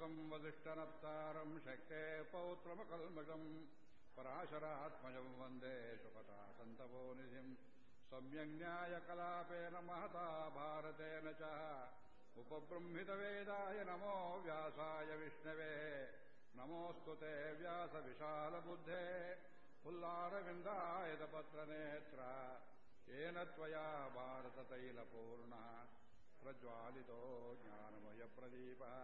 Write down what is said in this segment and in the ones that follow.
संवदिष्टनत्तारं शक्ते पौत्रमकल्मषम् पराशरात्मजं वन्दे सुपटासन्तपोनिधिम् सम्यग्न्यायकलापेन महता भारतेन च उपबृंहितवेदाय नमो व्यासाय विष्णवे नमोस्तुते व्यासविशालबुद्धे पुल्लारविन्दायतपत्रनेत्र येन त्वया भारततैलपूर्णः प्रज्वालितो ज्ञानमयप्रदीपः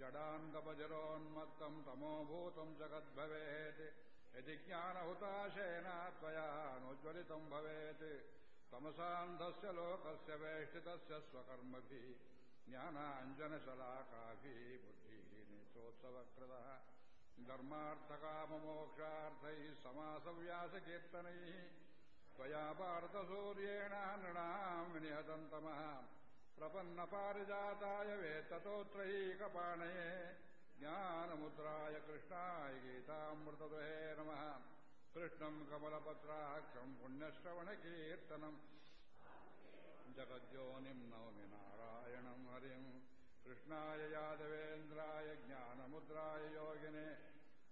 जडाङ्गपजरोन्मत्तम् तमोभूतम् जगद्भवेत् यदि ज्ञानहुताशेन त्वया नोज्ज्वलितम् भवेत् तमसान्धस्य लोकस्य वेष्टितस्य स्वकर्मभिः ज्ञानाञ्जनशलाकाभिः बुद्धिः नेत्रोत्सवकृतः धर्मार्थकाममोक्षार्थैः समासव्यासकीर्तनैः त्वया भारतसूर्येण नृणाम् विनिहतन्तमः प्रपन्नपारिजाताय वेत्ततोत्रैकपाणये ज्ञानमुद्राय कृष्णाय गीतामृतदुहे नमः कृष्णम् कमलपत्राक्षम् पुण्यश्रवणकीर्तनम् जगद्योनिम् नौमि नारायणम् हरिम् कृष्णाय यादवेन्द्राय ज्ञानमुद्राय योगिने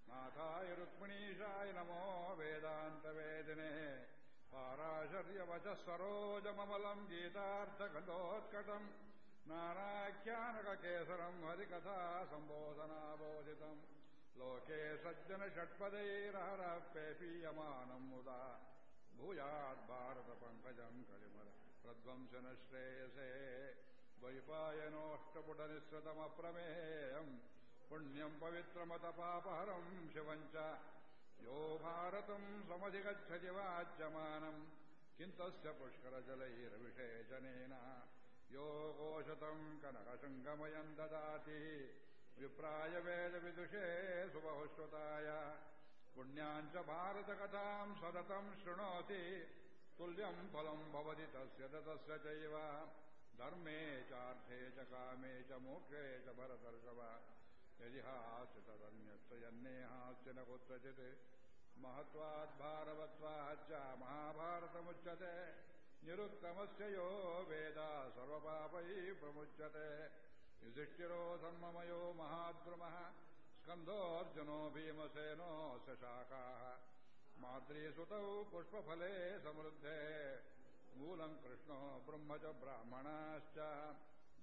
नाथाय रुक्मिणीशाय नमो वेदान्तवेदिने पाराशर्यवचः सरोजममलम् गीतार्थगतोत्कटम् नानाख्यानककेसरम् हरिकथा सम्बोधनाबोधितम् लोके सज्जन षट्पदैरहरः पेपीयमानम् मुदा भूयाद्भारतपङ्कजम् कलिमल प्रध्वंसन श्रेयसे द्वैपायनोऽष्टपुटनिःसृतमप्रमेयम् पुण्यम् पवित्रमतपापहरम् शिवम् च यो भारतम् समधिगच्छति वाच्यमानम् किन्तस्य पुष्करजलैरविषेचनेन यो गोशतम् कनकशृङ्गमयम् ददाति विप्राय वेदविदुषे सुबहुश्रुताय पुण्याम् च भारतकथाम् सततम् शृणोति तुल्यम् फलम् भवति तस्य तस्य चैव धर्मे चार्थे च कामे च मोक्षे च भरतर्षव यदि हास्य तदन्यत्र यन्नेहास्य न कुत्रचित् महत्वाद्भारवत्वाच्च महाभारतमुच्यते निरुक्तमस्य यो वेद सर्वपापैः प्रमुच्यते युधिष्ठिरो धर्ममयो महाद्रुमः स्कन्धोऽर्जुनो भीमसेनो स शाखाः माद्रीसुतौ पुष्पफले समृद्धे मूलम् कृष्णो ब्रह्म च ब्राह्मणाश्च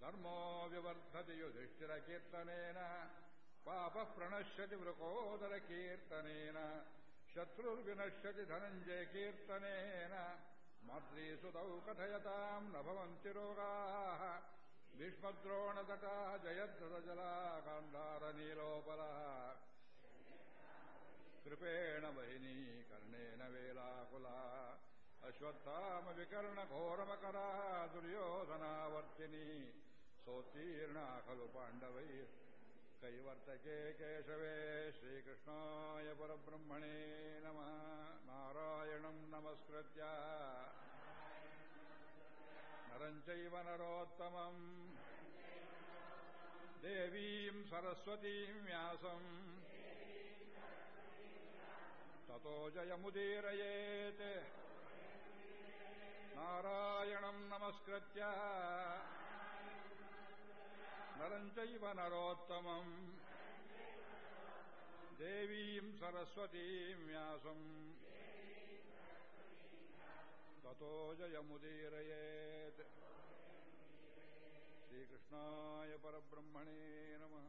धर्मो विवर्धति युधिष्ठिरकीर्तनेन ಪಾಪ ಪ್ರಣಶ್ಯತಿ ವೃಕೋದರ ಕೀರ್ತನೇನ, ಶತ್ರುರ್ವಿನಶ್ಯತಿ ಧನಂಜಯ ಕೀರ್ತನೇನ. ಮಾದ್ರೀಸುತೌ ಕಥಯತಾಂ, ನ ಭವಂತಿ ರೋಗಾ ಭೀಷ್ಮದ್ರೋಣತಟ ಜಯದ್ರಥ ಜಲಾಗಾಂಧಾರ ನೀಲೋಪಲ. ಕೃಪೇಣ ವಹಿನಿ, ಕರ್ಣೇನ ವೇಲಾಕುಲ. ಅಶ್ವತ್ಥಾಮ ವಿಕರ್ಣ ಘೋರಮಕರ, ದುರ್ಯೋಧನಾವರ್ತಿನಿ. ಸೋತ್ತೀರ್ಣ ಖಲು ಪಾಂಡವೈ कैवर्तके केशवे श्रीकृष्णाय परब्रह्मणे नमः नारायणम् नमस्कृत्य नरम् चैव नरोत्तमम् देवीम् सरस्वतीम् व्यासम् ततो जयमुदीरयेत् नारायणम् नमस्कृत्य ನರಂಜೈವ ನರೋತ್ತಮಂ ದೇವೀಂ ಸರಸ್ವತೀಂ ವ್ಯಾಸಂ ತೋ ಜಯಮುದೀರಯೇತ್ ಶ್ರೀಕೃಷ್ಣಾಯ ಪರಬ್ರಹ್ಮಣೇ ನಮಃ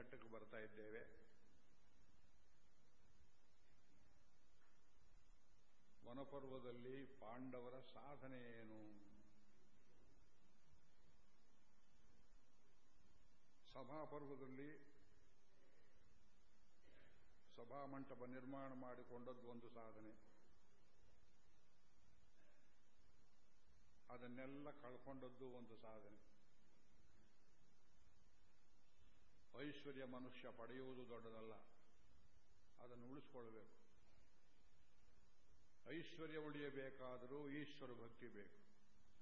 ಘಟ್ಟಕ್ಕೆ ಬರ್ತಾ ಇದ್ದೇವೆ. ವನಪರ್ವದಲ್ಲಿ ಪಾಂಡವರ ಸಾಧನೆ ಏನು? ಸಭಾಪರ್ವದಲ್ಲಿ ಸಭಾಮಂಟಪ ನಿರ್ಮಾಣ ಮಾಡಿಕೊಂಡದ್ದು ಒಂದು ಸಾಧನೆ. ಅದನ್ನೆಲ್ಲ ಕಳ್ಕೊಂಡದ್ದು ಒಂದು ಸಾಧನೆ. ಐಶ್ವರ್ಯ ಮನುಷ್ಯ ಪಡೆಯುವುದು ದೊಡ್ಡದಲ್ಲ. ಅದನ್ನು ಉಳಿಸ್ಕೊಳ್ಬೇಕು. ಐಶ್ವರ್ಯ ಉಳಿಯಬೇಕಾದರೂ ಈಶ್ವರ ಭಕ್ತಿ ಬೇಕು.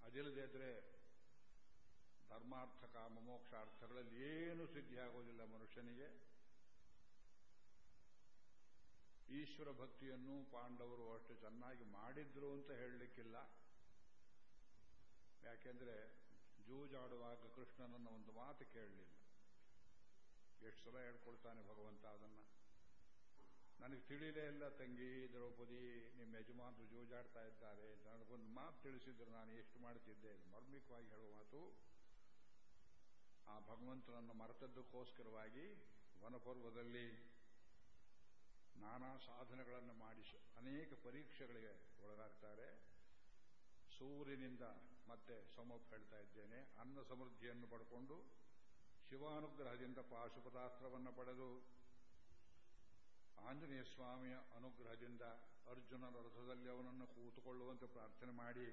ಅದಿಲ್ಲದೆ ಇದ್ರೆ ಧರ್ಮಾರ್ಥ, ಕಾಮ ಮೋಕ್ಷಾರ್ಥಗಳಲ್ಲಿ ಏನು ಸಿದ್ಧಿಯಾಗೋದಿಲ್ಲ ಮನುಷ್ಯನಿಗೆ. ಈಶ್ವರ ಭಕ್ತಿಯನ್ನು ಪಾಂಡವರು ಅಷ್ಟು ಚೆನ್ನಾಗಿ ಮಾಡಿದ್ರು ಅಂತ ಹೇಳಲಿಕ್ಕಿಲ್ಲ. ಯಾಕೆಂದ್ರೆ ಜೂಜಾಡುವಾಗ ಕೃಷ್ಣನನ್ನ ಒಂದು ಮಾತು ಕೇಳಲಿಲ್ಲ. ಎಷ್ಟು ಸಲ ಹೇಳ್ಕೊಳ್ತಾನೆ ಭಗವಂತ ಅದನ್ನ. ನನಗೆ ತಿಳಿಲೇ ಇಲ್ಲ ತಂಗಿ, ದ್ರೌಪದಿ ನಿಮ್ಮ ಯಜಮಾನರು ಜೂಜಾಡ್ತಾ ಇದ್ದಾರೆ ನನಗೊಂದು ಮಾತು ತಿಳಿಸಿದ್ರು ನಾನು ಎಷ್ಟು ಮಾಡ್ತಿದ್ದೆ ಮರ್ಮಿಕವಾಗಿ ಹೇಳುವ ಮಾತು, ಆ ಭಗವಂತನನ್ನು ಮರೆತದ್ದಕ್ಕೋಸ್ಕರವಾಗಿ ವನಪರ್ವದಲ್ಲಿ ನಾನಾ ಸಾಧನೆಗಳನ್ನು ಮಾಡಿ ಅನೇಕ ಪರೀಕ್ಷೆಗಳಿಗೆ ಒಳಗಾಗ್ತಾರೆ. ಸೂರ್ಯನಿಂದ ಮತ್ತೆ ಸಮಪ್ ಹೇಳ್ತಾ ಇದ್ದೇನೆ, ಅನ್ನ ಸಮೃದ್ಧಿಯನ್ನು ಪಡ್ಕೊಂಡು ಶಿವಾನುಗ್ರಹದಿಂದ ಪಾಶುಪದಾಸ್ತ್ರವನ್ನು ಪಡೆದು ಆಂಜನೇಯ ಸ್ವಾಮಿಯ ಅನುಗ್ರಹದಿಂದ ಅರ್ಜುನನ ರಥದಲ್ಲಿ ಅವನನ್ನು ಕೂತುಕೊಳ್ಳುವಂತೆ ಪ್ರಾರ್ಥನೆ ಮಾಡಿ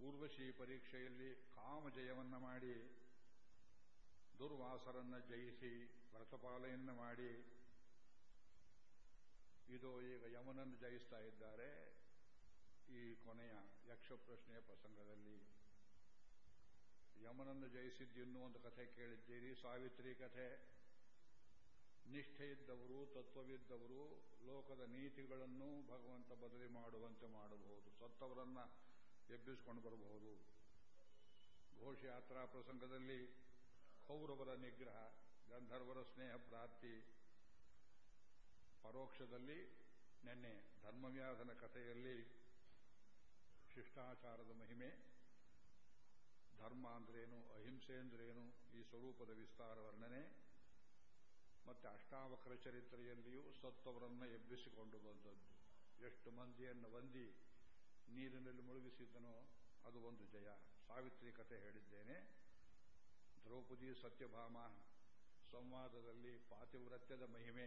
ಊರ್ವಶಿ ಪರೀಕ್ಷೆಯಲ್ಲಿ ಕಾಮಜಯವನ್ನು ಮಾಡಿ, ದುರ್ವಾಸರನ್ನು ಜಯಿಸಿ ವ್ರತಪಾಲೆಯನ್ನು ಮಾಡಿ, ಇದು ಈಗ ಯಮನನ್ನು ಜಯಿಸ್ತಾ ಇದ್ದಾರೆ ಈ ಕೊನೆಯ ಯಕ್ಷಪ್ರಶ್ನೆಯ ಪ್ರಸಂಗದಲ್ಲಿ. ಯಮನನ್ನು ಜಯಿಸಿದ್ದು ಒಂದು ಕಥೆ ಕೇಳಿದ್ದೀರಿ. ಸಾವಿತ್ರಿ ಕಥೆ. ನಿಷ್ಠೆ ಇದ್ದವರು ತತ್ವವಿದ್ದವರು, ಲೋಕದ ನೀತಿಗಳನ್ನು ಭಗವಂತ ಬದಲಿ ಮಾಡುವಂತೆ ಮಾಡಬಹುದು. ಸತ್ತವರನ್ನ ಎಬ್ಬಿಸಿಕೊಂಡು ಬರಬಹುದು. ಘೋಷಯಾತ್ರಾ ಪ್ರಸಂಗದಲ್ಲಿ ಕೌರವರ ನಿಗ್ರಹ, ಗಂಧರ್ವರ ಸ್ನೇಹ ಪ್ರಾಪ್ತಿ. ಪರೋಕ್ಷದಲ್ಲಿ ನಿನ್ನೆ ಧರ್ಮವ್ಯಾಧನ ಕಥೆಯಲ್ಲಿ ಶಿಷ್ಟಾಚಾರದ ಮಹಿಮೆ. ಧರ್ಮ ಅಂದ್ರೇನು, ಅಹಿಂಸೆ ಅಂದ್ರೇನು, ಈ ಸ್ವರೂಪದ ವಿಸ್ತಾರ ವರ್ಣನೆ. ಮತ್ತೆ ಅಷ್ಟಾವಕ್ರ ಚರಿತ್ರೆಯಲ್ಲಿಯೂ ಸತ್ತವರನ್ನ ಎಬ್ಬಿಸಿಕೊಂಡು ಬಂದದ್ದು. ಎಷ್ಟು ಮಂದಿಯನ್ನು ವಂದಿ ನೀರಿನಲ್ಲಿ ಮುಳುಗಿಸಿದ್ದನೋ ಅದು ಒಂದು ಜಯ. ಸಾವಿತ್ರಿ ಕಥೆ ಹೇಳಿದ್ದೇನೆ. ದ್ರೌಪದಿ ಸತ್ಯಭಾಮ, ಸಂವಾದದಲ್ಲಿ ಪಾತಿವ್ರತ್ಯದ ಮಹಿಮೆ,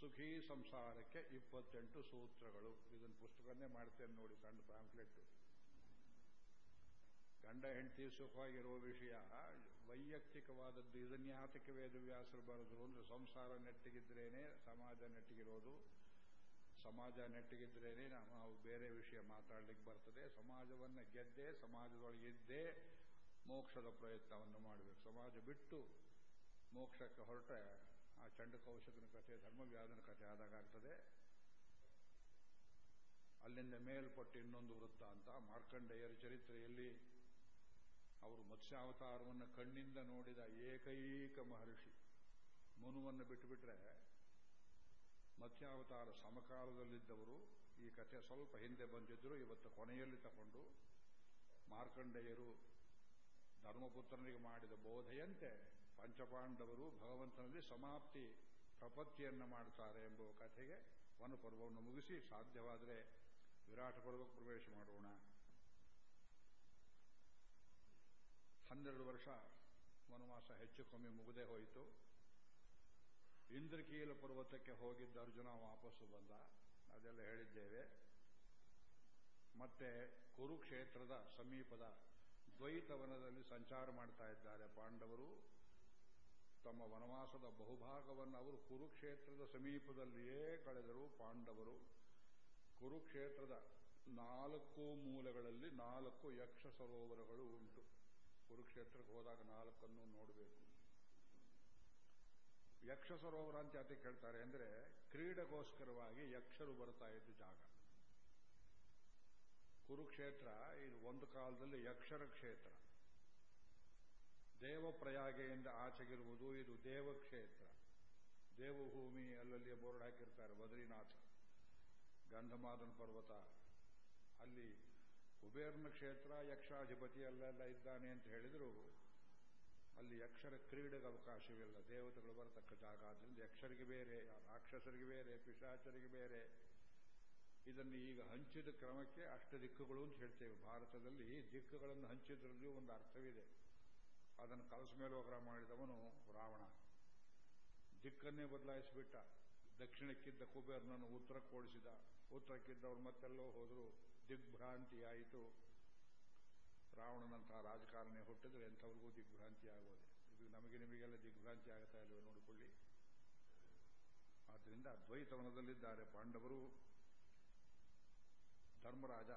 ಸುಖಿ ಸಂಸಾರಕ್ಕೆ ಇಪ್ಪತ್ತೆಂಟು ಸೂತ್ರಗಳು. ಇದನ್ನು ಪುಸ್ತಕನೇ ಮಾಡ್ತೇನೆ ನೋಡಿ, ಸಣ್ಣ ಪ್ಯಾಂಫ್ಲೆಟ್ ಗಂಡ ಹೆಂಡತಿ ಸುಖವಾಗಿರುವ ವಿಷಯ, ವೈಯಕ್ತಿಕವಾದದ್ದು ಇದನ್ಯಾತಕ್ಕೆ ವೇದವ್ಯಾಸರು ಬರೆದ್ರು ಅಂದ್ರೆ ಸಂಸಾರ ನೆಟ್ಟಿಗಿದ್ರೇನೆ ಸಮಾಜ ನೆಟ್ಟಿಗಿರೋದು. ಸಮಾಜ ನೆಟ್ಟಿಗಿದ್ರೇನೆ ನಾವು ಬೇರೆ ವಿಷಯ ಮಾತಾಡ್ಲಿಕ್ಕೆ ಬರ್ತದೆ. ಸಮಾಜವನ್ನ ಗೆದ್ದೆ ಸಮಾಜದೊಳಗಿದ್ದೇ ಮೋಕ್ಷದ ಪ್ರಯತ್ನವನ್ನು ಮಾಡಬೇಕು. ಸಮಾಜ ಬಿಟ್ಟು ಮೋಕ್ಷಕ್ಕೆ ಹೊರಟ್ರೆ ಆ ಚಂಡಕೌಶಕನ ಕಥೆ, ಧರ್ಮವ್ಯಾಧನ ಕಥೆ ಆಗ್ತದೆ. ಅಲ್ಲಿಂದ ಮೇಲ್ಪಟ್ಟು ಇನ್ನೊಂದು ವೃತ್ತ ಅಂತ ಮಾರ್ಕಂಡೇಯರ ಚರಿತ್ರೆಯಲ್ಲಿ ಅವರು ಮತ್ಸ್ಯಾವತಾರವನ್ನು ಕಣ್ಣಿಂದ ನೋಡಿದ ಏಕೈಕ ಮಹರ್ಷಿ. ಮನುವನ್ನು ಬಿಟ್ಟುಬಿಟ್ರೆ ಮತ್ಸ್ಯಾವತಾರ ಸಮಕಾಲದಲ್ಲಿದ್ದವರು, ಈ ಕಥೆ ಸ್ವಲ್ಪ ಹಿಂದೆ ಬಂದಿದ್ದರು ಇವತ್ತು ಕೊನೆಯಲ್ಲಿ ತಗೊಂಡು ಮಾರ್ಕಂಡೇಯರು ಧರ್ಮಪುತ್ರನಿಗೆ ಮಾಡಿದ ಬೋಧೆಯಂತೆ ಪಂಚಪಾಂಡವರು ಭಗವಂತನಲ್ಲಿ ಸಮಾಪ್ತಿ ಪ್ರಪತ್ತಿಯನ್ನು ಮಾಡ್ತಾರೆ ಎಂಬುವ ಕಥೆಗೆ ವನಪರ್ವವನ್ನು ಮುಗಿಸಿ ಸಾಧ್ಯವಾದರೆ ವಿರಾಟ ಪರ್ವಕ್ಕೆ ಪ್ರವೇಶ ಮಾಡೋಣ ಹನ್ನೆರಡು ವರ್ಷ ವನವಾಸ ಹೆಚ್ಚು ಕಮ್ಮಿ ಮುಗದೆ ಹೋಯಿತು. ಇಂದ್ರಕೀಲ ಪರ್ವತಕ್ಕೆ ಹೋಗಿದ್ದ ಅರ್ಜುನ ವಾಪಸ್ಸು ಬಂದ. ಅದೆಲ್ಲ ಹೇಳಿದ್ದೇವೆ. ಮತ್ತೆ ಕುರುಕ್ಷೇತ್ರದ ಸಮೀಪದ ದ್ವೈತವನದಲ್ಲಿ ಸಂಚಾರ ಮಾಡ್ತಾ ಇದ್ದಾರೆ ಪಾಂಡವರು. ತಮ್ಮ ವನವಾಸದ ಬಹುಭಾಗವನ್ನು ಅವರು ಕುರುಕ್ಷೇತ್ರದ ಸಮೀಪದಲ್ಲಿಯೇ ಕಳೆದರು ಪಾಂಡವರು. ಕುರುಕ್ಷೇತ್ರದ ನಾಲ್ಕು ಮೂಲಗಳಲ್ಲಿ ನಾಲ್ಕು ಯಕ್ಷ ಸರೋವರಗಳು ಉಂಟು. ಕುರುಕ್ಷೇತ್ರಕ್ಕೆ ಹೋದಾಗ ನಾಲ್ಕನ್ನು ನೋಡಬೇಕು. ಯಕ್ಷ ಸರೋವರ ಅಂತ ಯಾಕೆ ಕೇಳ್ತಾರೆ ಅಂದ್ರೆ ಕ್ರೀಡೆಗೋಸ್ಕರವಾಗಿ ಯಕ್ಷರು ಬರ್ತಾ ಇದ್ದ ಜಾಗ. ಕುರುಕ್ಷೇತ್ರ ಇದು ಒಂದು ಕಾಲದಲ್ಲಿ ಯಕ್ಷರ ಕ್ಷೇತ್ರ. ದೇವಪ್ರಯಾಗೆಯಿಂದ ಆಚೆಗಿರುವುದು ಇದು ದೇವಕ್ಷೇತ್ರ. ದೇವಭೂಮಿ ಅಲ್ಲಲ್ಲಿ ಬೋರ್ಡ್ ಹಾಕಿರ್ತಾರೆ, ಬದ್ರಿನಾಥ್, ಗಂಧಮಾದನ ಪರ್ವತ. ಅಲ್ಲಿ ಕುಬೇರ್ನ ಕ್ಷೇತ್ರ ಯಕ್ಷಾಧಿಪತಿ ಅಲ್ಲೆಲ್ಲ ಇದ್ದಾನೆ ಅಂತ ಹೇಳಿದ್ರು. ಅಲ್ಲಿ ಯಕ್ಷರ ಕ್ರೀಡೆಗೆ ಅವಕಾಶವಿಲ್ಲ. ದೇವತೆಗಳು ಬರತಕ್ಕ ಜಾಗ. ಆದ್ರಿಂದ ಯಕ್ಷರಿಗೆ ಬೇರೆ, ರಾಕ್ಷಸರಿಗೆ ಬೇರೆ, ಪಿಶಾಚರಿಗೆ ಬೇರೆ. ಇದನ್ನು ಈಗ ಹಂಚಿದ ಕ್ರಮಕ್ಕೆ ಅಷ್ಟ ದಿಕ್ಕುಗಳು ಅಂತ ಹೇಳ್ತೇವೆ. ಭಾರತದಲ್ಲಿ ದಿಕ್ಕುಗಳನ್ನು ಹಂಚಿದ್ರಲ್ಲಿ ಒಂದು ಅರ್ಥವಿದೆ. ಅದನ್ನು ಕಲಸ ಮೇಲೋಗ್ರ ಮಾಡಿದವನು ರಾವಣ. ದಿಕ್ಕನ್ನೇ ಬದಲಾಯಿಸಿಬಿಟ್ಟ. ದಕ್ಷಿಣಕ್ಕಿದ್ದ ಕುಬೇರ್ನನ್ನು ಉತ್ತರಕ್ಕೆ ಓಡಿಸಿದ. ಉತ್ತರಕ್ಕಿದ್ದವ್ರು ಮತ್ತೆಲ್ಲೋ ಹೋದ್ರು. ದಿಗ್ಭ್ರಾಂತಿಯಾಯಿತು. ರಾವಣನಂತಹ ರಾಜಕಾರಣಿ ಹುಟ್ಟಿದ್ರೆ ಎಂಥವ್ರಿಗೂ ದಿಗ್ಭ್ರಾಂತಿ ಆಗೋದೆ. ಇದು ನಮಗೆ ನಿಮಗೆಲ್ಲ ದಿಗ್ಭ್ರಾಂತಿ ಆಗುತ್ತಾ ಇಲ್ವೋ ನೋಡಿಕೊಳ್ಳಿ. ಆದ್ದರಿಂದ ದ್ವೈತವನದಲ್ಲಿದ್ದಾರೆ ಪಾಂಡವರು. ಧರ್ಮರಾಜ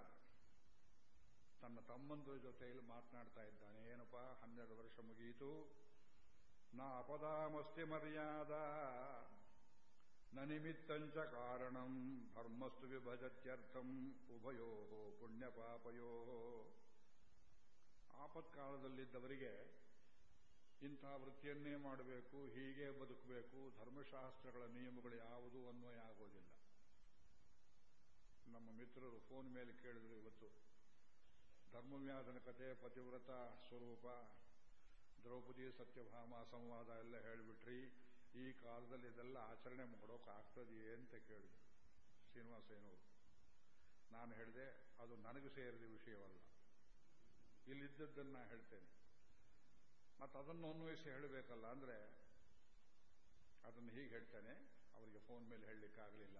ತನ್ನ ತಮ್ಮಂದ್ರ ಜೊತೆಯಲ್ಲಿ ಮಾತನಾಡ್ತಾ ಇದ್ದಾನೆ. ಏನಪ್ಪಾ, ಹನ್ನೆರಡು ವರ್ಷ ಮುಗಿಯಿತು. ನಾ ಅಪದಾಮಸ್ತಿ ಮರ್ಯಾದ. ನ ನಿಮಿತ್ತಂಚ ಕಾರಣಂ. ಧರ್ಮಸ್ತು ವಿಭಜತ್ಯರ್ಥಂ. ಉಭಯೋ ಪುಣ್ಯಪಾಪಯೋ. ಆಪತ್ಕಾಲದಲ್ಲಿದ್ದವರಿಗೆ ಇಂಥ ವೃತ್ತಿಯನ್ನೇ ಮಾಡಬೇಕು, ಹೀಗೆ ಬದುಕಬೇಕು. ಧರ್ಮಶಾಸ್ತ್ರಗಳ ನಿಯಮಗಳು ಯಾವುದೂ ಅನ್ವಯ ಆಗೋದಿಲ್ಲ. ನಮ್ಮ ಮಿತ್ರರು ಫೋನ್ ಮೇಲೆ ಕೇಳಿದ್ರು ಇವತ್ತು. ಧರ್ಮವ್ಯಾಸನ ಕಥೆ, ಪತಿವ್ರತ ಸ್ವರೂಪ, ದ್ರೌಪದಿ ಸತ್ಯಭಾಮ ಸಂವಾದ ಎಲ್ಲ ಹೇಳಿಬಿಟ್ರಿ. ಈ ಕಾಲದಲ್ಲಿ ಇದೆಲ್ಲ ಆಚರಣೆ ಮಾಡೋಕೆ ಆಗ್ತದೆಯೇ ಅಂತ ಕೇಳಿದ್ರು ಶ್ರೀನಿವಾಸ ಏನವರು ನಾನು ಹೇಳಿದೆ, ಅದು ನನಗೆ ಸೇರಿದ ವಿಷಯವಲ್ಲ. ಇಲ್ಲಿದ್ದದ್ದನ್ನು ಹೇಳ್ತೇನೆ. ಮತ್ತು ಅದನ್ನು ಅನ್ವಯಿಸಿ ಹೇಳಬೇಕಲ್ಲ ಅಂದರೆ ಅದನ್ನು ಹೀಗೆ ಹೇಳ್ತೇನೆ, ಅವರಿಗೆ ಫೋನ್ ಮೇಲೆ ಹೇಳಲಿಕ್ಕಾಗಲಿಲ್ಲ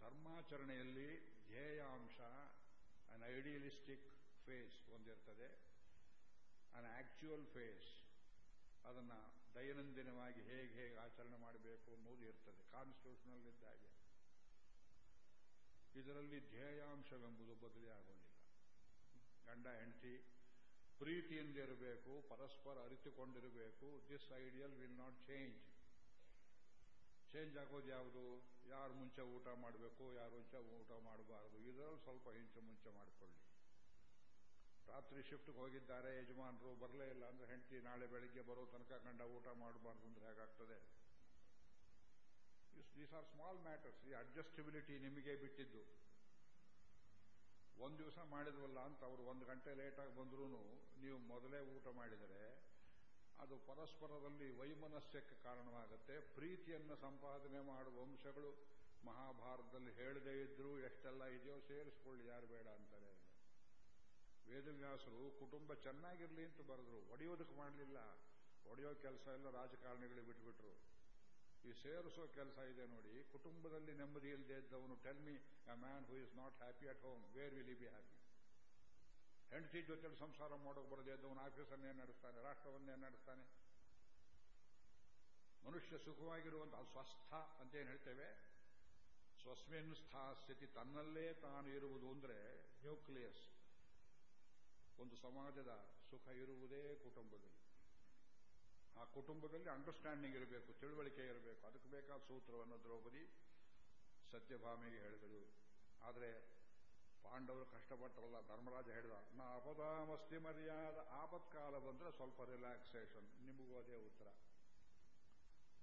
ಧರ್ಮಾಚರಣೆಯಲ್ಲಿ ಧ್ಯೇಯಾಂಶ ಅನ್ ಐಡಿಯಲಿಸ್ಟಿಕ್ ಫೇಸ್ ಒಂದಿರ್ತದೆ. ಅನ್ ಆಕ್ಚುಯಲ್ ಫೇಸ್ ಅದನ್ನು ದೈನಂದಿನವಾಗಿ ಹೇಗೆ ಹೇಗೆ ಆಚರಣೆ ಮಾಡಬೇಕು ಅನ್ನೋದು ಇರ್ತದೆ. ಕಾನ್ಸ್ಟಿಟ್ಯೂಷನಲ್ ಇದ್ದಾಗೆ ಇದರಲ್ಲಿ ಧ್ಯೇಯಾಂಶವೆಂಬುದು ಬದಲಿ ಆಗೋದಿಲ್ಲ. ಗಂಡ, ಹೆಂಡತಿ ಪ್ರೀತಿಯಿಂದ ಇರಬೇಕು, ಪರಸ್ಪರ ಅರಿತುಕೊಂಡಿರಬೇಕು. This ideal will not change change ಆಗೋದು ಯಾವುದು? ಯಾರು ಮುಂಚೆ ಊಟ ಮಾಡಬೇಕು, ಯಾರು ಮುಂಚೆ ಊಟ ಮಾಡಬಾರದು? ಇದರಲ್ಲಿ ಸ್ವಲ್ಪ ಹಿಂಚೆ ಮುಂಚೆ ಮಾಡಿಕೊಳ್ಳಿ. ರಾತ್ರಿ ಶಿಫ್ಟ್ಗೆ ಹೋಗಿದ್ದಾರೆ, ಯಜಮಾನರು ಬರಲೇ ಇಲ್ಲ ಅಂದ್ರೆ ಹೆಂಡತಿ ನಾಳೆ ಬೆಳಿಗ್ಗೆ ಬರೋ ತನಕ ಕಂಡ ಊಟ ಮಾಡಬಾರ್ದು ಅಂದ್ರೆ ಹೇಗಾಗ್ತದೆ? ದೀಸ್ ಆರ್ ಸ್ಮಾಲ್ ಮ್ಯಾಟರ್ಸ್ ಈ ಅಡ್ಜಸ್ಟಿಬಿಲಿಟಿ ನಿಮಗೆ ಬಿಟ್ಟಿದ್ದು. ಒಂದು ದಿವಸ ಮಾಡಿದ್ವಲ್ಲ ಅಂತ ಅವರು ಒಂದು ಗಂಟೆ ಲೇಟಾಗಿ ಬಂದ್ರೂ ನೀವು ಮೊದಲೇ ಊಟ ಮಾಡಿದರೆ ಅದು ಪರಸ್ಪರದಲ್ಲಿ ವೈಮನಸ್ಯಕ್ಕೆ ಕಾರಣವಾಗುತ್ತೆ. ಪ್ರೀತಿಯನ್ನು ಸಂಪಾದನೆ ಮಾಡುವ ಅಂಶಗಳು ಮಹಾಭಾರತದಲ್ಲಿ ಹೇಳದೇ ಇದ್ರೂ ಎಷ್ಟೆಲ್ಲ ಇದೆಯೋ ಸೇರಿಸ್ಕೊಳ್ಳಿ, ಯಾರು ಬೇಡ ಅಂತಾರೆ. ವೇದವ್ಯಾಸರು ಕುಟುಂಬ ಚೆನ್ನಾಗಿರ್ಲಿ ಅಂತ ಬರೆದ್ರು, ಒಡೆಯೋದಕ್ಕೆ ಮಾಡಲಿಲ್ಲ. ಒಡೆಯೋ ಕೆಲಸ ಎಲ್ಲ ರಾಜಕಾರಣಿಗಳಿಗೆ ಬಿಟ್ಬಿಟ್ರು. ಈ ಸೇರಿಸೋ ಕೆಲಸ ಇದೆ ನೋಡಿ, ಕುಟುಂಬದಲ್ಲಿ ನೆಮ್ಮದಿ ಇಲ್ಲದೆ ಇದ್ದವನು tell me a man who is not happy at home where will he be happy ಹೆಂಡತಿ ಜೊತೆ ಸಂಸಾರ ಮಾಡೋಕೆ ಬರದೇ ಇದ್ದವನು ಆಫೀಸನ್ನೇ ನಡೆಸ್ತಾನೆ, ರಾಷ್ಟ್ರವನ್ನೇ ನಡೆಸ್ತಾನೆ. ಮನುಷ್ಯ ಸುಖವಾಗಿರುವಂತಹ ಸ್ವಸ್ಥ ಅಂತ ಏನು ಹೇಳ್ತೇವೆ? ಸ್ವಸ್ಮಿನ್ ಸ್ಥಾ ಸ್ಥಿತಿ ತನ್ನಲ್ಲೇ ತಾನು ಇರುವುದು ಅಂದ್ರೆ ನ್ಯೂಕ್ಲಿಯಸ್. ಒಂದು ಸಮಾಜದ ಸುಖ ಇರುವುದೇ ಕುಟುಂಬದಲ್ಲಿ. ಆ ಕುಟುಂಬದಲ್ಲಿ ಅಂಡರ್ಸ್ಟ್ಯಾಂಡಿಂಗ್ ಇರಬೇಕು, ತಿಳುವಳಿಕೆ ಇರಬೇಕು. ಅದಕ್ಕೆ ಬೇಕಾದ ಸೂತ್ರವನ್ನು ದ್ರೌಪದಿ ಸತ್ಯಭಾಮಿಗೆ ಹೇಳಿದರು. ಆದರೆ ಪಾಂಡವರು ಕಷ್ಟಪಟ್ಟರಲ್ಲ ಧರ್ಮರಾಜ ಹೇಳಿದ, ನಾ ಅಪದಾಮಸ್ತಿ ಮರ್ಯಾದ, ಆಪತ್ಕಾಲ ಬಂದರೆ ಸ್ವಲ್ಪ ರಿಲ್ಯಾಕ್ಸೇಷನ್ ನಿಮಗೂ ಅದೇ ಉತ್ತರ.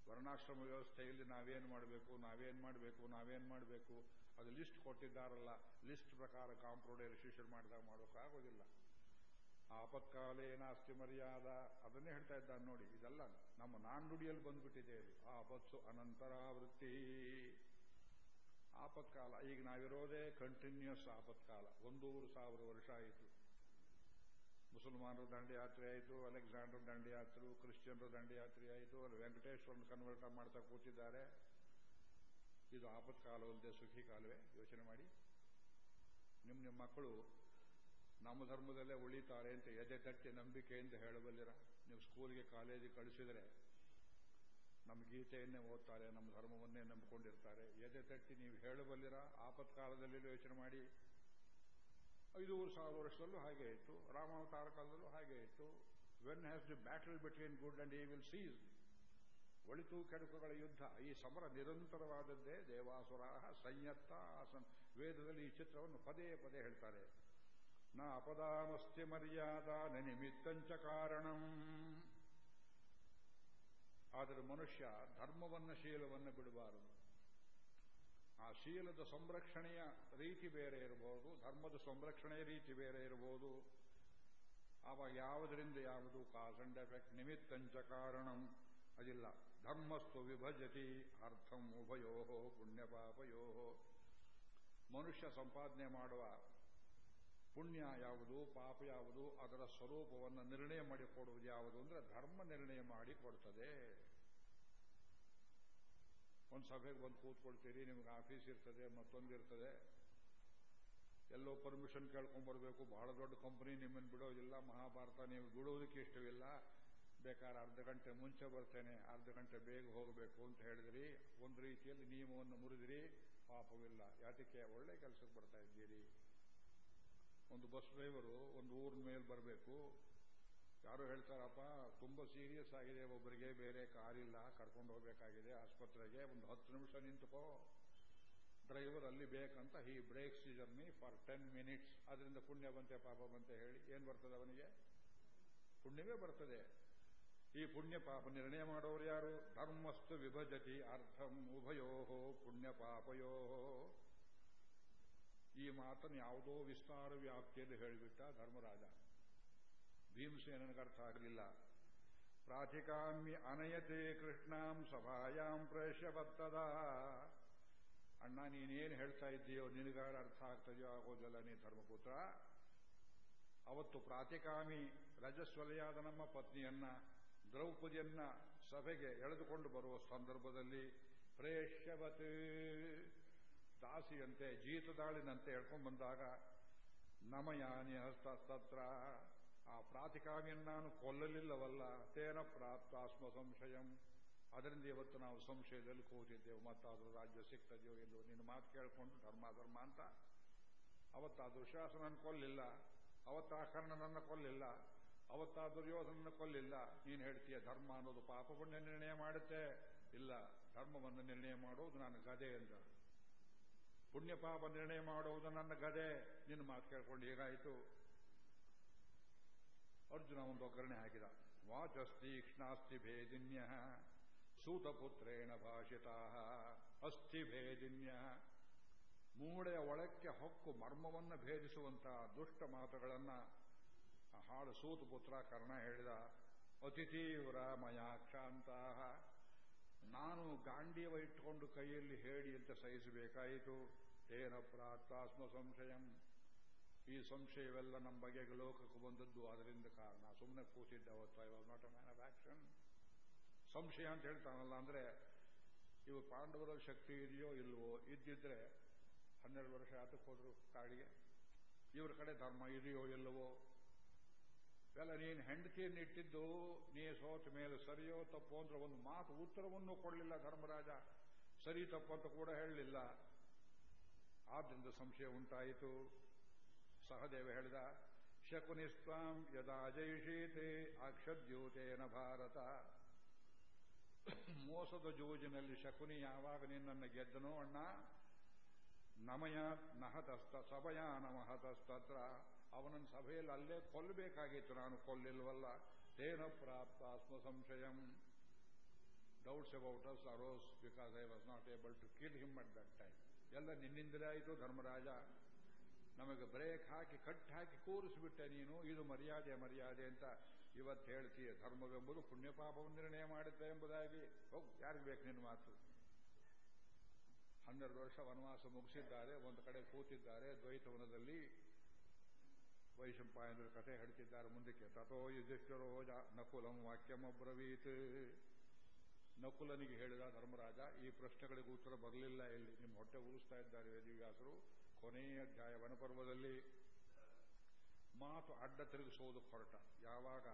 ವರ್ಣಾಶ್ರಮ ವ್ಯವಸ್ಥೆಯಲ್ಲಿ ನಾವೇನು ಮಾಡಬೇಕು ನಾವೇನು ಮಾಡಬೇಕು ನಾವೇನು ಮಾಡಬೇಕು? ಅದು ಲಿಸ್ಟ್ ಕೊಟ್ಟಿದ್ದಾರಲ್ಲ ಲಿಸ್ಟ್ ಪ್ರಕಾರ ಕಾಂಪ್ರೋಡೇರ್ ಶಿಷ್ಯರು ಮಾಡಿದಾಗ ಮಾಡೋಕ್ಕಾಗೋದಿಲ್ಲ ಆಪತ್ಕಾಲೇ ನಾಸ್ತಿ ಮರ್ಯಾದ. ಅದನ್ನೇ ಹೇಳ್ತಾ ಇದ್ದಾನೆ ನೋಡಿ, ಇದೆಲ್ಲ ನಮ್ಮ ನಾಣ್ಣುಡಿಯಲ್ಲಿ ಬಂದ್ಬಿಟ್ಟಿದೆ ಇದು. ಆಪತ್ಸು ಅನಂತರಾವೃತ್ತಿ. ಆಪತ್ಕಾಲ, ಈಗ ನಾವಿರೋದೇ ಕಂಟಿನ್ಯೂಸ್ ಆಪತ್ಕಾಲ. ಒಂದೂರು ಸಾವಿರ ವರ್ಷ ಆಯಿತು. ಮುಸಲ್ಮಾನರ ದಂಡಯಾತ್ರೆ ಆಯಿತು, ಅಲೆಕ್ಸಾಂಡರ್ ದಂಡಯಾತ್ರೆ, ಕ್ರಿಶ್ಚಿಯನ್ರು ದಂಡಯಾತ್ರೆ ಆಯಿತು, ಅಲ್ಲಿ ವೆಂಕಟೇಶ್ವರನ ಕನ್ವರ್ಟ್ ಮಾಡ್ತಾ ಕೂತಿದ್ದಾರೆ. ಇದು ಆಪತ್ಕಾಲವಲ್ಲದೆ ಸುಖಿ ಕಾಲವೇ? ಯೋಚನೆ ಮಾಡಿ. ನಿಮ್ಮ ನಿಮ್ಮ ಮಕ್ಕಳು ನಮ್ಮ ಧರ್ಮದಲ್ಲೇ ಉಳಿತಾರೆ ಅಂತ ಎದೆ ತಟ್ಟಿ ನಂಬಿಕೆಯಿಂದ ಹೇಳಬಲ್ಲಿರ. ನೀವು ಸ್ಕೂಲ್ಗೆ ಕಾಲೇಜಿಗೆ ಕಳಿಸಿದರೆ ನಮ್ಮ ಗೀತೆಯನ್ನೇ ಓದ್ತಾರೆ, ನಮ್ಮ ಧರ್ಮವನ್ನೇ ನಂಬಿಕೊಂಡಿರ್ತಾರೆ. ಎದೆ ತಟ್ಟಿ ನೀವು ಹೇಳಬಲ್ಲಿರ, ಆಪತ್ಕಾಲದಲ್ಲಿ ಯೋಚನೆ ಮಾಡಿ. ಐದೂರು ಸಾವಿರ ವರ್ಷದಲ್ಲೂ ಹಾಗೆ ಇತ್ತು, ರಾಮಾವತಾರ ಕಾಲದಲ್ಲೂ ಹಾಗೆ ಇತ್ತು. When has the battle between good and evil ceased ಒಳಿತು ಕೆಡುಕುಗಳ ಯುದ್ಧ. ಈ ಸಮರ ನಿರಂತರವಾದದ್ದೇ ದೇವಾಸುರ ಸಂಯತ್ತ ಆಸನ್ ವೇದದಲ್ಲಿ ಈ ಚಿತ್ರವನ್ನು ಪದೇ ಪದೇ ಹೇಳ್ತಾರೆ. ನ ಅಪದಾಮಸ್ತಿ ಮರ್ಯಾದ ನ ನಿಮಿತ್ತಂಚ ಕಾರಣಂ. ಆದರೆ ಮನುಷ್ಯ ಧರ್ಮವನ್ನ ಶೀಲವನ್ನು ಬಿಡಬಾರದು. ಆ ಶೀಲದ ಸಂರಕ್ಷಣೆಯ ರೀತಿ ಬೇರೆ ಇರಬಹುದು, ಧರ್ಮದ ಸಂರಕ್ಷಣೆಯ ರೀತಿ ಬೇರೆ ಇರಬಹುದು. ಅವ ಯಾವುದರಿಂದ ಯಾವುದು ಕಾಸ್ ಅಂಡ್ ಎಫೆಕ್ಟ್ ನಿಮಿತ್ತಂಚ ಕಾರಣಂ. ಅದಿಲ್ಲ. ಧರ್ಮಸ್ತು ವಿಭಜತಿ ಅರ್ಥಂ ಉಭಯೋ ಪುಣ್ಯ ಪಾಪಯೋ ಮನುಷ್ಯ ಸಂಪಾದನೆ ಮಾಡುವ ಪುಣ್ಯ ಯಾವುದು, ಪಾಪ ಯಾವುದು, ಅದರ ಸ್ವರೂಪವನ್ನು ನಿರ್ಣಯ ಮಾಡಿಕೊಡುವುದು ಯಾವುದು ಅಂದ್ರೆ ಧರ್ಮ ನಿರ್ಣಯ ಮಾಡಿ ಕೊಡ್ತದೆ. ಒಂದು ಸಭೆಗೆ ಬಂದು ಕೂತ್ಕೊಳ್ತೀರಿ, ನಿಮ್ಗೆ ಆಫೀಸ್ ಇರ್ತದೆ ಮತ್ತೊಂದಿರ್ತದೆ ಎಲ್ಲೋ ಪರ್ಮಿಷನ್ ಕೇಳ್ಕೊಂಡ್ಬರ್ಬೇಕು ಬಹಳ ದೊಡ್ಡ ಕಂಪನಿ ನಿಮ್ಮನ್ನು ಬಿಡೋದಿಲ್ಲ ಮಹಾಭಾರತ ನೀವು ಬಿಡೋದಕ್ಕೆ ಇಷ್ಟವಿಲ್ಲ. ಬೇಕಾದ್ರೆ ಅರ್ಧ ಗಂಟೆ ಮುಂಚೆ ಬರ್ತೇನೆ, ಅರ್ಧ ಗಂಟೆ ಬೇಗ ಹೋಗಬೇಕು ಅಂತ ಹೇಳಿದ್ರಿ. ಒಂದು ರೀತಿಯಲ್ಲಿ ನಿಯಮವನ್ನು ಮುರಿದಿರಿ, ಪಾಪವಿಲ್ಲ. ಯಾತಕ್ಕೆ? ಒಳ್ಳೆ ಕೆಲಸಕ್ಕೆ ಬರ್ತಾ ಇದ್ದೀರಿ. ಒಂದು ಬಸ್ ಡ್ರೈವರು ಒಂದು ಊರಿನ ಮೇಲೆ ಬರಬೇಕು. ಯಾರು ಹೇಳ್ತಾರಪ್ಪ, ತುಂಬ ಸೀರಿಯಸ್ ಆಗಿದೆ ಒಬ್ಬರಿಗೆ ಬೇರೆ ಕಾರಿಲ್ಲ ಕರ್ಕೊಂಡು ಹೋಗಬೇಕಾಗಿದೆ, ಆಸ್ಪತ್ರೆಗೆ ಒಂದು ಹತ್ತು ನಿಮಿಷ ನಿಂತುಕೋ. ಡ್ರೈವರ್ ಅಲ್ಲಿ ಬೇಕಂತ, he breaks journey for ten minutes. ಅದರಿಂದ ಪುಣ್ಯ ಬಂತೆ, ಪಾಪ ಬಂತೆ ಹೇಳಿ, ಏನ್ ಬರ್ತದೆ ಅವನಿಗೆ? ಪುಣ್ಯವೇ ಬರ್ತದೆ. ಈ ಪುಣ್ಯ ಪಾಪ ನಿರ್ಣಯ ಮಾಡೋರು ಯಾರು? ಧರ್ಮಸ್ತು ವಿಭಜತಿ ಅರ್ಥಂ ಉಭಯೋ ಪುಣ್ಯ ಪಾಪಯೋ ಈ ಮಾತನ್ನು ಯಾವುದೋ ವಿಸ್ತಾರ ವ್ಯಾಪ್ತಿಯಲ್ಲಿ ಹೇಳಿಬಿಟ್ಟ ಧರ್ಮರಾಜ. ಭೀಮಸೇನನಿಗೆ ಅರ್ಥ ಆಗಲಿಲ್ಲ. ಪ್ರಾಥಿಕಾಮ್ಯ ಅನಯತೆ ಕೃಷ್ಣಾಂ ಸಭಾಯಾಂ ಪ್ರೇಷ್ಯಬತ್ತದ ಅಣ್ಣ, ನೀನೇನು ಹೇಳ್ತಾ ಇದ್ದೀಯೋ, ನಿನಗಾರ ಅರ್ಥ ಆಗ್ತದೆಯೋ ಆಗೋದಲ್ಲ ನೀ ಧರ್ಮಪುತ್ರ. ಅವತ್ತು ಪ್ರಾತಿಕಾಮಿ ರಜಸ್ವಲೆಯಾದ ನಮ್ಮ ಪತ್ನಿಯನ್ನ, ದ್ರೌಪದಿಯನ್ನ ಸಭೆಗೆ ಎಳೆದುಕೊಂಡು ಬರುವ ಸಂದರ್ಭದಲ್ಲಿ ಪ್ರೇಷ್ಯವತ್ ದಾಸಿಯಂತೆ, ಜೀತದಾಳಿನಂತೆ ಎಳ್ಕೊಂಡು ಬಂದಾಗ, ನಮಯಾನಿ ಹಸ್ತತ್ರ ಆ ಪ್ರಾತಿಕಾಮಿಯನ್ನು ನಾನು ಕೊಲ್ಲಲಿಲ್ಲವಲ್ಲ, ತೇನ ಪ್ರಾಪ್ತಾಸ್ಮ ಸಂಶಯಂ. ಅದರಿಂದ ಇವತ್ತು ನಾವು ಸಂಶಯದಲ್ಲಿ ಕೂತಿದ್ದೆವು, ಮತ್ತಾದರೂ ರಾಜ್ಯ ಸಿಗ್ತದೆಯೋ ಇಲ್ಲೋ ನಿನ್ನ ಮಾತು ಕೇಳಿಕೊಂಡು ಧರ್ಮ ಧರ್ಮ ಅಂತ. ಅವತ್ತು ಆ ದುಶಾಸನನ್ನು ಕೊಲ್ಲಿಲ್ಲ ಅವತ್ತು ಆ ಕರ್ಣನನ್ನ ಕೊಲ್ಲಿಲ್ಲ ಅವತ್ತು ಆ ದುರ್ಯೋಧನನ್ನ ಕೊಲ್ಲಿಲ್ಲ. ನೀನು ಹೇಳ್ತೀಯ ಧರ್ಮ ಅನ್ನೋದು ಪಾಪ ಪುಣ್ಯ ನಿರ್ಣಯ ಮಾಡುತ್ತೆ. ಇಲ್ಲ, ಧರ್ಮವನ್ನು ನಿರ್ಣಯ ಮಾಡೋದು ನಾನು ಗದೆ ಎಂದ. ಪುಣ್ಯ ಪಾಪ ನಿರ್ಣಯ ಮಾಡುವುದು ನನ್ನ ಗದೆ. ನಿನ್ನ ಮಾತು ಕೇಳ್ಕೊಂಡು ಹೇಗಾಯಿತು? ಅರ್ಜುನ ಒಂದು ಒಗ್ಗರಣೆ ಹಾಕಿದ. ವಾಚಸ್ತೀಕ್ಷ್ಣಾಸ್ತಿ ಭೇದಿನ್ಯ, ಸೂತಪುತ್ರೇಣ ಭಾಷಿತಾ ಅಸ್ಥಿ ಭೇದಿನ್ಯ. ಮೂಳೆಯ ಒಳಕ್ಕೆ ಹೊಕ್ಕು ಮರ್ಮವನ್ನು ಭೇದಿಸುವಂತಹ ದುಷ್ಟ ಮಾತುಗಳನ್ನ ಹಾಳು ಸೂತಪುತ್ರ ಕರ್ಣ ಹೇಳಿದ. ಅತಿ ತೀವ್ರ ಮಯಾಕ್ಷಾಂತ ನಾನು ಗಾಂಡೀವ ಇಟ್ಟುಕೊಂಡು ಕೈಯಲ್ಲಿ ಹೇಳಿ ಅಂತ ಸಹಿಸಬೇಕಾಯಿತು. ಏನ ಪ್ರಾತ್ಮಾಸ್ಮ ಸಂಶಯಂ. ಈ ಸಂಶಯವೆಲ್ಲ ನಮ್ಮ ಬಗೆಗೆ ಲೋಕಕ್ಕೆ ಬಂದದ್ದು ಅದರಿಂದ ಕಾರಣ. ಸುಮ್ಮನೆ ಕೂತಿದ್ದ ಅವತ್ತು. I was not a man action ಸಂಶಯ ಅಂತ ಹೇಳ್ತಾನಲ್ಲ, ಅಂದ್ರೆ ಇವು ಪಾಂಡವರ ಶಕ್ತಿ ಇದೆಯೋ ಇಲ್ವೋ, ಇದ್ದಿದ್ರೆ ಹನ್ನೆರಡು ವರ್ಷ ಆತಕ್ಕೆ ಹೋದ್ರು ಕಾಡಿಗೆ. ಇವ್ರ ಕಡೆ ಧರ್ಮ ಇದೆಯೋ ಇಲ್ಲವೋ ಎಲ್ಲ ನೀನು ಹೆಂಡತಿಯನ್ನಿಟ್ಟಿದ್ದು ನೀ ಸೋತ ಮೇಲೆ ಸರಿಯೋ ತಪ್ಪು ಅಂದ್ರೆ ಒಂದು ಮಾತು ಉತ್ತರವನ್ನು ಕೊಡಲಿಲ್ಲ ಧರ್ಮರಾಜ. ಸರಿ ತಪ್ಪು ಅಂತ ಕೂಡ ಹೇಳಲಿಲ್ಲ. ಆದ್ದರಿಂದ ಸಂಶಯ ಉಂಟಾಯಿತು. ಸಹದೇವ ಹೇಳಿದ ಶಕುನಿಸ್ತಾಂ ಯದಾ ಜಯಿಷೀತೆ ಅಕ್ಷದ್ಯೂತೇನ ಭಾರತ. ಮೋಸದ ಜೂಜಿನಲ್ಲಿ ಶಕುನಿ ಯಾವಾಗ ನಿನ್ನನ್ನು ಗೆದ್ದನೋ ಅಣ್ಣ, ನಮಯ ನಹತಸ್ತ ಸಭಯ ಮಹತಸ್ತತ್ರ. ಅವನನ್ನು ಸಭೆಯಲ್ಲಿ ಅಲ್ಲೇ ಕೊಲ್ಲಬೇಕಾಗಿತ್ತು. ನಾನು ಕೊಲ್ಲಿಲ್ವಲ್ಲ. ತೇನ ಪ್ರಾಪ್ತ ಆತ್ಮ ಸಂಶಯಂ. Doubts about us arose because I was not able to kill him at that time ಎಲ್ಲ ನಿನ್ನಿಂದಲೇ ಆಯಿತು ಧರ್ಮರಾಜ. ನಮಗೆ ಬ್ರೇಕ್ ಹಾಕಿ, ಕಟ್ ಹಾಕಿ ಕೂರಿಸಿಬಿಟ್ಟೆ ನೀನು. ಇದು ಮರ್ಯಾದೆ ಮರ್ಯಾದೆ ಅಂತ ಇವತ್ತು ಹೇಳ್ತೀಯ. ಧರ್ಮವೆಂಬುದು ಪುಣ್ಯಪಾಪವನ್ನು ನಿರ್ಣಯ ಮಾಡುತ್ತೆ ಎಂಬುದಾಗಿ. ಹೋಗ್, ಯಾರಿಗೆ ಬೇಕು ನಿನ್ನ ಮಾತು? ಹನ್ನೆರಡು ವರ್ಷ ವನವಾಸ ಮುಗಿಸಿದ್ದಾರೆ. ಒಂದು ಕಡೆ ಕೂತಿದ್ದಾರೆ ದ್ವೈತವನದಲ್ಲಿ. ವೈಶಂಪಾಯನರ ಕಥೆ ಹೇಳ್ತಿದ್ದಾರೆ ಮುಂದಕ್ಕೆ. ತಥೋ ಯುಧಿಷ್ಠಿರೋಜ ನಕುಲಂ ವಾಕ್ಯಮಬ್ರವೀತ್ ನಕುಲನಿಗೆ ಹೇಳಿದ ಧರ್ಮರಾಜ, ಈ ಪ್ರಶ್ನೆಗಳಿಗೆ ಉತ್ತರ ಬರಲಿಲ್ಲ ಇಲ್ಲಿ. ನಿಮ್ಮ ಹೊಟ್ಟೆ ಉಳಿಸ್ತಾ ಇದ್ದಾರೆ ವೇದಿವ್ಯಾಸರು. ಕೊನೆಯ ಅಧ್ಯಾಯ ವನಪರ್ವದಲ್ಲಿ ಮಾತು ಅಡ್ಡ ತಿರುಗಿಸೋದು ಹೊರಟ. ಯಾವಾಗ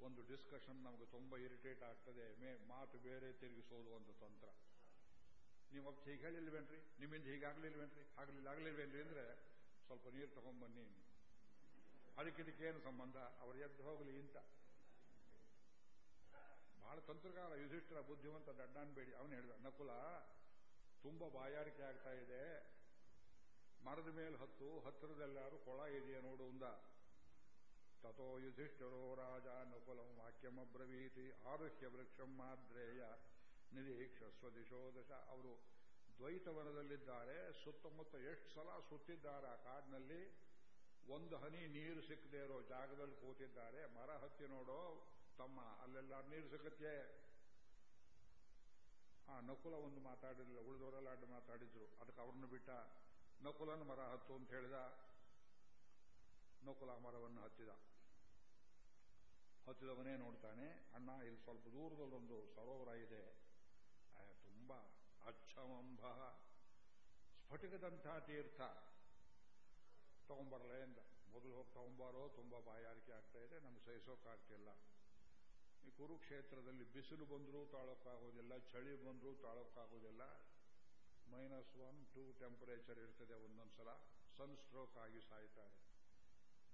ಒಂದು ಡಿಸ್ಕಷನ್ ನಮಗೆ ತುಂಬಾ ಇರಿಟೇಟ್ ಆಗ್ತದೆ, ಮೇ ಮಾತು ಬೇರೆ ತಿರುಗಿಸೋದು ಒಂದು ತಂತ್ರ. ನೀವು ಹೀಗೆ ಹೇಳಿಲ್ವೇನ್ರಿ? ನಿಮ್ಮಿಂದ ಹೀಗಾಗ್ಲಿಲ್ವೇನ್ರಿ? ಆಗ್ಲಿಲ್ಲ, ಆಗ್ಲಿಲ್ವೇನ್ರಿ ಅಂದ್ರೆ ಸ್ವಲ್ಪ ನೀರು ತಗೊಂಡ್ಬನ್ನಿ ಅದಕ್ಕಿದಕ್ಕೇನು ಸಂಬಂಧ? ಅವರು ಎದ್ದು ಹೋಗಲಿ ಇಂತ. ಬಹಳ ತಂತ್ರಗಾರ, ಯುಧಿಷ್ಠರ, ಬುದ್ಧಿವಂತ ದಡ್ಡಾನ್ಬೇಡಿ ಅವನು ಹೇಳಿದ, ನಕುಲ, ತುಂಬಾ ಬಾಯಾರಿಕೆ ಆಗ್ತಾ ಇದೆ. ಮರದ ಮೇಲೆ ಹತ್ತು, ಹತ್ತಿರದಲ್ಲಾರು ಕೊಳ ಇದೆಯಾ ನೋಡು ಉಂದ ತಥೋ ಯುಧಿಷ್ಠರೋ ರಾಜ ನಕುಲಂ ವಾಕ್ಯಮಬ್ರವೀತಿ ಆರುಹ್ಯ ವೃಕ್ಷಂ ಮಾದ್ರೇಯ, ನಿರೀಕ್ಷ ಸ್ವದಿಶೋದಶ ಅವರು ದ್ವೈತವನದಲ್ಲಿದ್ದಾರೆ, ಸುತ್ತಮುತ್ತ ಎಷ್ಟು ಸಲ ಸುತ್ತಿದ್ದಾರೆ ಆ ಕಾಡಿನಲ್ಲಿ. ಒಂದು ಹನಿ ನೀರು ಸಿಕ್ಕದೇ ಇರೋ ಜಾಗದಲ್ಲಿ ಕೂತಿದ್ದಾರೆ. ಮರ ಹತ್ತಿ ನೋಡೋ ತಮ್ಮ, ಅಲ್ಲೆಲ್ಲ ನೀರು ಸಿಗುತ್ತೆ ಆ ನಕುಲ ಒಂದು ಮಾತಾಡಿರಲಿಲ್ಲ, ಉಳಿದವರೆಲ್ಲ ಅಡ್ಡ ಮಾತಾಡಿದ್ರು. ಅದಕ್ಕೆ ಅವ್ರನ್ನ ಬಿಟ್ಟ ನಕುಲನ ಮರ ಹತ್ತು ಅಂತ ಹೇಳಿದ. ನಕುಲ ಮರವನ್ನು ಹತ್ತಿದ. ಹತ್ತಿದವನೇ ನೋಡ್ತಾನೆ, ಅಣ್ಣ, ಇಲ್ಲಿ ಸ್ವಲ್ಪ ದೂರದಲ್ಲೊಂದು ಸರೋವರ ಇದೆ. ತುಂಬಾ ಅಚ್ಚಮಂಬ ಸ್ಫಟಿಕದಂಥ ತೀರ್ಥ. ತಗೊಂಬರಲ್ಲ ಅಂದ. ಮೊದಲು ಹೋಗಿ ತಗೊಂಬಾರೋ, ತುಂಬ ಬಾಯಾರಿಕೆ ಆಗ್ತಾ ಇದೆ, ನಮ್ಗೆ ಸಹಿಸೋಕ್ಕಾಗ್ತಿಲ್ಲ ಈ ಕುರುಕ್ಷೇತ್ರದಲ್ಲಿ ಬಿಸಿಲು ಬಂದರೂ ತಾಳೋಕ್ಕಾಗೋದಿಲ್ಲ, ಚಳಿ ಬಂದರೂ ತಾಳೋಕ್ಕಾಗೋದಿಲ್ಲ. ಮೈನಸ್ ಒನ್, ಟೂ ಟೆಂಪರೇಚರ್ ಇರ್ತದೆ ಒಂದೊಂದ್ಸಲ ಸನ್ ಸ್ಟ್ರೋಕ್ ಆಗಿ ಸಾಯ್ತಾರೆ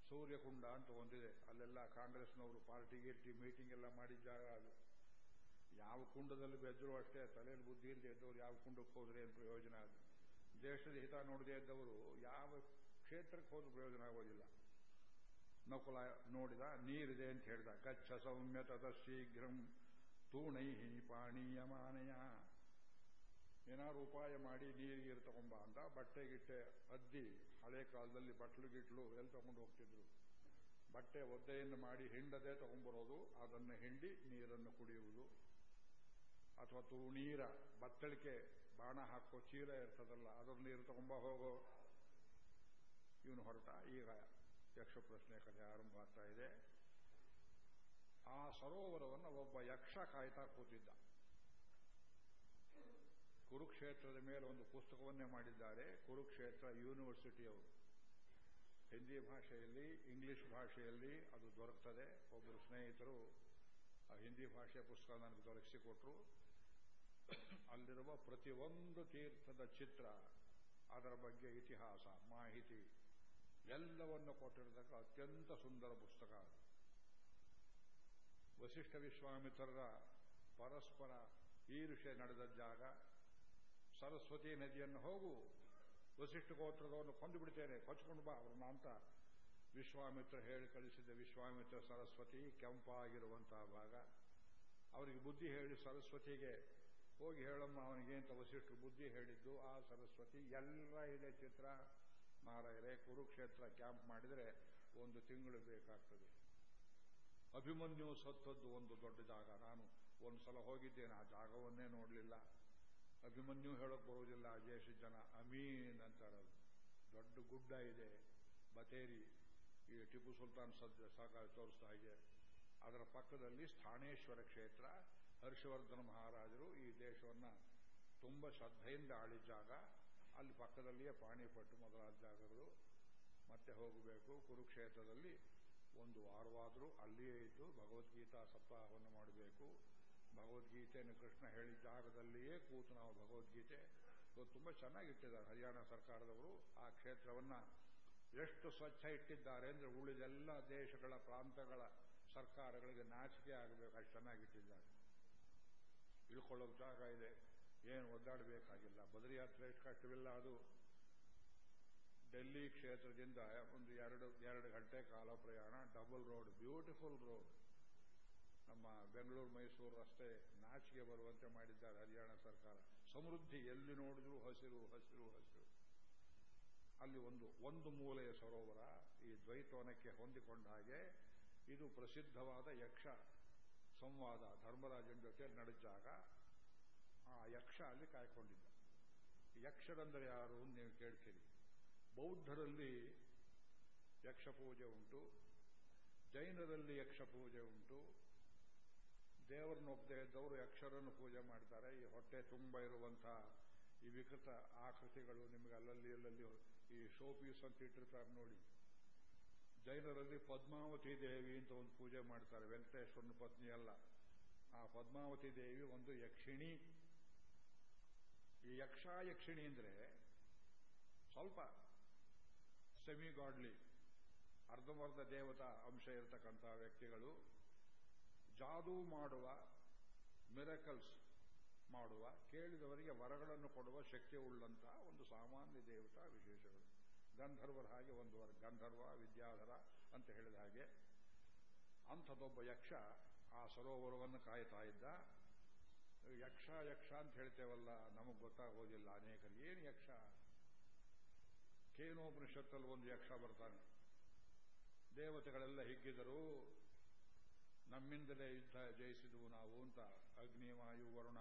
ಸೂರ್ಯಕುಂಡ ಕುಂಡ ಅಂತ ಒಂದಿದೆ, ಅಲ್ಲೆಲ್ಲ ಕಾಂಗ್ರೆಸ್ನವರು ಪಾರ್ಟಿ ಗಿರ್ಟಿ ಮೀಟಿಂಗ್ ಎಲ್ಲ ಮಾಡಿದ ಜಾಗ ಅದು. ಯಾವ ಕುಂಡದಲ್ಲಿ ಬೆದ್ದರೂ ಅಷ್ಟೇ, ತಲೆಯಲ್ಲಿ ಬುದ್ಧಿ ಇಲ್ಲದೆ ಇದ್ದವರು ಯಾವ ಕುಂಡಕ್ಕೆ ಹೋದ್ರೆ ಏನು ಪ್ರಯೋಜನ ಅದು. ದೇಶದ ಹಿತ ನೋಡದೇ ಇದ್ದವರು ಯಾವ ಕ್ಷೇತ್ರಕ್ಕೆ ಹೋದ್ರೆ ಪ್ರಯೋಜನ ಆಗೋದಿಲ್ಲ. ನಕುಲ ನೋಡಿದ, ನೀರಿದೆ ಅಂತ ಹೇಳಿದ ಕಚ್ಚ ಸೌಮ್ಯ ತದ ಶೀಘ್ರಂ ತೂಣೈಹಿ ಪಾಣೀಯಮಾನಯ ಏನಾದ್ರು ಉಪಾಯ ಮಾಡಿ ನೀರಿಗೆ ತಗೊಂಬ ಅಂತ ಬಟ್ಟೆ ಗಿಟ್ಟೆ ಅದ್ದಿ, ಹಳೆ ಕಾಲದಲ್ಲಿ ಬಟ್ಲು ಗಿಟ್ಲು ಎಲ್ಲಿ ತಗೊಂಡು ಹೋಗ್ತಿದ್ರು. ಬಟ್ಟೆ ಒದ್ದೆಯನ್ನು ಮಾಡಿ ಹಿಂಡದೆ ತಗೊಂಡ್ಬರೋದು, ಅದನ್ನು ಹಿಂಡಿ ನೀರನ್ನು ಕುಡಿಯುವುದು. ಅಥವಾ ತೂಣೀರ, ಬತ್ತಳಿಕೆ, ಬಾಣ ಹಾಕೋ ಚೀಲ ಇರ್ತದಲ್ಲ ಅದ್ರ ನೀರು ತಗೊಂಬ ಹೋಗೋ. ಇವನು ಹೊರಟ. ಈಗ ಯಕ್ಷ ಪ್ರಶ್ನೆ ಕಥೆ ಆರಂಭ ಆಗ್ತಾ ಇದೆ. ಆ ಸರೋವರವನ್ನು ಒಬ್ಬ ಯಕ್ಷ ಕಾಯ್ತಾ ಕೂತಿದ್ದ. ಕುರುಕ್ಷೇತ್ರದ ಮೇಲೆ ಒಂದು ಪುಸ್ತಕವನ್ನೇ ಮಾಡಿದ್ದಾರೆ. ಕುರುಕ್ಷೇತ್ರ ಯೂನಿವರ್ಸಿಟಿಯವರು ಹಿಂದಿ ಭಾಷೆಯಲ್ಲಿ, ಇಂಗ್ಲಿಷ್ ಭಾಷೆಯಲ್ಲಿ ಅದು ದೊರಕ್ತದೆ. ಒಬ್ಬರು ಸ್ನೇಹಿತರು ಆ ಹಿಂದಿ ಭಾಷೆಯ ಪುಸ್ತಕ ನನಗೆ ದೊರಕಿಸಿಕೊಟ್ರು. ಅಲ್ಲಿರುವ ಪ್ರತಿಯೊಂದು ತೀರ್ಥದ ಚಿತ್ರ ಅದರ ಬಗ್ಗೆ ಇತಿಹಾಸ, ಮಾಹಿತಿ ಎಲ್ಲವನ್ನು ಕೊಟ್ಟಿರತಕ್ಕ ಅತ್ಯಂತ ಸುಂದರ ಪುಸ್ತಕ ವಸಿಷ್ಠ ವಿಶ್ವಾಮಿತ್ರರ ಪರಸ್ಪರ ಈರ್ಷೆ ನಡೆದ ಜಾಗ, ಸರಸ್ವತಿ ನದಿಯನ್ನು ಹೋಗು, ವಸಿಷ್ಠ ಗೋತ್ರದವನ್ನು ಕೊಂದು ಬಿಡ್ತೇನೆ, ಕೊಚ್ಕೊಂಡು ಬಾ, ಅವ್ರನ್ನ ಅಂತ ವಿಶ್ವಾಮಿತ್ರ ಹೇಳಿ ಕಳಿಸಿದ ವಿಶ್ವಾಮಿತ್ರ ಸರಸ್ವತಿ ಕೆಂಪಾಗಿರುವಂತಹ ಭಾಗ. ಅವರಿಗೆ ಬುದ್ಧಿ ಹೇಳಿ ಸರಸ್ವತಿಗೆ, ಹೋಗಿ ಹೇಳಮ್ಮ ಅವನಿಗೆ ಅಂತ ವಸಿಷ್ಠರು ಬುದ್ಧಿ ಹೇಳಿದ್ದು, ಆ ಸರಸ್ವತಿ ಎಲ್ಲ ಇದೆ ಚಿತ್ರ. ನಾರಾಯಣೆ ಕುರುಕ್ಷೇತ್ರ ಕ್ಯಾಂಪ್ ಮಾಡಿದರೆ ಒಂದು ತಿಂಗಳು ಬೇಕಾಗ್ತದೆ. ಅಭಿಮನ್ಯು ಸತ್ತದ್ದು ಒಂದು ದೊಡ್ಡ ಜಾಗ. ನಾನು ಒಂದು ಸಲ ಹೋಗಿದ್ದೇನೆ, ಆ ಜಾಗವನ್ನೇ ನೋಡಲಿಲ್ಲ. ಅಭಿಮನ್ಯು ಹೇಳೋಕೆ ಬರುವುದಿಲ್ಲ ದೇಶ ಜನ ಅಮೀನ್ ಅಂತಾರೆ ದೊಡ್ಡ ಗುಡ್ಡ ಇದೆ ಬತೇರಿ ಈ ಟಿಪ್ಪು ಸುಲ್ತಾನ್ ಸದ್ಯ ಸಾಕಾಗಿ ತೋರಿಸ್ತಾ ಹಾಗೆ ಅದರ ಪಕ್ಕದಲ್ಲಿ ಸ್ಥಾನೇಶ್ವರ ಕ್ಷೇತ್ರ. ಹರ್ಷವರ್ಧನ ಮಹಾರಾಜರು ಈ ದೇಶವನ್ನ ತುಂಬ ಶ್ರದ್ಧೆಯಿಂದ ಆಳಿದ ಜಾಗ. ಅಲ್ಲಿ ಪಕ್ಕದಲ್ಲಿಯೇ ಪಾಣಿಪಟ್ಟು ಮೊದಲಾದ ಜಾಗಗಳು, ಮತ್ತೆ ಹೋಗಬೇಕು. ಕುರುಕ್ಷೇತ್ರದಲ್ಲಿ ಒಂದು ವಾರವಾದರೂ ಅಲ್ಲಿಯೇ ಇದ್ದು ಭಗವದ್ಗೀತಾ ಸಪ್ತಾಹವನ್ನು ಮಾಡಬೇಕು. ಭಗವದ್ಗೀತೆಯನ್ನು ಕೃಷ್ಣ ಹೇಳಿದ ಜಾಗದಲ್ಲಿಯೇ ಕೂತು ನಾವು ಭಗವದ್ಗೀತೆ. ಇವತ್ತು ತುಂಬ ಚೆನ್ನಾಗಿಟ್ಟಿದ್ದಾರೆ. ಹರಿಯಾಣ ಸರ್ಕಾರದವರು ಆ ಕ್ಷೇತ್ರವನ್ನು ಎಷ್ಟು ಸ್ವಚ್ಛ ಇಟ್ಟಿದ್ದಾರೆ ಅಂದರೆ ಉಳಿದೆಲ್ಲ ದೇಶಗಳ ಪ್ರಾಂತಗಳ ಸರ್ಕಾರಗಳಿಗೆ ನಾಚಿಕೆ ಆಗಬೇಕು. ಅಷ್ಟು ಚೆನ್ನಾಗಿಟ್ಟಿದ್ದಾರೆ. ಇಳ್ಕೊಳ್ಳೋಕೆ ಜಾಗ ಇದೆ. ಏನು ಒದ್ದಾಡಬೇಕಾಗಿಲ್ಲ. ಬದರಿ ಯಾತ್ರೆ ಎಷ್ಟು ಕಷ್ಟವಿಲ್ಲ ಅದು. ಡೆಲ್ಲಿ ಕ್ಷೇತ್ರದಿಂದ ಒಂದು ಎರಡು ಎರಡು ಗಂಟೆ ಕಾಲ ಪ್ರಯಾಣ. Double road, beautiful road. ನಮ್ಮ ಬೆಂಗಳೂರು, ಮೈಸೂರು ರಸ್ತೆ ನಾಚಿಗೆ ಬರುವಂತೆ ಮಾಡಿದ್ದಾರೆ ಹರಿಯಾಣ ಸರ್ಕಾರ. ಸಮೃದ್ಧಿ ಎಲ್ಲಿ ನೋಡಿದ್ರು ಹಸಿರು ಹಸಿರು ಹಸಿರು. ಅಲ್ಲಿ ಒಂದು ಒಂದು ಮೂಲೆಯ ಸರೋವರ ಈ ದ್ವೈತವನಕ್ಕೆ ಹೊಂದಿಕೊಂಡ ಹಾಗೆ ಇದು ಪ್ರಸಿದ್ಧವಾದ ಯಕ್ಷ ಸಂವಾದ. ಧರ್ಮರಾಜನ ಜೊತೆ ನಡೆದಾಗ ಆ ಯಕ್ಷ ಅಲ್ಲಿ ಕಾಯ್ಕೊಂಡಿದ್ದ. ಯಕ್ಷರಂದರೆ ಯಾರು ನೀವು ಕೇಳ್ತೀರಿ. ಬೌದ್ಧರಲ್ಲಿ ಯಕ್ಷ ಪೂಜೆ ಉಂಟು, ಜೈನರಲ್ಲಿ ಯಕ್ಷ ಪೂಜೆ ಉಂಟು ದೇವರನ್ನ ಒಪ್ಪದೆ ಇದ್ದವರು ಯಕ್ಷರನ್ನು ಪೂಜೆ ಮಾಡ್ತಾರೆ. ಈ ಹೊಟ್ಟೆ ತುಂಬ ಇರುವಂತಹ ಈ ವಿಕೃತ ಆಕೃತಿಗಳು ನಿಮಗೆ ಅಲ್ಲಲ್ಲಿ ಅಲ್ಲಲ್ಲಿ ಈ ಶೋ ಪೀಸ್ ಅಂತ ಇಟ್ಟಿರ್ತಾರೆ ನೋಡಿ. ಜೈನರಲ್ಲಿ ಪದ್ಮಾವತಿ ದೇವಿ ಅಂತ ಒಂದು ಪೂಜೆ ಮಾಡ್ತಾರೆ. ವೆಂಕಟೇಶ್ವರನ ಪತ್ನಿ ಅಲ್ಲ. ಆ ಪದ್ಮಾವತಿ ದೇವಿ ಒಂದು ಯಕ್ಷಿಣಿ. ಈ ಯಕ್ಷ ಯಕ್ಷಿಣಿ ಅಂದ್ರೆ ಸ್ವಲ್ಪ ಸೆಮಿ ಗಾಡ್ಲಿ ಅರ್ಧಮರ್ಧ ದೇವತಾ ಅಂಶ ಇರತಕ್ಕಂಥ ವ್ಯಕ್ತಿಗಳು ಜಾದೂ ಮಾಡುವ ಮಿರಕಲ್ಸ್ ಮಾಡುವ, ಕೇಳಿದವರಿಗೆ ವರಗಳನ್ನು ಕೊಡುವ ಶಕ್ತಿ ಉಳ್ಳಂತಹ ಒಂದು ಸಾಮಾನ್ಯ ದೇವತಾ ವಿಶೇಷಗಳು. ಗಂಧರ್ವರ ಹಾಗೆ ಒಂದು ವರ, ಗಂಧರ್ವ, ವಿದ್ಯಾಧರ ಅಂತ ಹೇಳಿದ ಹಾಗೆ ಅಂಥದೊಬ್ಬ ಯಕ್ಷ ಆ ಸರೋವರವನ್ನು ಕಾಯ್ತಾ ಇದ್ದ. ಯಕ್ಷ ಯಕ್ಷ ಅಂತ ಹೇಳ್ತೇವಲ್ಲ, ನಮಗೆ ಗೊತ್ತಾಗೋದಿಲ್ಲ. ಅನೇಕರಿಗೆ ಏನು ಯಕ್ಷ? ಕೇನೋಪನಿಷತ್ತಲ್ಲಿ ಒಂದು ಯಕ್ಷ ಬರ್ತಾನೆ. ದೇವತೆಗಳೆಲ್ಲ ಹಿಗ್ಗಿದರು, ನಮ್ಮಿಂದಲೇ ಯುದ್ಧ ಜಯಿಸಿದ್ವು ನಾವು ಅಂತ. ಅಗ್ನಿ, ವಾಯು, ವರುಣ,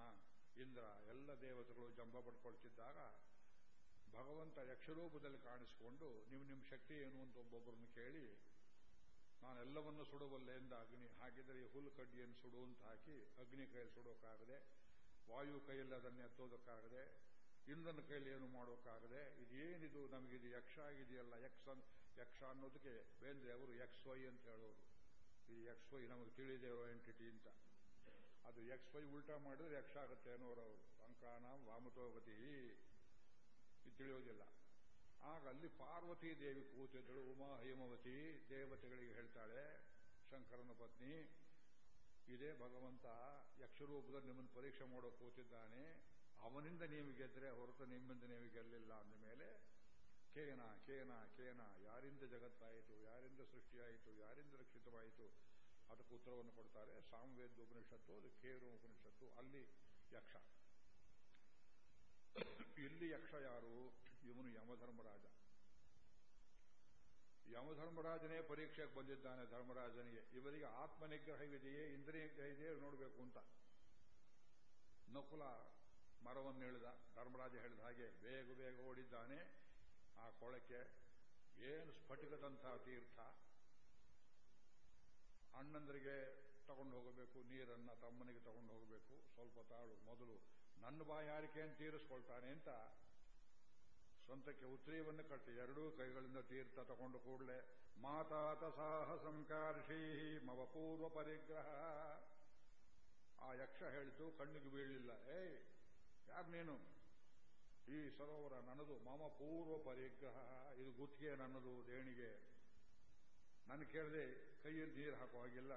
ಇಂದ್ರ, ಎಲ್ಲ ದೇವತೆಗಳು ಜಂಬ ಪಡ್ಕೊಳ್ತಿದ್ದಾಗ, ಭಗವಂತ ಯಕ್ಷರೂಪದಲ್ಲಿ ಕಾಣಿಸಿಕೊಂಡು ನೀವು ನಿಮ್ಮ ಶಕ್ತಿ ಏನು? ಅಂತ ಒಬ್ಬೊಬ್ಬರನ್ನು ಕೇಳಿ ನಾನೆಲ್ಲವನ್ನು ಸುಡಬಲ್ಲೆ ಎಂದ ಅಗ್ನಿ. ಹಾಗಿದ್ರೆ ಈ ಹುಲ್ಲು ಕಡ್ಡಿಯನ್ನು ಸುಡು ಅಂತ ಹಾಕಿ ಅಗ್ನಿ ಕೈಯಲ್ಲಿ ಸುಡೋಕ್ಕಾಗದೆ, ವಾಯು ಕೈಯಲ್ಲಿ ಅದನ್ನು ಎತ್ತೋದಕ್ಕಾಗದೆ, ಇಂದ್ರನ ಕೈಯಲ್ಲಿ ಏನು ಮಾಡೋಕ್ಕಾಗದೆ, ಇದೇನಿದು, ನಮಗಿದು ಯಕ್ಷ ಆಗಿದೆಯಲ್ಲ, ಯಕ್ಷ ಯಕ್ಷ ಅನ್ನೋದಕ್ಕೆ ಬೇಂದ್ರೆ ಅವರು ಎಕ್ಸ್ ವೈ ಅಂತ ಹೇಳೋರು. ಈ ಎಕ್ಸ್ ವೈ ನಮಗೆ ತಿಳಿದೇ ಇರೋ ಎಂಟಿಟಿ ಅಂತ. ಅದು ಎಕ್ಸ್ ವೈ ಉಲ್ಟಾ ಮಾಡಿದ್ರೆ ಯಕ್ಷ ಆಗುತ್ತೆ ಅನ್ನೋರವರು ಅಂಕಾನಾಂ ವಾಮತೋಗತಿ. ಇದು ತಿಳಿಯೋದಿಲ್ಲ. ಆಗ ಅಲ್ಲಿ ಪಾರ್ವತಿ ದೇವಿ ಕೂತಿದ್ದಳು ಉಮಾ ಹೇಮವತಿ ದೇವತೆಗಳಿಗೆ ಹೇಳ್ತಾಳೆ, ಶಂಕರನ ಪತ್ನಿ, ಇದೇ ಭಗವಂತ ಯಕ್ಷರೂಪದಲ್ಲಿ ನಿಮ್ಮನ್ನು ಪರೀಕ್ಷೆ ಮಾಡೋ ಕೂತಿದ್ದಾನೆ. ಅವನಿಂದ ನೀವು ಗೆದ್ರೆ ಹೊರತು ನಿಮ್ಮಿಂದ ನೀವು ಗೆಲ್ಲಿಲ್ಲ ಅಂದ ಮೇಲೆ, ಕೇನ ಕೇನ ಕೇನ, ಯಾರಿಂದ ಜಗತ್ತಾಯಿತು, ಯಾರಿಂದ ಸೃಷ್ಟಿಯಾಯಿತು, ಯಾರಿಂದ ರಕ್ಷಿತವಾಯಿತು? ಅದಕ್ಕೆ ಉತ್ತರವನ್ನು ಕೊಡ್ತಾರೆ ಸಾಮವೇದ ಉಪನಿಷತ್ತು ಅದು ಕೇರು ಉಪನಿಷತ್ತು ಅಲ್ಲಿ ಯಕ್ಷ. ಇಲ್ಲಿ ಯಕ್ಷ ಯಾರು? ಇವನು ಯಮಧರ್ಮರಾಜ. ಯಮಧರ್ಮರಾಜನೇ ಪರೀಕ್ಷೆಗೆ ಬಂದಿದ್ದಾನೆ ಧರ್ಮರಾಜನಿಗೆ. ಇವರಿಗೆ ಆತ್ಮನಿಗ್ರಹವಿದೆಯೇ ಇಂದ್ರಿಯ ಇದೆಯೇ ನೋಡಬೇಕು ಅಂತ. ನಕುಲ ಮರವನ್ನು ಹೇಳಿದ ಧರ್ಮರಾಜ ಹೇಳಿದ ಹಾಗೆ ಬೇಗ ಬೇಗ ಓಡಿದ್ದಾನೆ. ಆ ಕೊಳಕ್ಕೆ ಏನು ಸ್ಫಟಿಕದಂತಹ ತೀರ್ಥ. ಅಣ್ಣಂದರಿಗೆ ತಗೊಂಡು ಹೋಗಬೇಕು, ನೀರನ್ನ ತಮ್ಮನಿಗೆ ತಗೊಂಡು ಹೋಗಬೇಕು. ಸ್ವಲ್ಪ ತಾಳು ಮೊದಲು, ನನ್ನ ಬಾಯಾರಿಕೆಯನ್ನು ತೀರಿಸ್ಕೊಳ್ತಾನೆ ಅಂತ ಸ್ವಂತಕ್ಕೆ ಉತ್ರೀಯವನ್ನು ಕಟ್ಟಿ ಎರಡೂ ಕೈಗಳಿಂದ ತೀರ್ಥ ತಗೊಂಡು ಕೂಡಲೆ, ಮಾತಾತ ಸಾಹಸಂಕಾರ್ಷೀ ಮವ ಪೂರ್ವ ಪರಿಗ್ರಹ. ಆ ಯಕ್ಷ ಹೇಳಿತು, ಕಣ್ಣಿಗೆ ಬೀಳಲಿಲ್ಲ. ಏಯ್, ಯಾರು ನೀನು? ಈ ಸರೋವರ ನನ್ನದು, ಮಮ ಪೂರ್ವ ಪರಿಗ್ರಹ. ಇದು ಗುತ್ತಿಗೆ ನನ್ನದು, ದೇಣಿಗೆ. ನನ್ನ ಕೇಳದೆ, ಕೈಯಲ್ಲಿ ನೀರು ಹಾಕೋ ಹಾಗಿಲ್ಲ.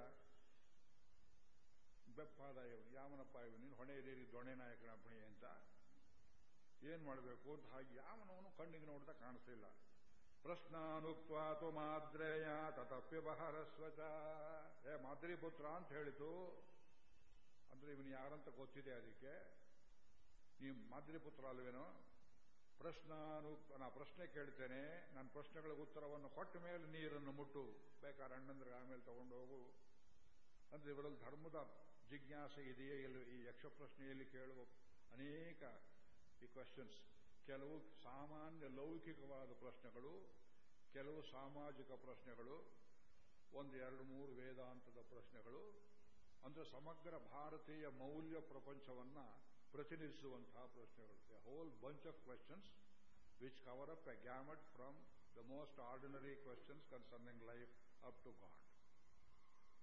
ಬೆಪ್ಪಾದ ಇವನು ಯಾವನಪ್ಪ ಇವನು? ನೀನು ಹೊಣೆ ದೇರಿ ದೊಣೆ ನಾಯಕನ ಅಂತ. ಏನ್ ಮಾಡಬೇಕು ಅಂತ ಹಾಗೆ ಯಾವನವನು ಕಣ್ಣಿಗೆ ನೋಡ್ತಾ ಕಾಣಿಸ್ತಿಲ್ಲ ಪ್ರಶ್ನಾನುಕ್ವಾತು ಮಾದ್ರೇಯ ತತಪ್ಯ ಬಹರಸ್ವಚ ಏ ಮಾದ್ರಿ ಪುತ್ರ ಅಂತ ಹೇಳಿತು. ಅಂದ್ರೆ ಇವನು ಯಾರಂತ ಗೊತ್ತಿದೆ ಅದಕ್ಕೆ. ನೀ ಮಾದ್ರಿ ಪುತ್ರ ಅಲ್ವೇನೋ? ಪ್ರಶ್ನಾನು ನಾ ಪ್ರಶ್ನೆ ಕೇಳ್ತೇನೆ. ನನ್ನ ಪ್ರಶ್ನೆಗಳಿಗೆ ಉತ್ತರವನ್ನು ಕೊಟ್ಟ ಮೇಲೆ ನೀರನ್ನು ಮುಟ್ಟು. ಬೇಕಾದ್ರೆ ಅಣ್ಣಂದ್ರೆ ಆಮೇಲೆ ತಗೊಂಡು ಹೋಗು. ಅಂದ್ರೆ ಇವರಲ್ಲಿ ಧರ್ಮದ ಜಿಜ್ಞಾಸೆ ಇದೆಯೇ ಇಲ್ಲ ಈ ಯಕ್ಷ ಪ್ರಶ್ನೆಯಲ್ಲಿ ಕೇಳುವ ಅನೇಕ ಈ ಕ್ವಶನ್ಸ್ ಕೆಲವು ಸಾಮಾನ್ಯ ಲೌಕಿಕವಾದ ಪ್ರಶ್ನೆಗಳು, ಕೆಲವು ಸಾಮಾಜಿಕ ಪ್ರಶ್ನೆಗಳು, ಒಂದು, ಎರಡು, ಮೂರು ವೇದಾಂತದ ಪ್ರಶ್ನೆಗಳು, ಅಂದ್ರೆ ಸಮಗ್ರ ಭಾರತೀಯ ಮೌಲ್ಯ ಪ್ರಪಂಚವನ್ನ ಪ್ರತಿನಿಧಿಸುವಂತಹ ಪ್ರಶ್ನೆಗಳು. A whole bunch of questions which cover up a gamut from the most ordinary questions concerning life up to God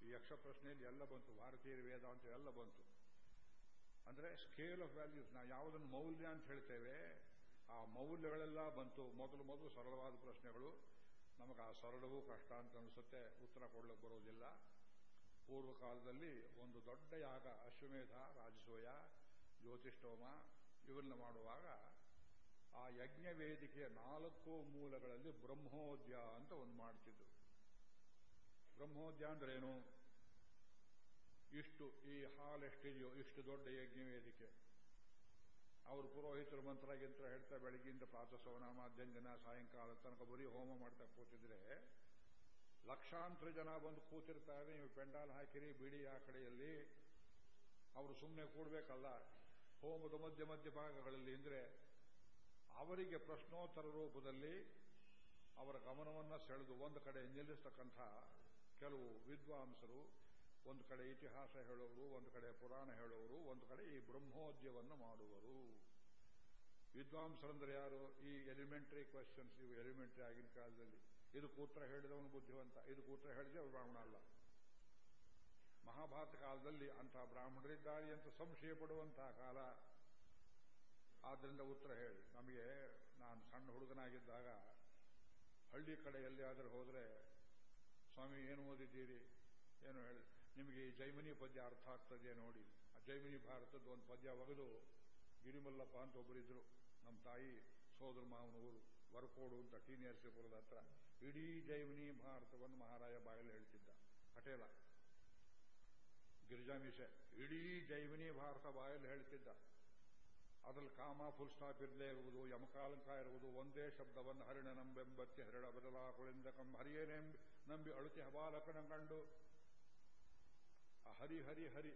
ಈ ಯಕ್ಷ ಪ್ರಶ್ನೆಯಲ್ಲಿ ಎಲ್ಲ ಬಂತು, ಭಾರತೀಯ ವೇದಾಂತ ಎಲ್ಲ ಬಂತು. ಅಂದ್ರೆ ಸ್ಕೇಲ್ ಆಫ್ ವ್ಯಾಲ್ಯೂಸ್ ನಾವು ಯಾವುದನ್ನು ಮೌಲ್ಯ ಅಂತ ಹೇಳ್ತೇವೆ, ಆ ಮೌಲ್ಯಗಳೆಲ್ಲ ಬಂತು. ಮೊದಲು ಮೊದಲು ಸರಳವಾದ ಪ್ರಶ್ನೆಗಳು. ನಮಗೆ ಆ ಸರಳವೂ ಕಷ್ಟ ಅಂತ ಅನಿಸುತ್ತೆ. ಉತ್ತರ ಕೊಡಲಿಕ್ಕೆ ಬರೋದಿಲ್ಲ. ಪೂರ್ವ ಕಾಲದಲ್ಲಿ ಒಂದು ದೊಡ್ಡ ಯಾಗ, ಅಶ್ವಮೇಧ, ರಾಜಸೋಯ, ಜ್ಯೋತಿಷ್ಠೋಮ ಇವನ್ನ ಮಾಡುವಾಗ ಆ ಯಜ್ಞ ವೇದಿಕೆಯ ನಾಲ್ಕು ಮೂಲಗಳಲ್ಲಿ ಬ್ರಹ್ಮೋದ್ಯ ಅಂತ ಒಂದು ಮಾಡ್ತಿದ್ರು ಬ್ರಹ್ಮೋದ್ಯ ಅಂದ್ರೇನು? ಇಷ್ಟು ಈ ಹಾಲ್ ಎಷ್ಟಿದೆಯೋ, ಇಷ್ಟು ದೊಡ್ಡ ಯಜ್ಞ ವೇದಿಕೆ. ಅವರು ಪುರೋಹಿತರು ಮಂತ್ರಗಿಂತ ಹೇಳ್ತಾ ಬೆಳಗ್ಗಿಂದ ಪ್ರಾತಸವನ ಮಾಧ್ಯಂಗನ ಸಾಯಂಕಾಲ ತನಕ ಬರೀ ಹೋಮ ಮಾಡ್ತಾ ಕೂತಿದ್ರೆ, ಲಕ್ಷಾಂತರ ಜನ ಬಂದು ಕೂತಿರ್ತಾರೆ. ನೀವು ಪೆಂಡಾಲ್ ಹಾಕಿರಿ, ಬಿಡಿ ಆ ಕಡೆಯಲ್ಲಿ. ಅವರು ಸುಮ್ಮನೆ ಕೂಡಬೇಕಲ್ಲ. ಹೋಮದ ಮಧ್ಯ ಮಧ್ಯ ಭಾಗಗಳಲ್ಲಿ ಅಂದ್ರೆ ಅವರಿಗೆ ಪ್ರಶ್ನೋತ್ತರ ರೂಪದಲ್ಲಿ ಅವರ ಗಮನವನ್ನ ಸೆಳೆದು ಒಂದು ಕಡೆ ನಿಲ್ಲಿಸ್ತಕ್ಕಂಥ ಕೆಲವು ವಿದ್ವಾಂಸರು ಒಂದು ಕಡೆ ಇತಿಹಾಸ ಹೇಳೋರು, ಒಂದು ಕಡೆ ಪುರಾಣ ಹೇಳೋರು, ಒಂದು ಕಡೆ ಈ ಬ್ರಹ್ಮೋದ್ಯವನ್ನು ಮಾಡುವರು. ವಿದ್ವಾಂಸರಂದ್ರೆ ಯಾರು? ಈ ಎಲಿಮೆಂಟರಿ ಕ್ವೆಶನ್ಸ್ ಇವು ಎಲಿಮೆಂಟರಿ ಆಗಿನ ಕಾಲದಲ್ಲಿ. ಇದು ಕೂತ್ರ ಹೇಳಿದವನು ಬುದ್ಧಿವಂತ. ಇದು ಕೂತ್ರ ಹೇಳಿದೆ ಅವ್ರು ಬ್ರಾಹ್ಮಣ ಅಲ್ಲ. ಮಹಾಭಾರತ ಕಾಲದಲ್ಲಿ ಅಂತಹ ಬ್ರಾಹ್ಮಣರಿದ್ದಾರೆ ಅಂತ ಸಂಶಯ ಪಡುವಂತಹ ಕಾಲ. ಆದ್ರಿಂದ ಉತ್ತರ ಹೇಳಿ. ನಮಗೆ, ನಾನು ಸಣ್ಣ ಹುಡುಗನಾಗಿದ್ದಾಗ, ಹಳ್ಳಿ ಕಡೆ ಎಲ್ಲಿಯಾದರೂ ಹೋದ್ರೆ, ಸ್ವಾಮಿ, ಏನು ಓದಿದ್ದೀರಿ? ಏನು ಹೇಳಿ? ನಿಮಗೆ ಈ ಜೈಮಿನಿ ಪದ್ಯ ಅರ್ಥ ಆಗ್ತದೆ ನೋಡಿ. ಆ ಜೈಮಿನಿ ಭಾರತದ ಒಂದು ಪದ್ಯ ಒಗೆದು ಗಿರಿಮಲ್ಲಪ್ಪ ಅಂತ ಒಬ್ಬರಿದ್ರು ನಮ್ಮ ತಾಯಿ ಸೋದರ ಮಾವನವರು, ವರಕೋಡು ಅಂತ ಟಿ ನರಸೀಪುರದ ಹತ್ರ ಇಡೀ ಜೈಮಿನಿ ಭಾರತವನ್ನು ಮಹಾರಾಯ ಬಾಯಲ್ಲಿ ಹೇಳ್ತಿದ್ದ. ಪಟೇಲ. ಗಿರಿಜಾಮಿಷೆ ಇಡೀ ಜೈಮಿನಿ ಭಾರತ ಬಾಯಲ್ಲಿ ಹೇಳ್ತಿದ್ದ. ಅದ್ರಲ್ಲಿ ಕಾಮ ಫುಲ್ ಸ್ಟಾಪ್ ಇರದೇ ಇರುವುದು, ಯಮಕಾಲಂಕ ಇರುವುದು, ಒಂದೇ ಶಬ್ದವನ್ನು ಹರಿಣ ನಂಬೆಂಬತ್ತಿ ಹರಿಣ ಬದಲಾಕುಳಿಂದ ಕಂಬ ಹರಿಯೇನೆಂಬಿ ನಂಬಿ ಅಳುತಿ ಹಬಾಲಕನ ಕಂಡು ಹರಿ ಹರಿ ಹರಿ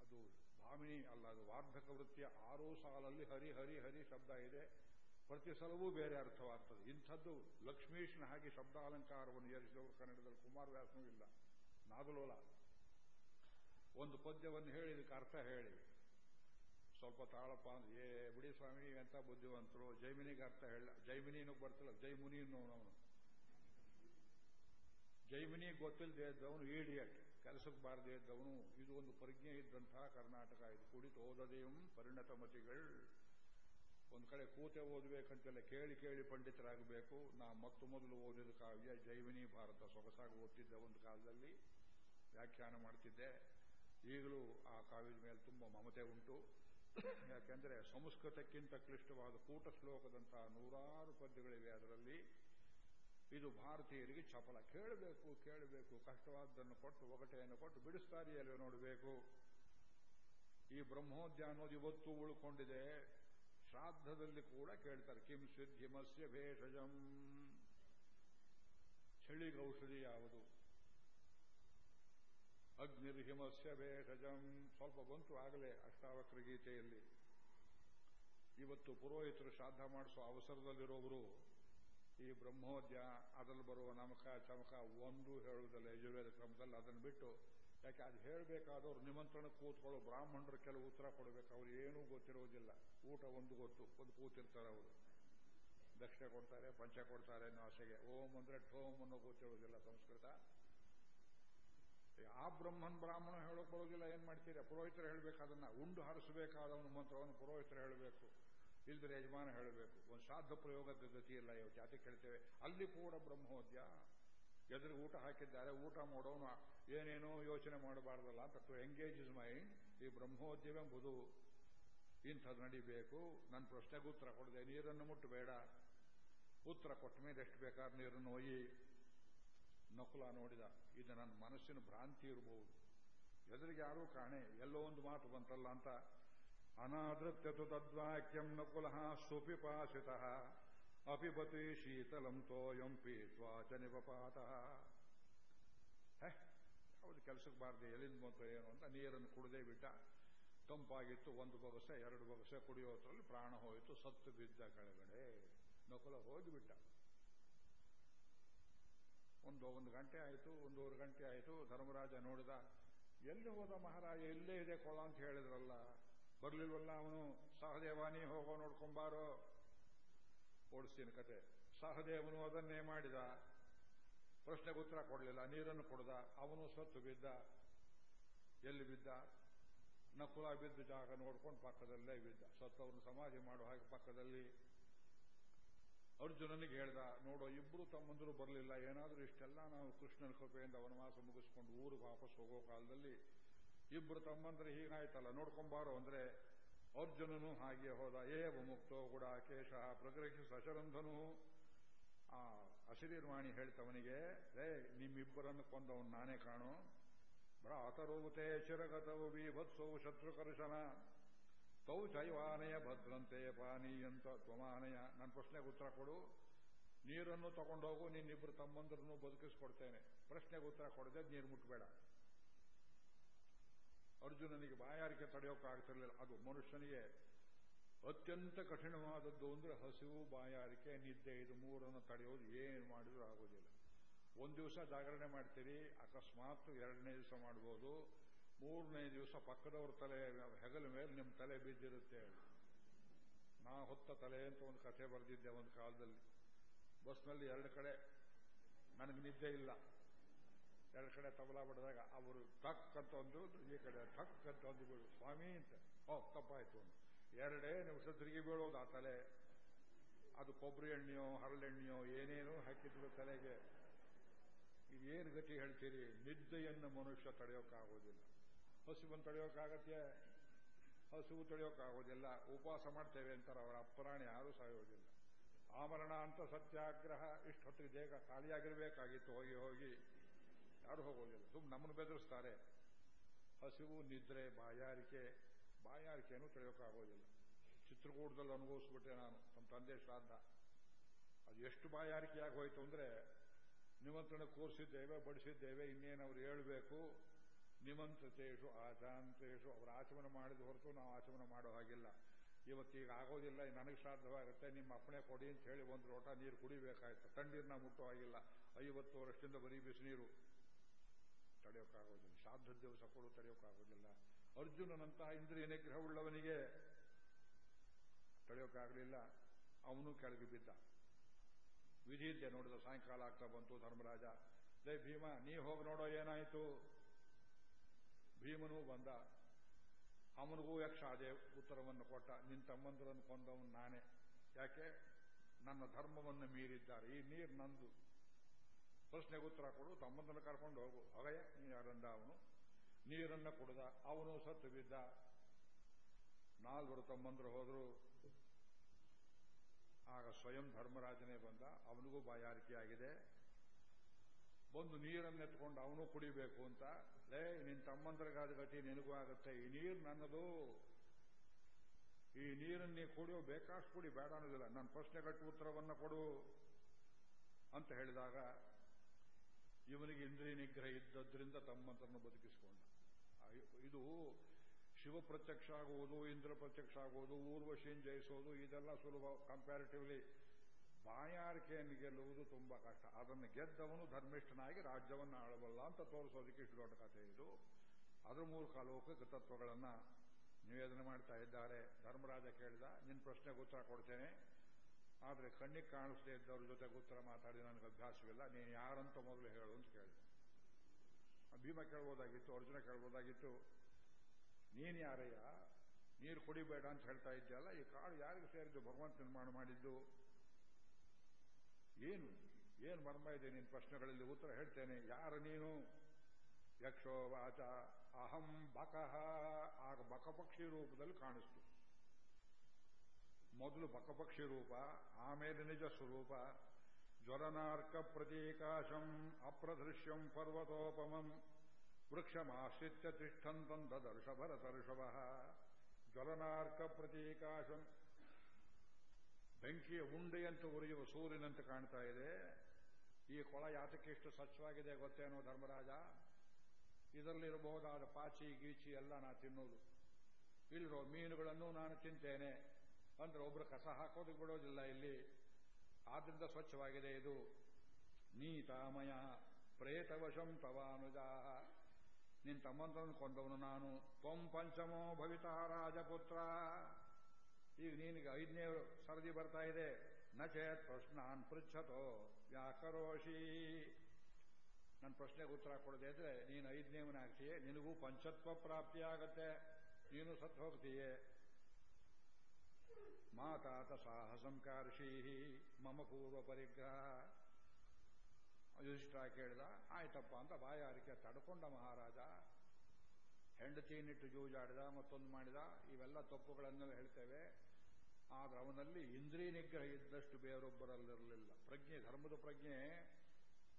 ಅದು ಭಾಮಿನಿ ಅಲ್ಲ, ಅದು ವಾರ್ಧಕ ವೃತ್ತಿಯ ಆರೋ ಸಾಲಲ್ಲಿ ಹರಿ ಹರಿ ಹರಿ ಶಬ್ದ ಇದೆ. ಪ್ರತಿ ಸಲವೂ ಬೇರೆ ಅರ್ಥವಾಗ್ತದೆ. ಇಂಥದ್ದು ಲಕ್ಷ್ಮೀಶನ ಹಾಗೆ ಶಬ್ದ ಅಲಂಕಾರವನ್ನು ಏರಿಸಿದವರು ಕನ್ನಡದಲ್ಲಿ ಕುಮಾರವ್ಯಾಸನೂ ಇಲ್ಲ. ನಾಗಲೋಲ. ಒಂದು ಪದ್ಯವನ್ನು ಹೇಳಿ, ಇದಕ್ಕೆ ಅರ್ಥ ಹೇಳಿ. ಸ್ವಲ್ಪ ತಾಳಪ್ಪ ಅಂದ್ರೆ, ಏ ಬಿಡಿ ಸ್ವಾಮಿ ಅಂತ ಬುದ್ಧಿವಂತರು? ಜೈಮಿನಿಗೆ ಅರ್ಥ ಹೇಳ, ಜೈಮಿನಿನೂ ಬರ್ತಿಲ್ಲ, ಜೈಮುನಿ ಅನ್ನೋನು ಜೈಮಿನಿ ಗೊತ್ತಿಲ್ಲದೆ ಇದ್ದವನು ಈಡಿಯಟ್ ಕೆಲಸಕ್ಕೆ ಬಾರದೇ ಇದ್ದವನು, ಇದು ಒಂದು ಪ್ರಜ್ಞೆ ಇದ್ದಂತಹ ಕರ್ನಾಟಕ. ಇದು ಕುಡಿತು ಓದದೆಯಂ ಪರಿಣತ ಮತಿಗಳು. ಒಂದು ಕಡೆ ಕೂತೆ ಓದಬೇಕಂತೆಲ್ಲ ಕೇಳಿ ಕೇಳಿ ಪಂಡಿತರಾಗಬೇಕು. ನಾ ಮತ್ತು ಮೊದಲು ಓದಿದ ಕಾವ್ಯ ಜೈವಿನಿ ಭಾರತ, ಸೊಗಸಾಗಿ ಓದ್ತಿದ್ದ ಒಂದು ಕಾಲದಲ್ಲಿ. ವ್ಯಾಖ್ಯಾನ ಮಾಡ್ತಿದ್ದೆ. ಈಗಲೂ ಆ ಕಾವ್ಯದ ಮೇಲೆ ತುಂಬ ಮಮತೆ ಉಂಟು. ಯಾಕೆಂದರೆ ಸಂಸ್ಕೃತಕ್ಕಿಂತ ಕ್ಲಿಷ್ಟವಾದ ಕೂಟ ಶ್ಲೋಕದಂತಹ ನೂರಾರು ಪದ್ಯಗಳಿವೆ ಅದರಲ್ಲಿ. ಇದು ಭಾರತೀಯರಿಗೆ ಚಪಲ. ಕೇಳಬೇಕು ಕೇಳಬೇಕು, ಕಷ್ಟವಾದ್ದನ್ನು ಕೊಟ್ಟು, ಒಗಟೆಯನ್ನು ಕೊಟ್ಟು ಬಿಡಿಸ್ತಾರಿಯಲ್ಲೇ ನೋಡಬೇಕು. ಈ ಬ್ರಹ್ಮೋದ್ಯ ಅನ್ನೋದು ಇವತ್ತು ಉಳ್ಕೊಂಡಿದೆ. ಶ್ರಾದ್ದದಲ್ಲಿ ಕೂಡ ಕೇಳ್ತಾರೆ, ಕಿಂ ಸಿದ್ಧಿಮಸ್ಯ ಭೇಷಜಂ. ಚಳಿಗೆ ಔಷಧಿ ಯಾವುದು? ಅಗ್ನಿರ್ಹಿಮಸ್ಯ ಭೇಷಜಂ. ಸ್ವಲ್ಪ ಬಂತು ಆಗಲೇ ಅಷ್ಟಾವಕ್ರ ಗೀತೆಯಲ್ಲಿ. ಇವತ್ತು ಪುರೋಹಿತರು ಶ್ರಾದ್ದ ಮಾಡಿಸೋ ಅವಸರದಲ್ಲಿರೋರು ಈ ಬ್ರಹ್ಮೋದ್ಯ ಅದ್ರಲ್ಲಿ ಬರುವ ನಮಕ ಚಮಕ ಒಂದು ಹೇಳುವುದಲ್ಲ, ಯಜುರ್ವೇದ ಕ್ರಮದಲ್ಲಿ ಅದನ್ನು ಬಿಟ್ಟು, ಯಾಕೆ ಅದು ಹೇಳಬೇಕಾದವ್ರು ನಿಮಂತ್ರಣ ಕೂತ್ಕೊಳ್ಳೋ ಬ್ರಾಹ್ಮಣರು ಕೆಲವು ಉತ್ತರ ಕೊಡಬೇಕು, ಅವ್ರು ಏನೂ ಗೊತ್ತಿರೋದಿಲ್ಲ. ಊಟ ಒಂದು ಗೊತ್ತು, ಒಂದು ಕೂತಿರ್ತಾರೆ ಅವರು. ದಕ್ಷಿಣ ಕೊಡ್ತಾರೆ, ಪಂಚ ಕೊಡ್ತಾರೆ ಅನ್ನೋ ಆಸೆಗೆ. ಓಂ ಅಂದ್ರೆ ಠೋಮ್ ಅನ್ನೋ ಗೊತ್ತಿರೋದಿಲ್ಲ ಸಂಸ್ಕೃತ. ಆ ಬ್ರಹ್ಮನ್ ಬ್ರಾಹ್ಮಣ ಹೇಳೋಕೆ ಬರೋದಿಲ್ಲ, ಏನ್ ಮಾಡ್ತೀರಾ? ಪುರೋಹಿತರು ಹೇಳಬೇಕಾದನ್ನ ಉಂಡು ಹರಿಸಬೇಕಾದವನು ಮಂತ್ರವನ್ನು ಪುರೋಹಿತರು ಹೇಳಬೇಕು. ಇಲ್ದ್ರೆ ಯಜಮಾನ ಹೇಳಬೇಕು. ಒಂದು ಶ್ರಾದ್ದ ಪ್ರಯೋಗದ ಗತಿ ಇಲ್ಲ ಇವತ್ತು ಜಾತಿ ಕೇಳ್ತೇವೆ. ಅಲ್ಲಿ ಕೂಡ ಬ್ರಹ್ಮೋದ್ಯ. ಎದುರು ಊಟ ಹಾಕಿದ್ದಾರೆ, ಊಟ ಮಾಡೋನು ಏನೇನೋ ಯೋಚನೆ ಮಾಡಬಾರ್ದಲ್ಲ ಅಂತ ಎಂಗೇಜ್ ಇಸ್ ಮೈಂಡ್ ಈ ಬ್ರಹ್ಮೋದ್ಯವೆಂಬುದು ಇಂಥದ್ದು ನಡಿಬೇಕು. ನನ್ನ ಪ್ರಶ್ನೆಗೆ ಉತ್ತರ ಕೊಡದೆ, ನೀರನ್ನು ಮುಟ್ಟಬೇಡ. ಉತ್ತರ ಕೊಟ್ಟ ಮೇಲೆ ಎಷ್ಟು ಬೇಕಾದ್ರೆ ನೀರನ್ನು ಒಯ್ಯಿ. ನಕುಲ ನೋಡಿದ, ಇದು ನನ್ನ ಮನಸ್ಸಿನ ಭ್ರಾಂತಿ ಇರಬಹುದು. ಎದುರಿಗೆ ಯಾರೂ ಕಾಣೆ, ಎಲ್ಲೋ ಒಂದು ಮಾತು ಬಂತಲ್ಲ ಅಂತ ಅನಾದೃತ್ಯತು ತದ್ವಾಕ್ಯಂ ನಕುಲ ಸುಪಿಪಾಸಿತ ಅಪಿಪತಿ ಶೀತಲಂ ತೋಯಂ ಪೀತ್ವಾ ಚ ಹೇ ಹೌದು ಕೆಲಸಕ್ಕೆ ಬಾರದೆ, ಎಲ್ಲಿಂದ ಬಂತು, ಏನು ಅಂತ ನೀರನ್ನು ಕುಡದೇ ಬಿಟ್ಟ, ತಂಪಾಗಿತ್ತು, ಒಂದು ಬೊಗಸೆ, ಎರಡು ಬೊಗಸೆ ಕುಡಿಯೋದ್ರಲ್ಲಿ ಪ್ರಾಣ ಹೋಯಿತು, ಸತ್ತು ಬಿದ್ದ ಕೆಳಗಡೆ. ನಕುಲ ಹೋಗಿಬಿಟ್ಟ. ಒಂದು ಒಂದು ಗಂಟೆ ಆಯಿತು, ಒಂದೂವರೆ ಗಂಟೆ ಆಯಿತು, ಧರ್ಮರಾಜ ನೋಡಿದ, ಎಲ್ಲಿ ಹೋದ ಮಹಾರಾಜ, ಇಲ್ಲೇ ಇದೆ ಕೊಳ ಅಂತ ಹೇಳಿದ್ರಲ್ಲ. ಬರ್ಲಿಲ್ವಲ್ಲ ಅವನು? ಸಹದೇವಾನಿ ಹೋಗೋ ನೋಡ್ಕೊಂಬಾರೋ ಓಡಿಸ್ತೀನಿ ಕತೆ. ಸಹದೇವನು ಅದನ್ನೇ ಮಾಡಿದ. ಪ್ರಶ್ನೆಗೆ ಉತ್ತರ ಕೊಡಲಿಲ್ಲ. ನೀರನ್ನು ಕೊಡ್ದ. ಅವನು ಸತ್ತು ಬಿದ್ದ. ಎಲ್ಲಿ ಬಿದ್ದ? ನಕುಲ ಬಿದ್ದ ಜಾಗ ನೋಡ್ಕೊಂಡು ಪಕ್ಕದಲ್ಲೇ ಬಿದ್ದ. ಸತ್ತವನು ಸಮಾಧಿ ಮಾಡೋ ಹಾಗೆ ಪಕ್ಕದಲ್ಲಿ. ಅರ್ಜುನನಿಗೆ ಹೇಳ್ದ, ನೋಡೋ, ಇಬ್ರು ತಮ್ಮಂದರು ಬರಲಿಲ್ಲ. ಏನಾದರೂ ಇಷ್ಟೆಲ್ಲ ನಾವು ಕೃಷ್ಣನ ಕೃಪೆಯಿಂದ ವನವಾಸ ಮುಗಿಸ್ಕೊಂಡು ಊರಿಗೆ ವಾಪಸ್ ಹೋಗೋ ಕಾಲದಲ್ಲಿ ಇಬ್ರು ತಮ್ಮಂದ್ರೆ ಹೀಗಾಯ್ತಲ್ಲ, ನೋಡ್ಕೊಂಬಾರೋ ಅಂದ್ರೆ ಅರ್ಜುನನು ಹಾಗೆ ಹೋದ. ಏವ ಮುಕ್ತೋ ಕೂಡ ಕೇಶ ಪ್ರತಿರಕ್ಷಿ ಸಶರಂಧನು. ಆ ಅಶರೀರ್ವಾಣಿ ಹೇಳ್ತವನಿಗೆ, ರೇ, ನಿಮ್ಮಿಬ್ಬರನ್ನು ಕೊಂದವನು ನಾನೇ ಕಾಣು. ಅತರೂತೆ ಚಿರಗತವು ಬೀಭತ್ಸವು ಶತ್ರುಕರ್ಷಣ. ತೌ ಶೈವಾನಯ ಭದ್ರಂತೆ ಪಾನೀಯಂತ ತ್ವಮಾನಯ. ನನ್ನ ಪ್ರಶ್ನೆಗೆ ಉತ್ತರ ಕೊಡು. ನೀರನ್ನು ತಗೊಂಡೋಗು, ನಿನ್ನಿಬ್ರು ತಮ್ಮಂದ್ರನ್ನು ಬದುಕಿಸ್ಕೊಡ್ತೇನೆ. ಪ್ರಶ್ನೆಗೆ ಉತ್ತರ ಕೊಡದೆ ನೀರು ಮುಟ್ಟಬೇಡ ಅರ್ಜುನನಿಗೆ ಬಾಯಾರಿಕೆ ತಡೆಯೋಕ್ಕಾಗ್ತಿರ್ಲಿಲ್ಲ. ಅದು ಮನುಷ್ಯನಿಗೆ ಅತ್ಯಂತ ಕಠಿಣವಾದದ್ದು ಅಂದ್ರೆ ಹಸಿವು, ಬಾಯಾರಿಕೆ, ನಿದ್ದೆ, ಇದು ಮೂರನ್ನು ತಡೆಯೋದು ಏನು ಮಾಡಿದ್ರೂ ಆಗೋದಿಲ್ಲ. ಒಂದು ದಿವಸ ಜಾಗರಣೆ ಮಾಡ್ತೀರಿ, ಅಕಸ್ಮಾತ್ ಎರಡನೇ ದಿವಸ ಮಾಡ್ಬೋದು, ಮೂರನೇ ದಿವಸ ಪಕ್ಕದವ್ರ ತಲೆ, ಹೆಗಲ ಮೇಲೆ ನಿಮ್ಮ ತಲೆ ಬಿದ್ದಿರುತ್ತೆ ನಾ ಹೊತ್ತ ತಲೆ ಅಂತ ಒಂದು ಕಥೆ ಬರೆದಿದ್ದೆ ಒಂದು ಕಾಲದಲ್ಲಿ. ಬಸ್ನಲ್ಲಿ ಎರಡು ಕಡೆ, ನನಗೆ ನಿದ್ದೆ ಇಲ್ಲ. ಎರಡು ಕಡೆ ತಬಲಾ ಬಡಿದಾಗ ಅವರು ಟಕ್ ಅಂತ ಒಂದು ಈ ಕಡೆ ಟಕ್ ಅಂತ ಸ್ವಾಮಿ ಅಂತ. ಓ, ತಪ್ಪಾಯ್ತು ಅಂತ ಎರಡೇ ನಿಮಿಷ ತಿರುಗಿ ಬೀಳೋದು ಆ ತಲೆ. ಅದು ಕೊಬ್ಬರಿ ಎಣ್ಣೆಯೋ ಹರಳೆಣ್ಣೆಯೋ ಏನೇನೋ ಹಾಕಿದ್ರು ತಲೆಗೆ. ಇದೇನು ಗತಿ ಹೇಳ್ತೀರಿ? ನಿದ್ದೆಯನ್ನು ಮನುಷ್ಯ ತಡೆಯೋಕ್ಕಾಗೋದಿಲ್ಲ. ಹಸುವನ್ನು ತಡೆಯೋಕ್ಕಾಗತ್ತೆ? ಹಸುವು ತಡೆಯೋಕ್ಕಾಗೋದಿಲ್ಲ. ಉಪವಾಸ ಮಾಡ್ತೇವೆ ಅಂತಾರೆ, ಅವರ ಅಪ್ಪರಾಣಿ ಯಾರೂ ಸಾಯೋದಿಲ್ಲ. ಆಮರಣ ಅಂತ ಸತ್ಯಾಗ್ರಹ ಇಷ್ಟು ಹೊತ್ತಿಗೆ ದೇಹ ಖಾಲಿಯಾಗಿರಬೇಕಾಗಿತ್ತು, ಹೋಗಿ ಹೋಗಿ. ಯಾರು ಹೋಗೋದಿಲ್ಲ. ಸುಮ್ಮನೆ ನಮ್ಮನ್ನು ಬೆದರಿಸ್ತಾರೆ. ಹಸಿವು, ನಿದ್ರೆ, ಬಾಯಾರಿಕೆ, ಬಾಯಾರಿಕೆಯನ್ನು ತಡೆಯೋಕ್ಕಾಗೋದಿಲ್ಲ. ಚಿತ್ರಕೂಟದಲ್ಲಿ ಅನುಭವಿಸ್ಬಿಟ್ಟೆ ನಾನು ನಮ್ಮ ತಂದೆ ಶ್ರಾದ್ದ. ಅದು ಎಷ್ಟು ಬಾಯಾರಿಕೆಯಾಗಿ ಹೋಯಿತು ಅಂದ್ರೆ, ನಿಮಂತ್ರಣ ಕೂರಿಸಿದ್ದೇವೆ, ಬಡಿಸಿದ್ದೇವೆ, ಇನ್ನೇನು ಅವ್ರು ಹೇಳಬೇಕು? ನಿಮಂತ್ರಿತೇಶು ಆಚಾಂತೇಶು ಅವರು ಆಚಮನ ಮಾಡಿದ ಹೊರತು ನಾವು ಆಚಮನ ಮಾಡೋ ಹಾಗಿಲ್ಲ. ಇವತ್ತೀಗ ಆಗೋದಿಲ್ಲ ನನಗೆ ಶ್ರಾದ್ದವಾಗುತ್ತೆ, ನಿಮ್ಮ ಅಪ್ಪಣೆ ಕೊಡಿ ಅಂತ ಹೇಳಿ ಒಂದು ಲೋಟ ನೀರು ಕುಡಿಬೇಕಾಯ್ತು. ತಣ್ಣೀರನ್ನ ಮುಟ್ಟೋ ಹಾಗಿಲ್ಲ. ಐವತ್ತು ವರ್ಷದಿಂದ ಬರೀ ಬಿಸಿನೀರು. ತಡೆಯೋಕ್ಕಾಗೋದಿಲ್ಲ ದಿವಸ ಕೊಡು ತಡೆಯೋಕ್ಕಾಗೋದಿಲ್ಲ ಅರ್ಜುನನಂತಹ ಇಂದ್ರಿಯ ನಿಗ್ರಹವುಳ್ಳವನಿಗೆ ತಡೆಯೋಕ್ಕಾಗಲಿಲ್ಲ ಅವನು ಕೆಳಗೆ ಬಿದ್ದ. ವಿಧಿ ಇದ್ದೆ ನೋಡಿದ ಸಾಯಂಕಾಲ ಆಗ್ತಾ ಬಂತು ಧರ್ಮರಾಜ. ಲೇ ಭೀಮ, ನೀ ಹೋಗಿ ನೋಡೋ ಏನಾಯಿತು? ಭೀಮನೂ ಬಂದ. ಅವನಿಗೂ ಯಕ್ಷ ಅದೇ ಉತ್ತರವನ್ನು ಕೊಟ್ಟ. ನಿನ್ನ ತಮ್ಮಂದರನ್ನು ಕೊಂದವನು ನಾನೇ. ಯಾಕೆ? ನನ್ನ ಧರ್ಮವನ್ನು ಮೀರಿದ್ದಾರೆ. ಈ ನೀರು ನಂದು. ಪ್ರಶ್ನೆಗೆ ಉತ್ತರ ಕೊಡು ತಮ್ಮಂದನ್ನು ಕರ್ಕೊಂಡು ಹೋಗು. ಅಗಯ ನೀನು ಯಾರಂದ ಅವನು? ನೀರನ್ನು ಕುಡಿದ, ಅವನು ಸತ್ತು ಬಿದ್ದ. ನಾಲ್ವರು ತಮ್ಮಂದ್ರು ಹೋದರು. ಆಗ ಸ್ವಯಂ ಧರ್ಮರಾಜನೇ ಬಂದ. ಅವನಿಗೂ ಬಾಯಾರಿಕೆ ಆಗಿದೆ ಬಂದು ನೀರನ್ನೆತ್ಕೊಂಡು ಅವನು ಕುಡಿಬೇಕು ಅಂತ. ಲೇ ನಿನ್ನ ತಮ್ಮಂದ್ರಗಾದ ಗತಿ ನಿನಗೂ ಆಗುತ್ತೆ. ಈ ನೀರು ನನ್ನದು. ಈ ನೀರನ್ನೇ ಕುಡಿಯೋ ಬೇಕಾಷ್ಟು ಕುಡಿ, ಬೇಡ ಅನ್ನೋದಿಲ್ಲ. ನನ್ನ ಪ್ರಶ್ನೆಗಟ್ಟು ಉತ್ತರವನ್ನು ಕೊಡು ಅಂತ ಹೇಳಿದಾಗ ಇವನಿಗೆ ಇಂದ್ರಿಯ ನಿಗ್ರಹ ಇದ್ದದ್ರಿಂದ ತಮ್ಮಂತರನ್ನು ಬದುಕಿಸಿಕೊಂಡ. ಇದು ಶಿವ ಪ್ರತ್ಯಕ್ಷ ಆಗುವುದು, ಇಂದ್ರ ಪ್ರತ್ಯಕ್ಷ ಆಗುವುದು ಊರ್ವಶೀನ್ ಜಯಿಸೋದು, ಇದೆಲ್ಲ ಸುಲಭ ಕಂಪ್ಯಾರಿಟಿವ್ಲಿ ಬಾಯಾರಿಕೆಯನ್ನು ಗೆಲ್ಲುವುದು ತುಂಬಾ ಕಷ್ಟ. ಅದನ್ನು ಗೆದ್ದವನು ಧರ್ಮಿಷ್ಠನಾಗಿ ರಾಜ್ಯವನ್ನು ಆಳಬಲ್ಲ ಅಂತ ತೋರಿಸೋದಕ್ಕೆ ಇಷ್ಟು ದೊಡ್ಡ ಕಥೆ ಇದು. ಅದರ ಮೂಲಕ ಲೌಕಿಕ ತತ್ವಗಳನ್ನ ನಿವೇದನೆ ಮಾಡ್ತಾ ಇದ್ದಾರೆ. ಧರ್ಮರಾಜ ಕೇಳಿದ ನಿನ್ನ ಪ್ರಶ್ನೆಗೆ ಉತ್ತರ ಕೊಡ್ತೇನೆ. ಆದರೆ ಕಣ್ಣಿಗೆ ಕಾಣಿಸದೇ ಇದ್ದವ್ರ ಜೊತೆ ಉತ್ತರ ಮಾತಾಡಿ ನನಗೆ ಅಭ್ಯಾಸವಿಲ್ಲ. ನೀನು ಯಾರಂತ ಮೊದಲು ಹೇಳು ಅಂತ ಕೇಳಿದೆ. ಭೀಮ ಕೇಳ್ಬೋದಾಗಿತ್ತು, ಅರ್ಜುನ ಕೇಳ್ಬೋದಾಗಿತ್ತು. ನೀನು ಯಾರಯ್ಯ? ನೀರು ಕುಡಿಬೇಡ ಅಂತ ಹೇಳ್ತಾ ಇದ್ದಲ್ಲ ಈ ಕಾಡು ಯಾರಿಗೆ ಸೇರಿದ್ದು? ಭಗವಂತ ನಿರ್ಮಾಣ ಮಾಡಿದ್ದು. ಏನು? ಏನು ಮರ್ಮ ಇದೆ ನಿನ್ನ ಪ್ರಶ್ನೆಗಳಲ್ಲಿ? ಉತ್ತರ ಹೇಳ್ತೇನೆ. ಯಾರು ನೀನು? ಯಕ್ಷೋ ವಾಚ. ಅಹಂ ಬಕಃ ಆಗ ಬಕಪಕ್ಷಿ ರೂಪದಲ್ಲಿ ಕಾಣಿಸ್ತು. ಮೊದಲು ಬಕಪಕ್ಷಿ ರೂಪ, ಆಮೇಲೆ ನಿಜ ಸ್ವರೂಪ. ಜ್ವರನಾರ್ಕ ಪ್ರತೀಕಾಶಂ ಅಪ್ರದೃಶ್ಯಂ ಪರ್ವತೋಪಮಂ. ವೃಕ್ಷಮಾಶ್ರಿತ್ಯ ತಿಷ್ಠಂತಂ ದದರ್ಶ ಭರತರ್ಷಭ ಜ್ವಲನಾರ್ಕ ಪ್ರತೀಕಾಶಂ. ಬೆಂಕಿಯ ಉಂಡೆಯಂತೆ ಉರಿಯುವ ಸೂರ್ಯನಂತೆ ಕಾಣ್ತಾ ಇದೆ. ಈ ಕೊಳ ಯಾತಕ್ಕೆ ಇಷ್ಟು ಸ್ವಚ್ಛವಾಗಿದೆ ಗೊತ್ತೇನೋ ಧರ್ಮರಾಜ? ಇದರಲ್ಲಿರಬಹುದಾದ ಪಾಚಿ ಗೀಚಿ ಎಲ್ಲ ನಾ ತಿನ್ನೋದು. ಇಲ್ಲಿರೋ ಮೀನುಗಳನ್ನು ನಾನು ತಿಂತೇನೆ. ಅಂದ್ರೆ ಒಬ್ರು ಕಸ ಹಾಕೋದಕ್ಕೆ ಬಿಡೋದಿಲ್ಲ ಇಲ್ಲಿ. ಆದ್ರಿಂದ ಸ್ವಚ್ಛವಾಗಿದೆ ಇದು. ನೀತಾಮಯ ಪ್ರೇತವಶಂ ತವಾನುಜಾ ನಿನ್ ತಮ್ಮಂತರನ್ನು ಕೊಂದವನು ನಾನು. ತ್ವಂ ಪಂಚಮೋ ಭವಿತಾ ರಾಜಪುತ್ರ. ಈಗ ನಿನಗೆ ಐದನೇ ಸರದಿ ಬರ್ತಾ ಇದೆ. ನಚೇತ್ ಪ್ರಶ್ನಾನ್ ಪೃಚ್ಛತೋ ವ್ಯಾಕರೋಷಿ. ನನ್ನ ಪ್ರಶ್ನೆಗೆ ಉತ್ತರ ಕೊಡದೆ ಇದ್ರೆ ನೀನು ಐದನೇವನಾಗ್ತೀಯೇ? ನಿನಗೂ ಪಂಚತ್ವ ಪ್ರಾಪ್ತಿಯಾಗತ್ತೆ. ನೀನು ಸತ್ತು ಹೋಗ್ತೀಯೇ? ಮಾತಾತ ಸಾಹಸಂಕಾರ್ಷೀ ಮಮ ಪೂರ್ವ ಪರಿಗ್ರಹ ಯುಧಿಷ್ಠ ಕೇಳಿದ, ಆಯ್ತಪ್ಪ ಅಂತ ಬಾಯಾರಿಕೆ ತಡ್ಕೊಂಡ ಮಹಾರಾಜ. ಹೆಂಡತಿನಿಟ್ಟು ಜೂಜಾಡಿದ, ಮತ್ತೊಂದು ಮಾಡಿದ, ಇವೆಲ್ಲ ತಪ್ಪುಗಳನ್ನೆಲ್ಲ ಹೇಳ್ತೇವೆ. ಆದ್ರೆ ಅವನಲ್ಲಿ ಇಂದ್ರಿಯ ನಿಗ್ರಹ ಇದ್ದಷ್ಟು ಬೇರೊಬ್ಬರಲ್ಲಿರಲಿಲ್ಲ. ಪ್ರಜ್ಞೆ, ಧರ್ಮದ ಪ್ರಜ್ಞೆ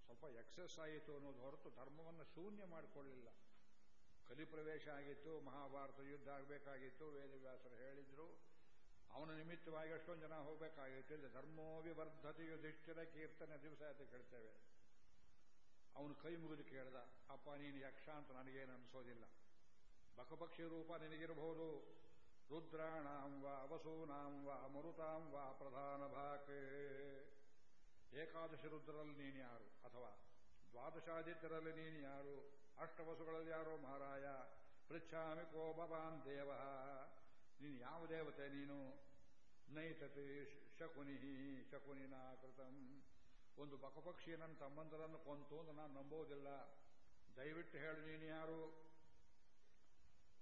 ಸ್ವಲ್ಪ ಎಕ್ಸೆಸ್ ಆಯಿತು ಅನ್ನೋದು ಹೊರತು ಧರ್ಮವನ್ನು ಶೂನ್ಯ ಮಾಡಿಕೊಳ್ಳಿಲ್ಲ. ಕಲಿಪ್ರವೇಶ ಆಗಿತ್ತು, ಮಹಾಭಾರತ ಯುದ್ಧ ಆಗಬೇಕಾಗಿತ್ತು, ವೇದವ್ಯಾಸರು ಹೇಳಿದ್ರು. ಅವನ ನಿಮಿತ್ತವಾಗಿ ಎಷ್ಟೊಂದು ಜನ ಹೋಗಬೇಕಾಗಿತ್ತು. ಇಲ್ಲಿ ವಿವರ್ಧತೆ ಯುಧಿಷ್ಠಿರ ಕೀರ್ತನೆ ದಿವಸ ಅಂತ ಕೇಳ್ತೇವೆ. ಅವನು ಕೈ ಮುಗಿದು ಕೇಳ್ದ, ಅಪ್ಪ, ನೀನು ಯಕ್ಷ ಅಂತ ನನಗೇನು ಅನಿಸೋದಿಲ್ಲ. ಬಕಪಕ್ಷಿ ರೂಪ ನಿನಗಿರಬಹುದು. ರುದ್ರಾಣಾಂ ವಾ ವಸೂನಾಂ ವಾ ಮರುತಾಂ ವಾ ಪ್ರಧಾನ ಭಾಕೆ. ಏಕಾದಶಿ ರುದ್ರರಲ್ಲಿ ನೀನು ಯಾರು? ಅಥವಾ ದ್ವಾದಶಾದಿತ್ಯರಲ್ಲಿ ನೀನು ಯಾರು? ಅಷ್ಟವಸುಗಳಲ್ಲಿ ಯಾರೋ ಮಹಾರಾಯ? ಪೃಚ್ಛಾಮಿ ಕೋ ಭವಾನ್ ದೇವ. ನೀನು ಯಾವ ದೇವತೆ? ನೀನು ನೈತತಿ ಶಕುನಿ ಶಕುನಿನ ಕೃತಂ. ಒಂದು ಬಕಪಕ್ಷಿ ನನ್ನ ತಮ್ಮಂದರನ್ನು ಕೊಂತು ಅಂತ ನಾನು ನಂಬೋದಿಲ್ಲ ದಯವಿಟ್ಟು ಹೇಳು, ನೀನು ಯಾರು?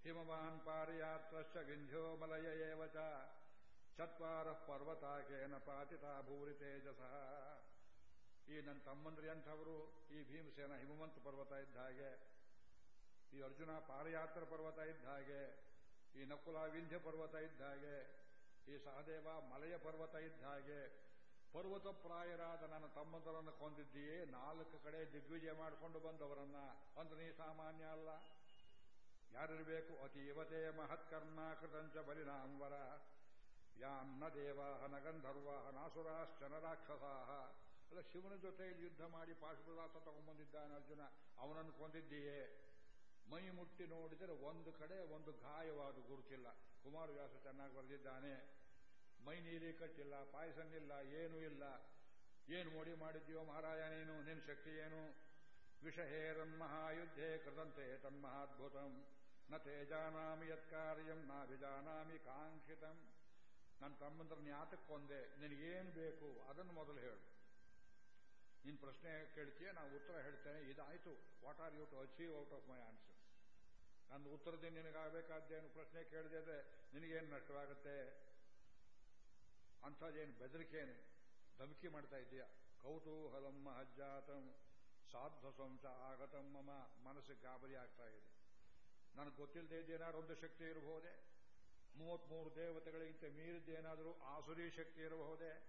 ಹಿಮವಾನ್ ಪಾರಿಯಾತ್ರಶ್ಚ ವಿಂಧ್ಯೋಮಲಯ ಏವಚ ಚತ್ವಾರ ಪರ್ವತಾಕೇನ ಪಾತಿತಾ ಭೂರಿ ತೇಜಸ. ಈ ನನ್ನ ತಮ್ಮಂದ್ರಿ ಅಂಥವರು ಈ ಭೀಮಸೇನ ಹಿಮವಂತ ಪರ್ವತ ಇದ್ದ ಹಾಗೆ. ಈ ಅರ್ಜುನ ಪಾರಯಾತ್ರ ಪರ್ವತ ಇದ್ದ ಹಾಗೆ. ಈ ನಕುಲ ವಿಂಧ್ಯ ಪರ್ವತ ಇದ್ದ ಹಾಗೆ, ಈ ಸಹದೇವ ಮಲಯ ಪರ್ವತ ಇದ್ದ ಹಾಗೆ, ಪರ್ವತ ಪ್ರಾಯರಾದ ನನ್ನ ತಮ್ಮಂದರನ್ನು ಕೊಂದಿದ್ದೀಯೇ, ನಾಲ್ಕು ಕಡೆ ದಿಗ್ವಿಜಯ ಮಾಡಿಕೊಂಡು ಬಂದವರನ್ನ. ಅಂದ್ರೆ ನೀ ಸಾಮಾನ್ಯ ಅಲ್ಲ. ಯಾರಿರಬೇಕು? ಅತೀವತೆ ಮಹತ್ಕರ್ಮಾಕೃತಂಚ ಬಲಿನಾಂವರ ಯಾನ್ನ ದೇವಾಹ ನಗಂಧರ್ವಾಹ ನಾಸುರಾಶ್ಚನ ರಾಕ್ಷಸಾಹ. ಅಲ್ಲ ಶಿವನ ಜೊತೆ ಯುದ್ಧ ಮಾಡಿ ಪಾಶುಪದಾರ್ಥ ತಗೊಂಡ್ಬಂದಿದ್ದಾನೆ ಅರ್ಜುನ. ಅವನನ್ನು ಕೊಂದಿದ್ದೀಯೇ. ಮೈ ಮುಟ್ಟಿ ನೋಡಿದರೆ ಒಂದು ಕಡೆ ಒಂದು ಗಾಯವಾದ ಗುರುತಿಲ್ಲ. ಕುಮಾರವ್ಯಾಸ ಚೆನ್ನಾಗಿ ಬರೆದಿದ್ದಾನೆ. ಮೈ ನೀರಿ ಕಟ್ಟಿಲ್ಲ, ಪಾಯಸನಿಲ್ಲ, ಏನೂ ಇಲ್ಲ. ಏನು ಮೋಡಿ ಮಾಡಿದ್ದೀಯೋ ಮಹಾರಾಯ ನೀನು ನಿನ್ನ ಶಕ್ತಿ ಏನು? ವಿಷಹೇರನ್ ಮಹಾಯುದ್ಧೇ ಕೃತಂತೆ ತನ್ಮಹಾದ್ಭುತಂ. ನ ತೇಜಾನಾಮಿ ಯತ್ಕಾರ್ಯಂ, ನಾಭಿಜಾನಾಮಿ ಕಾಂಕ್ಷಿತಂ. ನನ್ನ ತಮ್ಮಂದ್ರನ್ನ ಯಾತಕ್ಕೊಂದೆ ನಿನಗೇನು ಬೇಕು? ಅದನ್ನು ಮೊದಲು ಹೇಳು. ನಿನ್ನ ಪ್ರಶ್ನೆ ಕೇಳ್ತೀಯ? ನಾನು ಉತ್ತರ ಹೇಳ್ತೇನೆ. ಇದಾಯಿತು. What are you to achieve out of my answer ನನ್ನ ಉತ್ತರದಿಂದ ನಿನಗಾಗಬೇಕಾದ್ದೇನು ಪ್ರಶ್ನೆ ಕೇಳದೆ ಇದ್ರೆ ನಿನಗೇನು ನಷ್ಟವಾಗುತ್ತೆ? ಅಂಥದ್ದೇನು ಬೆದರಿಕೇನು ಧಮಕಿ ಮಾಡ್ತಾ ಇದೆಯಾ ಕೌತೂಹಲಂ ಮಹಜ್ಜಾತಂ ಸಾಧ್ವ ಸಂಶ ಆಗತಂ ಮಮ ಮನಸ್ಸಿಗೆ ಗಾಬರಿ ಆಗ್ತಾ ಇದೆ. ನನಗೆ ಗೊತ್ತಿಲ್ಲದೆ ಇದ್ದೇನಾದ್ರು ಒಂದು ಶಕ್ತಿ ಇರಬಹುದೇ? ಮೂವತ್ಮೂರು ದೇವತೆಗಳಿಗಿಂತ ಮೀರಿದ್ದೇನಾದರೂ ಆಸುರಿ ಶಕ್ತಿ ಇರಬಹುದೇ?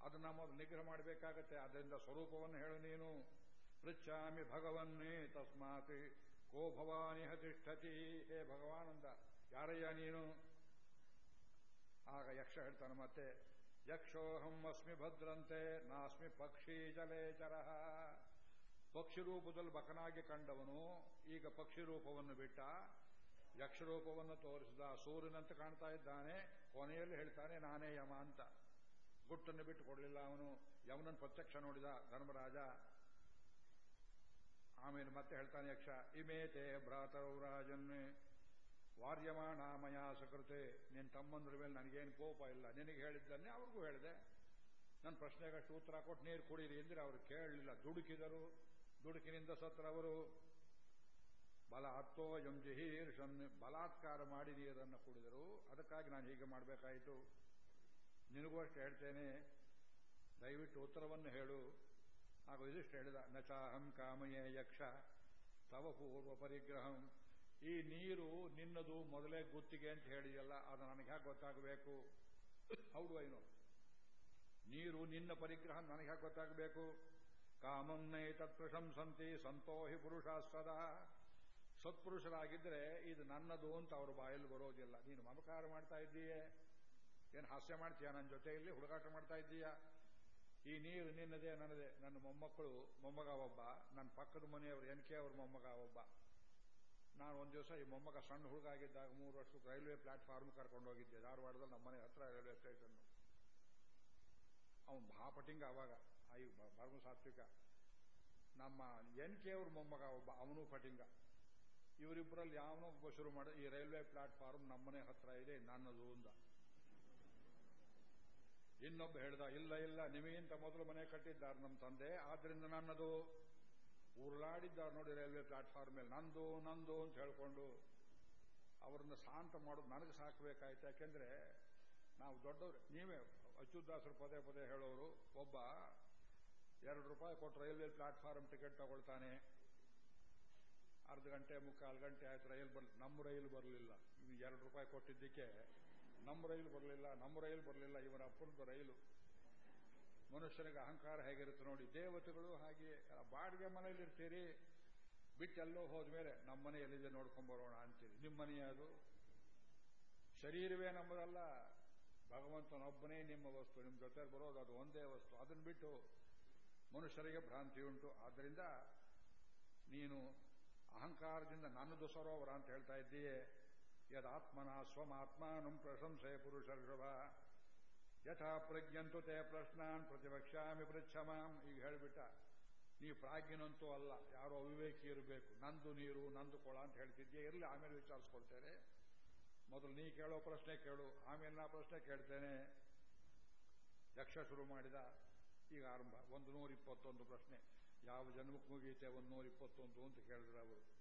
ಅದನ್ನ ಮೊದಲು ನಿಗ್ರಹ ಮಾಡಬೇಕಾಗತ್ತೆ. ಅದರಿಂದ ಸ್ವರೂಪವನ್ನು ಹೇಳು ನೀನು. ಪೃಚ್ಛಾಮಿ ಭಗವನ್ನೇ ತಸ್ಮಾತ್. ಕೋ ಭವಾನಿಹ ತಿಷ್ಠತಿ ಹೇ ಭಗವಾನಂದ, ಯಾರಯ್ಯ ನೀನು? ಆಗ ಯಕ್ಷ ಹೇಳ್ತಾನೆ, ಮತ್ತೆ, ಯಕ್ಷೋಹಂ ಅಸ್ಮಿ ಭದ್ರಂತೆ, ನಾಸ್ಮಿ ಪಕ್ಷಿ ಜಲೇಚರಃ ಪಕ್ಷಿ ರೂಪದಲ್ಲಿ ಬಕನಾಗಿ ಕಂಡವನು, ಈಗ ಪಕ್ಷಿ ರೂಪವನ್ನು ಬಿಟ್ಟ ಯಕ್ಷ ರೂಪವನ್ನು ತೋರಿಸಿದ ಸೂರ್ಯನಂತ ಕಾಣ್ತಾ ಇದ್ದಾನೆ, ಕೊನೆಯಲ್ಲಿ ಹೇಳ್ತಾನೆ, ನಾನೇ ಯಮ ಅಂತ. ಗುಟ್ಟನ್ನು ಬಿಟ್ಟು ಕೊಡಲಿಲ್ಲ ಅವನು. ಯಮನನ್ನು ಪ್ರತ್ಯಕ್ಷ ನೋಡಿದ ಧರ್ಮರಾಜ ಆಮೇಲೆ ಮತ್ತೆ ಹೇಳ್ತಾನೆ ಯಕ್ಷ, ಇಮೇತೆ ಭ್ರಾತರೌ ರಾಜನ್ನೇ ವಾರ್ಯಮಾಣ ಮಯಾ ಸಕೃತೆ ನಿನ್ನ ತಮ್ಮಂದ್ರ ಮೇಲೆ ನನಗೇನು ಕೋಪ ಇಲ್ಲ. ನಿನಗೆ ಹೇಳಿದ್ದನ್ನೇ ಅವ್ರಿಗೂ ಹೇಳಿದೆ. ನನ್ನ ಪ್ರಶ್ನೆಗಷ್ಟು ಉತ್ತರ ಕೊಟ್ಟು ನೀರು ಕುಡೀರಿ ಅಂದ್ರೆ ಅವರು ಕೇಳಲಿಲ್ಲ. ದುಡುಕಿದರು, ದುಡುಕಿನಿಂದ ಸತ್ರವರು ಬಲ ಹತ್ತೋ ಯಂಜಿಹೀರ್ಷನ್ ಬಲಾತ್ಕಾರ ಮಾಡಿ ನೀರನ್ನು ಕುಡಿದರು. ಅದಕ್ಕಾಗಿ ನಾನು ಹೀಗೆ ಮಾಡಬೇಕಾಯಿತು. ನಿನಗೂ ಅಷ್ಟು ಹೇಳ್ತೇನೆ. ದಯವಿಟ್ಟು ಉತ್ತರವನ್ನು ಹೇಳು. ಹಾಗೂ ಇದಿಷ್ಟು ಹೇಳಿದ, ನಚಾಹಂ ಕಾಮಯೇ ಯಕ್ಷ, ತವ ಪೂರ್ವ ಪರಿಗ್ರಹಂ. ಈ ನೀರು ನಿನ್ನದು ಮೊದಲೇ ಗುತ್ತಿಗೆ ಅಂತ ಹೇಳಿದೆಯಲ್ಲ, ಅದು ನನಗೆ ಹೇಗೆ ಗೊತ್ತಾಗಬೇಕು? ಹೌದು ಐನು ನೀರು ನಿನ್ನ ಪರಿಗ್ರಹ ನನಗೆ ಹೇಗೆ ಗೊತ್ತಾಗಬೇಕು? ಕಾಮಂ ತತ್ಪ್ರಶಂಸಂತಿ ಪ್ರಶಂಸಂತಿ ಸಂತೋ ಹಿ ಪುರುಷ ಸದಾ. ಸತ್ಪುರುಷರಾಗಿದ್ದರೆ ಇದು ನನ್ನದು ಅಂತ ಅವ್ರ ಬಾಯಲ್ಲಿ ಬರೋದಿಲ್ಲ. ನೀನು ಮಮಕಾರ ಮಾಡ್ತಾ ಇದ್ದೀಯೇ? ಏನು ಹಾಸ್ಯ ಮಾಡ್ತೀಯಾ? ನನ್ನ ಜೊತೆಯಲ್ಲಿ ಹುಡುಗಾಟ ಮಾಡ್ತಾ ಇದ್ದೀಯಾ? ಈ ನೀರು ನಿನ್ನದೇ ನನ್ನದೇ ನನ್ನ ಮೊಮ್ಮಕ್ಕಳು ಮೊಮ್ಮಗ ಒಬ್ಬ ನನ್ನ ಪಕ್ಕದ ಮನೆಯವರು ಎನ್ ಕೆ ಅವ್ರ ಮೊಮ್ಮಗ ಒಬ್ಬ ನಾನು ಒಂದು ದಿವಸ ಈ ಮೊಮ್ಮಗ ಸಣ್ಣ ಹುಡುಗ ಆಗಿದ್ದಾಗ ಮೂರು ವರ್ಷಕ್ಕೆ ರೈಲ್ವೆ ಪ್ಲಾಟ್ಫಾರ್ಮ್ ಕರ್ಕೊಂಡು ಹೋಗಿದ್ದೆ ಧಾರವಾಡದಲ್ಲಿ ನಮ್ಮ ಮನೆ ಹತ್ರ ರೈಲ್ವೆ ಸ್ಟೇಷನ್. ಅವನು ಭಾಪಟಿಂಗ ಅವಾಗ. ಐ ಭರ್ಮ ಸಾತ್ವಿಕ. ನಮ್ಮ ಎನ್ ಕೆ ಅವ್ರ ಮೊಮ್ಮಗ ಒಬ್ಬ ಅವನು ಪಟಿಂಗ. ಇವರಿಬ್ಬರಲ್ಲಿ ಯಾವನೋ ಶುರು ಮಾಡ, ಈ ರೈಲ್ವೆ ಪ್ಲಾಟ್ಫಾರ್ಮ್ ನಮ್ಮನೆ ಹತ್ರ ಇದೆ, ನನ್ನದು ಅಂದ ಇನ್ನೊಬ್ಬ ಹೇಳ್ದ, ಇಲ್ಲ ಇಲ್ಲ ನಿಮಗಿಂತ ಮೊದಲು ಮನೆ ಕಟ್ಟಿದ್ದಾರೆ ನಮ್ಮ ತಂದೆ, ಆದ್ರಿಂದ ನನ್ನದು ಉರುಳಾಡಿದ್ದಾರೆ ನೋಡಿ ರೈಲ್ವೆ ಪ್ಲಾಟ್ಫಾರ್ಮ್ ಮೇಲೆ. ನಂದು ನಂದು ಅಂತ ಹೇಳ್ಕೊಂಡು ಅವರನ್ನು ಶಾಂತ ಮಾಡೋದು ನನಗೆ ಸಾಕಬೇಕಾಯ್ತು. ಯಾಕೆಂದ್ರೆ ನಾವು ದೊಡ್ಡವರು, ನೀವೇ ಅಚ್ಯುತಾಸರು ಪದೇ ಪದೇ ಹೇಳೋರು, ಒಬ್ಬ ಎರಡು ರೂಪಾಯಿ ಕೊಟ್ಟು ರೈಲ್ವೆ ಪ್ಲಾಟ್ಫಾರ್ಮ್ ಟಿಕೆಟ್ ತಗೊಳ್ತಾನೆ. ಅರ್ಧ ಗಂಟೆ ಮುಕ್ಕಾಲು ಗಂಟೆ ಆಯ್ತು, ರೈಲ್ ಬರ್, ನಮ್ಮ ರೈಲು ಬರಲಿಲ್ಲ. ಎರಡು ರೂಪಾಯಿ ಕೊಟ್ಟಿದ್ದಕ್ಕೆ ನಮ್ಮ ರೈಲು ಬರಲಿಲ್ಲ, ನಮ್ಮ ರೈಲು ಬರಲಿಲ್ಲ ಇವರ ಅಪ್ಪನದು ರೈಲು. ಮನುಷ್ಯನಿಗೆ ಅಹಂಕಾರ ಹೇಗಿರುತ್ತೆ ನೋಡಿ, ದೇವತೆಗಳು ಹಾಗೆ ಬಾಡಿಗೆ ಮನೆಯಲ್ಲಿ ಇರ್ತೀರಿ ಬಿಟ್ಟೆಲ್ಲೋ ಹೋದ್ಮೇಲೆ ನಮ್ಮ ಮನೆ ಎಲ್ಲಿದೆ ನೋಡ್ಕೊಂಡ್ ಬರೋಣ ಅಂತೀರಿ. ನಿಮ್ಮ ಮನೆಯ ಅದು? ಶರೀರವೇ ನಮ್ಮದಲ್ಲ. ಭಗವಂತನೊಬ್ಬನೇ ನಿಮ್ಮ ವಸ್ತು, ನಿಮ್ಮ ಜೊತೆ ಬರೋದು ಅದು ಒಂದೇ ವಸ್ತು. ಅದನ್ನು ಬಿಟ್ಟು ಮನುಷ್ಯರಿಗೆ ಭ್ರಾಂತಿ ಉಂಟು. ಆದ್ದರಿಂದ ನೀನು ಅಹಂಕಾರದಿಂದ ನನ್ನದು ಸರೋವರ ಅಂತ ಹೇಳ್ತಾ ಇದ್ದೀಯೇ. ಯದಾತ್ಮನ ಸ್ವಮಾತ್ಮಾನಂ ಪ್ರಶಂಸೆ ಪುರುಷರ್ಷಭ ಯಥಾ ಪ್ರಜ್ಞಂತು ತೇ ಪ್ರಶ್ನಾನ್ ಪ್ರತಿಪಕ್ಷಾಮಿ ಪೃಚ್ಛಮಾಂ ಈಗ ಹೇಳ್ಬಿಟ್ಟ ನೀ ಪ್ರಾಜ್ಞನಂತೂ ಅಲ್ಲ ಯಾರೋ ಅವಿವೇಕಿ ಇರಬೇಕು ನಂದು ನೀರು ನಂದು ಕೊಳ ಅಂತ ಹೇಳ್ತಿದ್ದೆ ಇರಲಿ, ಆಮೇಲೆ ವಿಚಾರಿಸ್ಕೊಳ್ತೇನೆ. ಮೊದಲು ನೀ ಕೇಳೋ ಪ್ರಶ್ನೆ ಕೇಳು, ಆಮೇಲೆ ನಾ ಪ್ರಶ್ನೆ ಕೇಳ್ತೇನೆ. ಯಕ್ಷ ಶುರು ಮಾಡಿದ, ಈಗ ಆರಂಭ. ಒಂದು ನೂರ ಇಪ್ಪತ್ತೊಂದು ಪ್ರಶ್ನೆ. ಯಾವ ಜನ್ಮಕ್ಕೆ ಮುಗಿಯುತ್ತೆ? ಒಂದು ನೂರ ಇಪ್ಪತ್ತೊಂದು ಅಂತ ಕೇಳಿದ್ರೆ ಅವರು.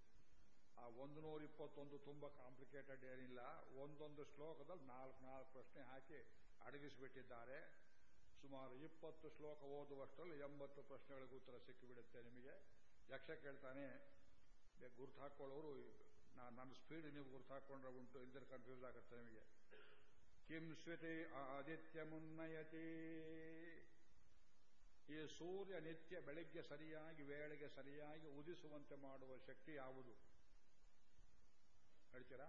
ಆ ಒಂದು ನೂರ ಇಪ್ಪತ್ತೊಂದು ತುಂಬಾ ಕಾಂಪ್ಲಿಕೇಟೆಡ್ ಏನಿಲ್ಲ. ಒಂದೊಂದು ಶ್ಲೋಕದಲ್ಲಿ ನಾಲ್ಕು ನಾಲ್ಕು ಪ್ರಶ್ನೆ ಹಾಕಿ ಅಡಗಿಸಿಬಿಟ್ಟಿದ್ದಾರೆ. ಸುಮಾರು ಇಪ್ಪತ್ತು ಶ್ಲೋಕ ಓದುವಷ್ಟರಲ್ಲಿ ಎಂಬತ್ತು ಪ್ರಶ್ನೆಗಳಿಗೆ ಉತ್ತರ ಸಿಕ್ಕಿಬಿಡುತ್ತೆ ನಿಮಗೆ. ಯಕ್ಷ ಕೇಳ್ತಾನೆ ಗುರ್ತು ಹಾಕೊಳ್ಳೋರು ನನ್ನ ಸ್ಪೀಡ್ ನೀವು ಗುರ್ತು ಹಾಕೊಂಡ್ರೆ ಉಂಟು, ಇಲ್ದ್ರೆ ಕನ್ಫ್ಯೂಸ್ ಆಗುತ್ತೆ ನಿಮಗೆ. ಕಿಂ ಸ್ವಿತಿ ಆದಿತ್ಯ ಮುನ್ನಯತಿ ಈ ಸೂರ್ಯ ನಿತ್ಯ ಬೆಳಿಗ್ಗೆ ಸರಿಯಾಗಿ, ವೇಳೆಗೆ ಸರಿಯಾಗಿ ಉದಿಸುವಂತೆ ಮಾಡುವ ಶಕ್ತಿ ಯಾವುದು? ಹೇಳ್ತೀರಾ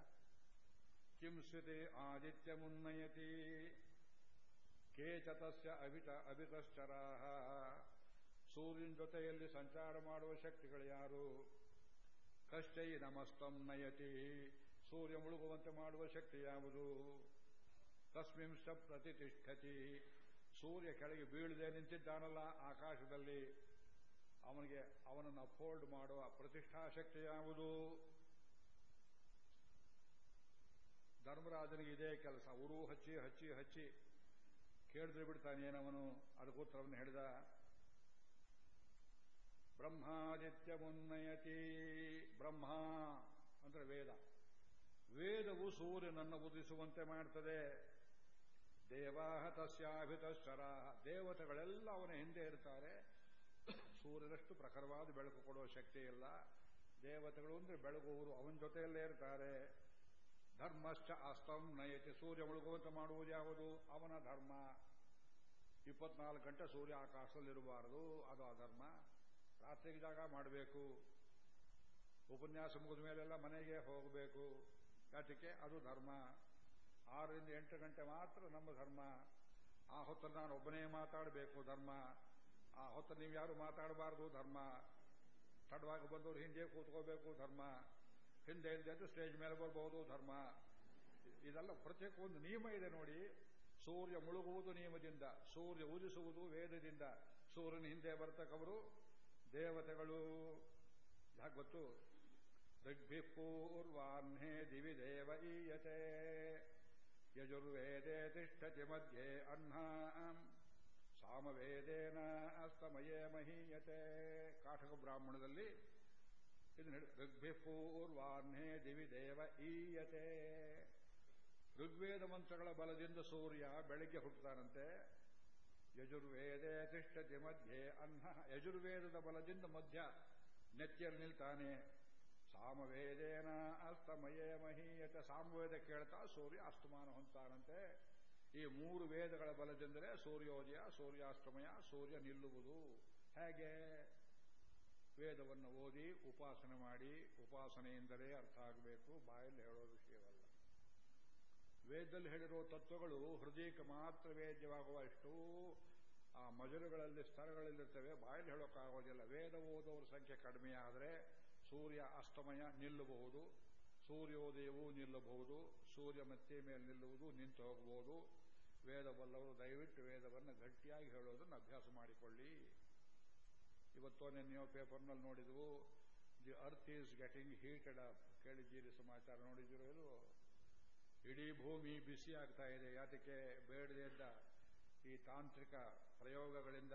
ಕಿಂ ಆದಿತ್ಯ ಮುನ್ನಯತಿ ಕೇಚತಸ್ಯ ಅಭಿತ ಅಭಿತಶ್ಚರಾಹ ಸೂರ್ಯನ ಜೊತೆಯಲ್ಲಿ ಸಂಚಾರ ಮಾಡುವ ಶಕ್ತಿಗಳು ಯಾರು? ಕಷ್ಟೈ ನಮಸ್ತಂ ನಯತಿ. ಸೂರ್ಯ ಮುಳುಗುವಂತೆ ಮಾಡುವ ಶಕ್ತಿ ಯಾವುದು? ತಸ್ಮಿಂಶ ಪ್ರತಿಷ್ಠತಿ. ಸೂರ್ಯ ಕೆಳಗೆ ಬೀಳದೆ ನಿಂತಿದ್ದಾನಲ್ಲ ಆಕಾಶದಲ್ಲಿ. ಅವನಿಗೆ ಅವನನ್ನು ಅಫೋಲ್ಡ್ ಮಾಡುವ ಪ್ರತಿಷ್ಠಾ ಶಕ್ತಿ ಯಾವುದು? ಧರ್ಮರಾಜನಿಗೆ ಇದೇ ಕೆಲಸ. ಉರು ಹಚ್ಚಿ ಹಚ್ಚಿ ಹಚ್ಚಿ. ಕೇಳಿದ್ರೆ ಬಿಡ್ತಾನೇನವನು ಅದಕ್ಕೂ ಉತ್ತರವನ್ನು ಹೇಳಿದ. ಬ್ರಹ್ಮಾದಿತ್ಯ ಮುನ್ನಯತಿ. ಬ್ರಹ್ಮ ಅಂದ್ರೆ ವೇದ. ವೇದವು ಸೂರ್ಯನನ್ನು ಉದಿಸುವಂತೆ ಮಾಡ್ತದೆ. ದೇವಾಹ ತಸ್ಯಾಭಿತಶ್ಚರ ದೇವತೆಗಳೆಲ್ಲ ಅವನ ಹಿಂದೆ ಇರ್ತಾರೆ. ಸೂರ್ಯನಷ್ಟು ಪ್ರಖರವಾದ ಬೆಳಕು ಕೊಡುವ ಶಕ್ತಿ ಇಲ್ಲ. ದೇವತೆಗಳು ಅಂದ್ರೆ ಬೆಳಗುವರು ಅವನ ಜೊತೆಯಲ್ಲೇ ಇರ್ತಾರೆ. ಧರ್ಮಶ್ಚ ಅಸ್ತಂ ನಯತಿ ಸೂರ್ಯ ಮುಳುಗುವಂತೆ ಮಾಡುವುದು ಯಾವುದು? ಅವನ ಧರ್ಮ. ಇಪ್ಪತ್ನಾಲ್ಕು ಗಂಟೆ ಸೂರ್ಯ ಆಕಾಶದಲ್ಲಿರಬಾರದು. ಅದು ಅಧರ್ಮ ರಾತ್ರಿಗೆ ಜಾಗ ಮಾಡಬೇಕು. ಉಪನ್ಯಾಸ ಮುಗಿದ ಮೇಲೆಲ್ಲ ಮನೆಗೆ ಹೋಗಬೇಕು. ಯಾತಕ್ಕೆ ಅದು ಧರ್ಮ. ಆರರಿಂದ ಎಂಟು ಗಂಟೆ ಮಾತ್ರ ನಮ್ಮ ಧರ್ಮ. ಆ ಹೊತ್ತಲ್ಲಿ ನಾನು ಒಬ್ಬನೇ ಮಾತಾಡಬೇಕು ಧರ್ಮ. ಆ ಹೊತ್ತು ನೀವು ಯಾರು ಮಾತಾಡಬಾರದು? ಧರ್ಮ. ತಡವಾಗಿ ಬಂದವರು ಹಿಂದೆ ಕೂತ್ಕೋಬೇಕು ಧರ್ಮ. ಹಿಂದೆ ಇಲ್ಲದೆ ಸ್ಟೇಜ್ ಮೇಲೆ ಬರ್ಬೋದು ಧರ್ಮ. ಇದೆಲ್ಲ ಪ್ರತ್ಯೇಕ ಒಂದು ನಿಯಮ ಇದೆ ನೋಡಿ. ಸೂರ್ಯ ಮುಳುಗುವುದು ನಿಯಮದಿಂದ, ಸೂರ್ಯ ಉದಿಸುವುದು ವೇದದಿಂದ. ಸೂರ್ಯನ ಹಿಂದೆ ಬರ್ತಕ್ಕವರು ದೇವತೆಗಳು. ಯಾಕೆ ಗೊತ್ತು? ಋಗ್ಭಿಪೂರ್ವಾಹ್ನೇ ದಿವಿ ದೇವ ಈಯತೆ. ಯಜುರ್ವೇದೆ ತಿಷ್ಠತಿ ಮಧ್ಯೆ ಅಹ್ನ ಸಾಮವೇದೇನ ಅಸ್ತಮಯೇ ಮಹೀಯತೆ. ಕಾಠಕ ಬ್ರಾಹ್ಮಣದಲ್ಲಿ ಇದು ಋಗ್ಭಿಪೂರ್ವಾಹ್ನೇ ದಿವಿ ದೇವ ಈಯತೆ. ಋಗ್ವೇದ ಮಂತ್ರಗಳ ಬಲದಿಂದ ಸೂರ್ಯ ಬೆಳಗ್ಗೆ ಹುಟ್ಟುತ್ತಾನಂತೆ. ಯಜುರ್ವೇದೆ ತಿಷ್ಠತಿ ಮಧ್ಯೆ ಅನ್ನ ಯಜುರ್ವೇದದ ಬಲದಿಂದ ಮಧ್ಯ ನೆತ್ತಿಯಲ್ಲಿ ನಿಲ್ತಾನೆ. ಸಾಮವೇದೇನ ಅಸ್ತಮಯೇ ಮಹೀಯತೆ. ಸಾಮವೇದ ಕೇಳ್ತಾ ಸೂರ್ಯ ಅಸ್ತಮಾನ ಹೊಂತಾನಂತೆ ಈ ಮೂರು ವೇದಗಳ ಬಲದಿಂದಲೇ ಸೂರ್ಯೋದಯ, ಸೂರ್ಯಾಸ್ತಮಯ, ಸೂರ್ಯ ನಿಲ್ಲುವುದು. ಹೇಗೆ? ವೇದವನ್ನು ಓದಿ ಉಪಾಸನೆ ಮಾಡಿ ಉಪಾಸನೆಯಿಂದಲೇ ಅರ್ಥ ಆಗಬೇಕು, ಬಾಯಲ್ಲಿ ಹೇಳೋ ವಿಷಯವಲ್ಲ. ವೇದದಲ್ಲಿ ಹೇಳಿರೋ ತತ್ವಗಳು ಹೃದಯಕ್ಕೆ ಮಾತ್ರ ವೇದ್ಯವಾಗುವ ಇಷ್ಟು ಆ ಮಜಲುಗಳಲ್ಲಿ ಸ್ತರಗಳಲ್ಲಿರ್ತವೆ ಬಾಯಲ್ಲಿ ಹೇಳೋಕ್ಕಾಗೋದಿಲ್ಲ. ವೇದ ಓದೋರ ಸಂಖ್ಯೆ ಕಡಿಮೆ ಆದರೆ ಸೂರ್ಯ ಅಸ್ತಮಯ ನಿಲ್ಲಬಹುದು, ಸೂರ್ಯೋದಯವೂ ನಿಲ್ಲಬಹುದು, ಸೂರ್ಯ ಮತ್ತೆ ಮೇಲೆ ನಿಲ್ಲುವುದು, ನಿಂತು ಹೋಗಬಹುದು ವೇದವಲ್ಲವರು ದಯವಿಟ್ಟು ವೇದವನ್ನು ಗಟ್ಟಿಯಾಗಿ ಹೇಳೋದನ್ನು ಅಭ್ಯಾಸ ಮಾಡಿಕೊಳ್ಳಿ. ಇವತ್ತೋ ನಿನ್ನೆಯೋ ಪೇಪರ್ನಲ್ಲಿ ನೋಡಿದ್ವು the earth is getting heated up ಕೇಳಿದ್ದೀರಿ ಸಮಾಚಾರ, ನೋಡಿದ್ದೀರೋ ಇಲ್ವೋ? ಇಡೀ ಭೂಮಿ ಬಿಸಿ ಆಗ್ತಾ ಇದೆ. ಯಾತಕ್ಕೆ? ಬೇಡದೆ ಇದ್ದ ಈ ತಾಂತ್ರಿಕ ಪ್ರಯೋಗಗಳಿಂದ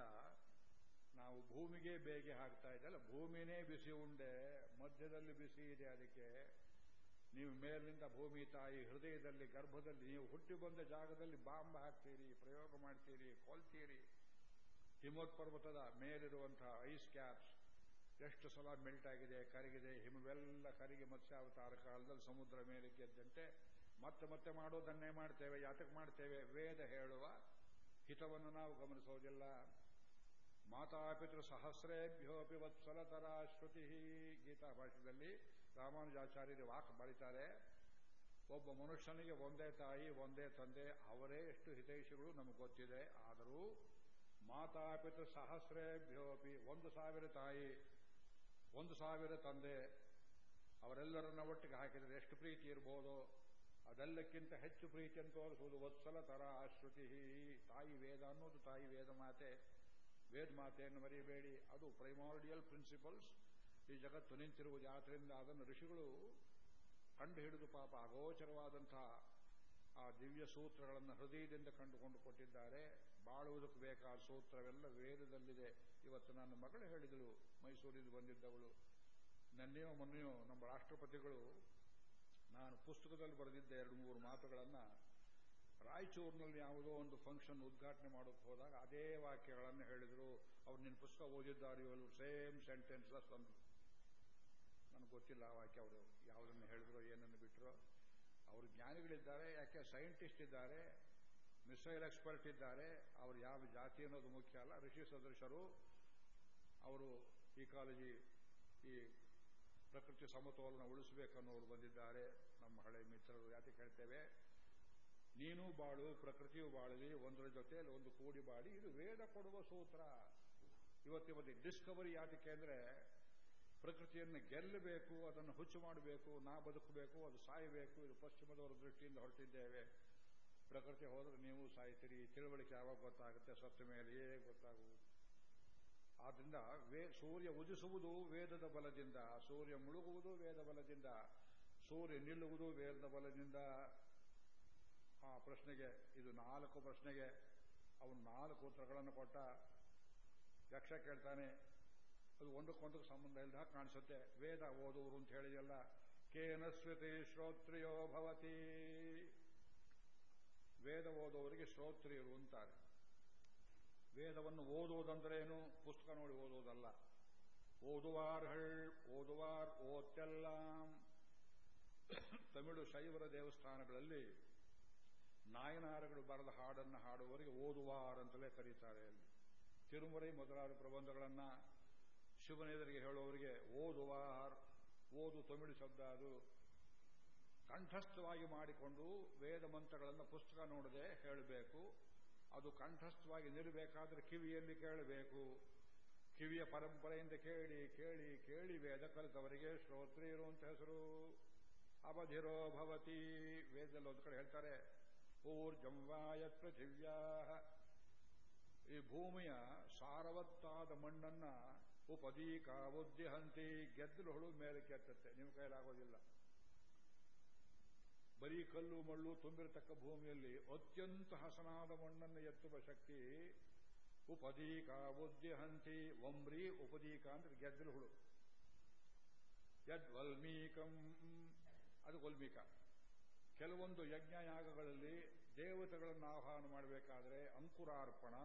ನಾವು ಭೂಮಿಗೆ ಬೇಗೆ ಹಾಕ್ತಾ ಇದ್ದಲ್ಲ ಭೂಮಿನೇ ಬಿಸಿ ಉಂಡೆ, ಮಧ್ಯದಲ್ಲಿ ಬಿಸಿ ಇದೆ ಅದಕ್ಕೆ. ನೀವು ಮೇಲಿನಿಂದ ಭೂಮಿ ತಾಯಿ ಹೃದಯದಲ್ಲಿ, ಗರ್ಭದಲ್ಲಿ ನೀವು ಹುಟ್ಟಿ ಬಂದ ಜಾಗದಲ್ಲಿ ಬಾಂಬ್ ಹಾಕ್ತೀರಿ, ಪ್ರಯೋಗ ಮಾಡ್ತೀರಿ, ಕೊಲ್ತೀರಿ. ಹಿಮೋತ್ ಪರ್ವತದ ಮೇಲಿರುವಂತಹ ಐಸ್ ಕ್ಯಾಪ್ಸ್ ಎಷ್ಟು ಸಲ ಮೆಲ್ಟ್ ಆಗಿದೆ, ಕರಗಿದೆ, ಹಿಮವೆಲ್ಲ ಕರಿಗೆ ಮತ್ಸ್ಯಾವತಾರ ಕಾಲದಲ್ಲಿ ಸಮುದ್ರ ಮೇಲೆ ಮತ್ತೆ ಮತ್ತೆ ಮಾಡೋದನ್ನೇ ಮಾಡ್ತೇವೆ ಯಾತಕ್ಕೆ ಮಾಡ್ತೇವೆ? ವೇದ ಹೇಳುವ ಹಿತವನ್ನು ನಾವು ಗಮನಿಸೋದಿಲ್ಲ. ಮಾತಾಪಿತೃ ಸಹಸ್ರೇಭ್ಯೋಪಿ ವತ್ಸಲತರ ಶ್ರುತಿ ಗೀತಾ ಭಾಷೆಯಲ್ಲಿ ರಾಮಾನುಜಾಚಾರ್ಯರು ವಾಕ್ ಬರೀತಾರೆ ಒಬ್ಬ ಮನುಷ್ಯನಿಗೆ ಒಂದೇ ತಾಯಿ, ಒಂದೇ ತಂದೆ, ಅವರೇ ಎಷ್ಟು ಹಿತೈಷಿಗಳು ನಮಗೆ ಗೊತ್ತಿದೆ. ಆದರೂ ಮಾತಾಪಿತೃ ಸಹಸ್ರೇಭ್ಯೋಪಿ, ಒಂದು ಸಾವಿರ ತಾಯಿ, ಒಂದು ಸಾವಿರ ತಂದೆ, ಅವರೆಲ್ಲರನ್ನ ಒಟ್ಟಿಗೆ ಹಾಕಿದರೆ ಎಷ್ಟು ಪ್ರೀತಿ ಇರ್ಬೋದು? ಅದೆಲ್ಲಕ್ಕಿಂತ ಹೆಚ್ಚು ಪ್ರೀತಿಯನ್ನು ತೋರಿಸುವುದು ವತ್ಸಲ ತರ ಶ್ರುತಿ ತಾಯಿ ವೇದ ಅನ್ನೋದು ತಾಯಿ ವೇದ ಮಾತೆ. ವೇದ ಮಾತೆಯನ್ನು ಮರೆಯಬೇಡಿ ಅದು ಪ್ರೈಮಾರ್ಡಿಯಲ್ ಪ್ರಿನ್ಸಿಪಲ್ಸ್ ಈ ಜಗತ್ತು ನಿಂತಿರುವುದು. ಆದ್ದರಿಂದ ಅದನ್ನು ಋಷಿಗಳು ಕಂಡು ಹಿಡಿದು ಪಾಪ ಅಗೋಚರವಾದಂತಹ ಆ ದಿವ್ಯ ಸೂತ್ರಗಳನ್ನು ಹೃದಯದಿಂದ ಕಂಡುಕೊಂಡು ಕೊಟ್ಟಿದ್ದಾರೆ. ಬಾಳುವುದಕ್ಕೆ ಬೇಕಾದ ಸೂತ್ರವೆಲ್ಲ ವೇದದಲ್ಲಿದೆ. ಇವತ್ತು ನನ್ನ ಮಗಳು ಹೇಳಿದಳು ಮೈಸೂರಿಂದ ಬಂದಿದ್ದವಳು. ನನ್ನೆಯೋ ಮೊನ್ನೆಯೋ ನಮ್ಮ ರಾಷ್ಟ್ರಪತಿಗಳು ನಾನು ಪುಸ್ತಕದಲ್ಲಿ ಬರೆದಿದ್ದ ಎರಡು ಮೂರು ಮಾತುಗಳನ್ನು ರಾಯಚೂರಿನಲ್ಲಿ ಯಾವುದೋ ಒಂದು ಫಂಕ್ಷನ್ ಉದ್ಘಾಟನೆ ಮಾಡೋಕ್ಕೆ ಹೋದಾಗ ಅದೇ ವಾಕ್ಯಗಳನ್ನು ಹೇಳಿದರು. ಅವ್ರು ನಿನ್ನ ಪುಸ್ತಕ ಓದಿದ್ದಾರೆ ಇವರು ಸೇಮ್ ಸೆಂಟೆನ್ಸ್ ಅಂದರು ನನಗೆ ಗೊತ್ತಿಲ್ಲ ಆ ವಾಕ್ಯ ಅವರು ಯಾವುದನ್ನು ಹೇಳಿದ್ರು, ಏನನ್ನು ಬಿಟ್ಟರು ಅವರು ಜ್ಞಾನಿಗಳಿದ್ದಾರೆ, ಯಾಕೆ ಸೈಂಟಿಸ್ಟ್ ಇದ್ದಾರೆ. ಮಿಸೈಲ್ ಎಕ್ಸ್ಪರ್ಟ್ ಇದ್ದಾರೆ. ಅವರು ಯಾವ ಜಾತಿ ಅನ್ನೋದು ಮುಖ್ಯ ಅಲ್ಲ. ಋಷಿ ಸದೃಶರು, ಅವರು ಈಕಾಲಜಿ ಈ ಪ್ರಕೃತಿ ಸಮತೋಲನ ಉಳಿಸಬೇಕನ್ನೋರು ಬಂದಿದ್ದಾರೆ. ನಮ್ಮ ಹಳೆ ಮಿತ್ರರು ಯಾಕೆ ಹೇಳ್ತೇವೆ, ನೀನು ಬಾಳು, ಪ್ರಕೃತಿಯು ಬಾಳಲಿ, ಒಂದರ ಜೊತೆಯಲ್ಲಿ ಒಂದು ಕೂಡಿ ಬಾಳಿ, ಇದು ವೇದ ಕೊಡುವ ಸೂತ್ರ. ಇವತ್ತಿವತ್ತು ಡಿಸ್ಕವರಿ ಯಾತಕ್ಕೆ ಅಂದ್ರೆ, ಪ್ರಕೃತಿಯನ್ನು ಗೆಲ್ಲಬೇಕು, ಅದನ್ನು ಹುಚ್ಚು ಮಾಡಬೇಕು, ನಾ ಬದುಕಬೇಕು, ಅದು ಸಾಯಬೇಕು, ಇದು ಪಶ್ಚಿಮದವರ ದೃಷ್ಟಿಯಿಂದ ಹೊರಟಿದ್ದೇವೆ. ಪ್ರಕೃತಿ ಹೋದ್ರೆ ನೀವು ಸಾಯ್ತೀರಿ ತಿಳುವಳಿಕೆ ಯಾವಾಗ ಗೊತ್ತಾಗುತ್ತೆ? ಸತ್ತ ಮೇಲೆಯೇ ಗೊತ್ತಾಗುವುದು? ಆದ್ದರಿಂದ ವೇ, ಸೂರ್ಯ ಉದಿಸುವುದು ವೇದದ ಬಲದಿಂದ, ಸೂರ್ಯ ಮುಳುಗುವುದು ವೇದ ಬಲದಿಂದ, ಸೂರ್ಯ ನಿಲ್ಲುವುದು ವೇದದ ಬಲದಿಂದ. ಆ ಪ್ರಶ್ನೆಗೆ, ಇದು ನಾಲ್ಕು ಪ್ರಶ್ನೆಗೆ, ಅವನು ನಾಲ್ಕು ಉತ್ತರಗಳನ್ನು ಕೊಟ್ಟ. ಯಕ್ಷ ಕೇಳ್ತಾನೆ, ಅದು ಒಂದಕ್ಕೊಂದಕ್ಕೆ ಸಂಬಂಧ ಇಲ್ಲದ ಕಾಣಿಸುತ್ತೆ. ವೇದ ಓದುವರು ಅಂತ ಹೇಳಿದಲ್ಲ ಕೇನ ಶ್ರುತಿ ಶ್ರೋತ್ರಿಯೋ ಭವತಿ. ವೇದ ಓದೋರಿಗೆ ಶ್ರೋತ್ರಿಯರು ಅಂತಾರೆ. ವೇದವನ್ನು ಓದುವುದಂದ್ರೆ ಏನು? ಪುಸ್ತಕ ನೋಡಿ ಓದುವುದಲ್ಲ ಓದುವಾರ್ಗಳ್ ಓದುವಾರ್ ಓದ್ತೆಲ್ಲ. ತಮಿಳು ಶೈವರ ದೇವಸ್ಥಾನಗಳಲ್ಲಿ ನಾಯನಾರಗಳು ಬರೆದ ಹಾಡನ್ನು ಹಾಡುವವರಿಗೆ ಓದುವಾರ್ ಅಂತಲೇ ಕರೀತಾರೆ ಅಲ್ಲಿ. ತಿರುಮುರೈ ಮೊದಲಾದ ಪ್ರಬಂಧಗಳನ್ನು ಶಿವನೆದರಿಗೆ ಹೇಳುವವರಿಗೆ ಓದುವಾರ್, ಓದು ತಮಿಳು ಶಬ್ದ ಅದು. ಕಂಠಸ್ಥವಾಗಿ ಮಾಡಿಕೊಂಡು ವೇದ ಮಂತ್ರಗಳನ್ನು ಪುಸ್ತಕ ನೋಡದೆ ಹೇಳಬೇಕು. ಅದು ಕಂಠಸ್ಥವಾಗಿ ನಿಲ್ಲಬೇಕಾದ್ರೆ ಕಿವಿಯಲ್ಲಿ ಕೇಳಬೇಕು. ಕಿವಿಯ ಪರಂಪರೆಯಿಂದ ಕೇಳಿ ಕೇಳಿ ಕೇಳಿ ವೇದ ಕಲಿತವರಿಗೆ ಶ್ರೋತ್ರಿಯರು ಅಂತ ಹೆಸರು. ಅವಧಿರೋ ಭವತಿ. ವೇದದಲ್ಲಿ ಒಂದು ಕಡೆ ಹೇಳ್ತಾರೆ ಊರ್ಜಂವಾಯ ಪೃಥಿವ್ಯಾ ಈ ಭೂಮಿಯ ಸಾರವತ್ತಾದ ಮಣ್ಣನ್ನ ಉಪದೀಕ ಉದ್ದಿಹಂತಿ ಗೆದ್ದಲುಗಳು ಮೇಲೆ ಕೆತ್ತತ್ತೆ. ನಿಮ್ಮ ಕೈಲಾಗೋದಿಲ್ಲ. ಬರೀ ಕಲ್ಲು ಮಳ್ಳು ತುಂಬಿರತಕ್ಕ ಭೂಮಿಯಲ್ಲಿ ಅತ್ಯಂತ ಹಸನಾದ ಮಣ್ಣನ್ನು ಎತ್ತುವ ಶಕ್ತಿ ಉಪದೀಕ, ಉದ್ದಿಹಂತಿ ವಂಬ್ರಿ ಉಪದೀಕ ಅಂದ್ರೆ ಗೆದ್ದಲುಗಳು ಯದ್ವಲ್ಮೀಕಂ. ಅದು ವಲ್ಮೀಕ. ಕೆಲವೊಂದು ಯಜ್ಞ ಯಾಗಗಳಲ್ಲಿ ದೇವತೆಗಳನ್ನು ಆಹ್ವಾನ ಮಾಡಬೇಕಾದ್ರೆ ಅಂಕುರಾರ್ಪಣ.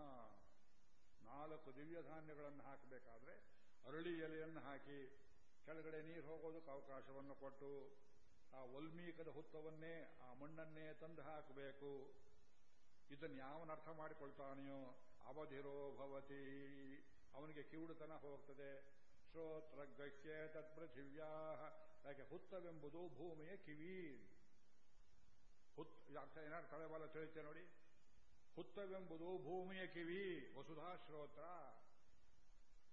ನಾಲ್ಕು ದಿವ್ಯ ಧಾನ್ಯಗಳನ್ನು ಹಾಕಬೇಕಾದ್ರೆ ಅರಳಿ ಎಲೆಯನ್ನು ಹಾಕಿ ಕೆಳಗಡೆ ನೀರು ಹೋಗೋದಕ್ಕೆ ಅವಕಾಶವನ್ನು ಕೊಟ್ಟು ಆ ವಲ್ಮೀಕದ ಹುತ್ತವನ್ನೇ, ಆ ಮಣ್ಣನ್ನೇ ತಂದು ಹಾಕಬೇಕು. ಇದನ್ನು ಯಾವನ ಅರ್ಥ ಮಾಡಿಕೊಳ್ತಾನೆಯೋ, ಅವಧಿರೋ ಭವತಿ. ಅವನಿಗೆ ಕಿವುಡುತನ ಹೋಗ್ತದೆ. ಶ್ರೋತ್ರ ಗಹ್ಯ ತತ್ಪೃಥಿವ್ಯಾ ಯಾಕೆ, ಹುತ್ತವೆಂಬುದು ಭೂಮಿಯ ಕಿವಿ. ಹುತ್ ಏನಾದ್ರು ತಲೆಬಾಲ ತಿಳಿತೆ ನೋಡಿ. ಹುತ್ತವೆಂಬುದು ಭೂಮಿಯ ಕಿವಿ. ವಸುಧಾ ಶ್ರೋತ್ರ.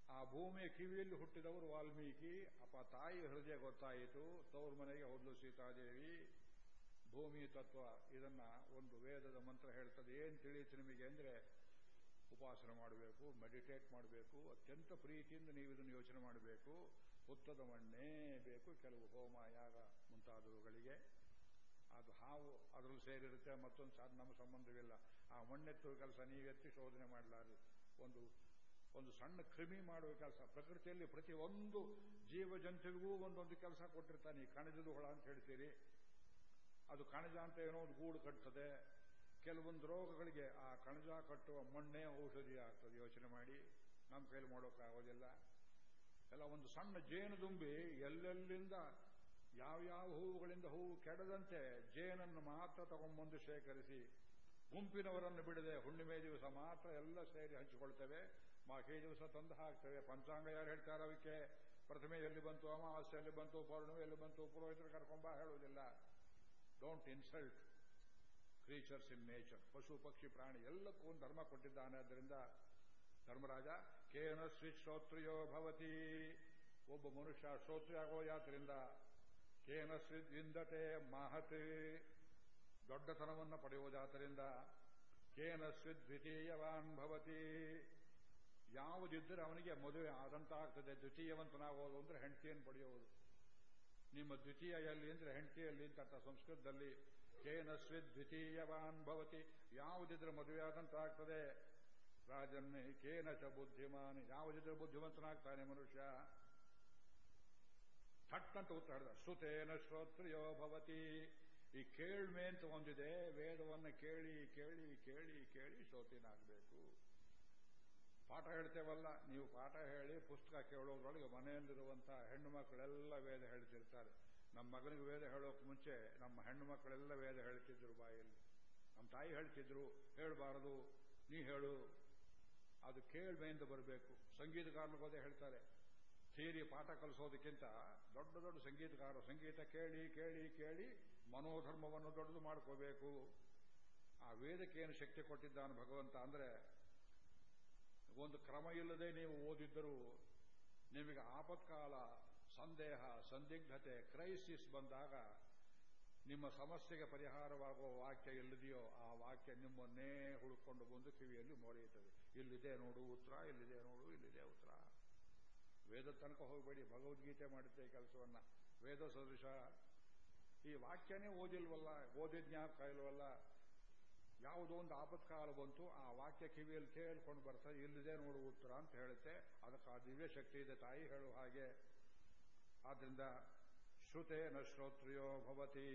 ಆ ಭೂಮಿಯ ಕಿವಿಯಲ್ಲಿ ಹುಟ್ಟಿದವರು ವಾಲ್ಮೀಕಿ, ಅಪ್ಪ ತಾಯಿ ಹೃದಯ ಗೊತ್ತಾಯಿತು. ತವ್ರ ಮನೆಗೆ ಹೋದ್ಲು ಸೀತಾದೇವಿ. ಭೂಮಿ ತತ್ವ, ಇದನ್ನ ಒಂದು ವೇದದ ಮಂತ್ರ ಹೇಳ್ತದೆ. ಏನ್ ತಿಳಿಯಿತು ನಿಮಗೆ ಅಂದ್ರೆ ಉಪಾಸನೆ ಮಾಡಬೇಕು ಮೆಡಿಟೇಟ್ ಮಾಡಬೇಕು, ಅತ್ಯಂತ ಪ್ರೀತಿಯಿಂದ ನೀವು ಇದನ್ನು ಯೋಚನೆ ಮಾಡಬೇಕು. ಹುತ್ತದ ಮಣ್ಣೇ ಬೇಕು, ಕೆಲವು ಹೋಮ, ಯಾಗ ಮುಂತಾದವುಗಳಿಗೆ. ಅದು ಹಾವು ಅದರಲ್ಲಿ ಸೇರಿರುತ್ತೆ, ಮತ್ತೊಂದು ಸಾಧ ನಮ್ಮ ಸಂಬಂಧವಿಲ್ಲ. ಆ ಮಣ್ಣೆತ್ತುವ ಕೆಲಸ ನೀವೆತ್ತಿ ಶೋಧನೆ ಮಾಡಲಾರಿ ಒಂದು ಒಂದು ಸಣ್ಣ ಕ್ರಿಮಿ ಮಾಡುವ ಕೆಲಸ. ಪ್ರಕೃತಿಯಲ್ಲಿ ಪ್ರತಿ ಒಂದು ಜೀವ ಜಂತುವಿಗೂ ಒಂದೊಂದು ಕೆಲಸ ಕೊಟ್ಟಿರ್ತಾನೆ. ಈ ಕಣಜದ ಹುಳ ಅಂತ ಹೇಳ್ತೀರಿ. ಅದು ಕಣಜ ಅಂತ ಏನೋ ಒಂದು ಗೂಡು ಕಟ್ತದೆ. ಕೆಲವೊಂದು ರೋಗಗಳಿಗೆ ಆ ಕಣಜ ಕಟ್ಟುವ ಮಣ್ಣೇ ಔಷಧಿ ಆಗ್ತದೆ. ಯೋಚನೆ ಮಾಡಿ. ನಮ್ಮ ಕೈಲಿ ಮಾಡೋಕ್ಕಾಗೋದಿಲ್ಲ. ಎಲ್ಲ ಒಂದು ಸಣ್ಣ ಜೇನು ತುಂಬಿ ಎಲ್ಲೆಲ್ಲಿಂದ ಯಾವ ಹೂವುಗಳಿಂದ ಹೂವು ಕೆಡದಂತೆ ಜೇನನ್ನು ಮಾತ್ರ ತಗೊಂಬಂದು ಶೇಖರಿಸಿ ಗುಂಪಿನವರನ್ನು ಬಿಡದೆ ಹುಣ್ಣಿಮೆ ದಿವಸ ಮಾತ್ರ ಎಲ್ಲ ಸೇರಿ ಹಂಚಿಕೊಳ್ತೇವೆ. ಮಾಕೆ ದಿವಸ ತಂದು ಹಾಕ್ತೇವೆ. ಪಂಚಾಂಗ ಯಾರು ಹೇಳ್ತಾರೆ ಅದಕ್ಕೆ? ಪ್ರಥಮೆ ಎಲ್ಲಿ ಬಂತು? ಅಮಾವಾಸ್ಯೆ ಎಲ್ಲಿ ಬಂತು? ಪೌರ್ಣಿಮೆ ಎಲ್ಲಿ ಬಂತು? ಪುರೋಹಿತರು ಕರ್ಕೊಂಬ ಹೇಳುವುದಿಲ್ಲ. Don't insult creatures in nature ಪಶು, ಪಕ್ಷಿ, ಪ್ರಾಣಿ ಎಲ್ಲಕ್ಕೂ ಒಂದು ಧರ್ಮ ಕೊಟ್ಟಿದ್ದಾನೆ. ಆದ್ದರಿಂದ ಧರ್ಮರಾಜ, ಕೇನ ಶ್ರೀ ಶ್ರೋತ್ರಿಯೋ ಭವತಿ. ಒಬ್ಬ ಮನುಷ್ಯ ಶ್ರೋತ್ರಿಯಾಗೋ ಯಾತ್ರಿಂದ ಕೇನ ವಿಂದತೆ ಮಹತ್. ದೊಡ್ಡತನವನ್ನು ಪಡೆಯುವುದಾದ್ದರಿಂದ ಕೇನ ದ್ವಿತೀಯವಾನ್ ಭವತಿ. ಯಾವುದಿದ್ದರೆ ಅವನಿಗೆ ಮದುವೆ ಆದಂತಾಗ್ತದೆ ದ್ವಿತೀಯವಂತನಾಗೋದು ಅಂದ್ರೆ ಹೆಂಡತಿಯನ್ನು ಪಡೆಯುವುದು ನಿಮ್ಮ ದ್ವಿತೀಯ ಎಲ್ಲಿ ಅಂದ್ರೆ ಹೆಂಡತಿಯಲ್ಲಿ ಅಂತ ಸಂಸ್ಕೃತದಲ್ಲಿ ಕೇನ ದ್ವಿತೀಯವಾನ್ ಭವತಿ. ಯಾವುದಿದ್ರೆ ಮದುವೆ ಆದಂತಾಗ್ತದೆ ರಾಜನ್ನೇ ಕೇನ ಚ ಬುದ್ಧಿಮಾನ್. ಯಾವುದಿದ್ರೆ ಬುದ್ಧಿವಂತನಾಗ್ತಾನೆ ಮನುಷ್ಯ. ಥಟ್ಟಂತ ಉತ್ತರ ಹೇಳಿದ ಶ್ರುತೇನ ಶ್ರೋತ್ರಿಯೋ ಭವತಿ. ಈ ಕೇಳ್ಮೆ ಅಂತ ಒಂದಿದೆ. ವೇದವನ್ನು ಕೇಳಿ ಕೇಳಿ ಕೇಳಿ ಕೇಳಿ ಶ್ರೋತಿನಾಗಬೇಕು ಪಾಠ ಹೇಳ್ತೇವಲ್ಲ, ನೀವು ಪಾಠ ಹೇಳಿ ಪುಸ್ತಕ ಕೇಳೋದ್ರೊಳಗೆ ಮನೆಯಲ್ಲಿರುವಂತಹ ಹೆಣ್ಣು ಮಕ್ಕಳೆಲ್ಲ ವೇದ ಹೇಳ್ತಿರ್ತಾರೆ. ನಮ್ಮ ಮಗನಿಗೆ ವೇದ ಹೇಳೋಕೆ ಮುಂಚೆ ನಮ್ಮ ಹೆಣ್ಣು ಮಕ್ಕಳೆಲ್ಲ ವೇದ ಹೇಳ್ತಿದ್ರು ಬಾಯಲ್ಲಿ. ನಮ್ಮ ತಾಯಿ ಹೇಳ್ತಿದ್ರು, ಹೇಳಬಾರದು, ನೀ ಹೇಳು. ಅದು ಕೇಳ್ಮೆಯಿಂದ ಬರಬೇಕು. ಸಂಗೀತಗಾರನಿಗೋದೇ ಹೇಳ್ತಾರೆ. ಥಿಯರಿ, ಪಾಠ ಕಲಿಸೋದಕ್ಕಿಂತ ದೊಡ್ಡ ದೊಡ್ಡ ಸಂಗೀತಗಾರರು, ಸಂಗೀತ ಕೇಳಿ ಕೇಳಿ ಕೇಳಿ ಮನೋಧರ್ಮವನ್ನು ದೊಡ್ಡದು ಮಾಡ್ಕೋಬೇಕು. ಆ ವೇದಕ್ಕೆ ಏನು ಶಕ್ತಿ ಕೊಟ್ಟಿದ್ದಾನೆ ಭಗವಂತ ಅಂದ್ರೆ ಒಂದು ಕ್ರಮ ಇಲ್ಲದೆ ನೀವು ಓದಿದ್ದರೂ ನಿಮಗೆ ಆಪತ್ಕಾಲ, ಸಂದೇಹ, ಸಂದಿಗ್ಧತೆ, ಕ್ರೈಸಿಸ್ ಬಂದಾಗ ನಿಮ್ಮ ಸಮಸ್ಯೆಗೆ ಪರಿಹಾರವಾಗುವ ವಾಕ್ಯ ಎಲ್ಲಿದೆಯೋ ಆ ವಾಕ್ಯ ನಿಮ್ಮನ್ನೇ ಹುಡುಕೊಂಡು ಬಂದು ಕಿವಿಯಲ್ಲಿ ಮೊರೆಯುತ್ತದೆ. ಇಲ್ಲಿದೆ ನೋಡು ಉತ್ತರ, ಇಲ್ಲಿದೆ ನೋಡು, ಇಲ್ಲಿದೆ ಉತ್ತರ. ವೇದ ತನಕ ಹೋಗಬೇಡಿ. ಭಗವದ್ಗೀತೆ ಮಾಡುತ್ತೆ ಈ ಕೆಲಸವನ್ನ. ವೇದ ಸದೃಶ. ಈ ವಾಕ್ಯನೇ ಓದಿಲ್ವಲ್ಲ ಓದಿದ ಜ್ಞಾಪಕ ಇಲ್ವಲ್ಲ ಯಾವುದೋ ಒಂದು ಆಪತ್ಕಾಲ ಬಂತು, ಆ ವಾಕ್ಯ ಕಿವಿಯಲ್ಲಿ ಕೇಳ್ಕೊಂಡು ಬರ್ತದೆ ಇಲ್ಲಿದೆ ನೋಡು ಉತ್ತರ ಅಂತ ಹೇಳುತ್ತೆ. ಅದಕ್ಕೆ ಆ ದಿವ್ಯ ಶಕ್ತಿ ಇದೆ ತಾಯಿ ಹೇಳುವ ಹಾಗೆ. ಆದ್ರಿಂದ ಶ್ರುತೇನ ಶ್ರೋತ್ರಿಯೋ ಭವತಿ.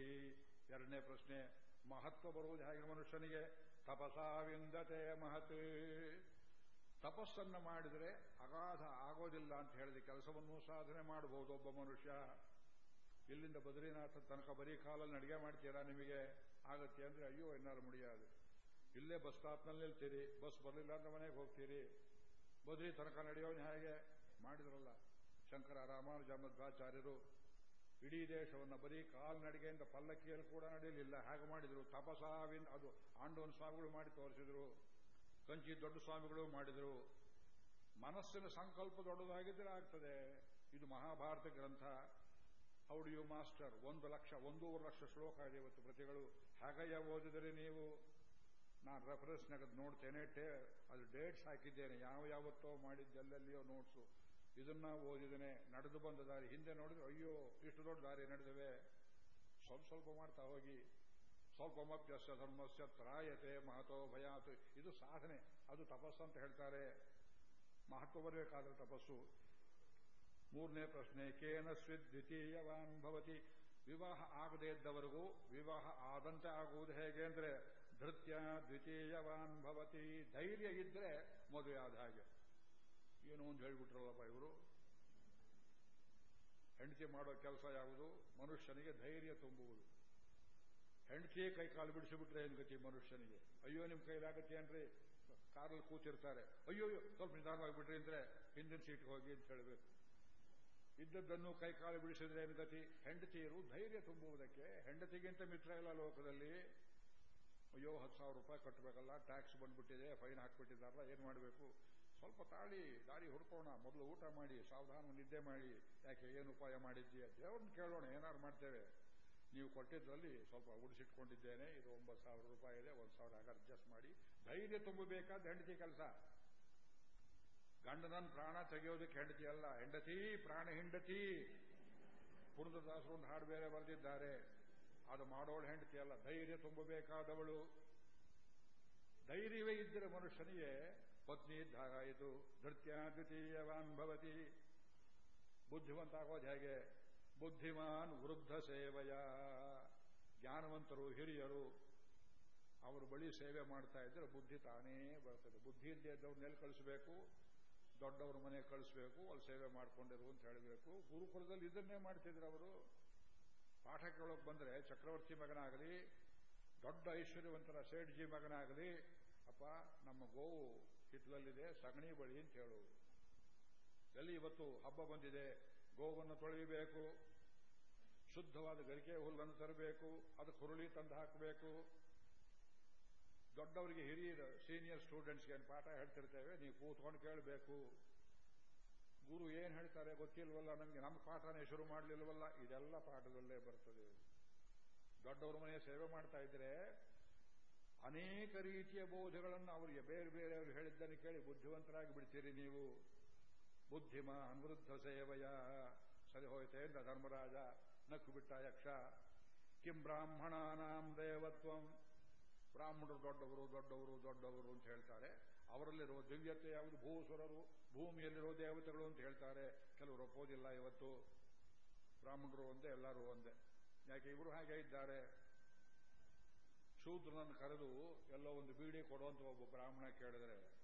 ಎರಡನೇ ಪ್ರಶ್ನೆ, ಮಹತ್ವ ಬರುವುದು ಹೇಗೆ ಮನುಷ್ಯನಿಗೆ? ತಪಸಾ ವಿಂದತೆ ಮಹತ್. ತಪಸ್ಸನ್ನು ಮಾಡಿದರೆ ಅಗಾಧ ಆಗೋದಿಲ್ಲ ಅಂತ ಹೇಳಿದ ಕೆಲಸವನ್ನು ಸಾಧನೆ ಮಾಡಬಹುದು ಒಬ್ಬ ಮನುಷ್ಯ. ಇಲ್ಲಿಂದ ಬದ್ರಿನಾಥ ತನಕ ಬರೀ ಕಾಲಲ್ಲಿ ಅಡಿಗೆ ಮಾಡ್ತೀರಾ ನಿಮಗೆ? ಆಗತ್ತೆ ಅಂದ್ರೆ, ಅಯ್ಯೋ ಎನ್ನಾರು ಮುಡಿயாது ಇಲ್ಲೇ ಬಸ್ ಸ್ಟಾಪ್ನಲ್ಲಿ ನಿಲ್ತೀರಿ, ಬಸ್ ಬರಲಿಲ್ಲ ಅಂದ್ರೆ ಮನೆಗೆ ಹೋಗ್ತೀರಿ. ಬದ್ರಿ ತನಕ ನಡೆಯೋನು ಹೇಗೆ? ಮಾಡಿದ್ರಲ್ಲ ಶಂಕರ ರಾಮಾನುಜ ಮಧ್ವಾಚಾರ್ಯರು ಇಡೀ ದೇಶವನ್ನು ಬರೀ ಕಾಲ್ನಡಿಗೆಯಿಂದ ಪಲ್ಲಕ್ಕಿಯಲ್ಲಿ ಕೂಡ ನಡೆಯಲಿಲ್ಲ. ಹಾಗೆ ಮಾಡಿದ್ರು? ತಪಸಾವಿನ ಅದು ಆಂಡೋನ್ ಸ್ವಾಮಿಗಳು ಮಾಡಿ ತೋರಿಸಿದ್ರು. ಕಂಚಿ ದೊಡ್ಡ ಸ್ವಾಮಿಗಳು ಮಾಡಿದರು. ಮನಸ್ಸಿನ ಸಂಕಲ್ಪ ದೊಡ್ಡದಾಗಿದ್ದರೆ ಆಗ್ತದೆ. ಇದು ಮಹಾಭಾರತ ಗ್ರಂಥ. ಹೌ ಯು ಮಾಸ್ಟರ್, ಒಂದು ಲಕ್ಷ, ಒಂದೂವರೆ ಲಕ್ಷ ಶ್ಲೋಕ ಇದೆ ಇವತ್ತು ಪ್ರತಿಗಳು. ಹಾಗಯ್ಯ ಓದಿದರೆ ನೀವು? ನಾನು ರೆಫರೆನ್ಸ್ನಾಗ ನೋಡ್ತೇನೆ, ಟೇ, ಅದು ಡೇಟ್ಸ್ ಹಾಕಿದ್ದೇನೆ, ಯಾವ ಯಾವತ್ತೋ ಮಾಡಿದ್ದೆಲ್ಲೆಲ್ಲಿಯೋ ನೋಟ್ಸು ಇದನ್ನ ಓದಿದ್ದೇನೆ, ನಡೆದು ಬಂದ ದಾರಿ. ಹಿಂದೆ ನೋಡಿದ್ರೆ, ಅಯ್ಯೋ, ಇಷ್ಟು ದೊಡ್ಡ ದಾರಿ ನಡೆದವೆ. ಸ್ವಲ್ಪ ಸ್ವಲ್ಪ ಮಾಡ್ತಾ ಹೋಗಿ. ಸ್ವಲ್ಪ ಮಪ್ಯಸ್ಯ ಧರ್ಮಸ್ಯ ತ್ರಾಯತೆ ಮಹತೋ ಭಯಾತು. ಇದು ಸಾಧನೆ. ಅದು ತಪಸ್ಸು ಅಂತ ಹೇಳ್ತಾರೆ. ಮಹತ್ವ ಬರಬೇಕಾದ್ರೆ ತಪಸ್ಸು. ಮೂರನೇ ಪ್ರಶ್ನೆ, ಕೇನ ದ್ವಿತೀಯವಾನ್ ಭವತಿ. ವಿವಾಹ ಆಗದೇ ಇದ್ದವರೆಗೂ ವಿವಾಹ ಆದಂತೆ ಆಗುವುದು ಹೇಗೆ ಅಂದ್ರೆ ಧೃತ್ಯ ದ್ವಿತೀಯವಾನ್ ಭವತಿ. ಧೈರ್ಯ ಇದ್ರೆ ಮದುವೆ ಆದ ಹಾಗೆ. ಏನೋ ಒಂದು ಹೇಳ್ಬಿಟ್ರಲ್ಲಪ್ಪ ಇವರು. ಹೆಂಡತಿ ಮಾಡೋ ಕೆಲಸ ಯಾವುದು? ಮನುಷ್ಯನಿಗೆ ಧೈರ್ಯ ತುಂಬುವುದು. ಹೆಂಡತಿ ಕೈ ಕಾಲು ಬಿಡಿಸಿಬಿಟ್ರೆ ಏನು ಗತಿ ಮನುಷ್ಯನಿಗೆ? ಅಯ್ಯೋ ನಿಮ್ಮ ಕೈಲಾಗತ್ತೆ ಏನ್ರಿ? ಕಾರಲ್ಲಿ ಕೂತಿರ್ತಾರೆ. ಅಯ್ಯೋ ಸ್ವಲ್ಪ ನಿಧಾನವಾಗಿಬಿಟ್ರಿ ಅಂದ್ರೆ ಹಿಂದಿನ ಸೀಟ್ ಹೋಗಿ ಅಂತ ಹೇಳಬೇಕು. ಇದ್ದದ್ದನ್ನು ಕೈ ಕಾಲು ಬಿಡಿಸಿದ್ರೆ ಏನು ಗತಿ? ಹೆಂಡತಿಯರು ಧೈರ್ಯ ತುಂಬುವುದಕ್ಕೆ. ಹೆಂಡತಿಗಿಂತ ಮಿತ್ರ ಇಲ್ಲ ಲೋಕದಲ್ಲಿ. ಅಯ್ಯೋ, ಹತ್ತು ಸಾವಿರ ರೂಪಾಯಿ ಕಟ್ಟಬೇಕಲ್ಲ ಟ್ಯಾಕ್ಸ್ ಬಂದ್ಬಿಟ್ಟಿದೆ ಫೈನ್ ಹಾಕ್ಬಿಟ್ಟಿದ್ದಾರಲ್ಲ, ಏನು ಮಾಡಬೇಕು? ಸ್ವಲ್ಪ ತಾಳಿ, ದಾರಿ ಹುಡ್ಕೋಣ, ಮೊದಲು ಊಟ ಮಾಡಿ, ಸಾವಧಾನ, ನಿದ್ದೆ ಮಾಡಿ, ಯಾಕೆ ಏನು ಉಪಾಯ ಮಾಡಿದ್ದೀಯ ದೇವ್ರನ್ನ ಕೇಳೋಣ, ಏನಾರು ಮಾಡ್ತೇವೆ. ನೀವು ಕೊಟ್ಟಿದ್ರಲ್ಲಿ ಸ್ವಲ್ಪ ಉಡಿಸಿಟ್ಕೊಂಡಿದ್ದೇನೆ, ಇದು ಒಂಬತ್ತು ಸಾವಿರ ರೂಪಾಯಿ ಇದೆ, ಒಂದು ಸಾವಿರ ಆಗ ಅಡ್ಜಸ್ಟ್ ಮಾಡಿ. ಧೈರ್ಯ ತುಂಬಬೇಕಾದ ಹೆಂಡತಿ ಕೆಲಸ. ಗಂಡನನ್ ಪ್ರಾಣ ತೆಗೆಯೋದಕ್ಕೆ ಹೆಂಡತಿ ಅಲ್ಲ, ಹೆಂಡತಿ ಪ್ರಾಣ ಹೆಂಡತಿ. ಪುರದದಾಸರು ಒಂದು ಹಾಡು ಬೇರೆ ಬರೆದಿದ್ದಾರೆ. ಅದು ಮಾಡೋಳು ಹೆಂಡತಿ ಅಲ್ಲ. ಧೈರ್ಯ ತುಂಬಬೇಕಾದವಳು. ಧೈರ್ಯವೇ ಇದ್ದರೆ ಮನುಷ್ಯನಿಗೆ ಪತ್ನಿ ಇದ್ದಾಗಾಯಿತು. ಧೃತ್ಯ ದ್ವಿತೀಯವಾನ್ ಭವತಿ. ಬುದ್ಧಿವಂತ ಆಗೋದು ಹೇಗೆ? ಬುದ್ಧಿಮಾನ್ ವೃದ್ಧ ಸೇವೆಯ. ಜ್ಞಾನವಂತರು, ಹಿರಿಯರು. ಅವರು ಬಳಿ ಸೇವೆ ಮಾಡ್ತಾ ಇದ್ರೆ ಬುದ್ಧಿ ತಾನೇ ಬರ್ತದೆ. ಬುದ್ಧಿ ಇಲ್ಲದೆ ಇದ್ದವ್ರನ್ನೆಲ್ಲಿ ಕಳಿಸಬೇಕು? ದೊಡ್ಡವ್ರ ಮನೆ ಕಳಿಸ್ಬೇಕು. ಅಲ್ಲಿ ಸೇವೆ ಮಾಡ್ಕೊಂಡಿರು ಅಂತ ಹೇಳಬೇಕು ಗುರುಕುಲದಲ್ಲಿ ಇದನ್ನೇ ಮಾಡ್ತಿದ್ರು ಅವರು. ಪಾಠ ಕೇಳೋಕೆ ಬಂದ್ರೆ ಚಕ್ರವರ್ತಿ ಮಗನಾಗಲಿ, ದೊಡ್ಡ ಐಶ್ವರ್ಯವಂತರ ಸೇಠ್ಜಿ ಮಗನಾಗಲಿ, ಅಪ್ಪ, ನಮ್ಮ ಗೋವು ಹಿತ್ತಲಲ್ಲಿದೆ, ಸಗಣಿ ಬಳಿ ಅಂತ ಹೇಳು ಎಲ್ಲಿ ಇವತ್ತು ಹಬ್ಬ ಬಂದಿದೆ, ಗೋವನ್ನು ತೊಳೆಯಬೇಕು, ಶುದ್ಧವಾದ ಗರಿಕೆ ಹುಲ್ಲನ್ನು ತರಬೇಕು ಅದು ಹುರುಳಿ ತಂದು ಹಾಕಬೇಕು. ದೊಡ್ಡವರಿಗೆ ಹಿರಿಯರು, ಸೀನಿಯರ್ ಸ್ಟೂಡೆಂಟ್ಸ್ಗೆ ಏನು ಪಾಠ ಹೇಳ್ತಿರ್ತೇವೆ, ನೀವು ಕೂತ್ಕೊಂಡು ಕೇಳಬೇಕು. ಗುರು ಏನು ಹೇಳ್ತಾರೆ ಗೊತ್ತಿಲ್ವಲ್ಲ, ನಮಗೆ ನಮ್ಮ ಪಾಠನೇ ಶುರು ಮಾಡಲಿಲ್ವಲ್ಲ, ಇದೆಲ್ಲ ಪಾಠದಲ್ಲೇ ಬರ್ತದೆ. ದೊಡ್ಡವ್ರ ಮನೆ ಸೇವೆ ಮಾಡ್ತಾ ಇದ್ರೆ ಅನೇಕ ರೀತಿಯ ಬೋಧಗಳನ್ನು ಅವರಿಗೆ ಬೇರೆ ಬೇರೆಯವರು ಹೇಳಿದ್ದನ್ನು ಕೇಳಿ ಬುದ್ಧಿವಂತರಾಗಿ ಬಿಡ್ತೀರಿ ನೀವು. ಬುದ್ಧಿಮ ಅನ್ವೃದ್ಧ ಸೇವೆಯ, ಸರಿ ಹೋಯ್ತೆ ಅಂತ ಧರ್ಮರಾಜ, ನಕ್ಕು ಬಿಟ್ಟ ಯಕ್ಷ. ಕಿಂ ಬ್ರಾಹ್ಮಣಾನಾಂ ದೇವತ್ವಂ. ಬ್ರಾಹ್ಮಣರು ದೊಡ್ಡವರು ದೊಡ್ಡವರು ದೊಡ್ಡವರು ಅಂತ ಹೇಳ್ತಾರೆ. ಅವರಲ್ಲಿರುವ ದಿವ್ಯತೆ ಯಾವುದು? ಭೂಸುರರು, ಭೂಮಿಯಲ್ಲಿರುವ ದೇವತೆಗಳು ಅಂತ ಹೇಳ್ತಾರೆ. ಕೆಲವರು ಒಪ್ಪೋದಿಲ್ಲ ಇವತ್ತು. ಬ್ರಾಹ್ಮಣರು ಒಂದೇ, ಎಲ್ಲರೂ ಒಂದೇ. ಯಾಕೆ? ಇವರು ಹಾಗೆ ಇದ್ದಾರೆ. ಶೂದ್ರನನ್ನು ಕರೆದು ಎಲ್ಲೋ ಒಂದು ಬೀಡಿ ಕೊಡುವಂತ ಒಬ್ಬ ಬ್ರಾಹ್ಮಣ ಕೇಳಿದ್ರೆ,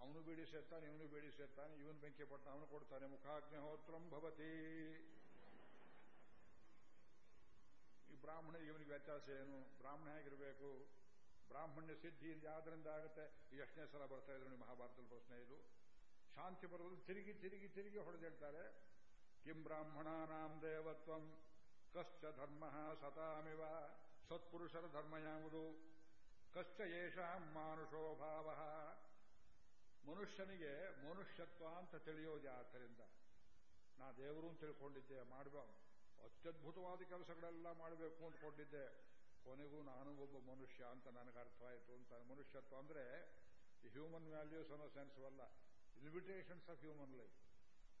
ಅವನು ಬೀಡಿ ಸೇರ್ತಾನೆ, ಇವನು ಬೀಡಿ ಸೇರ್ತಾನೆ, ಇವನು ಬೆಂಕಿ ಪಟ್ಟ ಅವನು ಕೊಡ್ತಾನೆ. ಮುಖಾಗ್ನಿಹೋತ್ರಂ ಭವತಿ. ಈ ಬ್ರಾಹ್ಮಣ, ಇವನಿಗೆ ವ್ಯತ್ಯಾಸ ಏನು? ಬ್ರಾಹ್ಮಣ ಹೇಗಿರಬೇಕು? ಬ್ರಾಹ್ಮಣ್ಯ ಸಿದ್ಧಿ ಯಾವ್ದರಿಂದ ಆಗುತ್ತೆ. ಎಷ್ಟನೇ ಸಲ ಬರ್ತಾ ಇದ್ರು ಮಹಾಭಾರತದ ಪ್ರಶ್ನೆ ಇದು. ಶಾಂತಿ ಬರೋದು ತಿರುಗಿ ತಿರುಗಿ ತಿರುಗಿ ಹೊಡೆದೇಳ್ತಾರೆ. ಕಿಂ ಬ್ರಾಹ್ಮಣಾನಾಂ ದೇವತ್ವಂ, ಕಶ್ಚ ಧರ್ಮ ಸತಾಮಿವ, ಸತ್ಪುರುಷರ ಧರ್ಮ ಯಾವುದು? ಕಶ್ಚ ಯೇಷಾಂ ಮಾನುಷೋ ಭಾವ. ಮನುಷ್ಯನಿಗೆ ಮನುಷ್ಯತ್ವ ಅಂತ ತಿಳಿಯೋದು ಆದ್ದರಿಂದ ನಾ ದೇವರು ತಿಳ್ಕೊಂಡಿದ್ದೆ, ಮಾಡುವ. ಅತ್ಯದ್ಭುತವಾದ ಕೆಲಸಗಳೆಲ್ಲ ಮಾಡಬೇಕು ಅಂದ್ಕೊಂಡಿದ್ದೆ. ಕೊನೆಗೂ ನಾನು ಒಬ್ಬ ಮನುಷ್ಯ ಅಂತ ನನಗೆ ಅರ್ಥವಾಯಿತು ಅಂತ. ಮನುಷ್ಯತ್ವ ಅಂದರೆ ಹ್ಯೂಮನ್ ವ್ಯಾಲ್ಯೂಸ್ ಅನ್ನೋ ಸೆನ್ಸ್ವಲ್ಲ ಲಿಮಿಟೇಷನ್ಸ್ ಆಫ್ ಹ್ಯೂಮನ್ ಲೈಫ್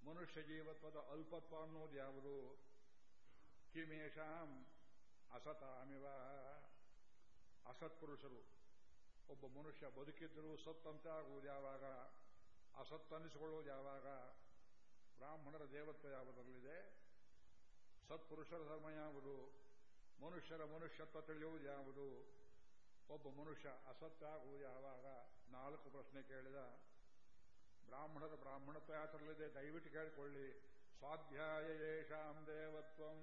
ಮನುಷ್ಯ ಜೀವತ್ವದ ಅಲ್ಪತ್ವ ಅನ್ನೋದು ಯಾವುದು? ಕಿಮೇಶಾಂ ಅಸತಾಮಿವ. ಅಸತ್ಪುರುಷರು. ಒಬ್ಬ ಮನುಷ್ಯ ಬದುಕಿದ್ದರೂ ಸತ್ತಂತೆ ಆಗುವುದು ಯಾವಾಗ? ಅಸತ್ತನಿಸಿಕೊಳ್ಳುವುದು ಯಾವಾಗ? ಬ್ರಾಹ್ಮಣರ ದೇವತ್ವ ಯಾವುದರಲ್ಲಿದೆ? ಸತ್ಪುರುಷರ ಧರ್ಮ ಯಾವುದು? ಮನುಷ್ಯರ ಮನುಷ್ಯತ್ವ ತಿಳಿಯುವುದು ಯಾವುದು? ಒಬ್ಬ ಮನುಷ್ಯ ಅಸತ್ತಾಗುವುದು ಯಾವಾಗ? ನಾಲ್ಕು ಪ್ರಶ್ನೆ ಕೇಳಿದ. ಬ್ರಾಹ್ಮಣರ ಬ್ರಾಹ್ಮಣತ್ವ ಯಾತ್ರಲ್ಲಿದೆ ದಯವಿಟ್ಟು ಕೇಳಿಕೊಳ್ಳಿ. ಸ್ವಾಧ್ಯಾಯ ಯೇಷಾಂ ದೇವತ್ವಂ.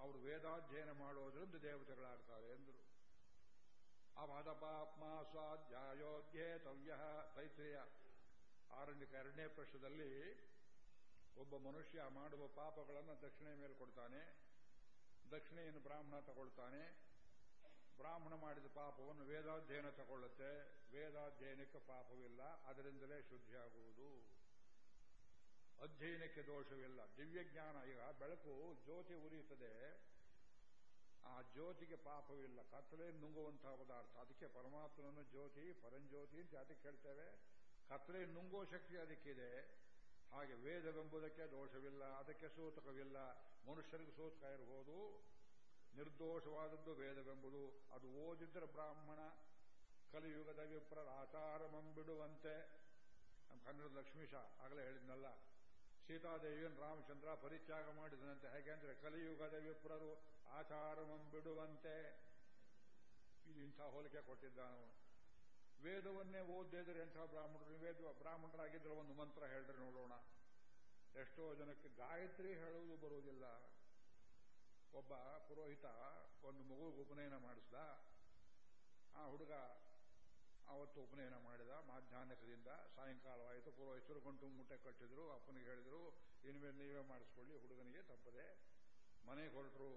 ಅವರು ವೇದಾಧ್ಯಯನ ಮಾಡೋದ್ರಿಂದ ದೇವತೆಗಳಾಗ್ತಾರೆ ಎಂದರು. ಅವಾದ ಪಾಪ್ಮ ಸ್ವಾಧ್ಯಾಯೋಧ್ಯೇತವ್ಯ ತೈತ್ರಿಯ ಆರಣ್ಯಕ ಎರಡನೇ ಪ್ರಶ್ನದಲ್ಲಿ ಒಬ್ಬ ಮನುಷ್ಯ ಮಾಡುವ ಪಾಪಗಳನ್ನು ದಕ್ಷಿಣೆ ಮೇಲೆ ಕೊಡ್ತಾನೆ. ದಕ್ಷಿಣೆಯನ್ನು ಬ್ರಾಹ್ಮಣ ತಗೊಳ್ತಾನೆ. ಬ್ರಾಹ್ಮಣ ಮಾಡಿದ ಪಾಪವನ್ನು ವೇದಾಧ್ಯಯನ ತಗೊಳ್ಳುತ್ತೆ. ವೇದಾಧ್ಯಯನಕ್ಕೆ ಪಾಪವಿಲ್ಲ. ಅದರಿಂದಲೇ ಶುದ್ಧಿಯಾಗುವುದು. ಅಧ್ಯಯನಕ್ಕೆ ದೋಷವಿಲ್ಲ. ದಿವ್ಯಜ್ಞಾನ, ಈಗ ಬೆಳಕು ಜ್ಯೋತಿ ಉರಿಯುತ್ತದೆ. ಆ ಜ್ಯೋತಿಗೆ ಪಾಪವಿಲ್ಲ. ಕತ್ತಲೆ ನುಂಗುವಂತಹ ಪದಾರ್ಥ. ಅದಕ್ಕೆ ಪರಮಾತ್ಮನನ್ನು ಜ್ಯೋತಿ, ಪರಂಜ್ಯೋತಿ ಅಂತ ಯಾತಕ್ಕೆ ಹೇಳ್ತೇವೆ ಕತ್ತಲೆ ನುಂಗೋ ಶಕ್ತಿ ಅದಕ್ಕಿದೆ. ಹಾಗೆ ವೇದವೆಂಬುದಕ್ಕೆ ದೋಷವಿಲ್ಲ. ಅದಕ್ಕೆ ಸೂತಕವಿಲ್ಲ. ಮನುಷ್ಯರಿಗೆ ಸೂತಕ ಇರಬಹುದು ನಿರ್ದೋಷವಾದದ್ದು ವೇದವೆಂಬುದು. ಅದು ಓದಿದ್ರೆ ಬ್ರಾಹ್ಮಣ, ಕಲಿಯುಗದ ವಿಪ್ರರ ಆಚಾರಮಂಬಿಡುವಂತೆ ನಮ್ಮ ಕನ್ನಡದ ಲಕ್ಷ್ಮೀಶ ಆಗಲೇ ಹೇಳಿದ್ನಲ್ಲ, ಸೀತಾದೇವಿಯನ್ನು ರಾಮಚಂದ್ರ ಪರಿತ್ಯಾಗ ಮಾಡಿದನಂತೆ. ಹೇಗೆಂದ್ರೆ ಕಲಿಯುಗದ ವಿಪ್ರರು ಆಚಾರಮಂಬಿಡುವಂತೆ ಇದು ಇಂಥ ಹೋಲಿಕೆ ಕೊಟ್ಟಿದ್ದಾನು ವೇದವನ್ನೇ ಓದಿದ್ರೆ ಎಂಥ ಬ್ರಾಹ್ಮಣರು? ವೇದ ಬ್ರಾಹ್ಮಣರಾಗಿದ್ರೆ ಒಂದು ಮಂತ್ರ ಹೇಳ್ರಿ ನೋಡೋಣ. ಎಷ್ಟೋ ಜನಕ್ಕೆ ಗಾಯತ್ರಿ ಹೇಳುವುದು ಬರುವುದಿಲ್ಲ. ಒಬ್ಬ ಪುರೋಹಿತ ಒಂದು ಮಗುವಿಗೆ ಉಪನಯನ ಮಾಡಿಸ್ದ. ಆ ಹುಡುಗ ಅವತ್ತು ಉಪನಯನ ಮಾಡಿದ. ಮಾಧ್ಯಾಹ್ನಕದಿಂದ ಸಾಯಂಕಾಲವಾಯಿತು. ಪುರೋಹಿತರು ಗಂಟು ಮುಟ್ಟೆ ಕಟ್ಟಿದ್ರು. ಅಪ್ಪನಿಗೆ ಹೇಳಿದರು, ಇನ್ಮೇಲೆ ನೀವೇ ಮಾಡಿಸ್ಕೊಳ್ಳಿ. ಹುಡುಗನಿಗೆ ತಪ್ಪದೆ ಮನೆಗೆ ಹೊರಟರು.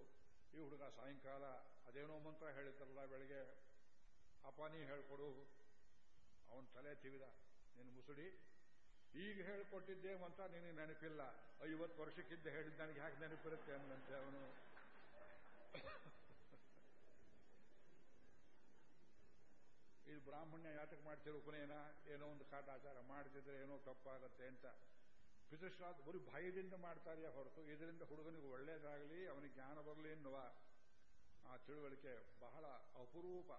ಈ ಹುಡುಗ ಸಾಯಂಕಾಲ ಅದೇನೋ ಮಂತ್ರ ಹೇಳಿದ್ರಲ್ಲ ಬೆಳಗ್ಗೆ ನೀ ಹೇಳ್ಕೊಡು. ಅವನ ತಲೆ ತಿವಿದ. ನಿನ್ನ ಮುಸುಡಿ ಈಗ ಹೇಳ್ಕೊಟ್ಟಿದ್ದೆ ಅಂತ ನಿನಗೆ ನೆನಪಿಲ್ಲ. ಐವತ್ತು ವರ್ಷಕ್ಕಿದ್ದ ಹೇಳಿದ್ದು ನನಗೆ ಯಾಕೆ ನೆನಪಿರುತ್ತೆ ಅನ್ನಂತೆ ಅವನು. ಇದು ಬ್ರಾಹ್ಮಣ್ಯ ಯಾತಕ್ಕೆ ಮಾಡ್ತಿರೋ ಉಪನಯನ ಏನೋ ಒಂದು ಕಾಟಾಚಾರ ಮಾಡ್ತಿದ್ರೆ ಏನೋ ತಪ್ಪಾಗತ್ತೆ ಅಂತ. ಪಿತೃಶ್ರಾದ ಬರೀ ಭಯದಿಂದ ಮಾಡ್ತಾರೆಯೇ ಹೊರತು. ಇದರಿಂದ ಹುಡುಗನಿಗೆ ಒಳ್ಳೇದಾಗಲಿ, ಅವನಿಗೆ ಜ್ಞಾನ ಬರಲಿ ಎನ್ನುವ ಆ ತಿಳುವಳಿಕೆ ಬಹಳ ಅಪರೂಪ.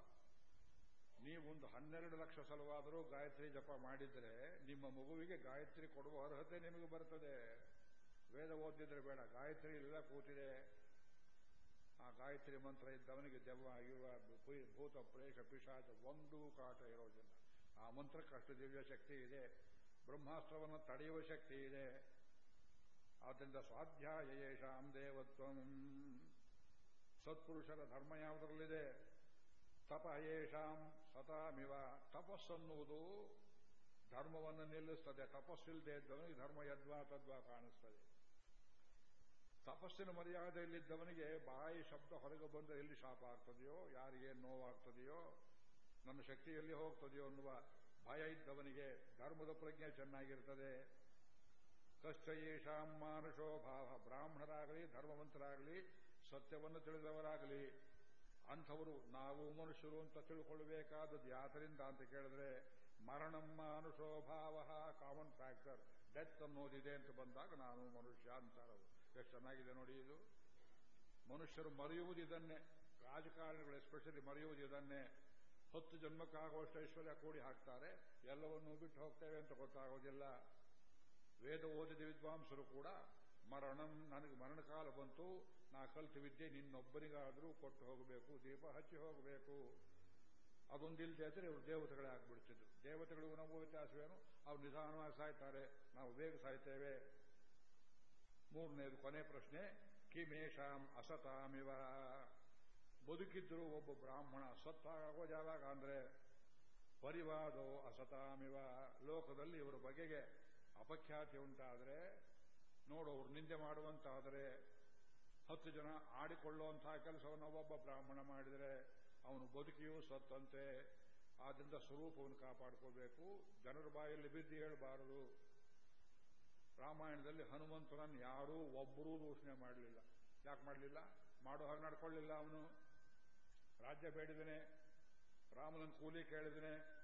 ನೀವೊಂದು ಹನ್ನೆರಡು ಲಕ್ಷ ಸಲವಾದರೂ ಗಾಯತ್ರಿ ಜಪ ಮಾಡಿದರೆ ನಿಮ್ಮ ಮಗುವಿಗೆ ಗಾಯತ್ರಿ ಕೊಡುವ ಅರ್ಹತೆ ನಿಮಗೆ ಬರ್ತದೆ. ವೇದ ಓದಿದ್ರೆ ಬೇಡ, ಗಾಯತ್ರಿ ಇಲ್ಲ ಕೂತಿದೆ. ಆ ಗಾಯತ್ರಿ ಮಂತ್ರ ಇದ್ದವನಿಗೆ ದೆವ್ವ ಇವ ಭೂತ, ಪ್ರೇಷ, ಪಿಶಾಚ, ಒಂದು ಕಾಟ ಇರೋದಿಲ್ಲ ಆ ಮಂತ್ರಕ್ಕಷ್ಟು ದಿವ್ಯ ಶಕ್ತಿ ಇದೆ. ಬ್ರಹ್ಮಾಸ್ತ್ರವನ್ನು ತಡೆಯುವ ಶಕ್ತಿ ಇದೆ. ಆದ್ದರಿಂದ ಸ್ವಾಧ್ಯಾಯ ಯೇಷಾಂ ದೇವತ್ವಂ. ಸತ್ಪುರುಷರ ಧರ್ಮ ಯಾವುದರಲ್ಲಿದೆ? ತಪ ಯೇಷಾಂ ಸತಾಮಿವ ತಪಸ್ಸನ್ನುವುದು ಧರ್ಮವನ್ನು ನಿಲ್ಲಿಸ್ತದೆ. ತಪಸ್ಸಿಲ್ಲದೆ ಇದ್ದವನಿಗೆ ಧರ್ಮ ಯದ್ವಾ ತದ್ವಾ ಕಾಣಿಸ್ತದೆ. ತಪಸ್ಸಿನ ಮರ್ಯಾದೆಯಲ್ಲಿದ್ದವನಿಗೆ ಬಾಯಿ ಶಬ್ದ ಹೊರಗೆ ಬಂದರೆ ಎಲ್ಲಿ ಶಾಪ ಆಗ್ತದೆಯೋ, ಯಾರಿಗೆ ನೋವಾಗ್ತದೆಯೋ, ನನ್ನ ಶಕ್ತಿ ಎಲ್ಲಿ ಹೋಗ್ತದೆಯೋ ಅನ್ನುವ ಭಯ ಇದ್ದವನಿಗೆ ಧರ್ಮದ ಪ್ರಜ್ಞೆ ಚೆನ್ನಾಗಿರ್ತದೆ. ಕಶ್ಚಯೇಷಾಂ ಮಾನುಷೋ ಭಾವ. ಬ್ರಾಹ್ಮಣರಾಗಲಿ, ಧರ್ಮವಂತರಾಗಲಿ, ಸತ್ಯವನ್ನು ತಿಳಿದವರಾಗಲಿ ಅಂಥವರು ನಾವು ಮನುಷ್ಯರು ಅಂತ ತಿಳ್ಕೊಳ್ಬೇಕಾದದ್ದು ಯಾತರಿಂದ ಅಂತ ಕೇಳಿದ್ರೆ, ಮರಣಮ್ಮ ಅನುಶೋಭಾವ ಕಾಮನ್ ಫ್ಯಾಕ್ಟರ್ ಡೆತ್ ಅನ್ನೋದಿದೆ ಅಂತ ಬಂದಾಗ ನಾನು ಮನುಷ್ಯ ಅಂತಾರದು ಎಷ್ಟು ಚೆನ್ನಾಗಿದೆ ನೋಡಿ ಇದು. ಮನುಷ್ಯರು ಮರೆಯುವುದಿದನ್ನೇ ರಾಜಕಾರಣಿಗಳು ಎಸ್ಪೆಷಲಿ ಮರೆಯುವುದಿದನ್ನೇ ಹತ್ತು ಜನ್ಮಕ್ಕಾಗುವಷ್ಟು ಐಶ್ವರ್ಯ ಕೂಡಿ ಹಾಕ್ತಾರೆ. ಎಲ್ಲವನ್ನೂ ಬಿಟ್ಟು ಹೋಗ್ತೇವೆ ಅಂತ ಗೊತ್ತಾಗೋದಿಲ್ಲ. ವೇದ ಓದಿದ ವಿದ್ವಾಂಸರು ಕೂಡ ಮರಣಂ, ನನಗೆ ಮರಣಕಾಲ ಬಂತು ನಾ ಕಲಿತ ವಿದ್ಯೆ ನಿನ್ನೊಬ್ಬರಿಗಾದರೂ ಕೊಟ್ಟು ಹೋಗಬೇಕು, ದೀಪ ಹಚ್ಚಿ ಹೋಗಬೇಕು. ಅದೊಂದಿಲ್ಲದೆ ಆದರೆ ಇವರು ದೇವತೆಗಳೇ ಆಗ್ಬಿಡ್ತಿದ್ರು. ದೇವತೆಗಳಿಗೂ ನಮಗೂ ವ್ಯತ್ಯಾಸವೇನು? ಅವ್ರು ನಿಧಾನವಾಗಿ ಸಾಯ್ತಾರೆ. ನಾವು ಬೇಗ ಸಾಯ್ತೇವೆ. ಮೂರನೇದು ಕೊನೆ ಪ್ರಶ್ನೆ ಕಿಮೇಶಾಂ ಅಸತಾಮಿವ. ಬದುಕಿದ್ರು ಒಬ್ಬ ಬ್ರಾಹ್ಮಣ ಸತ್ತಾಗೋದು ಯಾವಾಗ ಅಂದ್ರೆ ಪರಿವಾದೋ ಅಸತಾಮಿವ. ಲೋಕದಲ್ಲಿ ಇವರ ಬಗೆಗೆ ಅಪಖ್ಯಾತಿ ಉಂಟಾದರೆ ಅವ್ರು ನಿಂದೆ ಮಾಡುವಂತಾದರೆ ಹತ್ತು ಜನ ಆಡಿಕೊಳ್ಳುವಂತಹ ಕೆಲಸವನ್ನು ಒಬ್ಬ ಬ್ರಾಹ್ಮಣ ಮಾಡಿದರೆ ಅವನು ಬದುಕಿಯೂ ಸತ್ತಂತೆ. ಆದ್ದರಿಂದ ಸ್ವರೂಪವನ್ನು ಕಾಪಾಡ್ಕೋಬೇಕು. ಜನರ ಬಾಯಲ್ಲಿ ಬಿದ್ದು ಹೇಳಬಾರದು. ರಾಮಾಯಣದಲ್ಲಿ ಹನುಮಂತನನ್ನು ಯಾರೂ ಒಬ್ಬರೂ ದೂಷಣೆ ಮಾಡಲಿಲ್ಲ. ಯಾಕೆ ಮಾಡಲಿಲ್ಲ? ಮಾಡೋ ಹಾಗೆ ನಡ್ಕೊಳ್ಳಿಲ್ಲ ಅವನು. ರಾಜ್ಯ ಬೇಡಿದನೆ ರಾಮನನ್ನು ಕೂಲಿ ಕೇಳಿದನೆ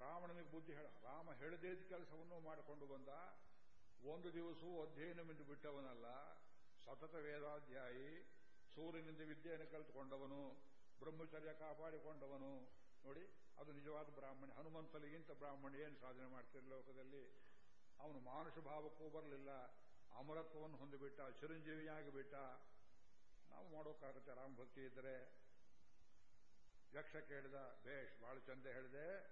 ರಾವಣನಿಗೆ ಬುದ್ಧಿ ಹೇಳ, ರಾಮ ಹೇಳದೇ ಕೆಲಸವನ್ನು ಮಾಡಿಕೊಂಡು ಬಂದ. ಒಂದು ದಿವಸವೂ ಅಧ್ಯಯನ ಬಿಟ್ಟವನಲ್ಲ. ಸತತ ವೇದಾಧ್ಯಾಯಿ ಸೂರ್ಯನಿಂದ ವಿದ್ಯೆಯನ್ನು ಕಲಿತುಕೊಂಡವನು, ಬ್ರಹ್ಮಚರ್ಯ ಕಾಪಾಡಿಕೊಂಡವನು. ನೋಡಿ, ಅದು ನಿಜವಾದ ಬ್ರಾಹ್ಮಣ. ಹನುಮಂತನಿಗಿಂತ ಬ್ರಾಹ್ಮಣ ಏನು ಸಾಧನೆ ಮಾಡ್ತಿರ ಲೋಕದಲ್ಲಿ? ಅವನು ಮಾನುಷ ಭಾವಕ್ಕೂ ಬರಲಿಲ್ಲ. ಅಮರತ್ವವನ್ನು ಹೊಂದಿಬಿಟ್ಟ, ಚಿರಂಜೀವಿಯಾಗಿ ಬಿಟ್ಟ. ನಾವು ಮಾಡೋಕ್ಕಾಗುತ್ತೆ ರಾಮಭಕ್ತಿ ಇದ್ದರೆ. ಯಕ್ಷ ಕೇಳಿದ, ಬೇಷ್ ಬಹಳ ಚಂದ ಹೇಳಿದೆ,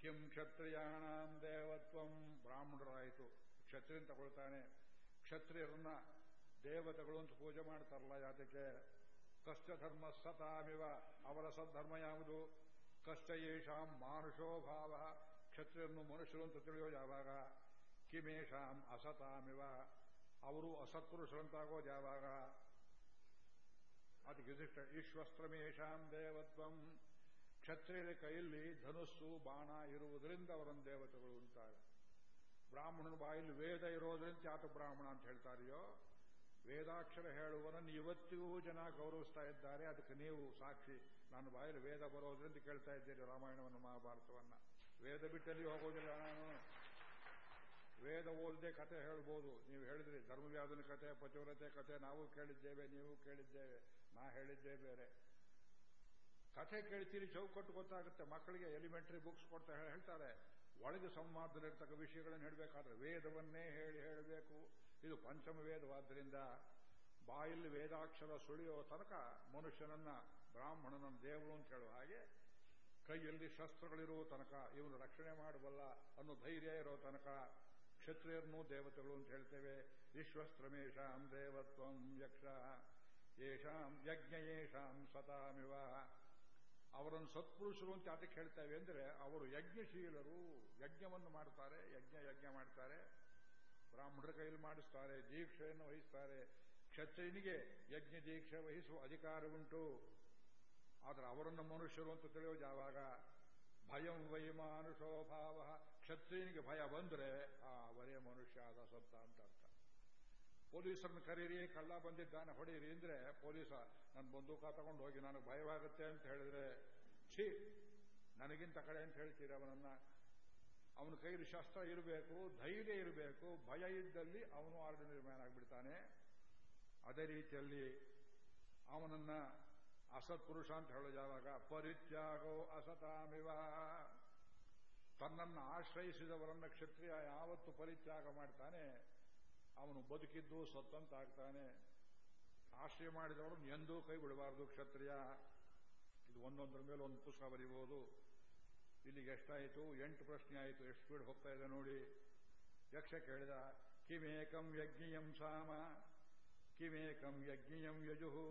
ಕಿಂ ಕ್ಷತ್ರಿಯಾಣಾಂ ದೇವತ್ವಂ. ಬ್ರಾಹ್ಮಣರಾಯಿತು. ಕ್ಷತ್ರಿಯನ್ ತಗೊಳ್ತಾನೆ. ಕ್ಷತ್ರಿಯರನ್ನ ದೇವತೆಗಳು ಅಂತ ಪೂಜೆ ಮಾಡ್ತಾರಲ್ಲ ಯಾತಕ್ಕೆ? ಕಷ್ಟ ಧರ್ಮ ಸತಾಮಿವ, ಅವರ ಸದ್ಧರ್ಮ ಯಾವುದು? ಕಷ್ಟ ಏಷಾಂ ಮಾನುಷೋ ಕ್ಷತ್ರಿಯನ್ನು ಮನುಷ್ಯರು ಅಂತ ತಿಳಿಯೋ ಯಾವಾಗ? ಕಿಮೇಷಾಂ ಅಸತಾಮಿವ, ಅವರು ಅಸತ್ಪುರುಷರಂತಾಗೋದು ಯಾವಾಗ? ಅದಕ್ಕೆ ಇದಿಷ್ಟ ಈಶ್ವಸ್ತ್ರಮೇಷಾಂ ದೇವತ್ವಂ. ಕ್ಷತ್ರಿಯರ ಕೈಯಲ್ಲಿ ಧನುಸ್ಸು, ಬಾಣ ಇರುವುದರಿಂದ ಅವರನ್ನು ದೇವತೆಗಳು ಅಂತಾರೆ. ಬ್ರಾಹ್ಮಣನ ಬಾಯಲ್ಲಿ ವೇದ ಇರೋದ್ರಿಂದ ಯಾತ ಬ್ರಾಹ್ಮಣ ಅಂತ ಹೇಳ್ತಾರೆಯೋ? ವೇದಾಕ್ಷರ ಹೇಳುವನನ್ನು ಇವತ್ತಿಗೂ ಜನ ಗೌರವಿಸ್ತಾ ಇದ್ದಾರೆ. ಅದಕ್ಕೆ ನೀವು ಸಾಕ್ಷಿ. ನಾನು ಬಾಯಲ್ಲಿ ವೇದ ಬರೋದ್ರಿಂದ ಕೇಳ್ತಾ ಇದ್ದೀರಿ ರಾಮಾಯಣವನ್ನು, ಮಹಾಭಾರತವನ್ನ. ವೇದ ಬಿಟ್ಟಲ್ಲಿ ಹೋಗೋದಿಲ್ಲ ನಾನು. ವೇದ ಓದದೆ ಕತೆ ಹೇಳ್ಬೋದು. ನೀವು ಹೇಳಿದ್ರಿ, ಧರ್ಮವ್ಯಾಧನ ಕತೆ ಪತಿವ್ರತೆ ಕತೆ ನಾವು ಕೇಳಿದ್ದೇವೆ, ನೀವು ಕೇಳಿದ್ದೇವೆ, ನಾ ಹೇಳಿದ್ದೇ ಬೇರೆ. ಕಥೆ ಕೇಳ್ತೀರಿ, ಚೌಕಟ್ಟು ಗೊತ್ತಾಗುತ್ತೆ. ಮಕ್ಕಳಿಗೆ ಎಲಿಮೆಂಟರಿ ಬುಕ್ಸ್ ಕೊಡ್ತಾ ಹೇಳ್ತಾರೆ. ಒಳಗೆ ಸಂವಾದದಲ್ಲಿರ್ತಕ್ಕ ವಿಷಯಗಳನ್ನು ಹೇಳಬೇಕಾದ್ರೆ ವೇದವನ್ನೇ ಹೇಳಿ ಹೇಳಬೇಕು. ಇದು ಪಂಚಮ ವೇದವಾದ್ದರಿಂದ ಬಾಯಲ್ಲಿ ವೇದಾಕ್ಷರ ಸುಳಿಯೋ ತನಕ ಮನುಷ್ಯನನ್ನ ಬ್ರಾಹ್ಮಣನ ದೇವರು ಅಂತ ಹೇಳುವ ಹಾಗೆ ಕೈಯಲ್ಲಿ ಶಸ್ತ್ರಗಳಿರುವ ತನಕ ಇವನು ರಕ್ಷಣೆ ಮಾಡಬಲ್ಲ ಅನ್ನೋ ಧೈರ್ಯ ಇರೋ ತನಕ ಕ್ಷತ್ರಿಯರನ್ನೂ ದೇವತೆಗಳು ಅಂತ ಹೇಳ್ತೇವೆ. ವಿಶ್ವಸ್ತ್ರಮೇಶಾಂ ದೇವತ್ವಂ ಯಕ್ಷ ಯೇಷಾಂ ಯಜ್ಞ ಯೇಷಾಂ ಸತಾಮಿವ. ಅವರನ್ನು ಸತ್ಪುರುಷರು ಅಂತ ಅದಕ್ಕೆ ಹೇಳ್ತೇವೆ ಅಂದರೆ ಅವರು ಯಜ್ಞಶೀಲರು, ಯಜ್ಞವನ್ನು ಮಾಡ್ತಾರೆ ಯಜ್ಞ ಯಜ್ಞ ಮಾಡ್ತಾರೆ. ಬ್ರಾಹ್ಮಣರ ಕೈಯಲ್ಲಿ ಮಾಡಿಸ್ತಾರೆ, ದೀಕ್ಷೆಯನ್ನು ವಹಿಸ್ತಾರೆ. ಕ್ಷತ್ರಿಯನಿಗೆ ಯಜ್ಞ ದೀಕ್ಷೆ ವಹಿಸುವ ಅಧಿಕಾರವುಂಟು ಆದರೆ ಅವರನ್ನು ಮನುಷ್ಯರು ಅಂತ ತಿಳಿಯೋದು ಯಾವಾಗ? ಭಯಂ ವೈಮಾನುಷೋಭಾವ ಕ್ಷತ್ರಿಯನಿಗೆ ಭಯ ಬಂದ್ರೆ, ಆ, ಅವರೇ ಮನುಷ್ಯ ಆದ ಸತ್ತ ಅಂತ ಅರ್ಥ. ಪೊಲೀಸರನ್ನು ಕರೀರಿ, ಕಳ್ಳ ಬಂದಿದ್ದಾನೆ, ಹೊಡೀರಿ ಅಂದ್ರೆ, ಪೊಲೀಸ ನನ್ನ ಬಂದೂಕ ತಗೊಂಡು ಹೋಗಿ, ನನಗೆ ಭಯವಾಗುತ್ತೆ ಅಂತ ಹೇಳಿದ್ರೆ, ಛೀ, ನನಗಿಂತ ಕಡೆ ಅಂತ ಹೇಳ್ತೀರಿ ಅವನನ್ನ. ಅವನ ಕೈಲಿ ಶಸ್ತ್ರ ಇರಬೇಕು, ಧೈರ್ಯ ಇರಬೇಕು, ಭಯ ಇದ್ದಲ್ಲಿ ಅವನು ಆರ್ಡಿನರಿ ಮ್ಯಾನ್ ಆಗಿಬಿಡ್ತಾನೆ ಅದೇ ರೀತಿಯಲ್ಲಿ ಅವನನ್ನ ಅಸತ್ಪುರುಷ ಅಂತ ಹೇಳೋದು ಯಾವಾಗ ಪರಿತ್ಯಾಗೋ ಅಸತಾಮಿವ. ತನ್ನನ್ನು ಆಶ್ರಯಿಸಿದವರನ್ನ ಕ್ಷತ್ರಿಯ ಯಾವತ್ತು ಪರಿತ್ಯಾಗ ಮಾಡ್ತಾನೆ. ಅವನು ಬದುಕಿದ್ದು ಸತ್ತಂತಾಗ್ತಾನೆ ಆಶ್ರಯ ಮಾಡಿದವರನ್ನು ಎಂದೂ ಕೈ ಬಿಡಬಾರದು ಕ್ಷತ್ರಿಯ. ಇದು ಒಂದೊಂದರ ಮೇಲೆ ಒಂದು ಪುಸ್ತಕ ಬರೀಬಹುದು ಇಲ್ಲಿಗೆ ಎಷ್ಟಾಯಿತು ಎಂಟು ಪ್ರಶ್ನೆ ಆಯಿತು ಎಷ್ಟು ಸ್ಪೀಡ್ ಹೋಗ್ತಾ ಇದೆ ನೋಡಿ. ಯಕ್ಷ ಕೇಳಿದ, ಕಿಮೇಕಂ ಯಜ್ಞಿಯಂ ಸಾಮ, ಕಿಮೇಕಂ ಯಜ್ಞಿಯಂ ಯಜುಹು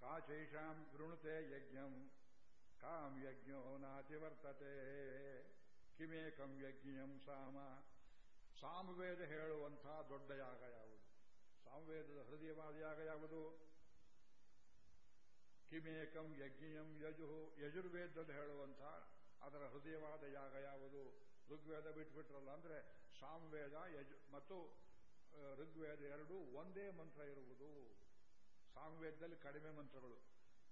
ಕಾಚೈಷಾಂ ಗೃಣುತೆ ಯಜ್ಞಂ, ಕಾಂ ಯಜ್ಞೋ ನಾತಿವರ್ತತೆ ಕಿಮೇಕಂ ಯಜ್ಞಿಯಂ ಸಾಮ. ಸಾಮವೇದ ಹೇಳುವಂಥ ದೊಡ್ಡ ಯಾಗ ಯಾವುದು? ಸಾಮವೇದದ ಹೃದಯವಾದ ಯಾಗ ಯಾವುದು? ಕಿಮೇಕಂ ಯಜ್ಞಿಯಂ ಯಜುಹು, ಯಜುರ್ವೇದದಲ್ಲಿ ಹೇಳುವಂಥ ಅದರ ಹೃದಯವಾದ ಯಾಗ ಯಾವುದು? ಋಗ್ವೇದ ಬಿಟ್ಬಿಟ್ರಲ್ಲ, ಅಂದ್ರೆ ಸಾಮವೇದ, ಯಜು, ಮತ್ತು ಋಗ್ವೇದ ಎರಡು ಒಂದೇ ಮಂತ್ರ ಇರುವುದು. ಸಾಮವೇದದಲ್ಲಿ ಕಡಿಮೆ ಮಂತ್ರಗಳು,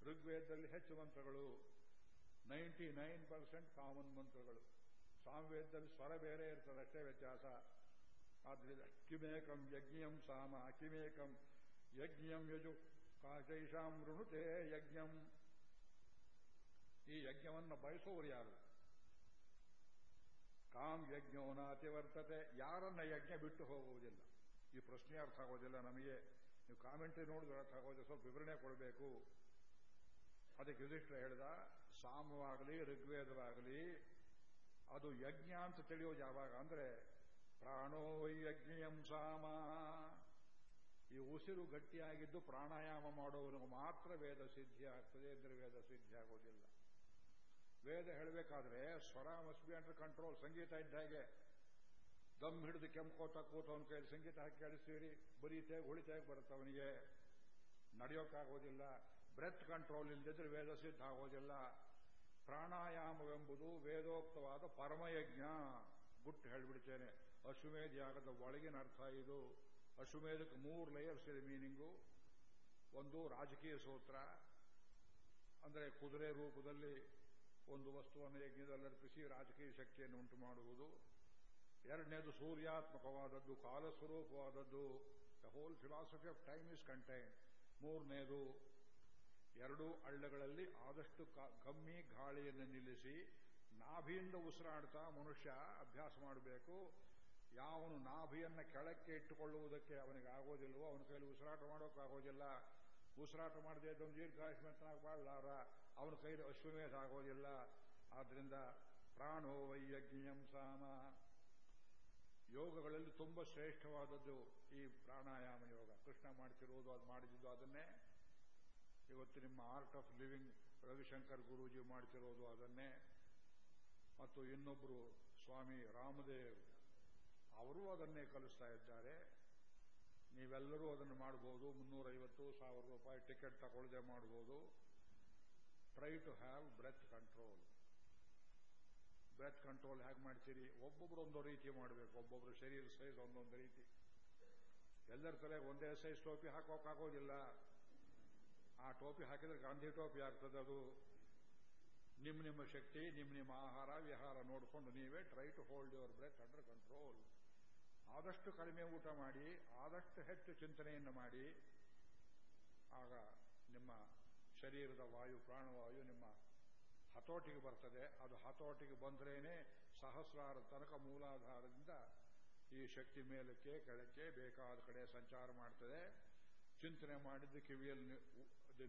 ಋಗ್ವೇದದಲ್ಲಿ ಹೆಚ್ಚು ಮಂತ್ರಗಳು. ನೈಂಟಿ ನೈನ್ ಪರ್ಸೆಂಟ್ ಕಾಮನ್ ಮಂತ್ರಗಳು. ಸಾಮವೇದದಲ್ಲಿ ಸ್ವರ ಬೇರೆ ಇರ್ತದೆ, ಅಷ್ಟೇ ವ್ಯತ್ಯಾಸ. ಆದ್ರಿಂದ, ಕಿಮೇಕಂ ಯಜ್ಞಂ ಸಾಮ, ಕಿಮೇಕಂ ಯಜ್ಞಂ ಯಜು, ಕಾಶೈಷಾಂ ಋಣುತೆ ಯಜ್ಞಂ. ಈ ಯಜ್ಞವನ್ನು ಬಯಸುವವರು ಯಾರು? ಕಾಂ ಯಜ್ಞೋನಾತಿ ವರ್ತತೆ. ಯಾರನ್ನ ಯಜ್ಞ ಬಿಟ್ಟು ಹೋಗುವುದಿಲ್ಲ. ಈ ಪ್ರಶ್ನೆ ಅರ್ಥ ಆಗೋದಿಲ್ಲ ನಮಗೆ. ನೀವು ಕಾಮೆಂಟ್ರಿ ನೋಡಿದ್ರೆ ಅರ್ಥ ಆಗೋದಿಲ್ಲ. ಸ್ವಲ್ಪ ವಿವರಣೆ ಕೊಡಬೇಕು. ಅದಕ್ಕೆ ಯುಧಿಷ್ಠ ಹೇಳಿದ ಸಾಮವಾಗಲಿ ಋಗ್ವೇದವಾಗಲಿ, ಅದು ಯಜ್ಞ ಅಂತ ತಿಳಿಯೋದು ಯಾವಾಗ ಅಂದ್ರೆ, ಪ್ರಾಣೋ ಯಜ್ಞಯಂ ಸಾಮ. ಈ ಉಸಿರು ಗಟ್ಟಿಯಾಗಿದ್ದು ಪ್ರಾಣಾಯಾಮ ಮಾಡೋವನಿಗೆ ಮಾತ್ರ ವೇದ ಸಿದ್ಧಿ ಆಗ್ತದೆ. ವೇದ ಸಿದ್ಧಿ ಆಗೋದಿಲ್ಲ. ವೇದ ಹೇಳಬೇಕಾದ್ರೆ ಸ್ವರ ಮಸ್ಟ್ ಬಿ ಅಂಡರ್ ಕಂಟ್ರೋಲ್ ಸಂಗೀತ ಇದ್ದ ಹಾಗೆ. ದಮ್ ಹಿಡಿದು ಕೆಂಕೋತ ಕೂತವನ ಕೈಯಲ್ಲಿ ಸಂಗೀತ ಹಾಕಿ ಕೇಳಿಸ್ತೀರಿ ಬರೀತೇಗೆ ಹೊಳಿತೇಗೆ ಬರುತ್ತೆ ಅವನಿಗೆ. ನಡೆಯೋಕ್ಕಾಗೋದಿಲ್ಲ ಬ್ರೆತ್ ಕಂಟ್ರೋಲ್ ಇಲ್ಲದಿದ್ರೆ ವೇದ ಸಿದ್ಧ ಆಗೋದಿಲ್ಲ. ಪ್ರಾಣಾಯಾಮವೆಂಬುದು ವೇದೋಕ್ತವಾದ ಪರಮಯಜ್ಞ. ಗುಟ್ಟು ಹೇಳಿಬಿಡ್ತೇನೆ. ಅಶ್ವಮೇಧ ಯಾಗದ ಒಳಗಿನ ಅರ್ಥ ಇದು. ಅಶ್ವಮೇಧಕ್ಕೆ ಮೂರು ಲೇಯರ್ಸ್ ಇದೆ ಮೀನಿಂಗು ಒಂದು ರಾಜಕೀಯ ಸೂತ್ರ. ಅಂದರೆ ಕುದುರೆ ರೂಪದಲ್ಲಿ ಒಂದು ವಸ್ತುವನ್ನು ಯಜ್ಞದಲ್ಲಿ ಅರ್ಪಿಸಿ ರಾಜಕೀಯ ಶಕ್ತಿಯನ್ನು ಉಂಟು ಮಾಡುವುದು. ಎರಡನೇದು ಸೂರ್ಯಾತ್ಮಕವಾದದ್ದು, ಕಾಲಸ್ವರೂಪವಾದದ್ದು. The whole philosophy of time is contain ಮೂರನೇದು, ಎರಡೂ ಹಳ್ಳಗಳಲ್ಲಿ ಆದಷ್ಟು ಕಮ್ಮಿ ಗಾಳಿಯನ್ನು ನಿಲ್ಲಿಸಿ ನಾಭಿಯಿಂದ ಉಸಿರಾಡ್ತಾ ಮನುಷ್ಯ ಅಭ್ಯಾಸ ಮಾಡಬೇಕು. ಯಾವನು ನಾಭಿಯನ್ನು ಕೆಳಕ್ಕೆ ಇಟ್ಟುಕೊಳ್ಳುವುದಕ್ಕೆ ಅವನಿಗೆ ಆಗೋದಿಲ್ವೋ, ಅವನ ಕೈಯಲ್ಲಿ ಉಸಿರಾಟ ಮಾಡೋಕ್ಕಾಗೋದಿಲ್ಲ. ಉಸಿರಾಟ ಮಾಡದೆ ಇದ್ದೊಂದು ದೀರ್ಘಾಯುಷ್ಮಂತನಾಗಬಾರ್ದಾರ ಅವನ ಕೈಲಿ ಅಶ್ವಮೇಧ ಆಗೋದಿಲ್ಲ. ಆದ್ದರಿಂದ ಪ್ರಾಣೋ ವೈಯಜ್ಞಂ ಸಾಮ. ಯೋಗಗಳಲ್ಲಿ ತುಂಬ ಶ್ರೇಷ್ಠವಾದದ್ದು ಈ ಪ್ರಾಣಾಯಾಮ ಯೋಗ. ಕೃಷ್ಣ ಮಾಡ್ತಿರೋದು, ಅದು ಮಾಡಿದ್ದು ಅದನ್ನೇ. ಇವತ್ತು ನಿಮ್ಮ art of living Ravishankar Guruji ಮಾಡ್ತಿರೋದು ಅದನ್ನೇ. ಮತ್ತು ಇನ್ನೊಬ್ಬರು ಸ್ವಾಮಿ ರಾಮದೇವ್, ಅವರೂ ಅದನ್ನೇ ಕಲಿಸ್ತಾ ಇದ್ದಾರೆ. ನೀವೆಲ್ಲರೂ ಅದನ್ನು ಮಾಡಬಹುದು ಮುನ್ನೂರೈವತ್ತು ಸಾವಿರ ರೂಪಾಯಿ ಟಿಕೆಟ್ ತಗೊಳ್ಳದೆ ಮಾಡಬಹುದು try to have breath control breath control ಹೇಗೆ ಮಾಡ್ತೀರಿ? ಒಬ್ಬೊಬ್ರು ಒಂದು ರೀತಿ ಮಾಡಬೇಕು. ಒಬ್ಬೊಬ್ರು ಶರೀರ ಸೈಜ್ ಒಂದೊಂದು ರೀತಿ. ಎಲ್ಲರ ತಲೆಗೆ ಒಂದೇ ಸೈಜ್ ಟೋಪಿ ಹಾಕೋಕ್ಕಾಗೋದಿಲ್ಲ ಆ ಟೋಪಿ ಹಾಕಿದ್ರೆ ಗಾಂಧಿ ಟೋಪಿ ಆಗ್ತದೆ ಅದು. ನಿಮ್ಮ ನಿಮ್ಮ ಶಕ್ತಿ ನಿಮ್ಮ ನಿಮ್ಮ ಆಹಾರ, ವಿಹಾರ ನೋಡಿಕೊಂಡು ನೀವೇ try to hold your breath under control ಆದಷ್ಟು ಕಡಿಮೆ ಊಟ ಮಾಡಿ, ಆದಷ್ಟು ಹೆಚ್ಚು ಚಿಂತನೆಯನ್ನು ಮಾಡಿ, ಆಗ ನಿಮ್ಮ ಶರೀರದ ವಾಯು, ಪ್ರಾಣವಾಯು ನಿಮ್ಮ ಹತೋಟಿಗೆ ಬರ್ತದೆ. ಅದು ಹತೋಟಿಗೆ ಬಂದ್ರೇನೆ ಸಹಸ್ರಾರ ತನಕ ಮೂಲಾಧಾರದಿಂದ ಈ ಶಕ್ತಿ ಮೇಲಕ್ಕೆ, ಕೆಳಕ್ಕೆ ಬೇಕಾದ ಕಡೆ ಸಂಚಾರ ಮಾಡ್ತದೆ. ಚಿಂತನೆ ಮಾಡಿದ್ದು ಕಿವಿಯಲ್ಲಿ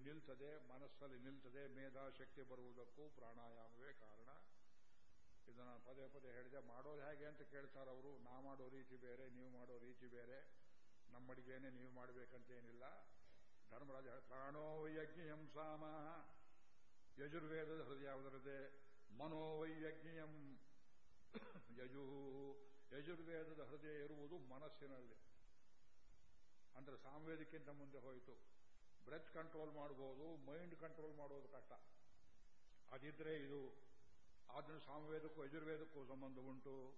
ನಿಲ್ತದೆ, ಮನಸ್ಸಲ್ಲಿ ನಿಲ್ತದೆ. ಮೇಧಾಶಕ್ತಿ ಬರುವುದಕ್ಕೂ ಪ್ರಾಣಾಯಾಮವೇ ಕಾರಣ. ಇದನ್ನ ಪದೇ ಪದೇ ಹೇಳಿದೆ. ಮಾಡೋದು ಹೇಗೆ ಅಂತ ಕೇಳ್ತಾರೆ ಅವರು. ನಾ ಮಾಡೋ ರೀತಿ ಬೇರೆ, ನೀವು ಮಾಡೋ ರೀತಿ ಬೇರೆ. ನಮ್ಮಡಿಗೇನೆ ನೀವು ಮಾಡಬೇಕಂತೇನಿಲ್ಲ. ಧರ್ಮರಾಜ ಪ್ರಾಣೋ ಯಜ್ಞಂ ಸಾಮ. ಯಜುರ್ವೇದದ ಹೃದಯ ಯಾವುದರದೆ ಮನೋವೈಯಜ್ಞಂ ಯಜು, ಯಜುರ್ವೇದದ ಹೃದಯ ಇರುವುದು ಮನಸ್ಸಿನಲ್ಲಿ. ಅಂದ್ರೆ ಸಾಮವೇದಕ್ಕಿಂತ ಮುಂದೆ ಹೋಯಿತು. ಬ್ರೆತ್ ಕಂಟ್ರೋಲ್ ಮಾಡಬಹುದು ಮೈಂಡ್ ಕಂಟ್ರೋಲ್ ಮಾಡೋದು ಕಷ್ಟ. ಅದಿದ್ರೆ ಇದು ಆದ್ರೂ ಸಾಮವೇದಕ್ಕೂ ಯಜುರ್ವೇದಕ್ಕೂ ಸಂಬಂಧ ಉಂಟು.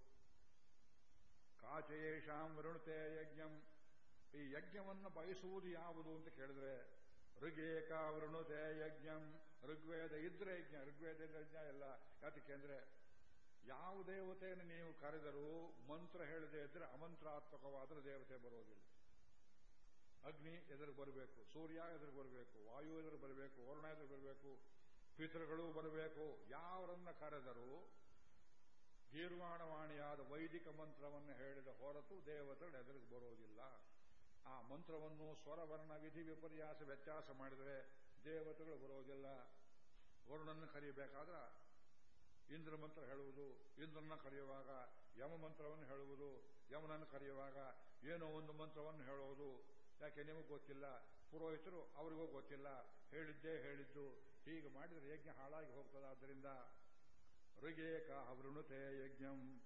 ಕಾಚಯೇಷಾಂ ವೃಣತೆ ಯಜ್ಞಂ. ಈ ಯಜ್ಞವನ್ನು ಬಯಸುವುದು ಯಾವುದು ಅಂತ ಕೇಳಿದ್ರೆ ಋಗೇಕ ವೃಣುತೆ ಯಜ್ಞಂ, ಋಗ್ವೇದ ಇದ್ರೆ ಯಜ್ಞ, ಋಗ್ವೇದ ಯಜ್ಞ ಎಲ್ಲ. ಯಾತಕ್ಕೆ ಅಂದ್ರೆ, ಯಾವ ದೇವತೆಯನ್ನು ನೀವು ಕರೆದರೂ ಮಂತ್ರ ಹೇಳದೆ ಇದ್ರೆ ಅಮಂತ್ರಾತ್ಮಕವಾದ್ರೆ ದೇವತೆ ಬರೋದಿಲ್ಲ. ಅಗ್ನಿ ಎದುರು ಬರಬೇಕು, ಸೂರ್ಯ ಎದುರು ಬರಬೇಕು, ವಾಯು ಎದುರು ಬರಬೇಕು, ವರುಣ ಎದುರು ಬರಬೇಕು, ಪಿತೃಗಳು ಬರಬೇಕು. ಯಾವರನ್ನ ಕರೆದರೂ ಗೀರ್ವಾಣವಾಣಿಯಾದ ವೈದಿಕ ಮಂತ್ರವನ್ನು ಹೇಳಿದ ಹೊರತು ದೇವತೆಗಳು ಎದುರಿಗೆ ಬರೋದಿಲ್ಲ. ಆ ಮಂತ್ರವನ್ನು ಸ್ವರವರ್ಣ ವಿಧಿ ವಿಪರ್ಯಾಸ ವ್ಯತ್ಯಾಸ ಮಾಡಿದರೆ ದೇವತೆಗಳು ಬರೋದಿಲ್ಲ. ವರುಣನ್ನು ಕರೆಯಬೇಕಾದ್ರೆ ಇಂದ್ರ ಮಂತ್ರ ಹೇಳುವುದು ಇಂದ್ರನ ಕರೆಯುವಾಗ ಯಮ ಮಂತ್ರವನ್ನು ಹೇಳುವುದು, ಯಮನನ್ನು ಕರೆಯುವಾಗ ಏನೋ ಒಂದು ಮಂತ್ರವನ್ನು ಹೇಳುವುದು ಯಾಕೆ ನಿಮಗೆ ಗೊತ್ತಿಲ್ಲ? ಪುರೋಹಿತರು ಅವರಿಗೂ ಗೊತ್ತಿಲ್ಲ. ಹೇಳಿದ್ದೇ ಹೇಳಿದ್ದು. ಹೀಗೆ ಮಾಡಿದರೆ ಯಜ್ಞ ಹಾಳಾಗಿ ಹೋಗ್ತದೆ. ಆದ್ದರಿಂದ ಋಗೇಕ ವೃಣುತೆ ಯಜ್ಞಂ,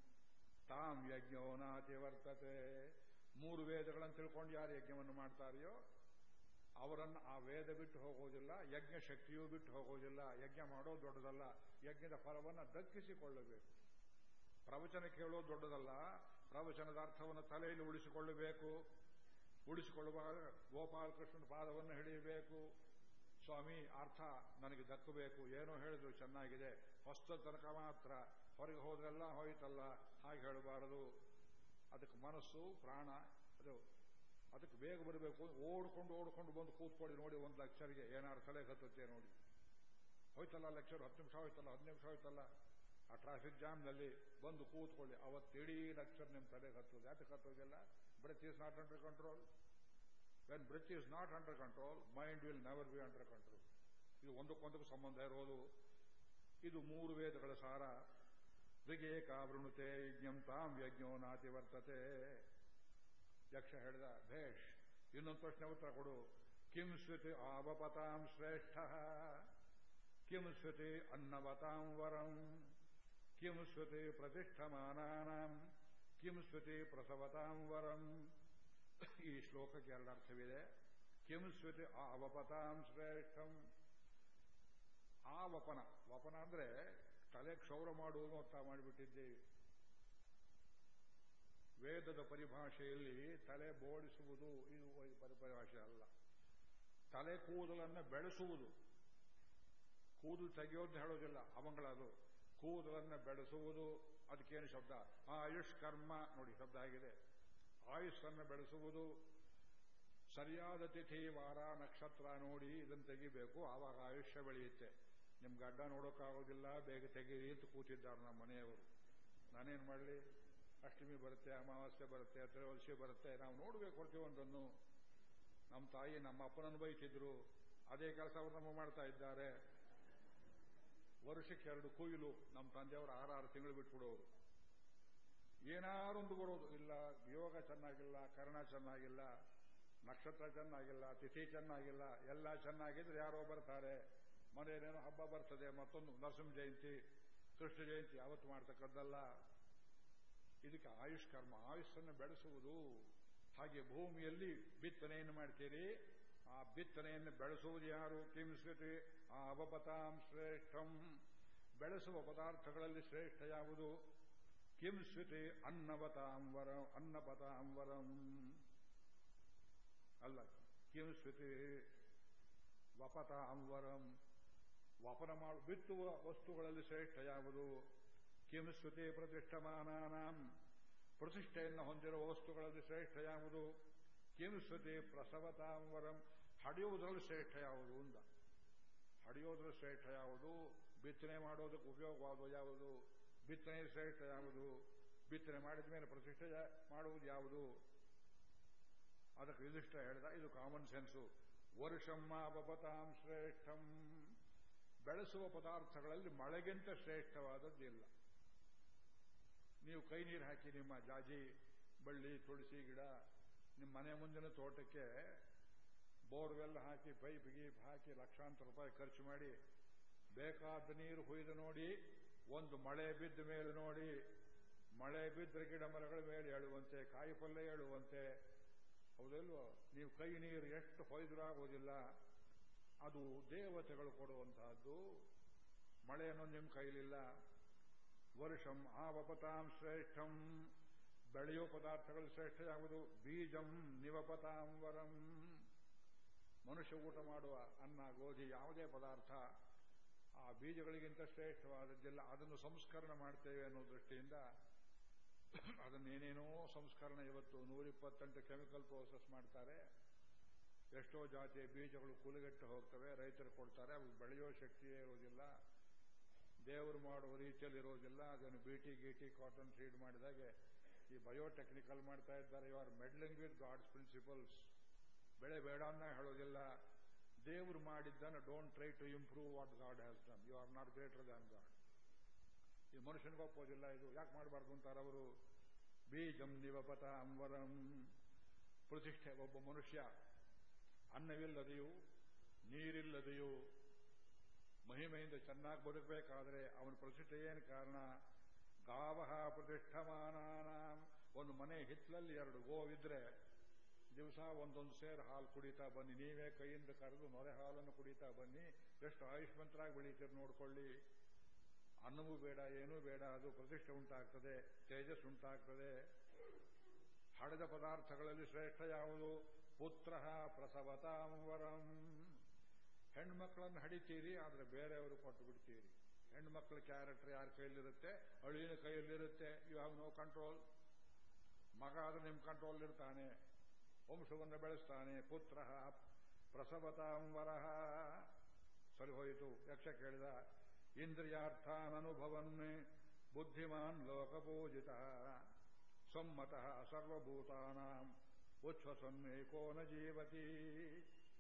ತಾಂ ಯಜ್ಞೋ ನಾತಿ ವರ್ತತೆ. ಮೂರು ವೇದಗಳನ್ನು ತಿಳ್ಕೊಂಡು ಯಾರು ಯಜ್ಞವನ್ನು ಮಾಡ್ತಾರೆಯೋ ಅವರನ್ನು ಆ ವೇದ ಬಿಟ್ಟು ಹೋಗೋದಿಲ್ಲ, ಯಜ್ಞ ಶಕ್ತಿಯೂ ಬಿಟ್ಟು ಹೋಗೋದಿಲ್ಲ. ಯಜ್ಞ ಮಾಡೋದು ದೊಡ್ಡದಲ್ಲ. ಯಜ್ಞದ ಫಲವನ್ನು ದಕ್ಕಿಸಿಕೊಳ್ಳಬೇಕು. ಪ್ರವಚನ ಕೇಳೋದು ದೊಡ್ಡದಲ್ಲ. ಪ್ರವಚನದ ಅರ್ಥವನ್ನು ತಲೆಯಲ್ಲಿ ಉಳಿಸಿಕೊಳ್ಳಬೇಕು. ಉಳಿಸಿಕೊಳ್ಳುವಾಗ ಗೋಪಾಲಕೃಷ್ಣನ ಪಾದವನ್ನು ಹಿಡಿಯಬೇಕು. ಸ್ವಾಮಿ, ಅರ್ಥ ನನಗೆ ದಕ್ಕಬೇಕು. ಏನೋ ಹೇಳಿದ್ರು ಚೆನ್ನಾಗಿದೆ. ಹೊಸ್ತ ತನಕ ಮಾತ್ರ. ಹೊರಗೆ ಹೋದ್ರೆಲ್ಲ ಹೋಯ್ತಲ್ಲ. ಹಾಗೆ ಹೇಳಬಾರದು. ಅದಕ್ಕೆ ಮನಸ್ಸು, ಪ್ರಾಣ, ಅದು ಅದಕ್ಕೆ ಬೇಗ ಬರಬೇಕು ಓಡ್ಕೊಂಡು ಓಡ್ಕೊಂಡು ಬಂದು ಕೂತ್ಕೊಳ್ಳಿ ನೋಡಿ ಒಂದು ಲೆಕ್ಚರ್ಗೆ ಏನಾರು ತಲೆ ಹತ್ತುತ್ತೆ ನೋಡಿ. ಹೋಯ್ತಲ್ಲ ಲೆಕ್ಚರ್ ಹತ್ತು ನಿಮಿಷ ಹೋಯ್ತಲ್ಲ, ಹತ್ತು ನಿಮಿಷ ಹೋಯ್ತಲ್ಲ. ಆ ಟ್ರಾಫಿಕ್ ಜಾಮ್ನಲ್ಲಿ ಬಂದು ಕೂತ್ಕೊಳ್ಳಿ. ಅವತ್ತಿಡೀ ಲೆಕ್ಚರ್ ನಿಮ್ಮ ತಲೆಗೆ ಹತ್ತೋದು ಯಾಕೆ ಹತ್ತೋದಿಲ್ಲ breath is not under control when breath is not under control mind will never be under control ಇದು ಒಂದಕ್ಕೊಂದಕ್ಕೂ ಸಂಬಂಧ ಇರೋದು. ಇದು ಮೂರು ವೇದಗಳ ಸಾರ. ಋಗೇಕಾವೃಣುತೆ ಯಜ್ಞಂ ತಾಂ ಯಜ್ಞೋ ನಾತಿ ವರ್ತತೆ. ಯಕ್ಷ ಹೇಳಿದ, ಭೇಷ್, ಇನ್ನೊಂದು ಪ್ರಶ್ನೆ ಉತ್ತರ ಕೊಡು. ಕಿಂ ಸ್ಮೃತಿ ಆವಪತಾಂ ಶ್ರೇಷ್ಠ. ಕಿಂ ಸ್ಮೃತಿ ಅನ್ನವತಾಂ ವರಂ. ಕಿಂ ಸ್ಮೃತಿ ಪ್ರತಿಷ್ಠಮಾನಾಂ ಕಿಂ ಸ್ಮೃತಿ ಪ್ರಸವತಾಂ ವರಂ. ಈ ಶ್ಲೋಕಕ್ಕೆ ಎರಡು ಅರ್ಥವಿದೆ. ಕಿಂ ಸ್ಮೃತಿ ಆವಪತಾಂ ಶ್ರೇಷ್ಠಂ. ಆ ವಪನ ವಪನ ಅಂದ್ರೆ ತಲೆ ಕ್ಷೌರ ಮಾಡುವುದು ಅಂತ ಮಾಡಿಬಿಟ್ಟಿದ್ದೇವೆ ವೇದದ ಪರಿಭಾಷೆಯಲ್ಲಿ ತಲೆ ಬೋಡಿಸುವುದು ಇದು ಪರಿಭಾಷೆ ಅಲ್ಲ. ತಲೆ ಕೂದಲನ್ನು ಬೆಳೆಸುವುದು. ಕೂದಲು ತೆಗೆಯೋದು ಹೇಳೋದಿಲ್ಲ ಅವಂಗಳದು ಕೂದಲನ್ನು ಬೆಳೆಸುವುದು, ಅದಕ್ಕೇನು ಶಬ್ದ? ಆಯುಷ್ ಕರ್ಮ. ನೋಡಿ, ಶಬ್ದ ಆಗಿದೆ. ಆಯುಷನ್ನು ಬೆಳೆಸುವುದು. ಸರಿಯಾದ ತಿಥಿ, ವಾರ, ನಕ್ಷತ್ರ ನೋಡಿ ಇದನ್ನು ತೆಗಿಬೇಕು. ಆವಾಗ ಆಯುಷ್ಯ ಬೆಳೆಯುತ್ತೆ. ನಿಮ್ ಗಡ್ಡ ನೋಡೋಕ್ಕಾಗೋದಿಲ್ಲ ಬೇಗ ತೆಗೀರಿ ಅಂತ ಕೂತಿದ್ದಾರೆ ನಮ್ಮ ಮನೆಯವರು. ನಾನೇನು ಮಾಡಲಿ? ಅಷ್ಟಮಿ ಬರುತ್ತೆ, ಅಮಾವಾಸ್ಯೆ ಬರುತ್ತೆ, ತ್ರಯೋದಶಿ ಬರುತ್ತೆ. ನಾವು ನೋಡಬೇಕು ಒಂದನ್ನು. ನಮ್ಮ ತಾಯಿ, ನಮ್ಮ ಅಪ್ಪನನ್ನು ಬೈತಿದ್ರು ಅದೇ ಕೆಲಸ ಅವರು ನಮ್ಮ ಮಾಡ್ತಾ ಇದ್ದಾರೆ. ವರ್ಷಕ್ಕೆ ಎರಡು ಕೊಯ್ಲು ನಮ್ಮ ತಂದೆಯವರು ಆರಾರು ತಿಂಗಳು ಬಿಟ್ಬಿಡೋರು. ಏನಾರೊಂದು ಬರೋದು ಇಲ್ಲ, ಯೋಗ ಚೆನ್ನಾಗಿಲ್ಲ, ಕರ್ಣ ಚೆನ್ನಾಗಿಲ್ಲ, ನಕ್ಷತ್ರ ಚೆನ್ನಾಗಿಲ್ಲ, ತಿಥಿ ಚೆನ್ನಾಗಿಲ್ಲ, ಎಲ್ಲ ಚೆನ್ನಾಗಿದ್ರೆ ಯಾರೋ ಬರ್ತಾರೆ. ಮನೆಯಲ್ಲೇನೋ ಹಬ್ಬ ಬರ್ತದೆ, ಮತ್ತೊಂದು ನರಸಿಂಹ ಜಯಂತಿ, ಕೃಷ್ಣ ಜಯಂತಿ, ಯಾವತ್ತು ಮಾಡ್ತಕ್ಕದ್ದಲ್ಲ ಇದಕ್ಕೆ ಆಯುಷ್ ಕರ್ಮ ಆಯುಷನ್ನು ಬೆಳೆಸುವುದು. ಹಾಗೆ ಭೂಮಿಯಲ್ಲಿ ಬಿತ್ತನೆಯನ್ನು ಮಾಡ್ತೀರಿ. ಆ ಬಿತ್ತನೆಯನ್ನು ಬೆಳೆಸುವುದು ಯಾರು? ಕಿಂಸ್ಕೃತಿ ಆ ಅವಪತಾಂ ಶ್ರೇಷ್ಠಂ. ಬೆಳೆಸುವ ಪದಾರ್ಥಗಳಲ್ಲಿ ಶ್ರೇಷ್ಠ ಯಾವುದು? ಕಿಂಸ್ವಿತಿ ಅನ್ನವತಾಂ ವರ, ಅನ್ನಪತಾಂ ವರಂ. ಅಲ್ಲ ಕಿಂಸ್ಕೃತಿ ವಪತಾಂವರಂ ವಪನ ಬಿತ್ತುವ ವಸ್ತುಗಳಲ್ಲಿ ಶ್ರೇಷ್ಠ ಯಾವುದು ಕಿಂಸ್ಕೃತಿ ಪ್ರತಿಷ್ಠಮಾನಾಂ ಪ್ರತಿಷ್ಠೆಯನ್ನು ಹೊಂದಿರುವ ವಸ್ತುಗಳಲ್ಲಿ ಶ್ರೇಷ್ಠ ಯಾವುದು ಕಿಂಸ್ಕೃತಿ ಪ್ರಸವತಾಂವರಂ. ಹಡಿಯುವುದರಲ್ಲಿ ಶ್ರೇಷ್ಠ ಯಾವುದು ಅಂದ. ಹಡಿಯೋದ್ರಲ್ಲಿ ಶ್ರೇಷ್ಠ ಯಾವುದು ಬಿತ್ತನೆ ಮಾಡೋದಕ್ಕೆ ಉಪಯೋಗವಾದ ಯಾವುದು? ಬಿತ್ತನೆ ಶ್ರೇಷ್ಠ ಯಾವುದು ಬಿತ್ತನೆ ಮಾಡಿದ ಮೇಲೆ ಪ್ರತಿಷ್ಠೆ ಮಾಡುವುದು ಯಾವುದು? ಅದಕ್ಕೆ ಇದಿಷ್ಟ ಹೇಳಿದ, ಇದು ಕಾಮನ್ ಸೆನ್ಸು ವರ್ಷಮ್ಮ ಬಬತಾಂ ಶ್ರೇಷ್ಠಂ. ಬೆಳೆಸುವ ಪದಾರ್ಥಗಳಲ್ಲಿ ಮಳೆಗಿಂತ ಶ್ರೇಷ್ಠವಾದದ್ದು ಇಲ್ಲ. ನೀವು ಕೈ ನೀರು ಹಾಕಿ ನಿಮ್ಮ ಜಾಜಿ, ಬಳ್ಳಿ, ತುಳಸಿ ಗಿಡ, ನಿಮ್ಮ ಮನೆ ಮುಂದಿನ ತೋಟಕ್ಕೆ ಬೋರ್ವೆಲ್ ಹಾಕಿ, ಪೈಪ್ ಗೀಪ್ ಹಾಕಿ ಲಕ್ಷಾಂತರ ರೂಪಾಯಿ ಖರ್ಚು ಮಾಡಿ ಬೇಕಾದ ನೀರು ಹುಯ್ದು ನೋಡಿ, ಒಂದು ಮಳೆ ಬಿದ್ದ ಮೇಲೆ ನೋಡಿ, ಮಳೆ ಬಿದ್ದರೆ ಗಿಡ ಮರಗಳ ಮೇಲೆ ಹೇಳುವಂತೆ ಕಾಯಿ ಪಲ್ಯ ಹೇಳುವಂತೆ ಹೌದಲ್ವೋ? ನೀವು ಕೈ ನೀರು ಎಷ್ಟು ಹೊಯ್ದ್ರಾಗೋದಿಲ್ಲ ಅದು ದೇವತೆಗಳು ಕೊಡುವಂತಹದ್ದು. ಮಳೆಯನ್ನು ನಿಮ್ಮ ಕೈಲಿಲ್ಲ. ವರ್ಷಂ ಆವಪತಾಂ ಶ್ರೇಷ್ಠಂ. ಬೆಳೆಯೋ ಪದಾರ್ಥಗಳು ಶ್ರೇಷ್ಠ ಯಾವುದು? ಬೀಜಂ ನಿವಪತಾಂ ವರಂ. ಮನುಷ್ಯ ಊಟ ಮಾಡುವ ಅನ್ನ, ಗೋಧಿ ಯಾವುದೇ ಪದಾರ್ಥ ಆ ಬೀಜಗಳಿಗಿಂತ ಶ್ರೇಷ್ಠವಾದದ್ದಿಲ್ಲ. ಅದನ್ನು ಸಂಸ್ಕರಣೆ ಮಾಡ್ತೇವೆ ಅನ್ನೋ ದೃಷ್ಟಿಯಿಂದ ಅದನ್ನೇನೇನೋ ಸಂಸ್ಕರಣೆ ಇವತ್ತು ನೂರಿಪ್ಪತ್ತೆಂಟು ಕೆಮಿಕಲ್ ಪ್ರೋಸೆಸ್ ಮಾಡ್ತಾರೆ. ಎಷ್ಟೋ ಜಾತಿಯ ಬೀಜಗಳು ಕುಲುಗೆಟ್ಟು ಹೋಗ್ತವೆ, ರೈತರು ಕೊಡ್ತಾರೆ ಅವು ಬೆಳೆಯೋ ಶಕ್ತಿಯೇ ಇರೋದಿಲ್ಲ ದೇವರು ಮಾಡುವ ರೀತಿಯಲ್ಲಿ ಇರೋದಿಲ್ಲ ಅದನ್ನು ಬಿಟಿ ಗಿಟಿ ಕಾಟನ್ ಸೀಡ್ ಮಾಡಿದಾಗೆ ಈ ಬಯೋಟೆಕ್ನಿಕಲ್ ಮಾಡ್ತಾ ಇದ್ದಾರೆ. You are meddling with God's principles ಬೆಳೆ ಬೇಡ ಅಂತ ಹೇಳೋದಿಲ್ಲ ದೇವರು ಮಾಡಿದ್ದನ್ನು don't try to improve what God has done you are not greater than God ಈ ಮನುಷ್ಯನಿಗೆ ಒಪ್ಪೋದಿಲ್ಲ ಇದು. ಯಾಕೆ ಮಾಡಬಾರ್ದು ಅಂತಾರೆ ಅವರು? ಬೀಜಂ ನಿವಪತ ಅಂಬರಂ ಪ್ರತಿಷ್ಠೆ ಒಬ್ಬ ಮನುಷ್ಯ ಅನ್ನವಿಲ್ಲದೆಯೂ, ನೀರಿಲ್ಲದೆಯೂ ಮಹಿಮೆಯಿಂದ ಚೆನ್ನಾಗಿ ಬದುಕಬೇಕಾದರೆ ಅವನ ಪ್ರತಿಷ್ಠೆ ಏನು ಕಾರಣ? ಗಾವಹ ಪ್ರತಿಷ್ಠಮಾನ ಒಂದು ಮನೆ ಹಿತ್ತಲಲ್ಲಿ ಎರಡು ಗೋವಿದ್ರೆ ದಿವಸ ಒಂದೊಂದು ಸೇರ್ ಹಾಲು ಕುಡಿತಾ ಬನ್ನಿ. ನೀವೇ ಕೈಯಿಂದ ಕರೆದು ಮೊರೆ ಹಾಲನ್ನು ಕುಡಿತಾ ಬನ್ನಿ. ಎಷ್ಟು ಆಯುಷ್ಮಂತರಾಗಿ ಬೆಳೀತೀರಿ ನೋಡ್ಕೊಳ್ಳಿ. ಅನ್ನವೂ ಬೇಡ, ಏನೂ ಬೇಡ. ಅದು ಪ್ರತಿಷ್ಠೆ ಉಂಟಾಗ್ತದೆ ತೇಜಸ್ ಉಂಟಾಗ್ತದೆ. ಹಡೆದ ಪದಾರ್ಥಗಳಲ್ಲಿ ಶ್ರೇಷ್ಠ ಯಾವುದು? ಪುತ್ರ ಪ್ರಸವತಾಂವರಂ ಹೆಣ್ಮಕ್ಳನ್ನು ಹಡಿತೀರಿ, ಆದರೆ ಬೇರೆಯವರು ಕೊಟ್ಟು ಬಿಡ್ತೀರಿ. ಹೆಣ್ಮಕ್ಳ ಕ್ಯಾರೆಕ್ಟರ್ ಯಾರ ಕೈಯಲ್ಲಿರುತ್ತೆ? ಅಳಿನ ಕೈಯಲ್ಲಿರುತ್ತೆ. ಯು ಹ್ಯಾವ್ ನೋ ಕಂಟ್ರೋಲ್ ಮಗ ಆದ್ರೆ ನಿಮ್ಮ ಕಂಟ್ರೋಲ್ ಇರ್ತಾನೆ. ವಂಶವನ್ನು ಬೆಳೆಸ್ತಾನೆ. ಪುತ್ರ ಪ್ರಸವತಾಂವರ ಸರಿ ಹೋಯಿತು. ಯಕ್ಷ ಕೇಳಿದ ಇಂದ್ರಿಯಾರ್ಥಾನನುಭವನ್ ಬುದ್ಧಿಮಾನ್ ಲೋಕಪೂಜಿತ. ಸಮ್ಮತಃ ಸರ್ವಭೂತಾನಾಂ. ಉಚ್ಛ್ವಸನ್ನೇಕೋ ನ ಜೀವತಿ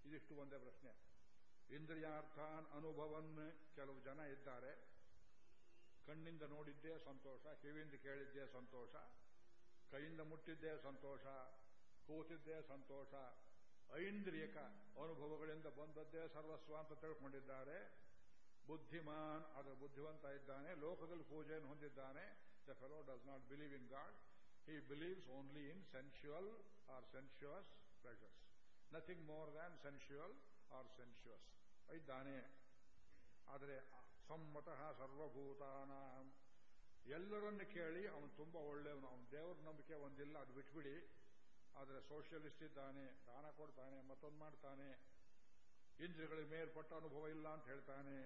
ಇದಿಷ್ಟು ಒಂದೇ ಪ್ರಶ್ನೆ. ಇಂದ್ರಿಯಾರ್ಥಾನ್ ಅನುಭವನ್ ಕೆಲವು ಜನ ಇದ್ದಾರೆ. ಕಣ್ಣಿಂದ ನೋಡಿದ್ದೇ ಸಂತೋಷ, ಕಿವಿಯಿಂದ ಕೇಳಿದ್ದೇ ಸಂತೋಷ, ಕೈಯಿಂದ ಮುಟ್ಟಿದ್ದೇ ಸಂತೋಷ, ಕೂತಿದ್ದೇ ಸಂತೋಷ, ಐಂದ್ರಿಯಕ ಅನುಭವಗಳಿಂದ ಬಂದದ್ದೇ ಸರ್ವಸ್ವ ಅಂತ ತಿಳ್ಕೊಂಡಿದ್ದಾರೆ. ಬುದ್ಧಿಮಾನ್ ಅದರ ಬುದ್ಧಿವಂತ ಇದ್ದಾನೆ, ಲೋಕದಲ್ಲಿ ಪೂಜೆಯನ್ನು ಹೊಂದಿದ್ದಾನೆ. The does not believe in God he believes only in sensual or sensuous pleasures. Nothing more than sensual or sensuous. ಇದ್ದಾನೆ ಆದರೆ ಸಮ್ಮತಃ ಸರ್ವಭೂತಾನ. ಎಲ್ಲರನ್ನು ಕೇಳಿ ಅವನು ತುಂಬ ಒಳ್ಳೆಯವನು. ಅವನ ದೇವರ ನಂಬಿಕೆ ಒಂದಿಲ್ಲ, ಅದು ಬಿಟ್ಬಿಡಿ. ಆದರೆ ಸೋಷಿಯಲಿಸ್ಟ್ ಇದ್ದಾನೆ, ದಾನ ಕೊಡ್ತಾನೆ, ಮತ್ತೊಂದು ಮಾಡ್ತಾನೆ. ಇಂದ್ರಿಯಗಳಿಗೆ ಮೇಲ್ಪಟ್ಟ ಅನುಭವ ಇಲ್ಲ ಅಂತ ಹೇಳ್ತಾನೆ.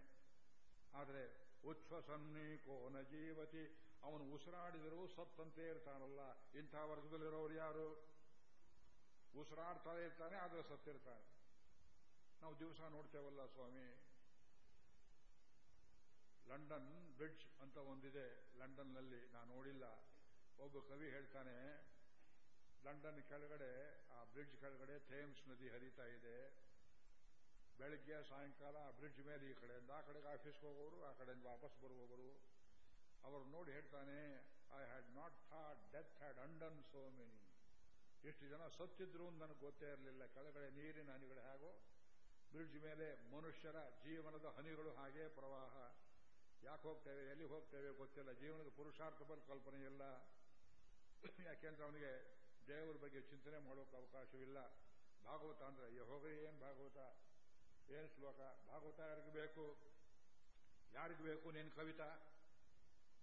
ಆದರೆ ಉಚ್ಛ್ವಸನ್ನಿ ಕೋನ ಜೀವತಿ. ಅವನು ಉಸಿರಾಡಿದರೂ ಸತ್ತಂತೆ ಇರ್ತಾನಲ್ಲ. ಇಂಥ ವರ್ಗದಲ್ಲಿರೋರು ಯಾರು? ಉಸಿರಾಡ್ತಾ ಇರ್ತಾನೆ, ಆದರೆ ಸತ್ತಿರ್ತಾನೆ. ನಾವು ದಿವಸ ನೋಡ್ತೇವಲ್ಲ ಸ್ವಾಮಿ. ಲಂಡನ್ ಬ್ರಿಡ್ಜ್ ಅಂತ ಒಂದಿದೆ. ಲಂಡನ್ನಲ್ಲಿ ನಾನು ನೋಡಿಲ್ಲ. ಒಬ್ಬ ಕವಿ ಹೇಳ್ತಾನೆ, ಲಂಡನ್ ಕೆಳಗಡೆ, ಆ ಬ್ರಿಡ್ಜ್ ಕೆಳಗಡೆ ಥೇಮ್ಸ್ ನದಿ ಹರಿತಾ ಇದೆ. ಬೆಳಗ್ಗೆ ಸಾಯಂಕಾಲ ಬ್ರಿಡ್ಜ್ ಮೇಲೆ ಈ ಕಡೆಯಿಂದ, ಆ ಕಡೆಗೆ ಆಫೀಸ್ಗೆ ಹೋಗೋರು, ಆ ಕಡೆಯಿಂದ ವಾಪಸ್ ಬರುವವರು. ಅವರು ನೋಡಿ ಹೇಳ್ತಾನೆ I had not thought death had undone so many ಎಷ್ಟು ಜನ ಸತ್ತಿದ್ರು ನನಗೆ ಗೊತ್ತೇ ಇರಲಿಲ್ಲ. ಕೆಳಗಡೆ ನೀರಿನ ಹನಿಗಳು ಹೇಗೋ, ಬ್ರಿಡ್ಜ್ ಮೇಲೆ ಮನುಷ್ಯರ ಜೀವನದ ಹನಿಗಳು ಹಾಗೆ ಪ್ರವಾಹ. ಯಾಕೆ ಹೋಗ್ತೇವೆ ಎಲ್ಲಿ ಹೋಗ್ತೇವೆ ಗೊತ್ತಿಲ್ಲ. ಜೀವನದ ಪುರುಷಾರ್ಥ ಕಲ್ಪನೆ ಇಲ್ಲ. ಯಾಕೆಂದ್ರೆ ಅವನಿಗೆ ದೇವರ ಬಗ್ಗೆ ಚಿಂತನೆ ಮಾಡೋಕೆ ಅವಕಾಶವಿಲ್ಲ. ಭಾಗವತ ಅಂದ್ರೆ ಹೋಗ್ರಿ ಏನ್ ಭಾಗವತ? ಏನ್ ಶ್ಲೋಕ. ಭಾಗವತ ಯಾರಿಗೂ ಬೇಕು? ಯಾರಿಗೂ ಬೇಕು ನೀನ್ ಕವಿತಾ?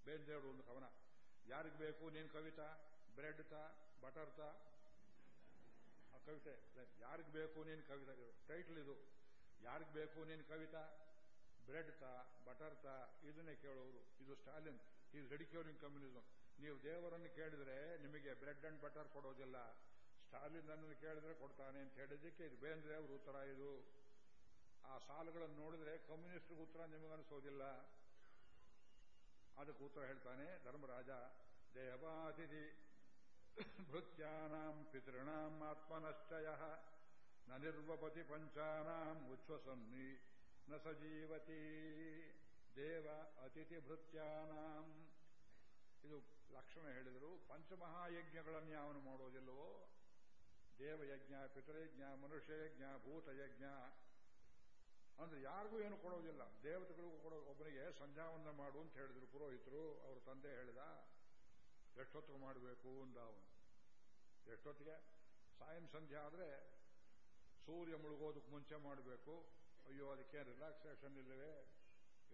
ಬೇಂದೇವರು ಒಂದು ಕವನ. ಯಾರಿಗೆ ಬೇಕು ನೀನು ಕವಿತಾ, ಬ್ರೆಡ್ ತಾ, ಬಟರ್ ತಾ? ಕವಿತೆ ಯಾರಿಗೆ ಬೇಕು ನೀನು ಕವಿತಾ? ಟೈಟ್ಲ್ ಇದು. ಯಾರಿಗೆ ಬೇಕು ನೀನು ಕವಿತಾ? ಬ್ರೆಡ್ ತಾ, ಬಟರ್ ತಾ? ಇದನ್ನೇ ಕೇಳೋರು ಇದು ಸ್ಟಾಲಿನ್. Is ರೆಡಿಕ್ಯೂರಿಂಗ್ communism. ನೀವು ದೇವರನ್ನು ಕೇಳಿದ್ರೆ ನಿಮಗೆ ಬ್ರೆಡ್ ಅಂಡ್ ಬಟರ್ ಕೊಡೋದಿಲ್ಲ. ಸ್ಟಾಲಿನ್ ಅನ್ನು ಕೇಳಿದ್ರೆ ಕೊಡ್ತಾನೆ ಅಂತ ಹೇಳಿದ್ದಕ್ಕೆ ಇದು ಬೇಂದ್ರೆ ಅವ್ರ ಉತ್ತರ ಇದು. ಆ ಸಾಲುಗಳನ್ನು ನೋಡಿದ್ರೆ ಕಮ್ಯುನಿಸ್ಟ್ ಉತ್ತರ ನಿಮಗನಿಸೋದಿಲ್ಲ. ಅದಕ್ಕೆ ಉತ್ತರ ಹೇಳ್ತಾನೆ, ಧರ್ಮರಾಜ, ದೇವಾತಿಥಿ, ಭೃತ್ಯಾನಾಂ ಪಿತೃಣಾಂ ಆತ್ಮನಶ್ಚಯ, ನ ನಿರ್ವಪತಿ ಪಂಚಾನಾಂ ಉಚ್ಛ್ವಸನ್ನಿ, ನ ಸಜೀವತಿ ದೇವ ಅತಿಥಿ ಭೃತ್ಯಾನಾಂ. ಇದು ಲಕ್ಷಣ ಹೇಳಿದರು, ಪಂಚಮಹಾಯಜ್ಞಗಳನ್ನು ಯಾವನು ಮಾಡೋದಿಲ್ಲವೋ? ದೇವಯಜ್ಞ, ಪಿತೃಯಜ್ಞ, ಮನುಷ್ಯಯಜ್ಞ, ಭೂತಯಜ್ಞ ಅಂದ್ರೆ ಯಾರಿಗೂ ಏನು ಕೊಡೋದಿಲ್ಲ. ದೇವತೆಗಳಿಗೂ ಕೊಡೋ ಒಬ್ಬನಿಗೆ ಸಂಧ್ಯಾವನ್ನ ಮಾಡು ಅಂತ ಹೇಳಿದ್ರು ಪುರೋಹಿತರು. ಅವ್ರ ತಂದೆ ಹೇಳಿದ, ಎಷ್ಟೊತ್ತಿಗೆ ಮಾಡಬೇಕು ಅಂದ ಅವನು. ಎಷ್ಟೊತ್ತಿಗೆ? ಸಾಯಂ ಸಂಧ್ಯಾ ಆದ್ರೆ ಸೂರ್ಯ ಮುಳುಗೋದಕ್ಕೆ ಮುಂಚೆ ಮಾಡಬೇಕು. ಅಯ್ಯೋ, ಅದಕ್ಕೆ ರಿಲ್ಯಾಕ್ಸೇಷನ್ ಇಲ್ಲವೇ?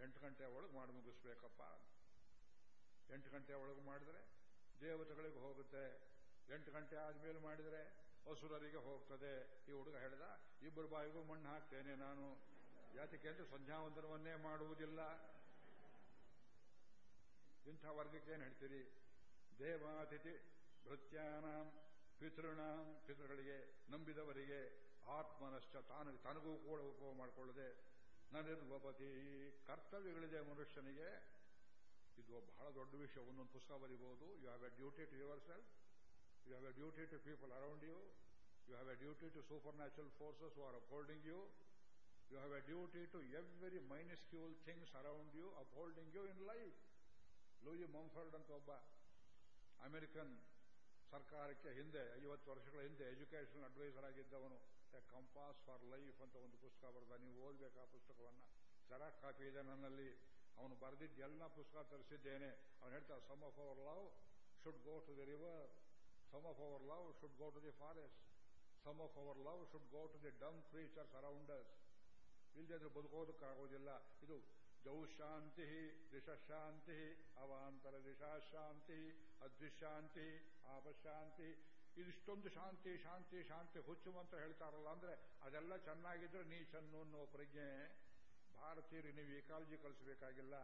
ಎಂಟು ಗಂಟೆ ಒಳಗೆ ಮಾಡಿ ಮುಗಿಸ್ಬೇಕಪ್ಪ ಎಂಟು ಗಂಟೆ ಒಳಗೆ ಮಾಡಿದ್ರೆ ದೇವತೆಗಳಿಗೆ ಹೋಗುತ್ತೆ. ಎಂಟು ಗಂಟೆ ಆದ್ಮೇಲೆ ಮಾಡಿದರೆ ಹಸುರರಿಗೆ ಹೋಗ್ತದೆ. ಈ ಹುಡುಗ ಹೇಳಿದ, ಇಬ್ಬರು ಬಾಯಿಗೂ ಮಣ್ಣು ಹಾಕ್ತೇನೆ ನಾನು. ಯಾತಕ್ಕೆ ಅಂದ್ರೆ ಸಂಧ್ಯಾವಂದನವನ್ನೇ ಮಾಡುವುದಿಲ್ಲ? ಇಂಥ ವರ್ಗಕ್ಕೆ ಏನು ಹೇಳ್ತೀರಿ? ದೇವಾತಿಥಿ ಭೃತ್ಯಾನಾಂ, ಪಿತೃಣಾಂ, ಪಿತೃಗಳಿಗೆ ನಂಬಿದವರಿಗೆ ಆತ್ಮನಶ್ಚ ತಾನು, ತನಗೂ ಕೂಡ ಉಪಯೋಗ ಮಾಡಿಕೊಳ್ಳದೆ ನನಿರ್ವಪತಿ ಕರ್ತವ್ಯಗಳಿದೆ ಮನುಷ್ಯನಿಗೆ. ಇದು ಬಹಳ ದೊಡ್ಡ ವಿಷಯ. ಒಂದೊಂದು ಪುಸ್ತಕ ಬರೀಬಹುದು you have a duty to yourself you have a duty to people around you you have a duty to supernatural forces are upholding you you have a duty to every minuscule things around you upholding you in life Lewis Mumford ಅಂತ ಒಬ್ಬ American ಸರ್ಕಾರಕ್ಕೆ ಹಿಂದೆ, ಐವತ್ತು ವರ್ಷಗಳ ಹಿಂದೆ education adviser ಆಗಿದ್ದವನು. A compass for life ಅಂತ ಒಂದು ಪುಸ್ತಕ ಬರೆದ. ನೀವು ಓದಬೇಕು ಆ ಪುಸ್ತಕವನ್ನು. ಜೆರಾಕ್ ಕಾಪಿ ಇದೆ ನನ್ನಲ್ಲಿ. ಅವನು ಬರೆದಿದ್ದ ಎಲ್ಲ ಪುಸ್ತಕ ತರಿಸಿದ್ದೇನೆ. ಅವನು ಹೇಳ್ತಾ some of our love should go to the river some of our love should go to the forest some of our love should go to the dumb creatures around us ಇಲ್ಲದೆ ಬದುಕೋದಕ್ಕಾಗೋದಿಲ್ಲ. ಇದು ಜೌಶಾಂತಿ ದಿಶಾಂತಿ ಅವಾಂತರ ದಿಶಾಶಾಂತಿ ಅದ್ವಿಶಾಂತಿ, ಆಪಶಾಂತಿ. ಇದಿಷ್ಟೊಂದು ಶಾಂತಿ ಶಾಂತಿ ಶಾಂತಿ ಹುಚ್ಚು ಅಂತ ಹೇಳ್ತಾರಲ್ಲ ಅಂದ್ರೆ ಅದೆಲ್ಲ ಚೆನ್ನಾಗಿದ್ರೆ ನೀ ಚೆನ್ನು ಅನ್ನೋ ಪ್ರಜ್ಞೆ ಭಾರತೀಯರಿಗೆ ನೀವು ಈ ಕಾಳಜಿ ಕಲಿಸಬೇಕಾಗಿಲ್ಲ.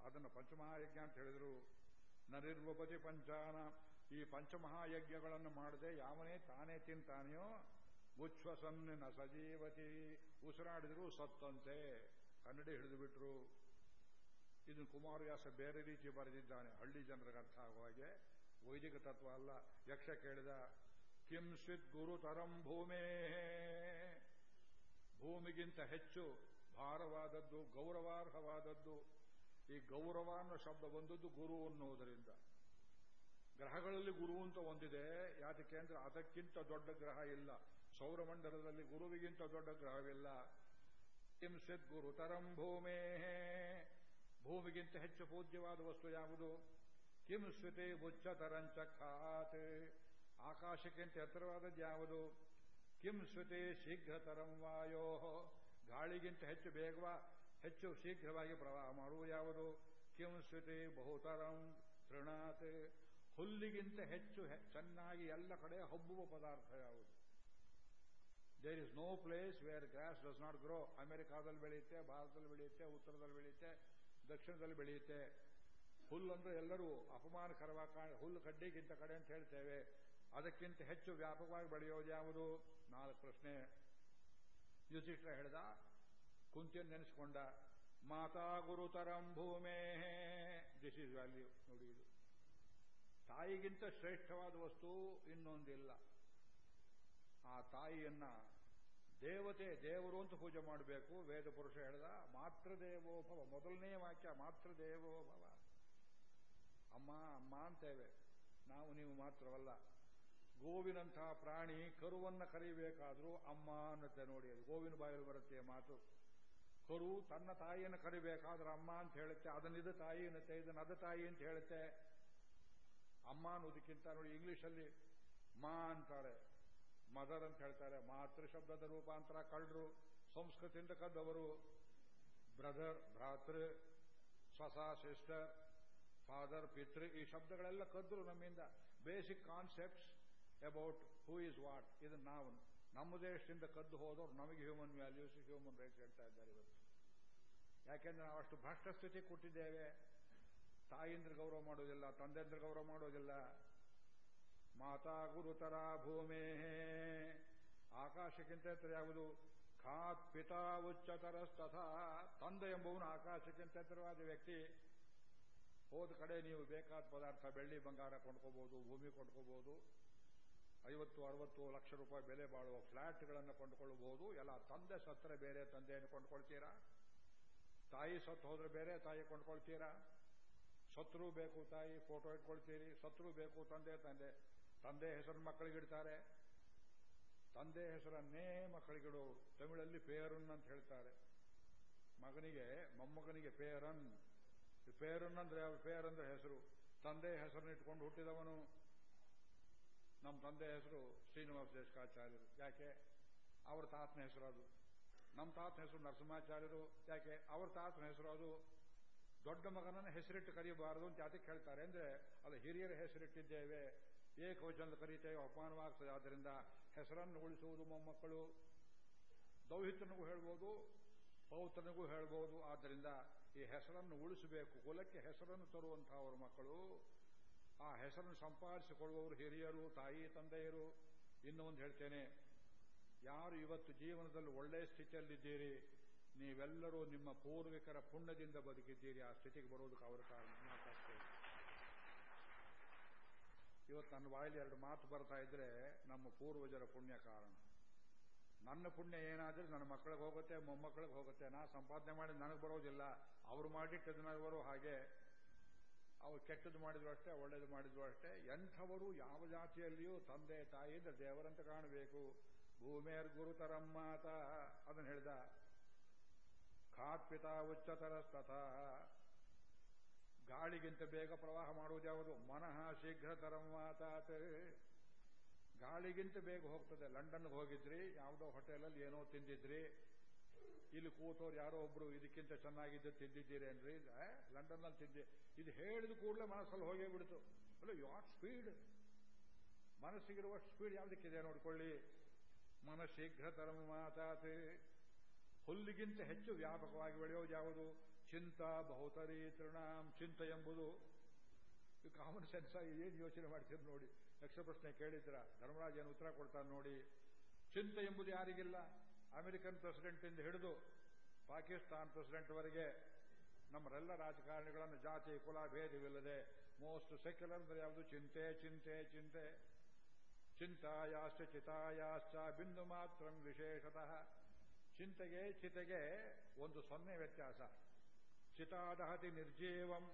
ಅದನ್ನು ಪಂಚಮಹಾಯಜ್ಞ ಅಂತ ಹೇಳಿದ್ರು. ನರಿರ್ವಪತಿ ಪಂಚಾನ. ಈ ಪಂಚಮಹಾಯಜ್ಞಗಳನ್ನು ಮಾಡದೆ ಯಾವನೇ ತಾನೇ ತಿಂತಾನೆಯೋ ಉಚ್ಛ್ವಸನ್ನ ಸಜೀವತಿ. ಉಸಿರಾಡಿದ್ರು ಸತ್ತಂತೆ. ಕನ್ನಡಿ ಹಿಡಿದು ಬಿಟ್ರು. ಇದನ್ನು ಕುಮಾರವ್ಯಾಸ ಬೇರೆ ರೀತಿ ಬರೆದಿದ್ದಾನೆ. ಹಳ್ಳಿ ಜನರಿಗೆ ಅರ್ಥ ಆಗುವ ಹಾಗೆ. ವೈದಿಕ ತತ್ವ ಅಲ್ಲ. ಯಕ್ಷ ಕೇಳಿದ ಕಿಂಸಿತ್ ಗುರುತರಂ ಭೂಮೇ. ಭೂಮಿಗಿಂತ ಹೆಚ್ಚು ಭಾರವಾದದ್ದು, ಗೌರವಾರ್ಹವಾದದ್ದು. ಈ ಗೌರವ ಅನ್ನೋ ಶಬ್ದ ಬಂದದ್ದು ಗುರು ಅನ್ನುವುದರಿಂದ ಗ್ರಹಗಳಲ್ಲಿ ಗುರು ಅಂತ ಒಂದಿದೆ. ಯಾತಕ್ಕೆ ಅಂದ್ರೆ ಅದಕ್ಕಿಂತ ದೊಡ್ಡ ಗ್ರಹ ಇಲ್ಲ. ಸೌರಮಂಡಲದಲ್ಲಿ ಗುರುವಿಗಿಂತ ದೊಡ್ಡ ಗ್ರಹವಿಲ್ಲ. ಕಿಂಸಿತ್ ಗುರುತರಂ ಭೂಮೇ ಭೂಮಿಗಿಂತ ಹೆಚ್ಚು ಪೂಜ್ಯವಾದ ವಸ್ತು ಯಾವುದು? ಕಿಂ ಉಚ್ಚತರಂಚ ಬುಚ್ಚತರಂಚ ಖಾತ್. ಆಕಾಶಕ್ಕಿಂತ ಎತ್ತರವಾದದ್ದು ಯಾವುದು? ಕಿಂ ಸ್ವಿತಿ ಶೀಘ್ರತರಂ ವಾಯೋ. ಗಾಳಿಗಿಂತ ಹೆಚ್ಚು ಬೇಗವ ಹೆಚ್ಚು ಶೀಘ್ರವಾಗಿ ಪ್ರವಾಹ ಮಾಡುವುದು ಯಾವುದು? ಕಿಂ ಬಹುತರಂ ತೃಣಾತ್. ಹುಲ್ಲಿಗಿಂತ ಹೆಚ್ಚು, ಚೆನ್ನಾಗಿ ಎಲ್ಲ ಕಡೆ ಹಬ್ಬುವ ಪದಾರ್ಥ ಯಾವುದು? There is no place where grass does not grow ಅಮೆರಿಕಾದಲ್ಲಿ ಬೆಳೆಯುತ್ತೆ, ಭಾರತದಲ್ಲಿ ಬೆಳೆಯುತ್ತೆ, ಉತ್ತರದಲ್ಲಿ ಬೆಳೆಯುತ್ತೆ, ದಕ್ಷಿಣದಲ್ಲಿ ಬೆಳೆಯುತ್ತೆ. ಹುಲ್ಲು ಅಂದ್ರೆ ಎಲ್ಲರೂ ಅಪಮಾನಕರವಾಗಿ ಹುಲ್ಲು ಕಡ್ಡಿಗಿಂತ ಕಡೆ ಅಂತ ಹೇಳ್ತೇವೆ. ಅದಕ್ಕಿಂತ ಹೆಚ್ಚು ವ್ಯಾಪಕವಾಗಿ ಬೆಳೆಯೋದು ಯಾವುದು? ನಾಲ್ಕು ಪ್ರಶ್ನೆ. ಯುಧಿಷ್ಠ ಹೇಳ್ದ, ಕುಂತಿಯನ್ನು ನೆನೆಸ್ಕೊಂಡ, ಮಾತಾ ಗುರುತರಂ ಭೂಮೇ ದಿಸ್ ಇಸ್ ವ್ಯಾಲ್ಯೂ ನೋಡಿ ತಾಯಿಗಿಂತ ಶ್ರೇಷ್ಠವಾದ ವಸ್ತು ಇನ್ನೊಂದಿಲ್ಲ. ಆ ತಾಯಿಯನ್ನ ದೇವತೆ, ದೇವರು ಅಂತ ಪೂಜೆ ಮಾಡಬೇಕು. ವೇದ ಪುರುಷ ಹೇಳ್ದ ಮಾತೃ ದೇವೋಭವ ಮೊದಲನೇ ವಾಕ್ಯ ಮಾತೃ ದೇವೋಭವ ಅಮ್ಮ ಅಮ್ಮ ಅಂತೇವೆ. ನಾವು ನೀವು ಮಾತ್ರವಲ್ಲ. ಗೋವಿನಂತಹ ಪ್ರಾಣಿ ಕರುವನ್ನ ಕರಿಬೇಕಾದ್ರೂ ಅಮ್ಮ ಅನ್ನತ್ತೆ ನೋಡಿ ಅದು. ಗೋವಿನ ಬಾಯಲ್ಲಿ ಬರುತ್ತೆ ಮಾತು. ಕರು ತನ್ನ ತಾಯಿಯನ್ನು ಕರಿಬೇಕಾದ್ರೆ ಅಮ್ಮ ಅಂತ ಹೇಳುತ್ತೆ. ಅದನ್ನಿದ ತಾಯಿ ಅನ್ನತ್ತೆ, ಇದನ್ನ ಅದ ತಾಯಿ ಅಂತ ಹೇಳುತ್ತೆ. ಅಮ್ಮ ಅನ್ನೋದಕ್ಕಿಂತ ನೋಡಿ ಇಂಗ್ಲಿಷಲ್ಲಿ ಮಾ ಅಂತಾರೆ. ಮದರ್ ಅಂತ ಹೇಳ್ತಾರೆ. ಮಾತೃ ಶಬ್ದದ ರೂಪಾಂತರ ಕಳ್ಳರು, ಸಂಸ್ಕೃತಿಯಿಂದ ಕದ್ದವರು. ಬ್ರದರ್, ಭ್ರಾತೃ ಸ್ವಸ ಸಿಸ್ಟರ್, ಫಾದರ್, ಪಿತೃ, ಈ ಶಬ್ದಗಳೆಲ್ಲ ಕದ್ದರು ನಮ್ಮಿಂದ. Basic concepts about who is what. ಇದು ನಾವು ನಮ್ಮ ದೇಶದಿಂದ ಕದ್ದು ಹೋದವ್ರು ನಮಗೆ ಹ್ಯೂಮನ್ ವ್ಯಾಲ್ಯೂಸ್ ಹ್ಯೂಮನ್ ರೈಟ್ಸ್ ಹೇಳ್ತಾ ಇದ್ದಾರೆ ಯಾಕೆಂದ್ರೆ ನಾವು ಅಷ್ಟು ಭ್ರಷ್ಟ ಸ್ಥಿತಿ ಕೊಟ್ಟಿದ್ದೇವೆ. ತಾಯಿಂದ್ರ ಗೌರವ ಮಾಡೋದಿಲ್ಲ ತಂದೆಂದ್ರ ಗೌರವ ಮಾಡೋದಿಲ್ಲ. ಮಾತಾ ಗುರುತರ ಭೂಮೇ. ಆಕಾಶಕ್ಕಿಂತ ಯಾವುದು? ಖಾತ್ ಪಿತಾ ಉಚ್ಚತರಸ್ತಥಾ. ತಂದೆ ಎಂಬುವನು ಆಕಾಶಕ್ಕಿಂತ ಎತ್ತರವಾದ ವ್ಯಕ್ತಿ. ಹೋದ ಕಡೆ ನೀವು ಬೇಕಾದ ಪದಾರ್ಥ, ಬೆಳ್ಳಿ, ಬಂಗಾರ ಕೊಂಡ್ಕೋಬಹುದು ಭೂಮಿ ಕೊಂಡ್ಕೋಬಹುದು ಐವತ್ತು, ಅರವತ್ತು ಲಕ್ಷ ರೂಪಾಯಿ ಬೆಲೆ ಬಾಳುವ ಫ್ಲಾಟ್ಗಳನ್ನು ಕೊಂಡುಕೊಳ್ಳಬಹುದು ಎಲ್ಲ ತಂದೆ ಸತ್ತರೆ ಬೇರೆ, ತಂದೆಯನ್ನು ಕೊಂಡ್ಕೊಳ್ತೀರಾ? ತಾಯಿ ಸತ್ತು ಹೋದ್ರೆ ಬೇರೆ, ತಾಯಿ ಕೊಂಡ್ಕೊಳ್ತೀರಾ? ಸತ್ರು ಬೇಕು ತಾಯಿ, ಫೋಟೋ ಇಟ್ಕೊಳ್ತೀರಿ. ಸತ್ರು ಬೇಕು ತಂದೆ ತಂದೆ. ತಂದೆ ಹೆಸರು ಮಕ್ಕಳಿಗಿಡ್ತಾರೆ ತಂದೆ ಹೆಸರನ್ನೇ ಮಕ್ಕಳಿಗಿಡು ತಮಿಳಲ್ಲಿ ಪೇರನ್ ಅಂತ ಹೇಳ್ತಾರೆ. ಮಗನಿಗೆ, ಮೊಮ್ಮಗನಿಗೆ ಪೇರನ್. ಪೇರನ್ ಅಂದ್ರೆ ಯಾವ ಪೇರ್ ಅಂದ್ರೆ ಹೆಸರು. ತಂದೆ ಹೆಸರನ್ನ ಇಟ್ಕೊಂಡು ಹುಟ್ಟಿದವನು. ನಮ್ಮ ತಂದೆ ಹೆಸರು ಶ್ರೀನಿವಾಸ ದೇಶಕಾಚಾರ್ಯರು ಯಾಕೆ? ಅವ್ರ ತಾತನ ಹೆಸರು ಅದು. ನಮ್ಮ ತಾತನ ಹೆಸರು ನರಸಿಂಹಾಚಾರ್ಯರು. ಯಾಕೆ? ಅವ್ರ ತಾತನ ಹೆಸರು ಅದು. ದೊಡ್ಡ ಮಗನನ್ನು ಹೆಸರಿಟ್ಟು ಕರೆಯಬಾರದು ಅಂತ ಯಾತಕ್ಕೆ ಹೇಳ್ತಾರೆ? ಅಂದ್ರೆ ಅದು ಹಿರಿಯರ ಹೆಸರಿಟ್ಟಿದ್ದೇವೆ. ಏಕವಚನದ ಕರೀತೇವೆ ಅಪಮಾನವಾಗ್ತದೆ. ಆದ್ದರಿಂದ ಹೆಸರನ್ನು ಉಳಿಸುವುದು ಮೊಮ್ಮಕ್ಕಳು. ದೌಹಿತ್ರನಿಗೂ ಹೇಳ್ಬೋದು, ಪೌತ್ರನಿಗೂ ಹೇಳ್ಬೋದು. ಆದ್ದರಿಂದ ಈ ಹೆಸರನ್ನು ಉಳಿಸಬೇಕು. ಕುಲಕ್ಕೆ ಹೆಸರನ್ನು ತರುವಂತಹ ಮಕ್ಕಳು. ಆ ಹೆಸರನ್ನು ಸಂಪಾದಿಸಿಕೊಳ್ಳುವವರು ಹಿರಿಯರು, ತಾಯಿ, ತಂದೆಯರು. ಇನ್ನೂ ಒಂದು ಹೇಳ್ತೇನೆ. ಯಾರು ಇವತ್ತು ಜೀವನದಲ್ಲಿ ಒಳ್ಳೆಯ ಸ್ಥಿತಿಯಲ್ಲಿದ್ದೀರಿ, ನೀವೆಲ್ಲರೂ ನಿಮ್ಮ ಪೂರ್ವಿಕರ ಪುಣ್ಯದಿಂದ ಬದುಕಿದ್ದೀರಿ. ಆ ಸ್ಥಿತಿಗೆ ಬರೋದಕ್ಕೆ ಅವರ ಕಾರಣ. ಇವತ್ತು ನನ್ನ ಬಾಯಲ್ಲಿ ಎರಡು ಮಾತು ಬರ್ತಾ ಇದ್ರೆ ನಮ್ಮ ಪೂರ್ವಜರ ಪುಣ್ಯ ಕಾರಣ. ನನ್ನ ಪುಣ್ಯ ಏನಾದ್ರೆ ನನ್ನ ಮಕ್ಕಳಿಗೆ ಹೋಗುತ್ತೆ, ಮೊಮ್ಮಕ್ಕಳಿಗೆ ಹೋಗುತ್ತೆ, ನಾ ಸಂಪಾದನೆ ಮಾಡಿ ನನಗೆ ಬರೋದಿಲ್ಲ. ಅವರು ಮಾಡಿಟ್ಟದ್ದು ನನಗೆ ಬರೋ ಹಾಗೆ, ಅವ್ರು ಕೆಟ್ಟದ್ದು ಮಾಡಿದ್ರು ಅಷ್ಟೇ, ಒಳ್ಳೇದು ಮಾಡಿದ್ರು ಅಷ್ಟೇ. ಎಂಥವರು ಯಾವ ಜಾತಿಯಲ್ಲಿಯೂ ತಂದೆ ತಾಯಿಯಿಂದ ದೇವರಂತ ಕಾಣಬೇಕು. ಭೂಮೇರ್ ಗುರುತರಂ ಮಾತ, ಅದನ್ನು ಹೇಳ್ದ. ಖಾತ್ಪಿತ ಉಚ್ಚತರಸ್ತಥ ಗಾಳಿಗಿಂತ ಬೇಗ ಪ್ರವಾಹ ಮಾಡುವುದು ಯಾವುದು? ಮನಃ ಶೀಘ್ರತರಂ ಮಾತಾತ್ ಗಾಳಿಗಿಂತ ಬೇಗ ಹೋಗ್ತದೆ. ಲಂಡನ್ಗೆ ಹೋಗಿದ್ರಿ, ಯಾವುದೋ ಹೋಟೆಲಲ್ಲಿ ಏನೋ ತಿಂದಿದ್ರಿ. ಇಲ್ಲಿ ಕೂತೋರು ಯಾರೋ ಒಬ್ರು ಇದಕ್ಕಿಂತ ಚೆನ್ನಾಗಿದ್ದು ತಿಂದಿದ್ದೀರಿ ಅನ್ರಿ ಲಂಡನ್ನಲ್ಲಿ ತಿಂದಿ, ಇದು ಹೇಳಿದ ಕೂಡಲೇ ಮನಸ್ಸಲ್ಲಿ ಹೋಗೇ ಬಿಡ್ತು. ಅಲ್ಲ ಯಾಟ್ ಸ್ಪೀಡ್ ಮನಸ್ಸಿಗಿರುವ ಸ್ಪೀಡ್ ಯಾವುದಕ್ಕಿದೆ ನೋಡ್ಕೊಳ್ಳಿ. ಮನಶೀಘ್ರತರಂ ಮಾತಾತೆ ಹುಲ್ಲಿಗಿಂತ ಹೆಚ್ಚು ವ್ಯಾಪಕವಾಗಿ ಬೆಳೆಯೋದು ಯಾವುದು? ಚಿಂತ ಬಹುತರಿ ತೃಣಾಂ ಚಿಂತ ಎಂಬುದು ಕಾಮನ್ ಸೆನ್ಸ್ ಆಗಿ ಏನು ಯೋಚನೆ ಮಾಡ್ತೀರಿ ನೋಡಿ. ಯಕ್ಷ ಪ್ರಶ್ನೆ ಕೇಳಿದ್ರ. ಧರ್ಮರಾಜ್ ಏನು ಉತ್ತರ ಕೊಡ್ತಾನೆ ನೋಡಿ. ಚಿಂತೆ ಎಂಬುದು ಯಾರಿಗಿಲ್ಲ? ಅಮೆರಿಕನ್ ಪ್ರೆಸಿಡೆಂಟ್ ಇಂದ ಹಿಡಿದು ಪಾಕಿಸ್ತಾನ್ ಪ್ರೆಸಿಡೆಂಟ್ ವರೆಗೆ ನಮ್ಮರೆಲ್ಲ ರಾಜಕಾರಣಿಗಳನ್ನು ಜಾತಿ, ಕುಲ, ಭೇದವಿಲ್ಲದೆ ಮೋಸ್ಟ್ ಸೆಕ್ಯುಲರ್ ಅಂದ್ರೆ ಯಾವುದು? ಚಿಂತೆ ಚಿಂತೆ ಚಿಂತೆ. ಚಿಂತಾಯಾಶ್ಚ, ಚಿತಾಯಾಶ್ಚ, ಬಿಂದು ಮಾತ್ರ ವಿಶೇಷತಃ. ಚಿಂತೆಗೆ ಚಿತೆಗೆ ಒಂದು ಸೊನ್ನೆ ವ್ಯತ್ಯಾಸ. ಚಿತಾದಹತಿ ನಿರ್ಜೀವಂ.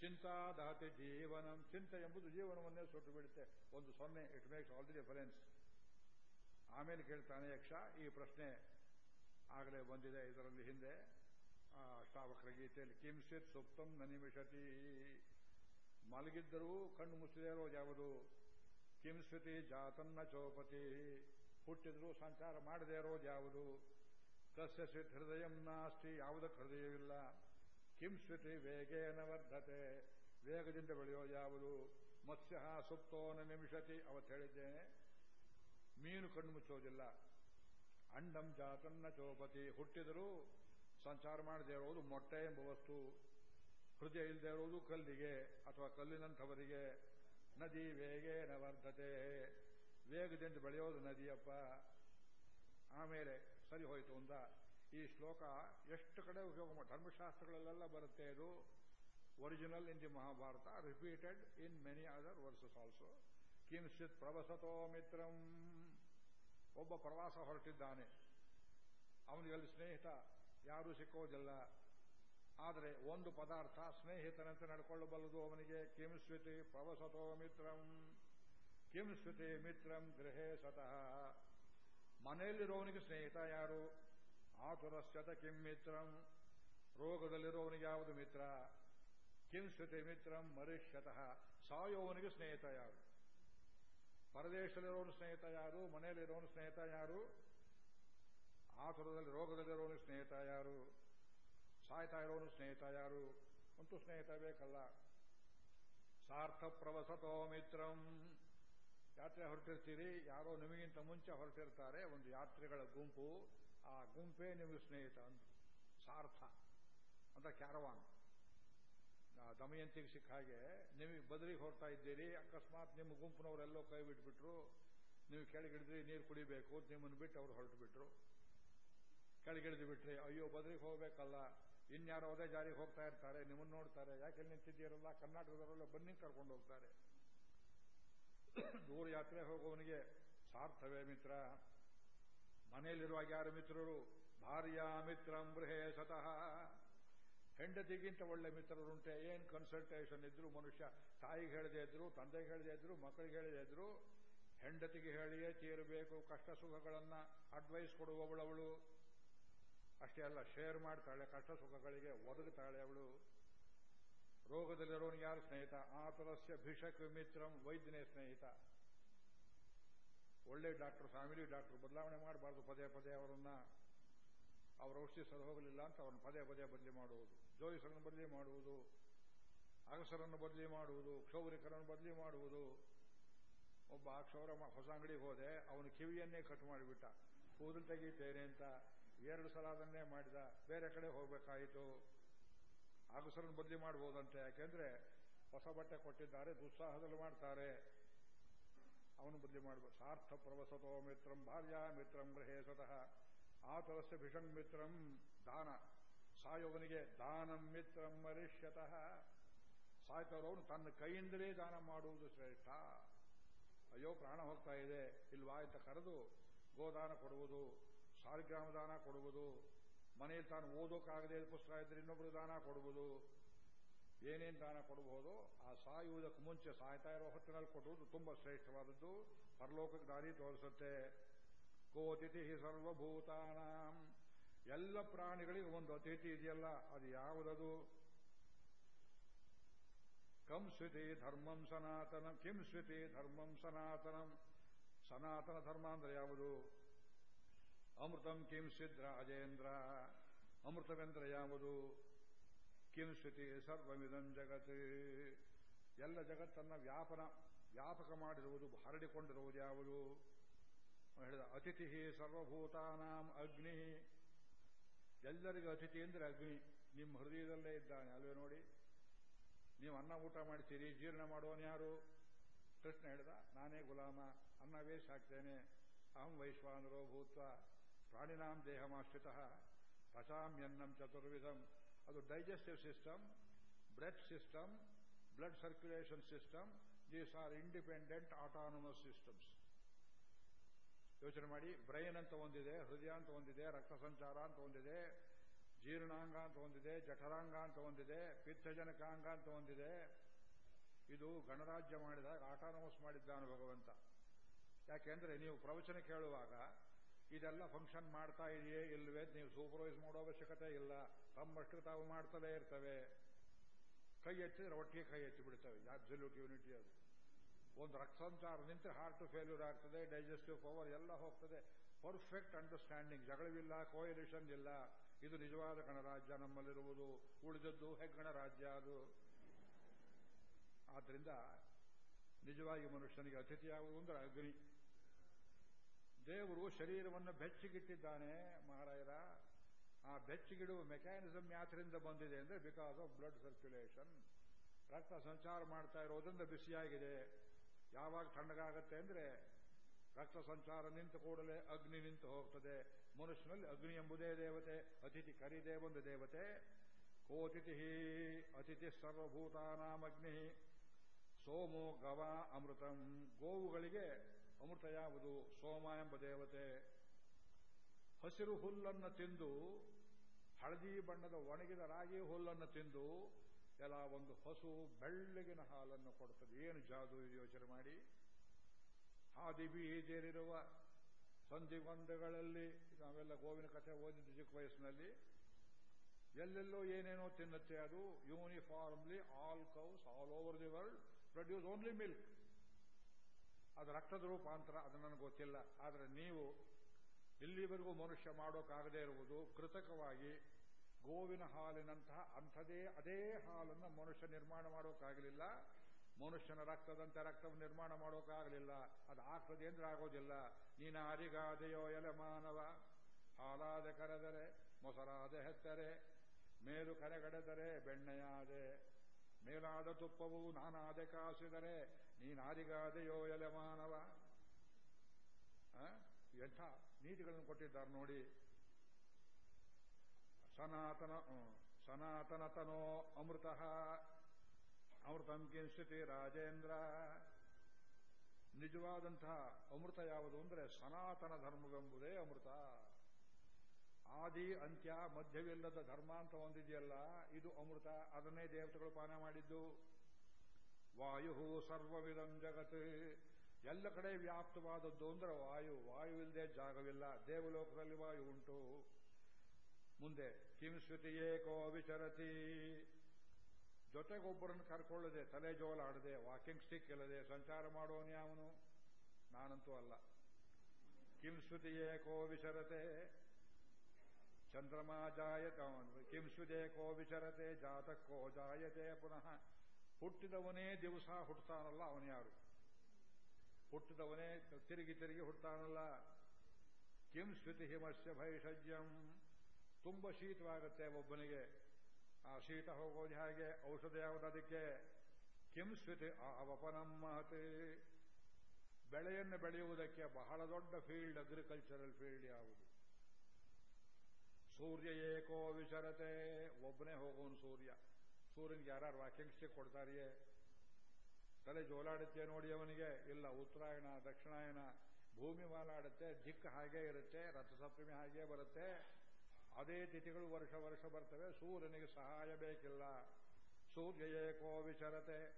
ಚಿಂತಾದಹತಿ ಜೀವನಂ. ಚಿಂತೆ ಎಂಬುದು ಜೀವನವನ್ನೇ ಸುಟ್ಟು ಬಿಡುತ್ತೆ. ಒಂದು ಸೊನ್ನೆ it makes all the difference ಆಮೇಲೆ ಕೇಳ್ತಾನೆ ಯಕ್ಷ, ಈ ಪ್ರಶ್ನೆ ಆಗಲೇ ಬಂದಿದೆ ಇದರಲ್ಲಿ ಹಿಂದೆ. ಶ್ರಾವಕರ ಗೀತೆಯಲ್ಲಿ ಕಿಂಸಿತ್ ಸುಪ್ತಂ ನನಿಮಿಷತಿ. ಮಲಗಿದ್ದರೂ ಕಣ್ಣು ಮುಚ್ಚದೇ ಇರೋದು ಯಾವುದು? ಕಿಂಸ್ವಿತಿ ಜಾತನ್ನ ಚೌಪತಿ. ಹುಟ್ಟಿದ್ರೂ ಸಂಚಾರ ಮಾಡದೇ ಇರೋದು ಯಾವುದು? ಕಸ್ಯಸಿ ಹೃದಯಂ ನಾಸ್ತಿ, ಯಾವುದಕ್ಕೆ ಹೃದಯವಿಲ್ಲ? ಕಿಂಸ್ವಿತಿ ವೇಗೇನ ವರ್ಧತೆ. ವೇಗದಿಂದ ಬೆಳೆಯೋ ಯಾವುದು? ಮತ್ಸ್ಯ ಸುಪ್ತೋನ ನಿಮಿಷತಿ. ಅವತ್ತು ಹೇಳಿದ್ದೇನೆ. ಮೀನು ಕಣ್ಣು ಮುಚ್ಚೋದಿಲ್ಲ. ಅಂಡಂ ಜಾತನ್ನ ಚೌಪತಿ. ಹುಟ್ಟಿದರೂ ಸಂಚಾರ ಮಾಡದೇ ಇರೋದು ಮೊಟ್ಟೆ ಎಂಬ ವಸ್ತು. ಹೃದಯ ಇಲ್ಲದೆ ಇರೋದು ಕಲ್ಲಿಗೆ ಅಥವಾ ಕಲ್ಲಿನಂಥವರಿಗೆ. ನದಿ ವೇಗೇನ ವರ್ಧತೆ. ವೇಗದಿಂದ ಬೆಳೆಯೋದು ನದಿಯಪ್ಪ. ಆಮೇಲೆ ಸರಿ ಹೋಯಿತು ಅಂದ ಈ ಶ್ಲೋಕ ಎಷ್ಟು ಕಡೆ ಉಪಯೋಗ ಮಾಡಿ ಧರ್ಮಶಾಸ್ತ್ರಗಳಲ್ಲೆಲ್ಲ ಬರುತ್ತೆ ಇದು. Original in the Mahabharata repeated in many other verses also ಕಿಂಚಿತ್ ಪ್ರವಸತೋ ಮಿತ್ರಂ ಒಬ್ಬ ಪ್ರವಾಸ ಹೊರಟಿದ್ದಾನೆ. ಅವನಿಗಲ್ಲಿ ಸ್ನೇಹಿತ, ಯಾರೂ ಸಿಕ್ಕೋದಿಲ್ಲ. ಆದರೆ ಒಂದು ಪದಾರ್ಥ ಸ್ನೇಹಿತನಂತೆ ನಡ್ಕೊಳ್ಳಬಲ್ಲದು ಅವನಿಗೆ. ಕಿಂ ಸ್ವಿತಿ ಪ್ರವಸತೋ ಮಿತ್ರಂ ಕಿಂ ಸ್ವಿತಿ ಮಿತ್ರಂ ಗೃಹೇ ಸತಃ ಮನೆಯಲ್ಲಿರೋವನಿಗೆ ಸ್ನೇಹಿತ ಯಾರು? ಆತುರಸ್ಯತ ಕಿಂ ಮಿತ್ರಂ. ರೋಗದಲ್ಲಿರೋವನಿಗೆ ಯಾವುದು ಮಿತ್ರ? ಕಿಂ ಸ್ವಿತಿ ಮಿತ್ರಂ ಮರಿಷ್ಯತಃ. ಸಾಯೋವನಿಗೆ ಸ್ನೇಹಿತ ಯಾರು? ಪರದೇಶದಲ್ಲಿರೋನು ಸ್ನೇಹಿತ ಯಾರು? ಮನೆಯಲ್ಲಿರೋನು ಸ್ನೇಹಿತ ಯಾರು? ಆತುರದಲ್ಲಿ ರೋಗದಲ್ಲಿರೋನು ಸ್ನೇಹಿತ ಯಾರು? ಸಾಯ್ತಾ ಇರೋನು ಸ್ನೇಹಿತ ಯಾರು? ಅಂತೂ ಸ್ನೇಹಿತ ಬೇಕಲ್ಲ. ಸಾರ್ಥ ಪ್ರವಸತೋ ಮಿತ್ರಂ. ಯಾತ್ರೆ ಹೊರಟಿರ್ತೀರಿ? ಯಾರೋ ನಿಮಗಿಂತ ಮುಂಚೆ ಹೊರಟಿರ್ತಾರೆ. ಒಂದು ಯಾತ್ರೆಗಳ ಗುಂಪು. ಆ ಗುಂಪೇ ನಿಮಗೆ ಸ್ನೇಹಿತ ಅಂತ ಸಾರ್ಥ. ಅಂತ ಕ್ಯಾರವಾನ್. ದಮಯಂತಿಗೆ ಸಿಕ್ಕ ಹಾಗೆ, ನಿಮಗೆ ಬದಲಿಗೆ ಹೊರತಾ ಇದ್ದೀರಿ, ಅಕಸ್ಮಾತ್ ನಿಮ್ಮ ಗುಂಪಿನವರೆಲ್ಲೋ ಕೈ ಬಿಟ್ಬಿಟ್ರು, ನೀವು ಕೆಳಗಿಡಿದ್ರಿ ನೀರು ಕುಡಿಬೇಕು ನಿಮ್ಮನ್ನು ಬಿಟ್ಟು ಅವ್ರು ಹೊರಟು ಬಿಟ್ರು ಕೆಳಗಿಳಿದು ಬಿಟ್ರಿ, ಅಯ್ಯೋ, ಬದಲಿಗೆ ಹೋಗಬೇಕಲ್ಲ, ಇನ್ಯಾರೋ ಅದೇ ಜಾರಿಗೆ ಹೋಗ್ತಾ ಇರ್ತಾರೆ, ನಿಮ್ಮನ್ನು ನೋಡ್ತಾರೆ, ಯಾಕೆ ನಿಂತಿದ್ದೀರಲ್ಲ, ಕರ್ನಾಟಕದವರೆಲ್ಲ ಬನ್ನಿ ಕರ್ಕೊಂಡು ಹೋಗ್ತಾರೆ. ದೂರ ಯಾತ್ರೆ ಹೋಗುವವನಿಗೆ ಸಾರ್ಥವೇ ಮಿತ್ರ. ಮನೆಯಲ್ಲಿರುವಾಗ ಯಾರು ಮಿತ್ರರು? ಭಾರ್ಯ ಮಿತ್ರಂ ಗೃಹೇ ಸತಃ. ಹೆಂಡತಿಗಿಂತ ಒಳ್ಳೆ ಮಿತ್ರರುಂಟೆ. ಏನ್ ಕನ್ಸಲ್ಟೇಷನ್ ಇದ್ರು ಮನುಷ್ಯ ತಾಯಿಗೆ ಹೇಳದೇ ಇದ್ರು, ತಂದೆಗೆ ಹೇಳದೇ ಇದ್ರು, ಮಕ್ಕಳಿಗೆ ಹೇಳದೇ ಇದ್ರು, ಹೆಂಡತಿಗೆ ಹೇಳಿಯೇ ತೀರಬೇಕು. ಕಷ್ಟ ಸುಖಗಳನ್ನ ಅಡ್ವೈಸ್ ಕೊಡುವವಳವಳು. ಅಷ್ಟೇ ಅಲ್ಲ ಶೇರ್ ಮಾಡ್ತಾಳೆ, ಕಷ್ಟ ಸುಖಗಳಿಗೆ ಒದಗುತ್ತಾಳೆ ಅವಳು. ರೋಗದಲ್ಲಿರೋನಿಗೆ ಯಾರು ಸ್ನೇಹಿತ? ಆತುರಸ್ಯ ಭಿಷಕ್ ಮಿತ್ರಂ ವೈದ್ಯನೇ ಸ್ನೇಹಿತ. ಒಳ್ಳೆ ಡಾಕ್ಟರ್, ಫ್ಯಾಮಿಲಿ ಡಾಕ್ಟರ್ ಬದಲಾವಣೆ ಮಾಡಬಾರ್ದು. ಪದೇ ಪದೇ ಅವರನ್ನ ಅವರ ಔಷಧಿ ಸರಿ ಹೋಗಲಿಲ್ಲ ಅಂತ ಅವರನ್ನು ಪದೇ ಪದೇ ಬದಲಿ ಮಾಡುವುದು. ಜೋಯಿಸರನ್ನು ಬದಲಿ ಮಾಡುವುದು. ಅಗಸರನ್ನು ಬದಲಿ ಮಾಡುವುದು. ಕ್ಷೌರಿಕರನ್ನು ಬದಲಿ ಮಾಡುವುದು. ಒಬ್ಬ ಕ್ಷೌರ ಹೊಸ ಅಂಗಡಿಗೆ ಹೋದೆ. ಅವನು ಕಿವಿಯನ್ನೇ ಕಟ್ ಮಾಡಿಬಿಟ್ಟ. ಕೂದಲು ತೆಗೀತೇನೆ ಅಂತ ಎರಡು ಸಲ ಅದನ್ನೇ ಮಾಡಿದ. ಬೇರೆ ಕಡೆ ಹೋಗಬೇಕಾಯಿತು. ಅಗಸರನ್ನು ಬದಲಿ ಮಾಡಬಹುದಂತೆ ಯಾಕೆಂದ್ರೆ ಹೊಸ ಬಟ್ಟೆ ಕೊಟ್ಟಿದ್ದಾರೆ ದುಸ್ಸಾಹದಲ್ಲಿ ಮಾಡ್ತಾರೆ. ಅವನು ಬುದ್ಧಿ ಮಾಡಬೇಕು ಸಾರ್ಥ ಪ್ರವಸತೋ ಮಿತ್ರಂ, ಭಾರ್ಯ ಮಿತ್ರಂ ಗೃಹೇ ಸ್ವತಃ. ಆತರಸ್ಯ ಭಿಷಂ ಮಿತ್ರಂ, ದಾನ. ಸಾಯೋವನಿಗೆ ದಾನಂ ಮಿತ್ರಂ ಮರಿಷ್ಯತಃ ಸಾಯ್ತವರವನು ತನ್ನ ಕೈಯಿಂದಲೇ ದಾನ ಮಾಡುವುದು ಶ್ರೇಷ್ಠ. ಅಯ್ಯೋ, ಪ್ರಾಣ ಹೋಗ್ತಾ ಇದೆ. ಇಲ್ವಾ ಅಂತ ಕರೆದು ಗೋದಾನ ಕೊಡುವುದು, ಸಾರಿಗ್ರಾಮ ದಾನ ಕೊಡುವುದು, ಮನೆಯಲ್ಲಿ ತಾನು ಓದೋಕ್ಕಾಗದೇ ಪುಸ್ತಕ ಇದ್ರೆ ಇನ್ನೊಬ್ರು ದಾನ ಕೊಡುವುದು ಏನೇನು ದಾನ ಕೊಡಬಹುದು ಆ ಸಾಯುವುದಕ್ಕೆ ಮುಂಚೆ ಸಾಯ್ತಾ ಇರೋ ಹೊತ್ತಿನಲ್ಲಿ ಕೊಡುವುದು ತುಂಬಾ ಶ್ರೇಷ್ಠವಾದದ್ದು. ಪರಲೋಕಕ್ಕೆ ದಾರಿ ತೋರಿಸುತ್ತೆ. ಕೋತಿಥಿ ಸರ್ವಭೂತಾನ. ಎಲ್ಲ ಪ್ರಾಣಿಗಳಿಗೆ ಒಂದು ಅತಿಥಿ ಇದೆಯಲ್ಲ, ಅದು ಯಾವುದದು? ಕಂ ಸ್ವಿತಿ ಧರ್ಮಂ ಸನಾತನ, ಕಿಂ ಸ್ವಿತಿ ಧರ್ಮಂ ಸನಾತನಂ. ಸನಾತನ ಧರ್ಮ ಅಂದ್ರೆ ಯಾವುದು? ಅಮೃತಂ ಕಿಂ ಸಿದ್ ರಾಜೇಂದ್ರ. ಅಮೃತವೆಂದ್ರೆ ಯಾವುದು? ಕಿಂ ಸ್ವಿತಿ ಸರ್ವಮಿದಂ ಜಗತ್. ಎಲ್ಲ ಜಗತ್ತನ್ನ ವ್ಯಾಪನ, ವ್ಯಾಪಕ ಮಾಡಿರುವುದು, ಹರಡಿಕೊಂಡಿರುವುದು ಯಾವುದು? ಹೇಳಿದ, ಅತಿಥಿ ಸರ್ವಭೂತಾನಾಂ ಅಗ್ನಿ. ಎಲ್ಲರಿಗೂ ಅತಿಥಿ ಅಂದ್ರೆ ಅಗ್ನಿ. ನಿಮ್ಮ ಹೃದಯದಲ್ಲೇ ಇದ್ದಾನೆ, ಅಲ್ವೇ ನೋಡಿ? ನೀವು ಅನ್ನ ಊಟ ಮಾಡ್ತೀರಿ ಜೀರ್ಣ ಮಾಡುವನು ಯಾರು? ಕೃಷ್ಣ ಹೇಳಿದ, ನಾನೇ ಗುಲಾಮ, ಅನ್ನ ವೇಷ ಹಾಕ್ತೇನೆ. ಅಹಂ ವೈಶ್ವಾನರೋ ಭೂತ್ವ, ಪ್ರಾಣಿನಾಂ ದೇಹಮಾಶ್ರಿತ ಪಚಾಮ್ಯನ್ನಂ ಚತುರ್ವಿಧಂ. ಅದು digestive system breath system blood circulation system these are independent autonomous systems ಯೋಚನೆ ಮಾಡಿ ಬ್ರೈನ್ ಅಂತ ಒಂದಿದೆ, ಹೃದಯ ಅಂತ ಒಂದಿದೆ, ರಕ್ತ ಸಂಚಾರ ಅಂತ ಒಂದಿದೆ, ಜೀರ್ಣಾಂಗ ಅಂತ ಒಂದಿದೆ, ಜಠರಾಂಗ ಅಂತ ಒಂದಿದೆ, ಪಿತ್ತಜನಕಾಂಗ ಅಂತ ಒಂದಿದೆ. ಇದು ಗಣರಾಜ್ಯ ಮಾಡಿದಾಗ ಆಟಾನಮಸ್ ಮಾಡಿದ್ದಾನು ಭಗವಂತ. ಯಾಕೆಂದ್ರೆ ನೀವು ಪ್ರವಚನ ಕೇಳುವಾಗ ಇದೆಲ್ಲ ಫಂಕ್ಷನ್ ಮಾಡ್ತಾ ಇದೆಯೇ ಇಲ್ವೇ? ನೀವು ಸೂಪರ್ವೈಸ್ ಮಾಡೋ ಅವಶ್ಯಕತೆ ಇಲ್ಲ. ತಮ್ಮಷ್ಟು ತಾವು ಮಾಡ್ತಲೇ ಇರ್ತವೆ. ಕೈ ಹಚ್ಚಿದ್ರೆ ಒಟ್ಟಿಗೆ ಕೈ ಹಚ್ಚಿ ಬಿಡ್ತವೆ. ಅಬ್ಸಲ್ಯೂಟ್ ಯೂನಿಟಿ ಅದು. ಒಂದು ರಕ್ತ ಸಂಚಾರ ನಿಂತು ಹಾರ್ಟ್ ಫೇಲ್ಯೂರ್ ಆಗ್ತದೆ ಡೈಜೆಸ್ಟಿವ್ ಪವರ್ ಎಲ್ಲ ಹೋಗ್ತದೆ. ಪರ್ಫೆಕ್ಟ್ ಅಂಡರ್ಸ್ಟ್ಯಾಂಡಿಂಗ್ ಜಗಳವಿಲ್ಲ ಕೋಯಲಿಷನ್ ಇಲ್ಲ. ಇದು ನಿಜವಾದ ಗಣರಾಜ್ಯ ನಮ್ಮಲ್ಲಿರುವುದು. ಉಳಿದದ್ದು ಹೆಗ್ಗಣ ರಾಜ್ಯ ಅದು. ಆದ್ರಿಂದ ನಿಜವಾಗಿ ಮನುಷ್ಯನಿಗೆ ಅತಿಥಿ ಯಾವುದು ಅಂದ್ರೆ ಅಗ್ನಿ. ದೇವರು ಶರೀರವನ್ನು ಬೆಚ್ಚಗಿಟ್ಟಿದ್ದಾನೆ ಮಹಾರಾಯರ ಆ ಬೆಚ್ಚಿಗಿಡುವ ಮೆಕ್ಯಾನಿಸಮ್ ಯಾತ್ರಿಂದ ಬಂದಿದೆ ಅಂದ್ರೆ ಬಿಕಾಸ್ ಆಫ್ ಬ್ಲಡ್ ಸರ್ಕ್ಯುಲೇಷನ್. ರಕ್ತ ಸಂಚಾರ ಮಾಡ್ತಾ ಇರೋದ್ರಿಂದ ಬಿಸಿಯಾಗಿದೆ. ಯಾವಾಗ ತಣ್ಣಗಾಗತ್ತೆ ಅಂದ್ರೆ ರಕ್ತ ಸಂಚಾರ ನಿಂತ ಕೂಡಲೇ ಅಗ್ನಿ ನಿಂತು ಹೋಗ್ತದೆ. ಮನುಷ್ಯನಲ್ಲಿ ಅಗ್ನಿ ಎಂಬುದೇ ದೇವತೆ, ಅತಿಥಿ ಕರಿದೇ ಒಂದು ದೇವತೆ. ಕೋತಿಥಿ ಅತಿಥಿ ಸರ್ವಭೂತಾನಾಮಗ್ನಿ ಸೋಮು ಗವ ಅಮೃತಂ. ಗೋವುಗಳಿಗೆ ಅಮೃತ ಯಾವುದು ಸೋಮ ಎಂಬ ದೇವತೆ ಹಸಿರು ಹುಲ್ಲನ್ನು ತಿಂದು, ಹಳದಿ ಬಣ್ಣದ ಒಣಗಿದ ರಾಗಿ ಹುಲ್ಲನ್ನು ತಿಂದು, ಎಲ್ಲ ಒಂದು ಹಸು ಬೆಳ್ಳಗಿನ ಹಾಲನ್ನು ಕೊಡ್ತದೆ ಏನು ಜಾದು ಯೋಚನೆ ಮಾಡಿ? ಹಾದಿ ಬೀಜೇರಿರುವ ಸಂಧಿಗೊಂದಗಳಲ್ಲಿ, ನಾವೆಲ್ಲ ಗೋವಿನ ಕಥೆ ಓದಿದ್ದು ಚಿಕ್ಕ ವಯಸ್ಸಿನಲ್ಲಿ, ಎಲ್ಲೆಲ್ಲೋ ಏನೇನೋ ತಿನ್ನುತ್ತೆ ಅದು uniformly all cows all over the world produce only milk. ಅದು ರಕ್ತದ ರೂಪಾಂತರ, ಅದು ನನಗೆ ಗೊತ್ತಿಲ್ಲ. ಆದರೆ ನೀವು ಇಲ್ಲಿವರೆಗೂ ಮನುಷ್ಯ ಮಾಡೋಕ್ಕಾಗದೇ ಇರುವುದು ಕೃತಕವಾಗಿ ಗೋವಿನ ಹಾಲಿನಂತಹ ಅಂಥದೇ ಅದೇ ಹಾಲನ್ನು ಮನುಷ್ಯ ನಿರ್ಮಾಣ ಮಾಡೋಕ್ಕಾಗಲಿಲ್ಲ. ಮನುಷ್ಯನ ರಕ್ತದಂತೆ ರಕ್ತವನ್ನು ನಿರ್ಮಾಣ ಮಾಡೋಕ್ಕಾಗಲಿಲ್ಲ. ಅದು ಆಗ್ತದೆ ಅಂದ್ರೆ ಆಗೋದಿಲ್ಲ. ನೀನು ಅರಿಗಾದೆಯೋ ಎಲೆ ಮಾನವ. ಹಾಲಾದೆ ಕರೆದರೆ, ಮೊಸರಾದೆ ಹೆತ್ತರೆ. ಮೇಲು ಕರೆಗಡೆದರೆ, ಬೆಣ್ಣೆಯಾದೆ. ಮೇಲಾದ ತುಪ್ಪವು ನಾನಾದೆ ಕಾಸಿದರೆ. ನೀನಾರಿಗಾದೆಯೋ ಎಲೆ ಮಾನವ ಎಂಥ ನೀತಿಗಳನ್ನು ಕೊಟ್ಟಿದ್ದಾರೆ ನೋಡಿ. ಸನಾತನ ಸನಾತನತನೋ ಅಮೃತ ಅಮೃತಂ ಕಿಂಸ್ಥಿತಿ ರಾಜೇಂದ್ರ. ನಿಜವಾದಂತಹ ಅಮೃತ ಯಾವುದು ಅಂದರೆ ಸನಾತನ ಧರ್ಮವೆಂಬುದೇ ಅಮೃತ. ಆದಿ, ಅಂತ್ಯ, ಮಧ್ಯವಿಲ್ಲದ ಧರ್ಮ ಅಂತ ಒಂದಿದೆಯಲ್ಲ, ಇದು ಅಮೃತ. ಅದನ್ನೇ ದೇವತೆಗಳು ಪಾನ ಮಾಡಿದ್ದು. ವಾಯು ಸರ್ವವಿಧಂ ಜಗತ್. ಎಲ್ಲ ಕಡೆ ವ್ಯಾಪ್ತವಾದದ್ದು ಅಂದ್ರೆ ವಾಯು. ವಾಯು ಇಲ್ಲದೆ ಜಾಗವಿಲ್ಲ. ದೇವಲೋಕದಲ್ಲಿ ವಾಯು ಉಂಟು. ಮುಂದೆ ಕಿಂಸ್ವತಿ ಏಕೋ ವಿಚರತಿ ಜೊತೆಗೊಬ್ಬರನ್ನು ಕರ್ಕೊಳ್ಳದೆ, ತಲೆ ಜೋಲಾಡದೆ, ವಾಕಿಂಗ್ ಸ್ಟಿಕ್ ಇಲ್ಲದೆ ಸಂಚಾರ ಮಾಡೋನು ಯಾವನು? ನಾನಂತೂ ಅಲ್ಲ. ಕಿಂಸ್ವತಿ ಏಕೋ ವಿಚರತೆ. ಚಂದ್ರಮಾ ಜಾಯತ ಕಿಂಸ್ವಿದೇಕೋ ವಿಚರತೆ ಜಾತಕ್ಕೋ ಜಾಯತೆ ಪುನಃ. ಹುಟ್ಟಿದವನೇ ದಿವಸ ಹುಟ್ಟತಾನಲ್ಲ ಅವನು ಯಾರು? ಹುಟ್ಟಿದವನೇ ತಿರುಗಿ ತಿರುಗಿ ಹುಟ್ತಾನಲ್ಲ. ಕಿಂ ಶ್ರುತಿ ಹಿಮಸ್ಯ ಭೈಷಜ್ಯಂ. ತುಂಬ ಶೀತವಾಗುತ್ತೆ ಒಬ್ಬನಿಗೆ. ಆ ಶೀತ ಹೋಗೋದು ಹಾಗೆ? ಔಷಧ ಯಾವುದು ಅದಕ್ಕೆ? ಕಿಂ ಶ್ರುತಿ ಅವಪನಂ ಮಹತಿ. ಬೆಳೆಯನ್ನು ಬೆಳೆಯುವುದಕ್ಕೆ ಬಹಳ ದೊಡ್ಡ ಫೀಲ್ಡ್, ಅಗ್ರಿಕಲ್ಚರಲ್ ಫೀಲ್ಡ್ ಯಾವುದು? ಸೂರ್ಯ ಏಕೋ ವಿಚರತೆ. ಒಬ್ಬನೇ ಹೋಗೋನು ಸೂರ್ಯ. ಸೂರ್ಯನಿಗೆ ಯಾರು ಸ್ಟಿಕ್ ಕೊಡ್ತಾರಿಯೇ? ತಲೆ ಜೋಲಾಡುತ್ತೆ ನೋಡಿ ಅವನಿಗೆ. ಇಲ್ಲ, ಉತ್ತರಾಯಣ ದಕ್ಷಿಣಾಯನ ಭೂಮಿ ಮಾಲಾಡುತ್ತೆ ದಿಕ್ಕು ಹಾಗೇ ಇರುತ್ತೆ, ರಥಸಪ್ತಮಿ ಹಾಗೇ ಬರುತ್ತೆ. ಅದೇ ತಿಥಿಗಳು ವರ್ಷ ವರ್ಷ ಬರ್ತವೆ. ಸೂರ್ಯನಿಗೆ ಸಹಾಯ ಬೇಕಿಲ್ಲ. ಸೂರ್ಯ ಏಕೋ ವಿಚರತೆ.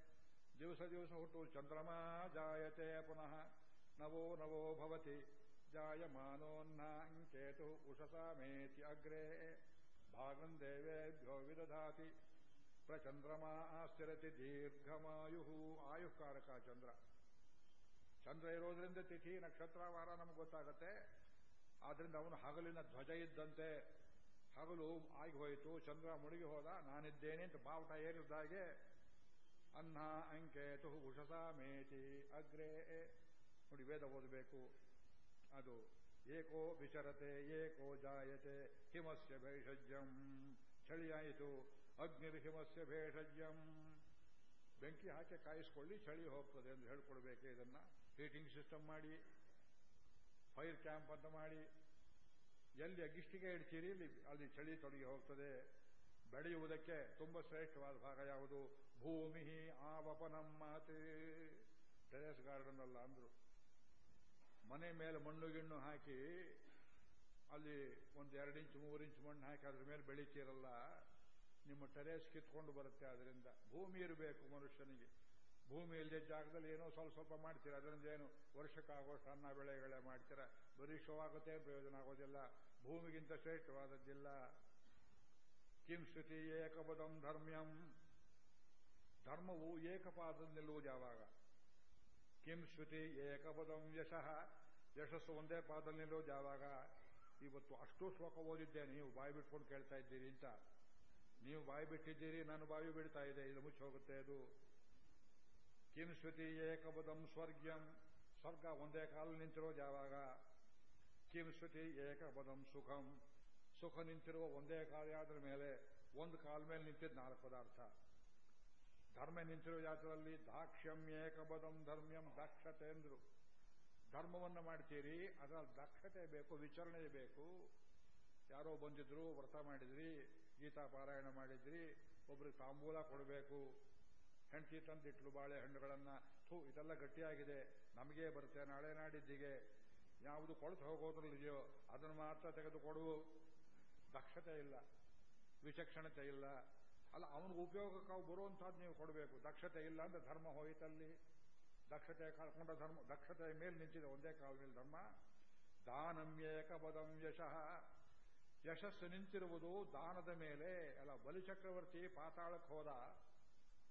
ದಿವಸ ದಿವಸ ಹುಟ್ಟು ಚಂದ್ರಮ ಜಾಯತೆ ಪುನಃ. ನವೋ ನವೋ ಭವತಿ. ಜಾಯಮಾನೋನ್ನಾಂಕೇತು ಉಷಸಾಮೇತಿ ಅಗ್ರೇ. ಭಾಗಂ ದೇವೇಭ್ಯೋ ವಿದಧಾತಿ. ಪ್ರಚಂದ್ರಮಾ ಆಸ್ಥಿರತಿ ದೀರ್ಘಮಾಯು ಆಯುಕಾರಕ ಚಂದ್ರ. ಚಂದ್ರ ಇರೋದ್ರಿಂದ ತಿಥಿ, ನಕ್ಷತ್ರ, ವಾರ ನಮ್ಗೆ ಗೊತ್ತಾಗತ್ತೆ. ಆದ್ರಿಂದ ಅವನು ಹಗಲಿನ ಧ್ವಜ ಇದ್ದಂತೆ ಹಗಲು ಆಗಿ ಹೋಯಿತು. ಚಂದ್ರ ಮುಳುಗಿ ಹೋದ, ನಾನಿದ್ದೇನೆ ಅಂತ ಬಾವುಟ ಏರಿದ್ದಾಗೆ ಅನ್ನ ಅಂಕೇತು ಉಷಸ ಮೇತಿ ಅಗ್ರೆ. ನೋಡಿ, ವೇದ ಓದಬೇಕು. ಅದು ಏಕೋ ವಿಚರತೆ, ಏಕೋ ಜಾಯತೆ, ಹಿಮಸ್ಯ ಭೈಷಜ್ಯಂ ಚಳಿಯಾಯಿತು. ಅಗ್ನಿರ್ಹಿಮಸ್ಯ ಭೇಷಜ್ಯಂ. ಬೆಂಕಿ ಹಾಕಿ ಕಾಯಿಸ್ಕೊಳ್ಳಿ, ಚಳಿ ಹೋಗ್ತದೆ ಎಂದು ಹೇಳ್ಕೊಡ್ಬೇಕು ಇದನ್ನ. ಹೀಟಿಂಗ್ ಸಿಸ್ಟಮ್ ಮಾಡಿ, ಫೈರ್ ಕ್ಯಾಂಪ್ ಅಂತ ಮಾಡಿ. ಎಲ್ಲಿ ಅಗಿಷ್ಟಿಗೆ ಇಡ್ತೀರಿ, ಇಲ್ಲಿ, ಅಲ್ಲಿ ಚಳಿ ತೊಡಗಿ ಹೋಗ್ತದೆ. ಬೆಳೆಯುವುದಕ್ಕೆ ತುಂಬಾ ಶ್ರೇಷ್ಠವಾದ ಭಾಗ ಯಾವುದು? ಭೂಮಿ ಆವಪನಂ ಮಾತೆ ಟೆರೆಸ್ ಗಾರ್ಡನ್ ಅಲ್ಲ ಅಂದ್ರು. ಮನೆ ಮೇಲೆ ಮಣ್ಣು ಗಿಣ್ಣು ಹಾಕಿ, ಅಲ್ಲಿ ಒಂದು ಎರಡು ಇಂಚು, ಮೂರು ಇಂಚು ಮಣ್ಣು ಹಾಕಿ ಅದ್ರ ಮೇಲೆ ಬೆಳೀತಿರಲ್ಲ. ನಿಮ್ಮ ಟೆರೇಸ್ ಕಿತ್ಕೊಂಡು ಬರುತ್ತೆ ಅದರಿಂದ ಭೂಮಿ ಇರಬೇಕು ಮನುಷ್ಯನಿಗೆ. ಭೂಮಿ ಇಲ್ಲದೆ ಜಾಗದಲ್ಲಿ ಏನೋ ಸ್ವಲ್ಪ ಸ್ವಲ್ಪ ಮಾಡ್ತೀರ. ಅದರಿಂದ ಏನು? ವರ್ಷಕ್ಕಾಗೋಷ್ಟು ಅನ್ನ ಬೆಳೆಗಳೇ ಮಾಡ್ತೀರ. ಬರೀ ಪ್ರಯೋಜನ ಆಗೋದಿಲ್ಲ. ಭೂಮಿಗಿಂತ ಶ್ರೇಷ್ಠವಾದದ್ದಿಲ್ಲ. ಕಿಂ ಶ್ರುತಿ ಏಕಪದಂ ಧರ್ಮ್ಯಂ. ಧರ್ಮವು ಏಕಪಾದದಲ್ಲಿ ನಿಲ್ಲುವುದು ಯಾವಾಗ? ಕಿಂ ಶ್ರುತಿ ಏಕಪದಂ ಯಶಃ. ಯಶಸ್ಸು ಒಂದೇ ಪಾದದಲ್ಲಿ ನಿಲ್ಲೋದು ಯಾವಾಗ? ಇವತ್ತು ಅಷ್ಟು ಶ್ಲೋಕ ಓದಿದ್ದೇನೆ ನೀವು. ಬಾಯಿ ಬಿಟ್ಕೊಂಡು ಕೇಳ್ತಾ ಇದ್ದೀರಿ ಅಂತ. ನೀವು ಬಾಯಿ ಬಿಟ್ಟಿದ್ದೀರಿ, ನಾನು ಬಾಯಿ ಬಿಡ್ತಾ ಇದೆ ಇದು ಮುಚ್ಚಿ ಹೋಗುತ್ತೆ ಅದು. ಕಿಂ ಶ್ರುತಿ ಏಕಪದಂ ಸ್ವರ್ಗ್ಯಂ. ಸ್ವರ್ಗ ಒಂದೇ ಕಾಲು ನಿಂತಿರೋದು ಯಾವಾಗ ಕಿಂ ಶ್ರುತಿ ಏಕಪದಂ ಸುಖಂ. ಸುಖ ನಿಂತಿರುವ ಒಂದೇ ಕಾಲಾದ್ರ ಮೇಲೆ ಒಂದು ಕಾಲ ಮೇಲೆ ನಿಂತಿದ್ದು ನಾಲ್ಕು ಪದಾರ್ಥ. ಧರ್ಮ ನಿಂತಿರೋ ಜಾತದಲ್ಲಿ ದಾಕ್ಷ್ಯಂ ಏಕಪದಂ ಧರ್ಮ್ಯಂ ದಕ್ಷತೆ ಅಂದ್ರು. ಧರ್ಮವನ್ನು ಮಾಡ್ತೀರಿ, ಅದರಲ್ಲಿ ದಕ್ಷತೆ ಬೇಕು, ವಿಚರಣೆ ಬೇಕು. ಯಾರೋ ಬಂದಿದ್ರು, ವ್ರತ ಮಾಡಿದ್ರಿ ಗೀತಾ ಪಾರಾಯಣ ಮಾಡಿದ್ರಿ, ಒಬ್ರಿಗೆ ತಾಂಬೂಲ ಕೊಡಬೇಕು, ಹೆಂಡತಿ ತಂದಿಟ್ಲು ಬಾಳೆ ಹಣ್ಣುಗಳನ್ನ, ಥೂ, ಇದೆಲ್ಲ ಗಟ್ಟಿಯಾಗಿದೆ, ನಮಗೆ ಬರುತ್ತೆ, ನಾಳೆ ನಾಡಿದ್ದಿಗೆ. ಯಾವುದು ಕೊಳತು ಹೋಗೋದ್ರಲ್ಲಿದೆಯೋ, ಅದನ್ನು ಮಾತ್ರ ತೆಗೆದುಕೊಡು. ದಕ್ಷತೆ ಇಲ್ಲ, ವಿಚಕ್ಷಣತೆ ಇಲ್ಲ. ಅಲ್ಲ, ಅವನಿಗೆ ಉಪಯೋಗಕ್ಕೆ ಅವು ಬರುವಂತಹದ್ದು ನೀವು ಕೊಡಬೇಕು. ದಕ್ಷತೆ ಇಲ್ಲ ಅಂದ್ರೆ ಧರ್ಮ ಹೋಯಿತಲ್ಲಿ. ದಕ್ಷತೆ ಕಳ್ಕೊಂಡ ಧರ್ಮ, ದಕ್ಷತೆಯ ಮೇಲೆ ನಿಂತಿದೆ, ಒಂದೇ ಕಾಲ ಮೇಲೆ ಧರ್ಮ. ದಾನಮ್ಯೇಕ ಪದಂ ಯಶಃ. ಯಶಸ್ಸು ನಿಂತಿರುವುದು ದಾನದ ಮೇಲೆ. ಅಲ್ಲ ಬಲಿಚಕ್ರವರ್ತಿ ಪಾತಾಳಕ್ಕೆ ಹೋದ.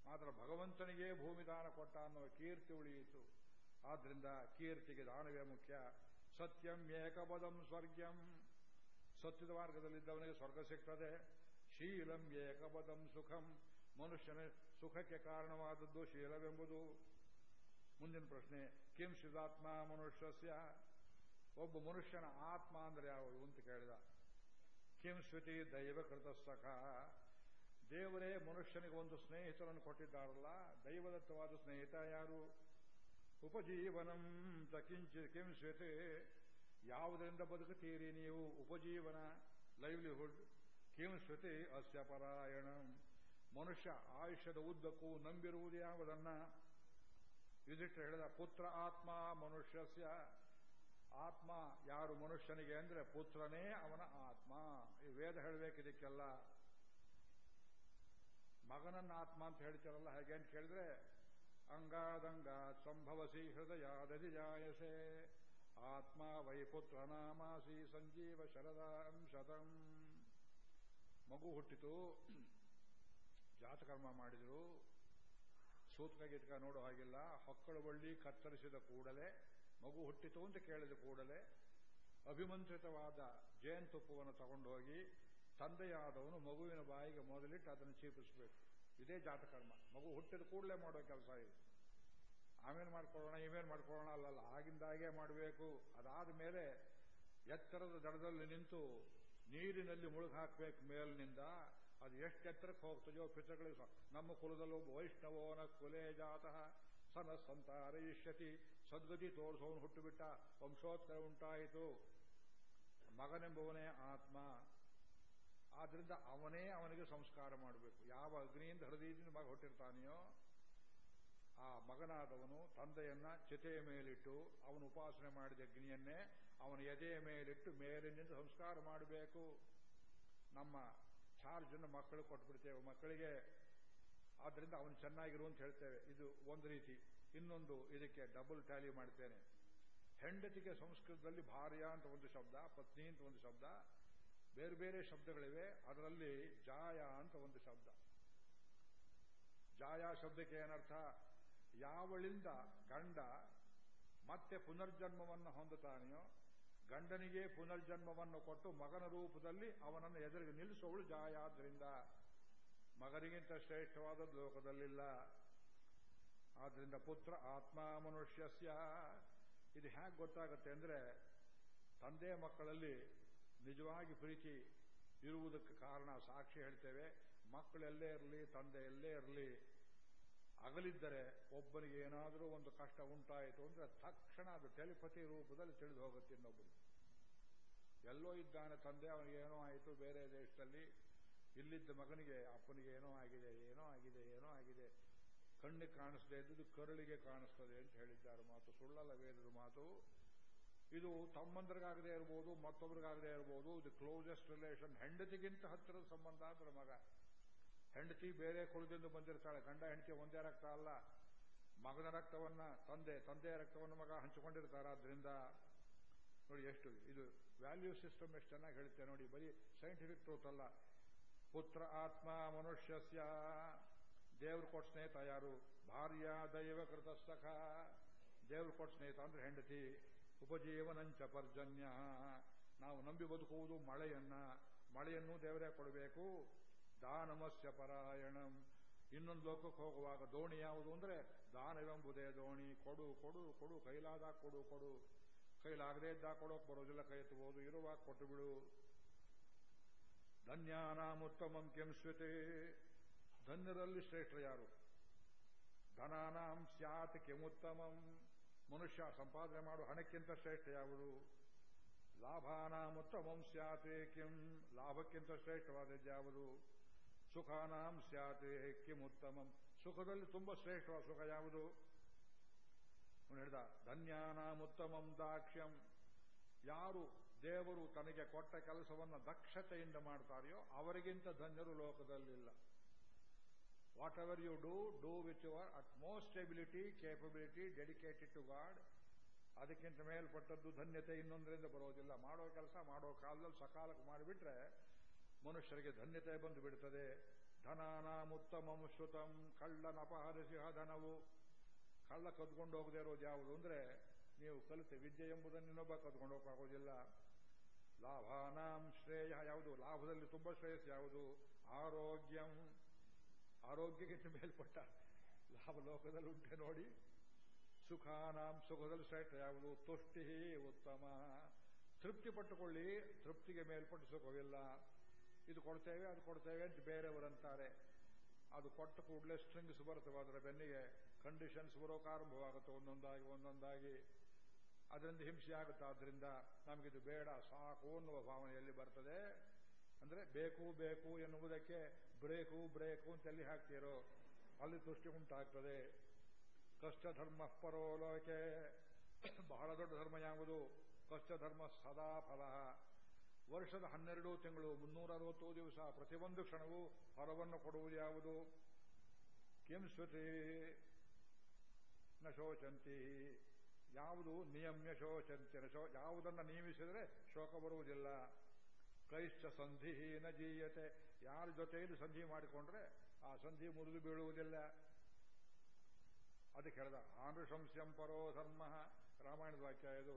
ಮಾತ್ರ ಭಗವಂತನಿಗೆ ಭೂಮಿ ದಾನ ಕೊಟ್ಟ ಅನ್ನೋ ಕೀರ್ತಿ ಉಳಿಯಿತು. ಆದ್ರಿಂದ ಕೀರ್ತಿಗೆ ದಾನವೇ ಮುಖ್ಯ. ಸತ್ಯಂ ಏಕಪದಂ ಸ್ವರ್ಗ್ಯಂ. ಸತ್ಯದ ಮಾರ್ಗದಲ್ಲಿದ್ದವನಿಗೆ ಸ್ವರ್ಗ ಸಿಗ್ತದೆ. ಶೀಲಂ ಏಕಪದಂ ಸುಖಂ. ಮನುಷ್ಯನ ಸುಖಕ್ಕೆ ಕಾರಣವಾದದ್ದು ಶೀಲವೆಂಬುದು. ಮುಂದಿನ ಪ್ರಶ್ನೆ, ಕಿಂ ಶಿದಾತ್ಮ ಮನುಷ್ಯಸ್ಯ? ಒಬ್ಬ ಮನುಷ್ಯನ ಆತ್ಮ ಅಂದ್ರೆ ಯಾವುದು ಅಂತ ಕೇಳಿದ. ಕಿಂ ಶ್ರುತಿ ದೈವಕೃತ ಸಖ. ದೇವರೇ ಮನುಷ್ಯನಿಗೆ ಒಂದು ಸ್ನೇಹಿತರನ್ನು ಕೊಟ್ಟಿದ್ದಾರಲ್ಲ, ದೈವದತ್ತವಾದ ಸ್ನೇಹಿತ ಯಾರು? ಉಪಜೀವನಂ ಕಿಂಚಿ ಕಿಂ ಶ್ರುತಿ. ಯಾವುದರಿಂದ ಬದುಕುತ್ತೀರಿ ನೀವು? ಉಪಜೀವನ ಲೈವ್ಲಿಹುಡ್ ಕಿಂ ಶ್ರುತಿ ಅಸ್ಯ ಪರಾಯಣಂ. ಮನುಷ್ಯ ಆಯುಷ್ಯದ ಉದ್ದಕ್ಕೂ ನಂಬಿರುವುದು ಯಾವುದನ್ನ? ಯುಧಿಷ್ಠ ಹೇಳಿದ ಪುತ್ರ ಆತ್ಮ ಮನುಷ್ಯಸ್ಯ. ಆತ್ಮ ಯಾರು ಮನುಷ್ಯನಿಗೆ ಅಂದ್ರೆ ಪುತ್ರನೇ ಅವನ ಆತ್ಮ. ಈ ವೇದ ಹೇಳಬೇಕಿದಕ್ಕೆಲ್ಲ ಮಗನನ್ನ ಆತ್ಮ ಅಂತ ಹೇಳ್ತಾರಲ್ಲ ಹಾಗೆ ಅಂತ ಕೇಳಿದ್ರೆ, ಅಂಗಾದಂಗ ಸಂಭವಸಿ ಹೃದಯ ಜಾಯಸೆ. ಆತ್ಮ ವೈಪುತ್ರ ನಾಮಾಸಿ ಸಂಜೀವ ಶರದಾಂ ಶತಂ ಮಗು ಹುಟ್ಟಿತು. ಜಾತಕರ್ಮ ಮಾಡಿದ್ರು. ಸೂತ್ಕ ಗೀತಕ ನೋಡೋ ಹಾಗಿಲ್ಲ. ಹೊಕ್ಕಳು ಬಳ್ಳಿ ಕತ್ತರಿಸಿದ ಕೂಡಲೇ ಮಗು ಹುಟ್ಟಿತು ಅಂತ ಕೇಳಿದ ಕೂಡಲೇ ಅಭಿಮಂತ್ರಿತವಾದ ಜೇನುತುಪ್ಪವನ್ನು ತಗೊಂಡು ಹೋಗಿ ತಂದೆಯಾದವನು ಮಗುವಿನ ಬಾಯಿಗೆ ಮೊದಲಿಟ್ಟು ಅದನ್ನು ಚೀಪಿಸಬೇಕು. ಇದೇ ಜಾತಕರ್ಮ. ಮಗು ಹುಟ್ಟಿದ ಕೂಡಲೇ ಮಾಡೋ ಕೆಲಸ ಇದು. ಆಮೇಲೆ ಮಾಡ್ಕೊಳ್ಳೋಣ, ಇಮೇಲೆ ಮಾಡ್ಕೊಳ್ಳೋಣ ಅಲ್ಲಲ್ಲ ಆಗಿಂದಾಗೆ ಮಾಡಬೇಕು. ಅದಾದ ಮೇಲೆ ಎತ್ತರದ ದಡದಲ್ಲಿ ನಿಂತು ನೀರಿನಲ್ಲಿ ಮುಳುಗಾಕಬೇಕು ಮೇಲಿನಿಂದ. ಅದು ಎಷ್ಟು ಎತ್ತರಕ್ಕೆ ಹೋಗ್ತದೆಯೋ ಪಿತೃಗಳಿಗೆ ನಮ್ಮ ಕುಲದಲ್ಲಿ ಒಬ್ಬ ವೈಷ್ಣವೋನ ಕುಲೇ ಜಾತಃ. ಸನ ಸಂತಾರಯಿಷ್ಯತಿ ಸದ್ಗತಿ ತೋರಿಸೋನು ಹುಟ್ಟುಬಿಟ್ಟ ವಂಶೋತ್ತರ ಉಂಟಾಯಿತು. ಮಗನೆಂಬುವನೇ ಆತ್ಮ. ಆದ್ರಿಂದ ಅವನೇ ಅವನಿಗೆ ಸಂಸ್ಕಾರ ಮಾಡಬೇಕು. ಯಾವ ಅಗ್ನಿಯಿಂದ ಹೃದಯದಿಂದ ಮಗ ಹುಟ್ಟಿರ್ತಾನೆಯೋ, ಆ ಮಗನಾದವನು ತಂದೆಯನ್ನ ಚಿತೆಯ ಮೇಲಿಟ್ಟು ಅವನು ಉಪಾಸನೆ ಮಾಡಿದ ಅಗ್ನಿಯನ್ನೇ ಅವನ ಎದೆಯ ಮೇಲಿಟ್ಟು ಮೇಲಿನಿಂದ ಸಂಸ್ಕಾರ ಮಾಡಬೇಕು. ನಮ್ಮ ಚಾರ್ಜನ್ನು ಮಕ್ಕಳು ಕೊಟ್ಬಿಡ್ತೇವೆ ಮಕ್ಕಳಿಗೆ. ಆದ್ರಿಂದ ಅವನು ಚೆನ್ನಾಗಿರು ಅಂತ ಹೇಳ್ತೇವೆ. ಇದು ಒಂದು ರೀತಿ. ಇನ್ನೊಂದು ಇದಕ್ಕೆ ಡಬಲ್ ಟ್ಯಾಲಿ ಮಾಡ್ತೇನೆ. ಹೆಂಡತಿಗೆ ಸಂಸ್ಕೃತದಲ್ಲಿ ಭಾರ್ಯ ಅಂತ ಒಂದು ಶಬ್ದ, ಪತ್ನಿ ಅಂತ ಒಂದು ಶಬ್ದ, ಬೇರೆ ಬೇರೆ ಶಬ್ದಗಳಿವೆ, ಅದರಲ್ಲಿ ಜಾಯ ಅಂತ ಒಂದು ಶಬ್ದ. ಜಾಯ ಶಬ್ದಕ್ಕೆ ಏನರ್ಥ? ಯಾವಳಿಂದ ಗಂಡ ಮತ್ತೆ ಪುನರ್ಜನ್ಮವನ್ನು ಹೊಂದುತ್ತಾನೆಯೋ, ಗಂಡನಿಗೆ ಪುನರ್ಜನ್ಮವನ್ನು ಕೊಟ್ಟು ಮಗನ ರೂಪದಲ್ಲಿ ಅವನನ್ನು ಎದುರಿಗೆ ನಿಲ್ಲಿಸುವವಳು ಜಾಯ ಆದ್ದರಿಂದ ಮಗನಿಗಿಂತ ಶ್ರೇಷ್ಠವಾದ ಲೋಕದಲ್ಲಿಲ್ಲ. ಆದ್ರಿಂದ ಪುತ್ರ ಆತ್ಮ ಮನುಷ್ಯಸ್ಯ. ಇದು ಹೇಗೆ ಗೊತ್ತಾಗುತ್ತೆ ಅಂದ್ರೆ ತಂದೆ ಮಕ್ಕಳಲ್ಲಿ ನಿಜವಾಗಿ ಪ್ರೀತಿ ಇರುವುದಕ್ಕೆ ಕಾರಣ ಸಾಕ್ಷಿ ಹೇಳ್ತೇವೆ. ಮಕ್ಕಳೆಲ್ಲೇ ಇರಲಿ, ತಂದೆ ಎಲ್ಲೇ ಇರಲಿ, ಅಗಲಿದ್ದರೆ ಒಬ್ಬನಿಗೆ ಏನಾದರೂ ಒಂದು ಕಷ್ಟ ಉಂಟಾಯಿತು ಅಂದ್ರೆ ತಕ್ಷಣ ಅದು ಟೆಲಿಪತಿ ರೂಪದಲ್ಲಿ ತಿಳಿದು ಹೋಗುತ್ತೆ ಇನ್ನೊಬ್ಬರು ಎಲ್ಲೋ ಇದ್ದಾನೆ ತಂದೆ, ಅವನಿಗೆ ಏನೋ ಆಯಿತು ಬೇರೆ ದೇಶದಲ್ಲಿ, ಇಲ್ಲಿದ್ದ ಮಗನಿಗೆ, ಅಪ್ಪನಿಗೆ ಏನೋ ಆಗಿದೆ ಕಣ್ಣಿಗೆ ಕಾಣಿಸದೆ ಇದ್ದುದು ಕರುಳಿಗೆ ಕಾಣಿಸ್ತದೆ ಅಂತ ಹೇಳಿದ್ದಾರೆ ಮಾತು. ಸುಳ್ಳಲ್ಲ ವೇದದ ಮಾತು. ಇದು ತಮ್ಮಂದ್ರಿಗಾಗದೇ ಇರ್ಬೋದು, ಮತ್ತೊಬ್ರಿಗಾಗದೇ ಇರ್ಬೋದು, ಇದು ಕ್ಲೋಸೆಸ್ಟ್ ರಿಲೇಷನ್ ಹೆಂಡತಿಗಿಂತ ಹತ್ತಿರದ ಸಂಬಂಧ ಅಂದ್ರೆ ಮಗ. ಹೆಂಡತಿ ಬೇರೆ ಕುಲದಿಂದ ಬಂದಿರ್ತಾಳೆ. ಗಂಡ ಹೆಂಡತಿ ಒಂದೇ ರಕ್ತ ಅಲ್ಲ. ಮಗನ ರಕ್ತವನ್ನ ತಂದೆ, ತಂದೆಯ ರಕ್ತವನ್ನು ಮಗ ಹಂಚಿಕೊಂಡಿರ್ತಾರೆ. ಅದರಿಂದ ನೋಡಿ ಎಷ್ಟು ಇದು ವ್ಯಾಲ್ಯೂ ಸಿಸ್ಟಮ್ ಎಷ್ಟು ಚೆನ್ನಾಗಿ ಹೇಳುತ್ತೆ ನೋಡಿ. ಬರೀ ಸೈಂಟಿಫಿಕ್ ಟ್ರೂತ್ ಅಲ್ಲ. ಪುತ್ರ, ಆತ್ಮ, ಮನುಷ್ಯಸ್ಯ. ದೇವ್ರು ಕೊಟ್ಟ ಸ್ನೇಹಿತ ಯಾರು? ಭಾರ್ಯ ದೈವ ಕೃತಸ್ತಖ ದೇವ್ರು ಕೊಟ್ಟ ಸ್ನೇಹಿತ ಅಂದ್ರೆ ಹೆಂಡತಿ. ಉಪಜೀವನಂಚ ಪರ್ಜನ್ಯ. ನಾವು ನಂಬಿ ಬದುಕುವುದು ಮಳೆಯನ್ನ. ಮಳೆಯನ್ನು ದೇವರೇ ಕೊಡಬೇಕು. ದಾನಮಸ್ಯ ಪರಾಯಣಂ. ಇನ್ನೊಂದು ಲೋಕಕ್ಕೆ ಹೋಗುವಾಗ ದೋಣಿ ಯಾವುದು ಅಂದ್ರೆ ದಾನವೆಂಬುದೇ ದೋಣಿ. ಕೊಡು ಕೊಡು ಕೊಡು. ಕೈಲಾದ ಕೊಡು ಕೊಡು. ಕೈಲಾಗದೇ ಇದ್ದಾಗ ಕೊಡೋಕೆ ಬರೋದಿಲ್ಲ, ಕೈ ಎತ್ತಬಹುದು ಇರುವಾಗ ಕೊಟ್ಟು ಬಿಡು. ಧನ್ಯಾನಾಮುತ್ತಮಂ ಕೆಂಸ್ವತೆ ಧನ್ಯರಲ್ಲಿ ಶ್ರೇಷ್ಠ ಯಾರು? ಧನಾನಾಂ ಸ್ಯಾತ್ ಕೆಮುತ್ತಮಂ. ಮನುಷ್ಯ ಸಂಪಾದನೆ ಮಾಡು ಹಣಕ್ಕಿಂತ ಶ್ರೇಷ್ಠ ಯಾವುದು? ಲಾಭಾನಾಮುತ್ತಮಂ ಸ್ಯಾತೆ ಕಿಂ ಲಾಭಕ್ಕಿಂತ ಶ್ರೇಷ್ಠವಾದದ್ದು ಯಾವುದು? ಸುಖಾನಾಂ ಸ್ಯಾತೆ ಕಿಮುತ್ತಮಂ. ಸುಖದಲ್ಲಿ ತುಂಬಾ ಶ್ರೇಷ್ಠವಾದ ಸುಖ ಯಾವುದು? ಹೇಳಿದ ಧನ್ಯಾನಾಮುತ್ತಮಂ ದಾಕ್ಷ್ಯಂ. ಯಾರು ದೇವರು ತನಗೆ ಕೊಟ್ಟ ಕೆಲಸವನ್ನು ದಕ್ಷತೆಯಿಂದ ಮಾಡ್ತಾರೆಯೋ ಅವರಿಗಿಂತ ಧನ್ಯರು ಲೋಕದಲ್ಲಿಲ್ಲ. Whatever you do do with your ability, capability dedicated to God ಅದಕ್ಕಿಂತ ಮೇಲ್ಪಟ್ಟದ್ದು ಧನ್ಯತೆ ಇನ್ನೊಂದರಿಂದ ಬರೋದಿಲ್ಲ. ಮಾಡೋ ಕೆಲಸ ಮಾಡೋ ಕಾಲದಲ್ಲಿ ಸಕಾಲಕ್ಕೆ ಮಾಡಿಬಿಟ್ರೆ ಮನುಷ್ಯರಿಗೆ ಧನ್ಯತೆ ಬಂದು ಬಿಡುತ್ತದೆ ಧನಾನಾಮುತ್ತಮಂ ಶ್ರುತಂ ಕಳ್ಳನಪಹರಿಸಿ ಧನವು. ಕಳ್ಳ ಕದ್ಕೊಂಡು ಹೋಗದೆ ಇರೋದು ಯಾವುದು ಅಂದ್ರೆ ನೀವು ಕಲಿತೆ ವಿದ್ಯೆ ಎಂಬುದನ್ನು ಇನ್ನೊಬ್ಬ ಕದ್ಕೊಂಡು ಹೋಗೋಕ್ಕಾಗೋದಿಲ್ಲ. ಲಾಭಾನಾಂ ಶ್ರೇಯ ಯಾವುದು? ಲಾಭದಲ್ಲಿ ತುಂಬ ಶ್ರೇಯಸ್ ಯಾವುದು? ಆರೋಗ್ಯಂ. ಆರೋಗ್ಯಕ್ಕಿಂತ ಮೇಲ್ಪಟ್ಟ ಲಾಭ ಲೋಕದಲ್ಲಿ ಉಂಟೆ ನೋಡಿ. ಸುಖಾನಾಂ ಸುಖದಲ್ಲಿ ಶ್ರೇಷ್ಠ. ಯಾವುದು? ತುಷ್ಟಿ ಉತ್ತಮ. ತೃಪ್ತಿ ಪಟ್ಟುಕೊಳ್ಳಿ. ತೃಪ್ತಿಗೆ ಮೇಲ್ಪಟ್ಟು ಸುಖವಿಲ್ಲ. ಇದು ಕೊಡ್ತೇವೆ, ಅದು ಕೊಡ್ತೇವೆ ಅಂತ ಬೇರೆಯವರಂತಾರೆ. ಅದು ಕೊಟ್ಟ ಕೂಡಲೇ ಸ್ಟ್ರಿಂಗ್ಸ್ ಬರ್ತವೆ ಅದರ ಬೆನ್ನಿಗೆ. ಕಂಡೀಷನ್ಸ್ ಬರೋಕೆ ಆರಂಭವಾಗುತ್ತೆ ಒಂದೊಂದಾಗಿ ಒಂದೊಂದಾಗಿ. ಅದರಿಂದ ಹಿಂಸೆ ಆಗುತ್ತೆ. ಆದ್ದರಿಂದ ನಮಗಿದು ಬೇಡ. ಸಾಕು ಅನ್ನುವ ಭಾವನೆಯಲ್ಲಿ ಬರ್ತದೆ. ಅಂದ್ರೆ ಬೇಕು ಬೇಕು ಎನ್ನುವುದಕ್ಕೆ ಬ್ರೇಕು ಬ್ರೇಕು ಅಂತ ಎಲ್ಲಿ ಹಾಕ್ತೀರೋ ಅಲ್ಲಿ ತುಷ್ಟಿ ಉಂಟಾಗ್ತದೆ. ಕಷ್ಟ ಧರ್ಮ ಪರೋಲೋಕೆ ಬಹಳ ದೊಡ್ಡ ಧರ್ಮ ಯಾವುದು? ಕಷ್ಟ ಧರ್ಮ ಸದಾ ಫಲ. ವರ್ಷದ ಹನ್ನೆರಡು ತಿಂಗಳು, ಮುನ್ನೂರ ಅರವತ್ತು ದಿವಸ, ಪ್ರತಿಯೊಂದು ಕ್ಷಣವೂ ಫಲವನ್ನು ಕೊಡುವುದು ಯಾವುದು? ಕಿಂ ಶ್ರುತಿ ನ ಶೋಚಂತಿ. ಯಾವುದು ನಿಯಮ್ಯ ಶೋಚಂತಿ. ಯಾವುದನ್ನು ನಿಯಮಿಸಿದರೆ ಶೋಕ ಬರುವುದಿಲ್ಲ. ಕೈಶ್ಚ ಸಂಧಿ ಜೀಯತೆ. ಯಾರ ಜೊತೆಯಲ್ಲಿ ಸಂಧಿ ಮಾಡಿಕೊಂಡ್ರೆ ಆ ಸಂಧಿ ಮುರಿದು ಬೀಳುವುದಿಲ್ಲ. ಅದಕ್ಕೆ ಹೇಳಿದ, ಆನುಶಂಸ್ಯಂ ಪರೋ ಧರ್ಮ ರಾಮಾಯಣದ ವಾಕ್ಯ ಇದು.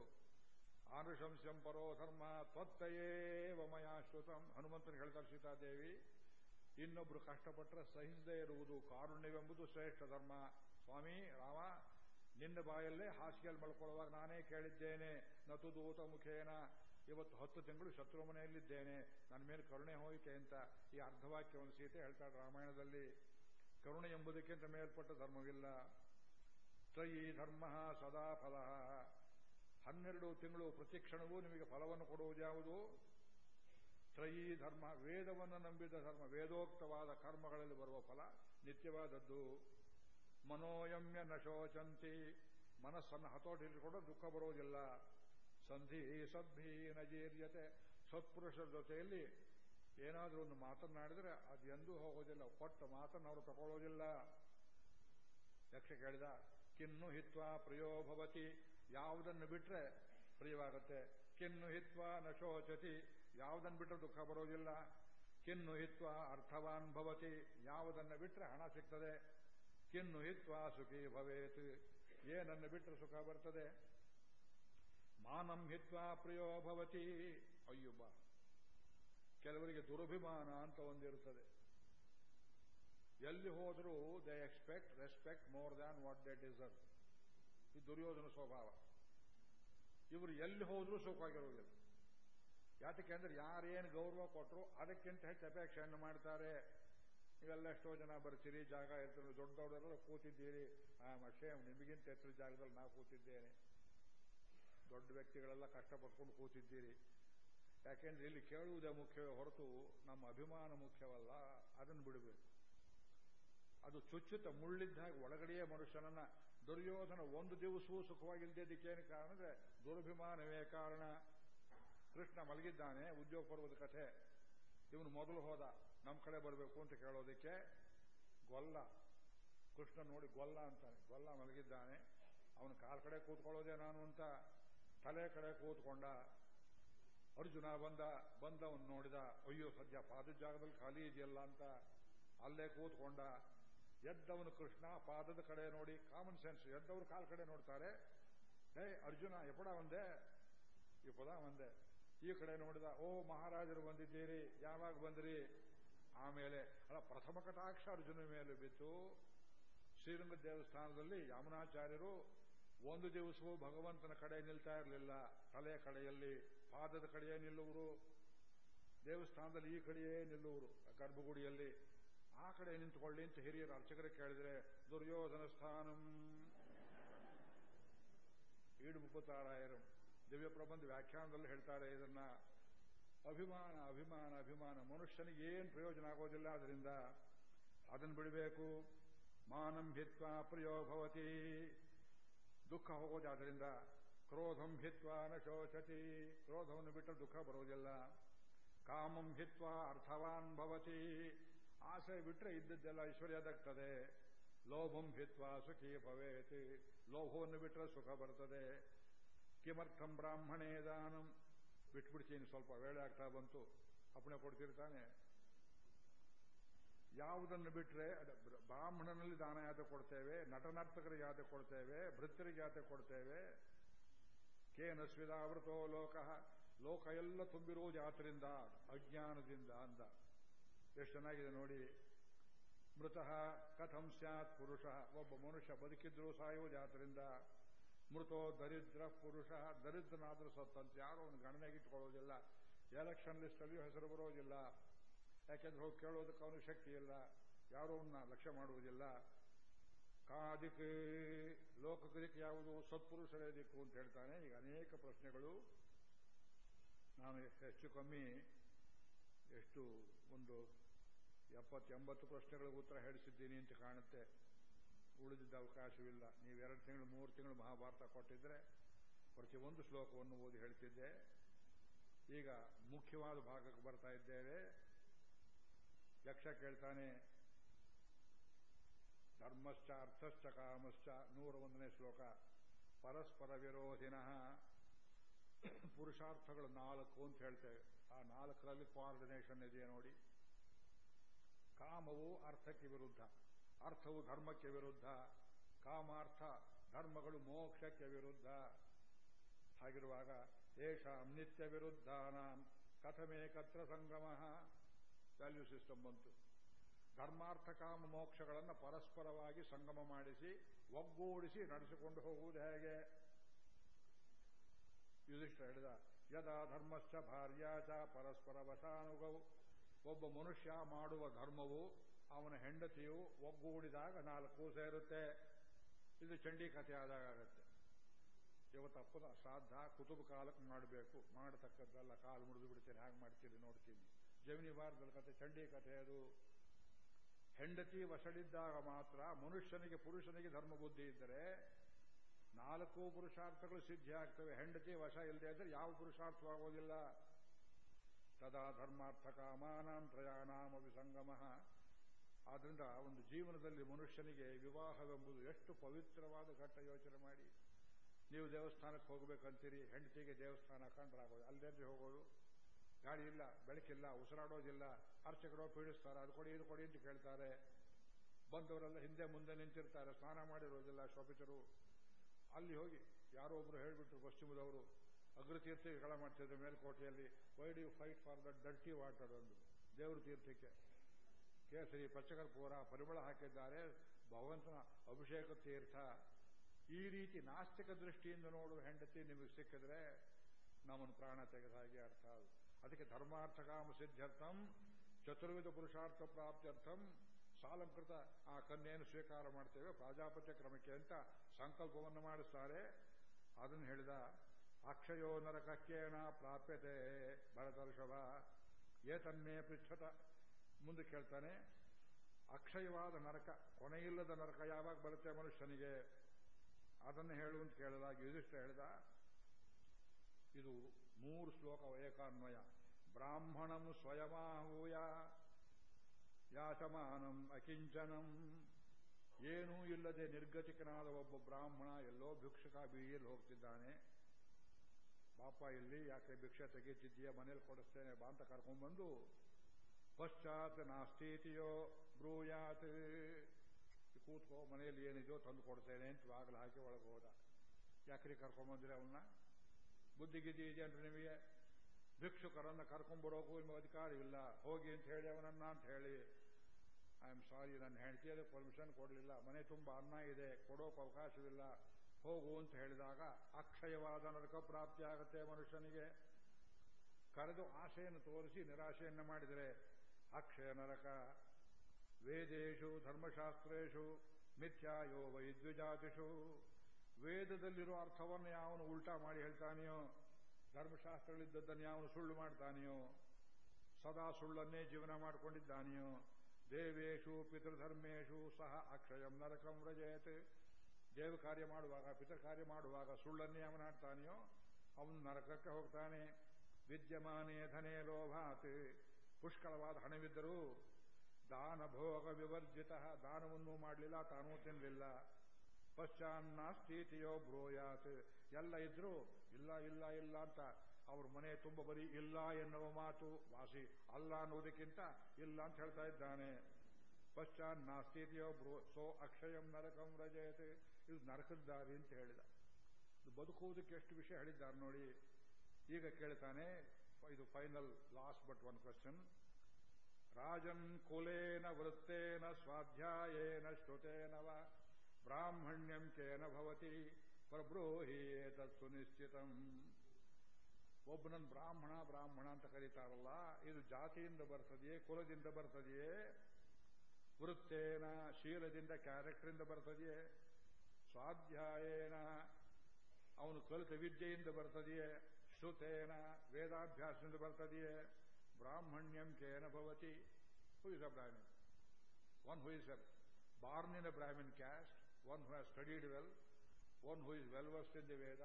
ಆನುಶಂಸ್ಯಂ ಪರೋ ಧರ್ಮ ತ್ವತ್ತಯೇವ ಮಯಾಶ್ರುತಂ ಹನುಮಂತನ ಹೇಳ್ತಾರೆ ಸೀತಾದೇವಿ. ಇನ್ನೊಬ್ರು ಕಷ್ಟಪಟ್ಟರೆ ಸಹಿಸದೇ ಇರುವುದು ಕಾರುಣ್ಯವೆಂಬುದು ಶ್ರೇಷ್ಠ ಧರ್ಮ. ಸ್ವಾಮಿ, ರಾಮ, ನಿನ್ನ ಬಾಯಲ್ಲೇ ಹಾಸಿಗೆಯಲ್ಲಿ ಮಲ್ಕೊಳ್ಳುವಾಗ ನಾನೇ ಕೇಳಿದ್ದೇನೆ. ನತು ದೂತ ಮುಖೇನ ಇವತ್ತು ಹತ್ತು ತಿಂಗಳು ಶತ್ರು ಮನೆಯಲ್ಲಿದ್ದೇನೆ. ನನ್ನ ಮೇಲೆ ಕರುಣೆ ಹೋಯಿತೆ ಅಂತ ಈ ಅರ್ಧವಾಕ್ಯವನ್ನು ಸೀತೆ ಹೇಳ್ತಾಳೆ ರಾಮಾಯಣದಲ್ಲಿ. ಕರುಣೆ ಎಂಬುದಕ್ಕಿಂತ ಮೇಲ್ಪಟ್ಟ ಧರ್ಮವಿಲ್ಲ. ತ್ರಯಿ ಧರ್ಮ ಸದಾ ಫಲ. ಹನ್ನೆರಡು ತಿಂಗಳು ಪ್ರತಿಕ್ಷಣವೂ ನಿಮಗೆ ಫಲವನ್ನು ಕೊಡುವುದು ಯಾವುದು? ತ್ರಯಿ ಧರ್ಮ, ವೇದವನ್ನು ನಂಬಿದ ಧರ್ಮ, ವೇದೋಕ್ತವಾದ ಕರ್ಮಗಳಲ್ಲಿ ಬರುವ ಫಲ ನಿತ್ಯವಾದದ್ದು. ಮನೋಯಮ್ಯ ನಶೋಚಂತಿ ಮನಸ್ಸನ್ನು ಹತೋಟಿಟ್ಟುಕೊಂಡು ದುಃಖ ಬರುವುದಿಲ್ಲ. ಸಂಧಿ ಸದ್ಭಿ ನಜೀರ್ಯತೆ ಸತ್ಪುರುಷರ ಜೊತೆಯಲ್ಲಿ ಏನಾದರೂ ಒಂದು ಮಾತನ್ನಾಡಿದರೆ ಅದು ಎಂದೂ ಹೋಗೋದಿಲ್ಲ. ಕೊಟ್ಟ ಮಾತನ್ನು ಅವರು ತಗೊಳ್ಳೋದಿಲ್ಲ. ಯಕ್ಷ ಕೇಳಿದ, ಕಿನ್ನು ಹಿತ್ವ ಪ್ರಿಯೋ ಭವತಿ. ಯಾವುದನ್ನು ಬಿಟ್ರೆ ಪ್ರಿಯವಾಗುತ್ತೆ. ಕಿನ್ನು ಹಿತ್ವ ನಶೋಚತಿ ಯಾವುದನ್ನು ಬಿಟ್ಟರೆ ದುಃಖ ಬರೋದಿಲ್ಲ. ಕಿನ್ನು ಹಿತ್ವ ಅರ್ಥವಾನ್ ಭವತಿ. ಯಾವುದನ್ನು ಬಿಟ್ಟರೆ ಹಣ ಸಿಗ್ತದೆ. ಕಿನ್ನು ಹಿತ್ವ ಸುಖಿ ಭವೇತ್. ಏನನ್ನು ಬಿಟ್ರೆ ಸುಖ ಬರ್ತದೆ? ಮಾನಂ ಹಿತ್ವಾ ಪ್ರಿಯೋ ಭವತಿ. ಅಯ್ಯುಬ್ಬ ಕೆಲವರಿಗೆ ದುರಭಿಮಾನ ಅಂತ ಒಂದಿರುತ್ತದೆ. ಎಲ್ಲಿ ಹೋದರೂ they expect respect more than what they deserve ಈ ದುರ್ಯೋಧನ ಸ್ವಭಾವ. ಇವರು ಎಲ್ಲಿ ಹೋದರೂ ಸುಖವಾಗಿರುವುದಿಲ್ಲ ಯಾತಕ್ಕೆ ಅಂದ್ರೆ ಯಾರೇನು ಗೌರವ ಕೊಟ್ಟರು ಅದಕ್ಕಿಂತ ಹೆಚ್ಚು ಅಪೇಕ್ಷೆಯನ್ನು ಮಾಡ್ತಾರೆ. ನೀವೆಲ್ಲ ಎಷ್ಟೋ ಜನ ಬರ್ತೀರಿ, ಜಾಗ ಇರ್ತೀರಿ ದೊಡ್ಡ ದೊಡ್ಡವರೆಲ್ಲ ಕೂತಿದ್ದೀರಿ. ಆ ಮಷೆ ನಿಮಗಿಂತ ಎತ್ತರ ಜಾಗದಲ್ಲಿ ನಾವು ಕೂತಿದ್ದೇನೆ. ದೊಡ್ಡ ವ್ಯಕ್ತಿಗಳೆಲ್ಲ ಕಷ್ಟಪಟ್ಕೊಂಡು ಕೂತಿದ್ದೀರಿ. ಯಾಕೆಂದ್ರೆ ಇಲ್ಲಿ ಕೇಳುವುದೇ ಮುಖ್ಯವೇ ಹೊರತು ನಮ್ಮ ಅಭಿಮಾನ ಮುಖ್ಯವಲ್ಲ, ಅದನ್ನು ಬಿಡಬೇಕು. ಅದು ಚುಚ್ಚುತ್ತ ಮುಳ್ಳಿದ್ದಾಗ ಒಳಗಡೆಯೇ ಮನುಷ್ಯನನ್ನ, ದುರ್ಯೋಧನ ಒಂದು ದಿವಸವೂ ಸುಖವಾಗಿಲ್ಲದಿದ್ದಕ್ಕೇನು ಕಾರಣ ಅಂದ್ರೆ ದುರಭಿಮಾನವೇ ಕಾರಣ. ಕೃಷ್ಣ ಮಲಗಿದ್ದಾನೆ, ಉದ್ಯೋಗ ಪರ್ವದ ಕಥೆ. ಇವನು ಮೊದಲು ಹೋದ, ನಮ್ಮ ಕಡೆ ಬರಬೇಕು ಅಂತ ಕೇಳೋದಕ್ಕೆ ಗೊಲ್ಲ. ಕೃಷ್ಣ ನೋಡಿ ಗೊಲ್ಲ ಅಂತಾನೆ. ಗೊಲ್ಲ ಮಲಗಿದ್ದಾನೆ. ಅವನು ಕಾಲ್ ಕಡೆ ಕೂತ್ಕೊಳ್ಳೋದೇ ನಾನು ಅಂತ. ತಲೆ ಕಡೆ ಕೂತ್ಕೊಂಡ ಅರ್ಜುನ ಬಂದ, ಬಂದವನು ನೋಡಿದ, ಅಯ್ಯೋ ಸದ್ಯ ಪಾದದ ಜಾಗದಲ್ಲಿ ಖಾಲಿ ಇದೆಯಲ್ಲ ಅಂತ ಅಲ್ಲೇ ಕೂತ್ಕೊಂಡ, ಎದ್ದವನು ಕೃಷ್ಣ ಪಾದದ ಕಡೆ ನೋಡಿ ಕಾಮನ್ ಸೆನ್ಸ್ ಎದ್ದವರು ಕಾಲ್ ಕಡೆ ನೋಡ್ತಾರೆ. ಹೇ ಅರ್ಜುನ ಎಪಡ ಒಂದೆ? ಈ ಪದ ಒಂದೆ. ಈ ಕಡೆ ನೋಡಿದ, ಓ, ಮಹಾರಾಜರು ಬಂದಿದ್ದೀರಿ, ಯಾವಾಗ ಬಂದ್ರಿ? ಆಮೇಲೆ, ಅಲ್ಲ, ಪ್ರಥಮ ಕಟಾಕ್ಷ ಅರ್ಜುನ ಮೇಲೆ ಬಿತ್ತು. ಶ್ರೀರಂಗ ದೇವಸ್ಥಾನದಲ್ಲಿ ಯಮುನಾಚಾರ್ಯರು ಒಂದು ದಿವಸವೂ ಭಗವಂತನ ಕಡೆ ನಿಲ್ತಾ ಇರಲಿಲ್ಲ. ತಲೆಯ ಕಡೆಯಲ್ಲಿ, ಪಾದದ ಕಡೆಯೇ ನಿಲ್ಲುವರು. ದೇವಸ್ಥಾನದಲ್ಲಿ ಈ ಕಡೆಯೇ ನಿಲ್ಲುವರು ಗರ್ಭಗುಡಿಯಲ್ಲಿ. ಆ ಕಡೆ ನಿಂತುಕೊಳ್ಳಿ ಅಂತ ಹಿರಿಯರು ಅರ್ಚಕರ ಕೇಳಿದರೆ, ದುರ್ಯೋಧನ ಸ್ಥಾನಂ. ಈಡುಮುಖತಾರಾಯರು ದಿವ್ಯ ಪ್ರಬಂಧ ವ್ಯಾಖ್ಯಾನದಲ್ಲಿ ಹೇಳ್ತಾರೆ ಇದನ್ನ. ಅಭಿಮಾನ ಅಭಿಮಾನ ಅಭಿಮಾನ. ಮನುಷ್ಯನಿಗೆ ಏನು ಪ್ರಯೋಜನ ಆಗೋದಿಲ್ಲ, ಅದರಿಂದ ಅದನ್ನು ಬಿಡಬೇಕು. ಮಾನಂ ಹಿತ್ವ ಪ್ರಿಯೋ ಭವತಿ. ದುಃಖ ಹೋಗೋದು ಅದರಿಂದ ಕ್ರೋಧಂ ಹಿತ್ವಾ ನ ಶೋಚತಿ. ಕ್ರೋಧವನ್ನು ಬಿಟ್ಟರೆ ದುಃಖ ಬರೋದಿಲ್ಲ ಕಾಮಂ ಹಿತ್ವಾ ಅರ್ಥವಾನ್ ಭವತಿ. ಆಸೆ ಬಿಟ್ಟರೆ ಇದ್ದದ್ದೆಲ್ಲ ಐಶ್ವರ್ಯದಾಗ್ತದೆ ಲೋಭಂ ಹಿತ್ವಾ ಸುಖಿ ಭವೇತಿ. ಲೋಭವನ್ನು ಬಿಟ್ಟರೆ ಸುಖ ಬರ್ತದೆ. ಕಿಮರ್ಥಂ ಬ್ರಾಹ್ಮಣೇ ದಾನಂ. ಬಿಟ್ಬಿಡ್ತೀನಿ, ಸ್ವಲ್ಪ ವೇಳೆ ಆಗ್ತಾ ಬಂತು. ಅಪ್ಪಣೆ ಕೊಡ್ತಿರ್ತಾನೆ. ಯಾವುದನ್ನು ಬಿಟ್ಟರೆ ಬ್ರಾಹ್ಮಣನಲ್ಲಿ ದಾನ ಯಾತೆ ಕೊಡ್ತೇವೆ, ನಟನರ್ತಕರಿಗೆ ಯಾತೆ ಕೊಡ್ತೇವೆ, ಭೃತ್ಯರಿಗೆ ಯಾತೆ ಕೊಡ್ತೇವೆ. ಕೇನ ಸ್ವಿದಾವೃತೋ ಲೋಕ. ಲೋಕ ಎಲ್ಲ ತುಂಬಿರುವುದು ಯಾತ್ರಿಂದ ಅಜ್ಞಾನದಿಂದ ಅಂದ ಎಷ್ಟು ಚೆನ್ನಾಗಿದೆ ನೋಡಿ. ಮೃತ ಕಥಂ ಸ್ಯಾತ್ ಪುರುಷ. ಒಬ್ಬ ಮನುಷ್ಯ ಬದುಕಿದ್ರು ಸಾಯುವುದು ಯಾತ್ರಿಂದ ಮೃತೋ ದರಿದ್ರ ಪುರುಷ. ದರಿದ್ರನಾದರೂ ಸತ್ತಂತ. ಯಾರೋ ಗಣನೆಗೆ ಗಣನೆಗಿಟ್ಕೊಳ್ಳೋದಿಲ್ಲ ಎಲೆಕ್ಷನ್ ಲಿಸ್ಟಲ್ಲಿಯೂ ಹೆಸರು ಬರೋದಿಲ್ಲ. ಯಾಕೆಂದ್ರೆ ಹೋಗಿ ಕೇಳೋದಕ್ಕೆ ಅವನಿಗೆ ಶಕ್ತಿ ಇಲ್ಲ. ಯಾರೋ ಅವನ್ನ ಲಕ್ಷ್ಯ ಮಾಡುವುದಿಲ್ಲ. ಕಾದಿಕ್ ಲೋಕಕ್ಕೆ ಯಾವುದು ಸತ್ಪುರುಷರೇ ದಿಕ್ಕು ಅಂತ ಹೇಳ್ತಾನೆ. ಈಗ ಅನೇಕ ಪ್ರಶ್ನೆಗಳು. ನಾನು ಹೆಚ್ಚು ಕಮ್ಮಿ ಎಷ್ಟು ಒಂದು ಎಪ್ಪತ್ತೆಂಬತ್ತು ಪ್ರಶ್ನೆಗಳಿಗೆ ಉತ್ತರ ಹೇಳಿಸಿದ್ದೀನಿ ಅಂತ ಕಾಣುತ್ತೆ. ಉಳಿದಿದ್ದ ಅವಕಾಶವಿಲ್ಲ. ನೀವು ಎರಡು ತಿಂಗಳು, ಮೂರು ತಿಂಗಳು ಮಹಾಭಾರತ ಕೊಟ್ಟಿದ್ರೆ ಪ್ರತಿಯೊಂದು ಶ್ಲೋಕವನ್ನು ಓದಿ ಹೇಳ್ತಿದ್ದೆ. ಈಗ ಮುಖ್ಯವಾದ ಭಾಗಕ್ಕೆ ಬರ್ತಾ ಇದ್ದೇವೆ. ಯಕ್ಷ ಕೇಳ್ತಾನೆ ಧರ್ಮಶ್ಚ ಅರ್ಥಶ್ಚ ಕಾಮಶ್ಚ ನೂರ ಒಂದನೇ ಶ್ಲೋಕ. ಪರಸ್ಪರ ವಿರೋಧಿನಃ. ಪುರುಷಾರ್ಥಗಳು ನಾಲ್ಕು ಅಂತ ಹೇಳ್ತೇವೆ. ಆ ನಾಲ್ಕರಲ್ಲಿ ಕೋಆರ್ಡಿನೇಷನ್ ಇದೆಯಾ ನೋಡಿ. ಕಾಮವು ಅರ್ಥಕ್ಕೆ ವಿರುದ್ಧ. ಅರ್ಥವು ಧರ್ಮಕ್ಕೆ ವಿರುದ್ಧ. ಕಾಮಾರ್ಥ ಧರ್ಮಗಳು ಮೋಕ್ಷಕ್ಕೆ ವಿರುದ್ಧ. ಹಾಗಿರುವಾಗ ದೇಶ ನಿತ್ಯ ವಿರುದ್ಧಾನಾಂ ಕಥಮೇಕತ್ರ ಸಂಗಮ. ವ್ಯಾಲ್ಯೂ ಸಿಸ್ಟಮ್ ಬಂತು. ಧರ್ಮಾರ್ಥ ಕಾಮ ಮೋಕ್ಷಗಳನ್ನು ಪರಸ್ಪರವಾಗಿ ಸಂಗಮ ಮಾಡಿಸಿ, ಒಗ್ಗೂಡಿಸಿ ನಡೆಸಿಕೊಂಡು ಹೋಗುವುದು ಹೇಗೆ? ಯುಧಿಷ್ಠ ಹೇಳಿದ, ಯದಾ ಧರ್ಮಶ್ಚ ಭಾರ್ಯಾಚ ಪರಸ್ಪರ ವಶಾನುಗವು ಒಬ್ಬ ಮನುಷ್ಯ ಮಾಡುವ ಧರ್ಮವು ಅವನ ಹೆಂಡತಿಯು ಒಗ್ಗೂಡಿದಾಗ ನಾಲ್ಕು ಸೇರುತ್ತೆ. ಇದು ಚಂಡಿ ಕಥೆ ಆದಾಗ ಆಗತ್ತೆ. ಇವತ್ತು ಅಪ್ಪನ ಶ್ರಾದ್ದ ಕುಟುಂಬ ಕಾಲಕ್ಕೆ ಮಾಡಬೇಕು ಮಾಡತಕ್ಕದ್ದಲ್ಲ ಕಾಲು ಮುರಿದು ಬಿಡ್ತೀನಿ. ಹಾಗೆ ಮಾಡ್ತೀರಿ, ನೋಡ್ತೀನಿ. ಜಮಿನಿ ವಾರದ ಕಥೆ ಚಂಡಿ ಕಥೆ ಅದು. ಹೆಂಡತಿ ವಶಡಿದ್ದಾಗ ಮಾತ್ರ ಮನುಷ್ಯನಿಗೆ ಪುರುಷನಿಗೆ ಧರ್ಮ ಬುದ್ಧಿ ಇದ್ದರೆ ನಾಲ್ಕು ಪುರುಷಾರ್ಥಗಳು ಸಿದ್ಧಿ ಆಗ್ತವೆ. ಹೆಂಡತಿ ವಶ ಇಲ್ಲದೆ ಇದ್ದರೆ ಯಾವ ಪುರುಷಾರ್ಥವಾಗೋದಿಲ್ಲ ತದಾ ಧರ್ಮಾರ್ಥ ಕಾಮಾನಾಂ ಪ್ರಯಾಣಾಮ ವಿಸಂಗಮ ಆದ್ದರಿಂದ ಒಂದು ಜೀವನದಲ್ಲಿ ಮನುಷ್ಯನಿಗೆ ವಿವಾಹವೆಂಬುದು ಎಷ್ಟು ಪವಿತ್ರವಾದ ಘಟ್ಟ ಯೋಚನೆ ಮಾಡಿ. ನೀವು ದೇವಸ್ಥಾನಕ್ಕೆ ಹೋಗ್ಬೇಕಂತೀರಿ, ಹೆಂಡತಿಗೆ ದೇವಸ್ಥಾನ ಕಂಡ್ರಾಗೋದು ಅಲ್ಲೇನ್ರಿ ಹೋಗೋದು. ಗಾಡಿ ಇಲ್ಲ ಬೆಳಕಿಲ್ಲ ಉಸಿರಾಡೋದಿಲ್ಲ ಅರ್ಚಕರು ಪೀಡಿಸ್ತಾರೆ, ಅದು ಕೊಡಿ, ಇದು ಕೊಡಿ ಅಂತ ಕೇಳ್ತಾರೆ. ಬಂದವರೆಲ್ಲ ಹಿಂದೆ ಮುಂದೆ ನಿಂತಿರ್ತಾರೆ, ಸ್ನಾನ ಮಾಡಿರೋದಿಲ್ಲ ಶೋಭಿತರು ಅಲ್ಲಿ ಹೋಗಿ ಯಾರೋ ಒಬ್ರು ಹೇಳಿಬಿಟ್ರು ಪಶ್ಚಿಮದವರು ಅಗ್ರತೀರ್ಥಗಳ ಮಾಡ್ತಿದ್ರು ಮೇಲ್ಕೋಟೆಯಲ್ಲಿ why do you fight for the dirty water ಅಂದ್ರು. ದೇವ್ರ ತೀರ್ಥಕ್ಕೆ. ಕೇಸರಿ ಪಚ್ಚಕರ್ಪೂರ ಪರಿಮಳ ಹಾಕಿದ್ದಾರೆ, ಭಗವಂತನ ಅಭಿಷೇಕ ತೀರ್ಥ. ಈ ರೀತಿ ನಾಸ್ತಿಕ ದೃಷ್ಟಿಯಿಂದ ನೋಡುವ ಹೆಂಡತಿ ನಿಮಗೆ ಸಿಕ್ಕಿದ್ರೆ ನಮ್ಮನ್ನು ಪ್ರಾಣ ತೆಗೆದ ಹಾಗೆ ಅರ್ಥ ಅದಕ್ಕೆ ಧರ್ಮಾರ್ಥ ಕಾಮ ಚತುರ್ವಿಧ ಪುರುಷಾರ್ಥ ಪ್ರಾಪ್ತ್ಯರ್ಥಂ ಸಾಲಂಕೃತ ಆ ಕನ್ಯೆಯನ್ನು ಸ್ವೀಕಾರ ಮಾಡ್ತೇವೆ, ಪ್ರಾಜಾಪತ್ಯ ಕ್ರಮಕ್ಕೆ ಅಂತ ಸಂಕಲ್ಪವನ್ನು ಮಾಡಿಸ್ತಾರೆ. ಅದನ್ನು ಹೇಳಿದ, ಅಕ್ಷಯೋ ನರಕಕ್ಕೆನ ಪ್ರಾಪ್ಯತೆ, ಭರತರ್ಷಭ ಏತನ್ನೇ ಪೃಚ್ಛತ. ಮುಂದೆ ಕೇಳ್ತಾನೆ, ಅಕ್ಷಯವಾದ ನರಕ, ಕೊನೆಯಿಲ್ಲದ ನರಕ ಯಾವಾಗ ಬರುತ್ತೆ ಮನುಷ್ಯನಿಗೆ? ಅದನ್ನು ಹೇಳು ಅಂತ ಕೇಳಿದಾಗ ಯುಧಿಷ್ಠ ಹೇಳಿದ, ಇದು ಮೂರು ಶ್ಲೋಕ ಏಕಾನ್ವಯ ಬ್ರಾಹ್ಮಣಂ ಸ್ವಯಮಾಹೂಯ. ಯಾಚಮಾನಂ ಅಕಿಂಚನಂ. ಏನೂ ಇಲ್ಲದೆ ನಿರ್ಗತಿಕನಾದ ಒಬ್ಬ ಬ್ರಾಹ್ಮಣ ಎಲ್ಲೋ ಭಿಕ್ಷುಕ ಬೀದಿಯಲ್ಲಿ ಹೋಗ್ತಿದ್ದಾನೆ. ಪಾಪ ಇಲ್ಲಿ ಯಾಕೆ ಭಿಕ್ಷೆ ತೆಗೀತಿದ್ದೀಯ ಮನೇಲಿ ಕೊಡಿಸ್ತೇನೆ ಬಾ ಅಂತ ಕರ್ಕೊಂಡ್ಬಂದು, ಪಶ್ಚಾತ್ ನಾಸ್ತೀತಿಯೋ ಬ್ರೂಯಾತ್. ಕೂತ್ಕೋ ಮನೆಯಲ್ಲಿ ಏನಿದೆಯೋ ತಂದು ಕೊಡ್ತೇನೆ ಅಂತ ಬಾಗಿಲು ಹಾಕಿ ಒಳಗೆ ಹೋದ ಯಾಕ್ರಿ ಕರ್ಕೊಂಡ್ಬಂದ್ರೆ ಅವನ್ನ ಬುದ್ಧಿಗಿದ್ದಿ ಇದೆಯನ್ರಿ ನಿಮಗೆ ಭಿಕ್ಷುಕರನ್ನು ಕರ್ಕೊಂಡ್ಬರೋಕು ನಿಮಗೆ ಅಧಿಕಾರವಿಲ್ಲ. ಹೋಗಿ ಅಂತ ಹೇಳಿ ಅವನನ್ನ ಅಂತ ಹೇಳಿ. ಐ ಆಮ್ ಸಾರಿ ನನ್ನ ಹೆಂಡತಿ ಅದಕ್ಕೆ ಪರ್ಮಿಷನ್ ಕೊಡಲಿಲ್ಲ. ಮನೆ ತುಂಬ ಅನ್ನ ಇದೆ, ಕೊಡೋಕೆ ಅವಕಾಶವಿಲ್ಲ. ಹೋಗು ಅಂತ ಹೇಳಿದಾಗ ಅಕ್ಷಯವಾದ ನರಕ ಪ್ರಾಪ್ತಿ ಆಗುತ್ತೆ ಮನುಷ್ಯನಿಗೆ. ಕರೆದು ಆಶೆಯನ್ನು ತೋರಿಸಿ ನಿರಾಶೆಯನ್ನು ಮಾಡಿದರೆ, ಅಕ್ಷಯ ನರಕ, ವೇದೇಶು, ಧರ್ಮಶಾಸ್ತ್ರೇಶು ಮಿಥ್ಯಾಯೋ ವೈದ್ವಿಜಾತಿಷು ವೇದದಲ್ಲಿರೋ ಅರ್ಥವನ್ನು ಯಾವನು ಉಲ್ಟಾ ಮಾಡಿ ಹೇಳ್ತಾನೆಯೋ, ಧರ್ಮಶಾಸ್ತ್ರಗಳಿದ್ದದ್ದನ್ನು ಯಾವನು ಸುಳ್ಳು ಮಾಡ್ತಾನೆಯೋ, ಸದಾ ಸುಳ್ಳನ್ನೇ ಜೀವನ ಮಾಡಿಕೊಂಡಿದ್ದಾನೆಯೋ ದೇವೇಶು ಪಿತೃಧರ್ಮೇಶು ಸಹ ಅಕ್ಷಯಂ ನರಕಂ ವ್ರಜಯತ್. ದೇವ ಕಾರ್ಯ ಮಾಡುವಾಗ, ಪಿತೃ ಕಾರ್ಯ ಮಾಡುವಾಗ ಸುಳ್ಳನ್ನೇ ಅವನಾಡ್ತಾನೆಯೋ ಅವನು ನರಕಕ್ಕೆ ಹೋಗ್ತಾನೆ. ವಿದ್ಯಮಾನೇ ಧನೇ ಲೋಭಾತ್. ಪುಷ್ಕಳವಾದ ಹಣವಿದ್ದರೂ ದಾನ ಭೋಗ ವಿವರ್ಜಿತ, ದಾನವನ್ನೂ ಮಾಡಲಿಲ್ಲ, ತಾನೂ ತಿನ್ನಲಿಲ್ಲ ಪಶ್ಚಾನ್ನಾಸ್ತೀತಿಯೋ ಬ್ರೋಯಾತ್. ಎಲ್ಲ ಇದ್ರು, ಇಲ್ಲ ಇಲ್ಲ ಇಲ್ಲ ಅಂತ ಅವ್ರ ಮನೆ ತುಂಬ ಬರೀ ಇಲ್ಲ ಎನ್ನುವ ಮಾತು ವಾಸಿ ಅಲ್ಲ ಅನ್ನೋದಕ್ಕಿಂತ ಇಲ್ಲ ಅಂತ ಹೇಳ್ತಾ ಇದ್ದಾನೆ. ಪಶ್ಚಾನ್ ಪಶ್ಚಾನ್ನಾಸ್ತೀತಿಯೋ ಬ್ರೋ, ಸೋ ಅಕ್ಷಯಂ ನರಕಂ ರಜಯತೆ ಇದು ನರಕದ ದಾರಿ ಅಂತ ಹೇಳಿದ. ಇದು ಬದುಕುವುದಕ್ಕೆ ಎಷ್ಟು ವಿಷಯ ಹೇಳಿದ್ದಾರೆ ನೋಡಿ. ಈಗ ಕೇಳ್ತಾನೆ, ಇದು final last but one question Rajan ಕುಲೇನ ವೃತ್ತೇನ ಸ್ವಾಧ್ಯಾಯೇನ ಶ್ರುತೇನವ? ಬ್ರಾಹ್ಮಣ್ಯಂ ಕೇನ ಭವತಿ ಪ್ರಬ್ರೂಹಿ ಏತತ್ ಸುನಿಶ್ಚಿತಂ. ಒಬ್ಬನನ್ನು ಬ್ರಾಹ್ಮಣ ಬ್ರಾಹ್ಮಣ ಅಂತ ಕರೀತಾರಲ್ಲ, ಇದು ಜಾತಿಯಿಂದ ಬರ್ತದೆಯೇ, ಕುಲದಿಂದ ಬರ್ತದೆಯೇ, ವೃತ್ತೇನ, ಶೀಲದಿಂದ, ಕ್ಯಾರೆಕ್ಟರಿಂದ ಬರ್ತದೆಯೇ, ಸ್ವಾಧ್ಯಾಯೇನ, ಅವನು ಕಲಿತ ವಿದ್ಯೆಯಿಂದ ಬರ್ತದೆಯೇ, ಶ್ರುತೇನ, ವೇದಾಭ್ಯಾಸದಿಂದ ಬರ್ತದೆಯೇ, ಬ್ರಾಹ್ಮಣ್ಯಂ ಕೇನ ಭವತಿ. Who is a Brahmin one who is Brahmin caste who has studied well one who is well versed in the Veda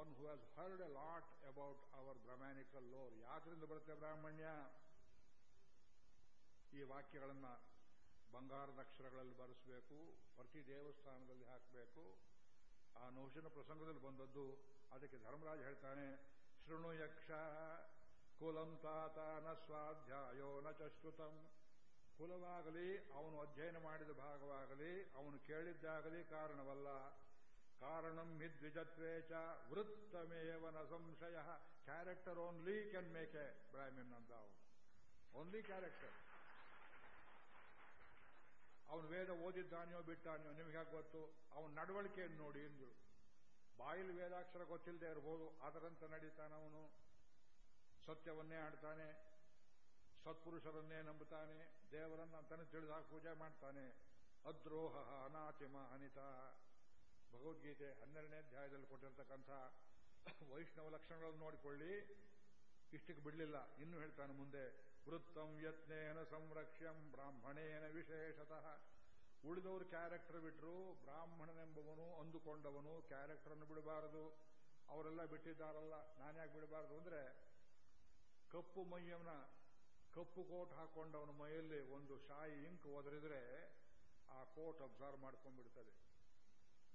one who has heard a lot about our Brahmanical lore ಯಾತ್ರಿಂದ ಬರುತ್ತೆ ಬ್ರಾಹ್ಮಣ್ಯ? ಈ ವಾಕ್ಯಗಳನ್ನ ಬಂಗಾರದ ಅಕ್ಷರಗಳಲ್ಲಿ ಬರೆಸಬೇಕು, ಪ್ರತಿ ದೇವಸ್ಥಾನದಲ್ಲಿ ಹಾಕಬೇಕು. ಆ ನೌಶನ ಪ್ರಸಂಗದಲ್ಲಿ ಬಂದದ್ದು, ಅದಕ್ಕೆ ಧರ್ಮರಾಜ್ ಹೇಳ್ತಾನೆ, ಶೃಣು ಯಕ್ಷ ಕುಲಂ ತಾತ ನ ಸ್ವಾಧ್ಯಾಯೋ ನ ಚಶ್ರುತಂ ಕುಲವಾಗಲಿ, ಅವನು ಅಧ್ಯಯನ ಮಾಡಿದ ಭಾಗವಾಗಲಿ, ಅವನು ಕೇಳಿದ್ದಾಗಲಿ ಕಾರಣವಲ್ಲ. ಕಾರಣಂ ಹಿದ್ವಿಜತ್ವೇ ಚ ವೃತ್ತಮೇವನ ಸಂಶಯ. Character only can make a Brahmin ಅಂತ ಅವನು ಓನ್ಲಿ ಕ್ಯಾರೆಕ್ಟರ್ ಅವನು ವೇದ ಓದಿದ್ದಾನೆಯೋ ಬಿಟ್ಟಾನೆಯೋ ನಿಮಗೆ ಗೊತ್ತು? ಅವನ ನಡವಳಿಕೆಯನ್ನು ನೋಡಿ ಎಂದರು. ಬಾಯಿಲ್ ವೇದಾಕ್ಷರ ಗೊತ್ತಿಲ್ಲದೆ ಇರಬಹುದು, ಅದರಂತೆ ನಡೀತಾನವನು ಸತ್ಯವನ್ನೇ ಆಡ್ತಾನೆ. ಸತ್ಪುರುಷರನ್ನೇ ನಂಬುತ್ತಾನೆ, ದೇವರನ್ನ ತಿಳಿದು ಹಾಕಿ ಪೂಜೆ ಮಾಡ್ತಾನೆ. ಅದ್ರೋಹ ಅನಾತಿಮ ಅನಿತ. ಭಗವದ್ಗೀತೆ ಹನ್ನೆರಡನೇ ಅಧ್ಯಾಯದಲ್ಲಿ ಕೊಟ್ಟಿರ್ತಕ್ಕಂಥ ವೈಷ್ಣವ ಲಕ್ಷಣಗಳನ್ನು ನೋಡಿಕೊಳ್ಳಿ. ಇಷ್ಟಕ್ಕೆ ಬಿಡಲಿಲ್ಲ. ಇನ್ನು ಹೇಳ್ತಾನೆ ಮುಂದೆ, ವೃತ್ತಂ ಯತ್ನೇನ ಸಂರಕ್ಷ್ಯಂ ಬ್ರಾಹ್ಮಣೇನ ವಿಶೇಷತಃ. ಉಳಿದವರು ಕ್ಯಾರೆಕ್ಟರ್ ಬಿಟ್ಟರು ಬ್ರಾಹ್ಮಣನೆಂಬವನು ಅಂದುಕೊಂಡವನು ಕ್ಯಾರೆಕ್ಟರ್ ಅನ್ನು ಬಿಡಬಾರದು. ಅವರೆಲ್ಲ ಬಿಟ್ಟಿದ್ದಾರಲ್ಲ, ನಾನ್ಯಾಕೆ ಬಿಡಬಾರದು ಅಂದ್ರೆ, ಕಪ್ಪು ಮೈಯವನ ಕಪ್ಪು ಕೋಟ್ ಹಾಕೊಂಡವನ ಮೈಯಲ್ಲಿ ಒಂದು ಶಾಯಿ ಇಂಕ್ ಒದರಿದ್ರೆ ಆ ಕೋಟ್ ಅಬ್ಸರ್ವ್ ಮಾಡ್ಕೊಂಡ್ಬಿಡ್ತದೆ.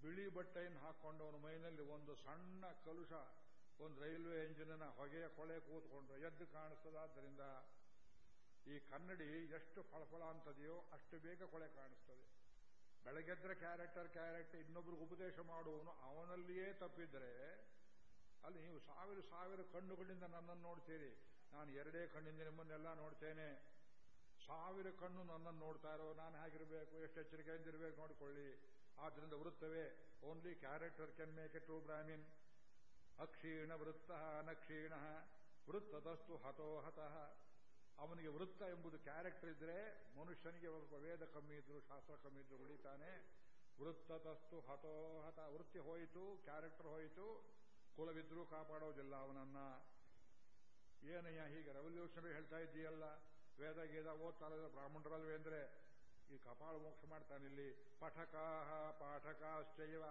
ಬಿಳಿ ಬಟ್ಟೆಯನ್ನು ಹಾಕೊಂಡವನ ಮೈನಲ್ಲಿ ಒಂದು ಸಣ್ಣ ಕಲುಷ, ಒಂದು ರೈಲ್ವೆ ಎಂಜಿನಿನ ಹೊಗೆಯ ಕೊಳೆ ಕೂತ್ಕೊಂಡ್ರೆ ಎದ್ದು ಕಾಣಿಸ್ತದಾದ್ದರಿಂದ ಈ ಕನ್ನಡಿ ಎಷ್ಟು ಫಳಫಳ ಅಂತದೆಯೋ ಅಷ್ಟು ಬೇಗ ಕೊಳೆ ಕಾಣಿಸ್ತದೆ. ಬೆಳಗ್ಗೆದ್ರೆ ಕ್ಯಾರೆಕ್ಟರ್ ಕ್ಯಾರೆಕ್ಟರ್ ಇನ್ನೊಬ್ರಿಗೆ ಉಪದೇಶ ಮಾಡುವವನು ಅವನಲ್ಲಿಯೇ ತಪ್ಪಿದ್ರೆ ಅಲ್ಲಿ ನೀವು ಸಾವಿರ ಸಾವಿರ ಕಣ್ಣುಗಳಿಂದ ನನ್ನನ್ನು ನೋಡ್ತೀರಿ. ನಾನು ಎರಡೇ ಕಣ್ಣಿಂದ ನಿಮ್ಮನ್ನೆಲ್ಲ ನೋಡ್ತೇನೆ. ಸಾವಿರ ಕಣ್ಣು ನನ್ನನ್ನು ನೋಡ್ತಾ ಇರೋ, ನಾನು ಹೇಗಿರಬೇಕು, ಎಷ್ಟು ಎಚ್ಚರಿಕೆಯಿಂದ ಇರಬೇಕು ನೋಡಿಕೊಳ್ಳಿ. ಆದ್ದರಿಂದ ವೃತ್ತವೇ only character can make a to Brahmin ಅಕ್ಷೀಣ ವೃತ್ತ, ಅನಕ್ಷೀಣ ವೃತ್ತದಸ್ತು ಹತೋ ಹತಃ. ಅವನಿಗೆ ವೃತ್ತ ಎಂಬುದು ಕ್ಯಾರೆಕ್ಟರ್ ಇದ್ರೆ ಮನುಷ್ಯನಿಗೆ ಒಬ್ಬ ವೇದ ಕಮ್ಮಿ ಇದ್ರು, ಶಾಸ್ತ್ರ ಕಮ್ಮಿ ಇದ್ರು, ಉಳಿತಾನೆ. ವೃತ್ತದಸ್ತು ಹತೋ ಹತ. ವೃತ್ತಿ ಹೋಯಿತು ಕ್ಯಾರೆಕ್ಟರ್ ಹೋಯಿತು. ಕುಲವಿದ್ರೂ ಕಾಪಾಡೋದಿಲ್ಲ ಅವನನ್ನ. ಏನಯ್ಯ ಹೀಗೆ ರೆವಲ್ಯೂಷನರಿ ಹೇಳ್ತಾ ಇದ್ದೀಯಲ್ಲ? ವೇದ, ಗೀದ ಓದ್ತಾರ ಬ್ರಾಹ್ಮಣರಲ್ವೇ ಅಂದ್ರೆ, ಈ ಕಪಾಳ ಮೋಕ್ಷ ಮಾಡ್ತಾನಿಲ್ಲಿ ಪಠಕಾಹ ಪಾಠಕಾಶ್ಚೈವ.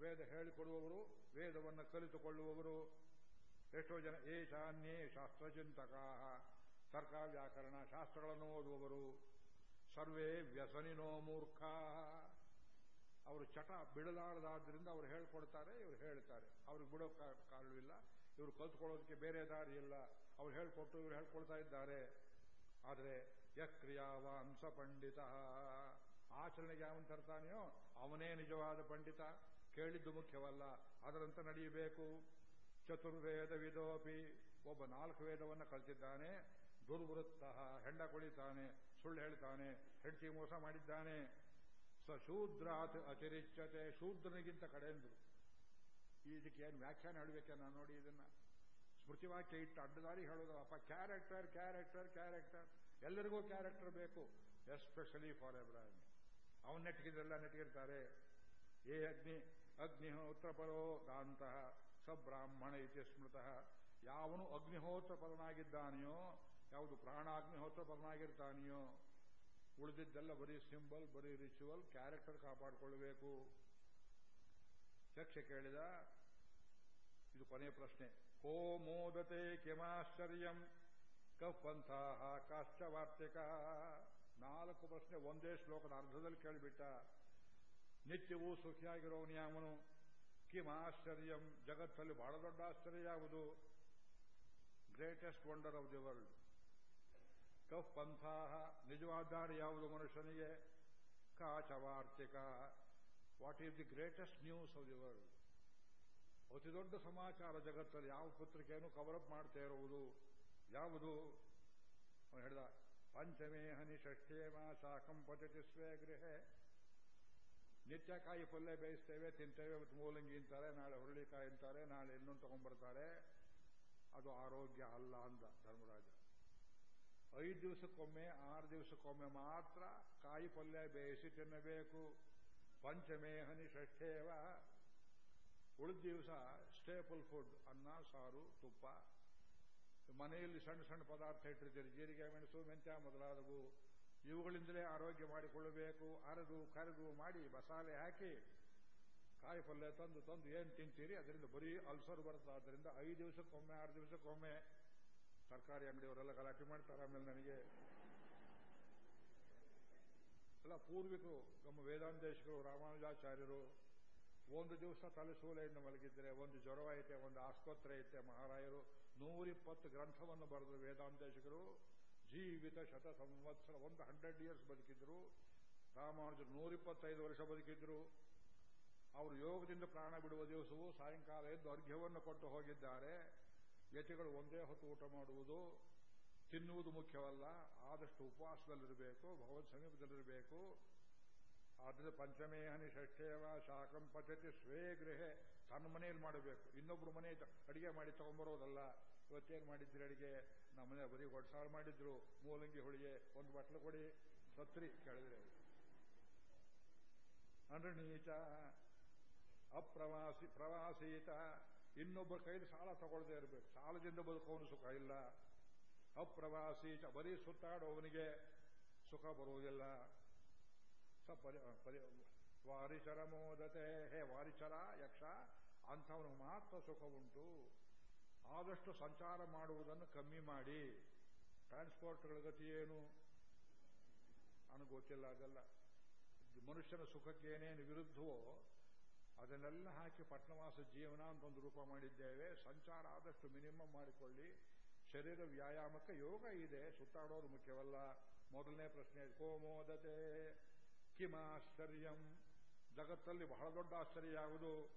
ವೇದ ಹೇಳಿಕೊಡುವವರು, ವೇದವನ್ನು ಕಲಿತುಕೊಳ್ಳುವವರು. ಎಷ್ಟೋ ಜನ, ಏಷಾನ್ಯೇ ಶಾಸ್ತ್ರಚಿಂತಕಾಹ. ತರ್ಕ, ವ್ಯಾಕರಣ, ಶಾಸ್ತ್ರಗಳನ್ನು ಓದುವವರು. ಸರ್ವೇ ವ್ಯಸನಿನೋ ಮೂರ್ಖ ಅವರು ಚಟ ಬಿಡಲಾರದಾದ್ರಿಂದ ಅವರು ಹೇಳ್ಕೊಡ್ತಾರೆ, ಇವ್ರು ಹೇಳ್ತಾರೆ. ಅವ್ರಿಗೆ ಬಿಡೋ ಕಾರಣವಿಲ್ಲ. ಇವರು ಕಲ್ತ್ಕೊಳ್ಳೋದಕ್ಕೆ ಬೇರೆ ದಾರಿ ಇಲ್ಲ. ಅವ್ರು ಹೇಳ್ಕೊಟ್ಟು ಇವ್ರು ಹೇಳ್ಕೊಳ್ತಾ ಇದ್ದಾರೆ. ಆದರೆ ಯಕ್ರಿಯಾವಾಂಸ ಪಂಡಿತ. ಆಚರಣೆಗೆ ಅವನು ತರ್ತಾನೆಯೋ ಅವನೇ ನಿಜವಾದ ಪಂಡಿತ. ಕೇಳಿದ್ದು ಮುಖ್ಯವಲ್ಲ. ಅದರಂತ ನಡೆಯಬೇಕು. ಚತುರ್ವೇದ ವಿದೋಪಿ. ಒಬ್ಬ ನಾಲ್ಕು ವೇದವನ್ನು ಕಲ್ತಿದ್ದಾನೆ ದುರ್ವೃತ್ತ ಹೆಂಡ ಕೊಳಿತಾನೆ. ಸುಳ್ಳು ಹೇಳ್ತಾನೆ. ಹೆಂಡತಿ ಮೋಸ ಮಾಡಿದ್ದಾನೆ. ಸ ಶೂದ್ರಾತ್ ಅತಿರಿಚ್ಯತೆ ಶೂದ್ರನಿಗಿಂತ ಕಡೆಂದ್ರು. ಇದಕ್ಕೆ ಏನು ವ್ಯಾಖ್ಯಾನ ಹೇಳಬೇಕೆ ನಾನು ನೋಡಿ ಇದನ್ನ? ಸ್ಮೃತಿವಾಕ್ಯ ಇಟ್ಟು ಅಡ್ಡದಾರಿ ಹೇಳೋದು ಅಪ್ಪ. ಕ್ಯಾರೆಕ್ಟರ್ ಕ್ಯಾರೆಕ್ಟರ್ ಕ್ಯಾರೆಕ್ಟರ್ ಎಲ್ಲರಿಗೂ ಕ್ಯಾರೆಕ್ಟರ್ ಬೇಕು. ಎಸ್ಪೆಷಲಿ ಫಾರ್ ಎಬ್ರಾಹಿಮ್ ಅವನ್ ನೆಟ್ಟಿಗಿದ್ರೆಲ್ಲ ನೆಟ್ಟಿಗಿರ್ತಾರೆ. ಏ ಅಗ್ನಿ ಅಗ್ನಿಹೋತ್ರ ಪರೋ ದಾಂತಹ ಸಬ್ರಾಹ್ಮಣ ಬ್ರಾಹ್ಮಣ ಇತಿ ಸ್ಮೃತಃ. ಯಾವನು ಅಗ್ನಿಹೋತ್ರ ಪರನಾಗಿದ್ದಾನೆಯೋ, ಯಾವುದು ಪ್ರಾಣ ಅಗ್ನಿಹೋತ್ರ ಪರನಾಗಿರ್ತಾನೆಯೋ, ಉಳಿದಿದ್ದೆಲ್ಲ ಬರೀ ಸಿಂಬಲ್ ಬರೀ ರಿಚುವಲ್ ಕ್ಯಾರೆಕ್ಟರ್ ಕಾಪಾಡಿಕೊಳ್ಳಬೇಕು ಯಕ್ಷ ಕೇಳಿದ, ಇದು ಕೊನೆಯ ಪ್ರಶ್ನೆ. ಕೋ ಮೋದತೆ ಕಿಮಾಶ್ಚರ್ಯಂ ಕಪ್ಪಂತಹ ಕಾಶ್ಚ ವಾರ್ತಿಕ ನಾಲ್ಕು ಪ್ರಶ್ನೆ ಒಂದೇ ಶ್ಲೋಕದ ಅರ್ಧದಲ್ಲಿ ಕೇಳಿಬಿಟ್ಟ. ನಿತ್ಯವೂ ಸುಖಿಯಾಗಿರೋನು ಯಾವನು ಕಿಮಾಶ್ಚರ್ಯಂ, ಜಗತ್ತಲ್ಲಿ ಬಹಳ ದೊಡ್ಡ ಆಶ್ಚರ್ಯ ಯಾವುದು? Greatest wonder of the world cough ಪಂಥಾಹ ನಿಜವಾದ ದಾರಿ ಯಾವುದು ಮನುಷ್ಯನಿಗೆ? ಕಾಚವಾರ್ತಿಕ. What is the greatest news of the world ಅತಿ ದೊಡ್ಡ ಸಮಾಚಾರ ಜಗತ್ತಲ್ಲಿ ಯಾವ ಪತ್ರಿಕೆಯನ್ನು ಕವರಪ್ ಮಾಡ್ತಾ ಇರುವುದು? ಯಾವುದು? ಅವನು ಹೇಳಿದ, ಪಂಚಮೇ ಹನಿ ಶಾಕಂ ಪಚತಿ ಸ್ವೇ ಗೃಹ. ನಿತ್ಯ ಕಾಯಿ ಪಲ್ಯ ಬೇಯಿಸ್ತೇವೆ, ತಿಂತೇವೆ ಮತ್ತು ಮೂಲಂಗಿ ಅಂತಾರೆ, ನಾಳೆ ಹುರುಳಿಕಾಯಿ ಅಂತಾರೆ, ನಾಳೆ ಇನ್ನೊಂದು ತಗೊಂಡ್ಬರ್ತಾರೆ ಅದು ಆರೋಗ್ಯ ಅಲ್ಲ ಅಂದ ಧರ್ಮರಾಜ. ಐದು ದಿವಸಕ್ಕೊಮ್ಮೆ, ಆರು ದಿವಸಕ್ಕೊಮ್ಮೆ ಮಾತ್ರ ಕಾಯಿ ಪಲ್ಯ ಬೇಯಿಸಿ ತಿನ್ನಬೇಕು. ಪಂಚಮೇ ಹನಿ ಷಷ್ಠೇವ. ಉಳಿದ ದಿವಸ ಸ್ಟೇಪಲ್ ಫುಡ್, ಅನ್ನ, ಸಾರು, ತುಪ್ಪ. ಮನೆಯಲ್ಲಿ ಸಣ್ಣ ಸಣ್ಣ ಪದಾರ್ಥ ಇಟ್ಟಿರ್ತೀರಿ, ಜೀರಿಗೆ, ಮೆಣಸು, ಮೆಂತ್ಯ ಮೊದಲಾದವು. ಇವುಗಳಿಂದಲೇ ಆರೋಗ್ಯ ಮಾಡಿಕೊಳ್ಳಬೇಕು. ಅರೆದು ಕರೆದು ಮಾಡಿ ಮಸಾಲೆ ಹಾಕಿ ಕಾಯಿ ಪಲ್ಯ ತಂದು ತಂದು ಏನು ತಿಂತೀರಿ? ಅದರಿಂದ ಬರೀ ಅಲ್ಸರ್ ಬರುತ್ತೆ? ಅದರಿಂದ ಐದು ದಿವಸಕ್ಕೊಮ್ಮೆ, ಆರು ದಿವಸಕ್ಕೊಮ್ಮೆ. ತರಕಾರಿ ಅಂಗಡಿಯವರೆಲ್ಲ ಗಲಾಟೆ ಮಾಡ್ತಾರೆ. ಆಮೇಲೆ ನನಗೆ ಎಲ್ಲ ಪೂರ್ವಿಕರು, ನಮ್ಮ ವೇದಾಂತೇಶಕರು ರಾಮಾನುಜಾಚಾರ್ಯರು, ಒಂದು ದಿವಸ ತಲೆಸೂಲೆಯಿಂದ ಮಲಗಿದ್ರೆ, ಒಂದು ಜ್ವರ ಐತೆ, ಒಂದು ಆಸ್ಪತ್ರೆ ಐತೆ, ಮಹಾರಾಯರು, ನೂರಿಪ್ಪತ್ತು ಗ್ರಂಥವನ್ನು ಬರೆದರು ವೇದಾಂತೇಶಕರು ಜೀವಿತ ಶತ ಸಂವತ್ಸರ, ಒಂದು ಹಂಡ್ರೆಡ್ ಇಯರ್ಸ್ ಬದುಕಿದ್ರು. ರಾಮಾನುಜರು ನೂರಿಪ್ಪತ್ತೈದು ವರ್ಷ ಬದುಕಿದ್ರು. ಅವರು ಯೋಗದಿಂದ ಪ್ರಾಣ ಬಿಡುವ ದಿವಸವೂ ಸಾಯಂಕಾಲ ಎದ್ದು ಅರ್ಘ್ಯವನ್ನು ಕೊಟ್ಟು ಹೋಗಿದ್ದಾರೆ. ಯತಿಗಳು ಒಂದೇ ಹೊತ್ತು ಊಟ ಮಾಡುವುದು. ತಿನ್ನುವುದು ಮುಖ್ಯವಲ್ಲ, ಆದಷ್ಟು ಉಪವಾಸದಲ್ಲಿರಬೇಕು ಭಗವತ್ ಸಮೀಪದಲ್ಲಿರಬೇಕು. ಪಂಚಮೇ ಹನಿ ಷಷ್ಠೇವ ಶಾಕಂ ಪಚತಿ ಸ್ವೇ ಗೃಹೆ. ತನ್ನ ಮನೆಯಲ್ಲಿ ಮಾಡಬೇಕು. ಇನ್ನೊಬ್ರು ಮನೆ ಅಡಿಗೆ ಮಾಡಿ ತಗೊಂಬರೋದಲ್ಲ. ಇವತ್ತೇನು ಮಾಡಿದ್ರಿ ಅಡಿಗೆ? ನಮ್ಮ ಮನೆ ಬರೀ ಒಡ್ಸಾಳು ಮಾಡಿದ್ರು. ಮೂಲಂಗಿ ಹುಳಿಗೆ ಒಂದು ಬಟ್ಲು ಕೊಡಿ. ಸತ್ರಿ ಕೇಳಿದ್ರೆ. ಅನೃಣೀಚ ಅಪ್ರವಾಸಿ, ಪ್ರವಾಸೀತ. ಇನ್ನೊಬ್ಬರ ಕೈಲಿ ಸಾಲ ತಗೊಳ್ದೇ ಇರಬೇಕು. ಸಾಲದಿಂದ ಬದುಕೋನು ಸುಖ ಇಲ್ಲ. ಅಪ್ರವಾಸೀಚ ಬರೀ ಸುತ್ತಾಡೋವನಿಗೆ ಸುಖ ಬರುವುದಿಲ್ಲ. ಸ ಪರಿ ಪರಿ ಮೋದತೆ. ಹೇ ವಾರಿಚರ ಯಕ್ಷ, ಅಂಥವನು ಮಾತ್ರ ಸುಖ ಉಂಟು. ಆದಷ್ಟು ಸಂಚಾರ ಮಾಡುವುದನ್ನು ಕಮ್ಮಿ ಮಾಡಿ. ಟ್ರಾನ್ಸ್ಪೋರ್ಟ್ಗಳ ಗತಿ ಏನು? ಗೊತ್ತಿಲ್ಲ ಅದೆಲ್ಲ. ಮನುಷ್ಯನ ಸುಖಕ್ಕೇನೇನು ವಿರುದ್ಧವೋ ಅದನ್ನೆಲ್ಲ ಹಾಕಿ ಪಟ್ಟಣವಾಸ ಜೀವನ ಅಂತ ಒಂದು ರೂಪ ಮಾಡಿದ್ದೇವೆ. ಸಂಚಾರ ಆದಷ್ಟು ಮಿನಿಮಮ್ ಮಾಡಿಕೊಳ್ಳಿ. ಶರೀರ ವ್ಯಾಯಾಮಕ್ಕೆ ಯೋಗ ಇದೆ. ಸುತ್ತಾಡೋದು ಮುಖ್ಯವಲ್ಲ. ಮೊದಲನೇ ಪ್ರಶ್ನೆ ಕೋಮೋದತೆ ಕಿಮಾಶ್ಚರ್ಯಂ ಜಗತ್ತಲ್ಲಿ ಬಹಳ ದೊಡ್ಡ ಆಶ್ಚರ್ಯ ಯಾವುದು?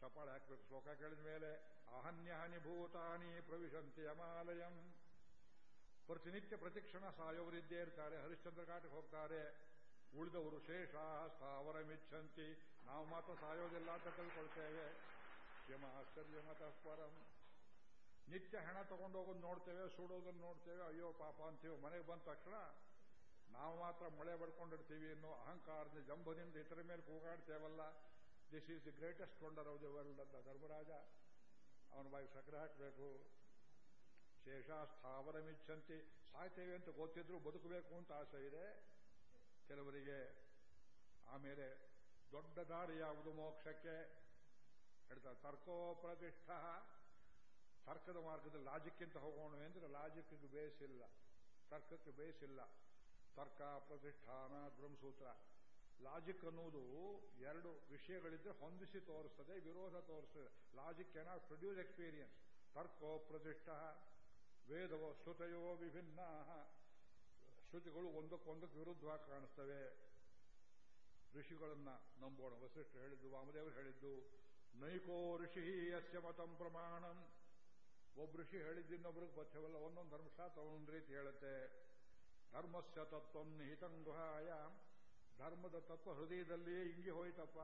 ಚಪಾಳ ಹಾಕ್ಬೇಕು. ಶ್ಲೋಕ ಕೇಳಿದ ಮೇಲೆ, ಅಹನ್ಯಹನಿ ಭೂತಾನಿ ಪ್ರವಿಶಂತಿ ಅಮಾಲಯಂ. ಪ್ರತಿನಿತ್ಯ ಪ್ರತಿಕ್ಷಣ ಸಾಯೋವರಿದ್ದೇ ಇರ್ತಾರೆ. ಹರಿಶ್ಚಂದ್ರ ಘಾಟಕ್ಕೆ ಹೋಗ್ತಾರೆ. ಉಳಿದವರು ಶೇಷ ಸ್ಥಾವರ ಮಿಚ್ಚಂತಿ ನಾವು ಮಾತ್ರ ಸಾಯೋದಿಲ್ಲ ಅಂತ ತಿಳ್ಕೊಳ್ತೇವೆ. ಯಮ ಆಶ್ಚರ್ಯ ಮತಃಪರಂ ನಿತ್ಯ ಹಣ ತಗೊಂಡೋಗೋದು ನೋಡ್ತೇವೆ ಸುಡೋದನ್ನು ನೋಡ್ತೇವೆ, ಅಯ್ಯೋ ಪಾಪ ಅಂತೀವಿ. ಮನೆಗೆ ಬಂದ ತಕ್ಷಣ ನಾವು ಮಾತ್ರ ಮಳೆ ಬಡ್ಕೊಂಡಿರ್ತೀವಿ ಅನ್ನೋ ಅಹಂಕಾರದಿಂದ, ಜಂಬದಿಂದ ಇತರ ಮೇಲೆ ಕೂಗಾಡ್ತೇವಲ್ಲ. This is the greatest wonder of the world ಅಂತ ಧರ್ಮರಾಜ ಅವನ ಬಾಯಿ ಸಕ್ಕರೆ ಹಾಕಬೇಕು. ಶೇಷ ಸ್ಥಾವರ ಮಿಚ್ಚಂತಿ ಸಾಯ್ತೇವೆ ಅಂತ ಗೊತ್ತಿದ್ರು ಬದುಕಬೇಕು ಅಂತ ಆಸೆ ಇದೆ. ಕೆಲವರಿಗೆ ಆಮೇಲೆ ದೊಡ್ಡ ದಾರಿ ಯಾವುದು ಮೋಕ್ಷಕ್ಕೆ? ಹೇಳ್ತಾರೆ ತರ್ಕೋ ಪ್ರತಿಷ್ಠ ತರ್ಕದ ಮಾರ್ಗದಲ್ಲಿ ಲಾಜಿಕ್ಕಿಂತ ಹೋಗೋಣ ಅಂದ್ರೆ ಲಾಜಿಕ್ಕಿಗೆ ಬೇಸಿಲ್ಲ ತರ್ಕಕ್ಕೆ ಬೇಸಿಲ್ಲ ತರ್ಕ, ಪ್ರತಿಷ್ಠಾನ ಬ್ರಹ್ಮಸೂತ್ರ ಲಾಜಿಕ್ ಅನ್ನೋದು ಎರಡು ವಿಷಯಗಳಿದ್ದರೆ ಹೊಂದಿಸಿ ತೋರಿಸ್ತದೆ, ವಿರೋಧ ತೋರಿಸ್ತದೆ. ಲಾಜಿಕ್ ಕೆನಾಟ್ ಪ್ರೊಡ್ಯೂಸ್ ಎಕ್ಸ್ಪೀರಿಯನ್ಸ್ ತರ್ಕೋ, ಪ್ರತಿಷ್ಠ, ವೇದವೋ, ಶ್ರುತಯೋ ವಿಭಿನ್ನ. ಶ್ರುತಿಗಳು ಒಂದಕ್ಕೊಂದಕ್ಕೆ ವಿರುದ್ಧವಾಗಿ ಕಾಣಿಸ್ತವೆ. ಋಷಿಗಳನ್ನ ನಂಬೋಣ. ವಸಿಷ್ಠ ಹೇಳಿದ್ದು, ವಾಮದೇವರು ಹೇಳಿದ್ದು, ನೈಕೋ ಋಷಿ ಯಸ್ಯ ಮತಂ ಪ್ರಮಾಣಂ. ಒಬ್ಬ ಋಷಿ ಹೇಳಿದ್ದು ಇನ್ನೊಬ್ರಿಗೆ ಪಥ್ಯವಲ್ಲ ಒಂದೊಂದು ಧರ್ಮಶಾಸ್ತ್ರ ಒಂದೊಂದು ರೀತಿ ಹೇಳುತ್ತೆ. ಧರ್ಮಸ್ಯ ತತ್ವ ನಿಹಿತಂ ಗುಹಾಯ. ಧರ್ಮದ ತತ್ವ ಹೃದಯದಲ್ಲಿಯೇ ಹಿಂಗಿ ಹೋಯ್ತಪ್ಪ.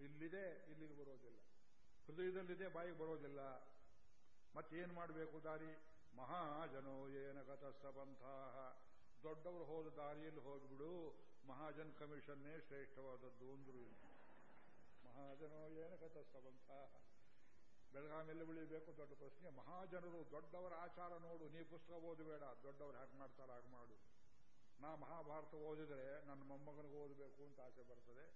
ಇಲ್ಲಿದೆ, ಇಲ್ಲಿಗೆ ಬರೋದಿಲ್ಲ. ಹೃದಯದಲ್ಲಿದೆ, ಬಾಯಿಗೆ ಬರೋದಿಲ್ಲ. ಮತ್ತೇನು ಮಾಡಬೇಕು ದಾರಿ? ಮಹಾಜನೋ ಏನ ಪಂಥಾಹ ದೊಡ್ಡವರು ಹೋದ ದಾರಿಯಲ್ಲಿ ಹೋಗ್ಬಿಡು. ಮಹಾಜನ್ ಕಮಿಷನ್ನೇ ಶ್ರೇಷ್ಠವಾದದ್ದು ಅಂದ್ರು ಮಹಾಜನೋ ಏನ ಪಂಥಾಹ ಬೆಳಗಾವಿಯಲ್ಲಿ ಉಳಿಬೇಕು, ದೊಡ್ಡ ಪ್ರಶ್ನೆ. ಮಹಾಜನರು ದೊಡ್ಡವರ ಆಚಾರ ನೋಡು, ನೀ ಪುಸ್ತಕ ಓದಬೇಡ. ದೊಡ್ಡವರು ಹ್ಯಾಕ್ ಮಾಡ್ತಾರೆ, ಹಾಗೆ ಮಾಡು. ನಾ ಮಹಾಭಾರತ ಓದಿದರೆ ನನ್ನ ಮೊಮ್ಮಗನಿಗೆ ಓದಬೇಕು ಅಂತ ಆಸೆ ಬರ್ತದೆ.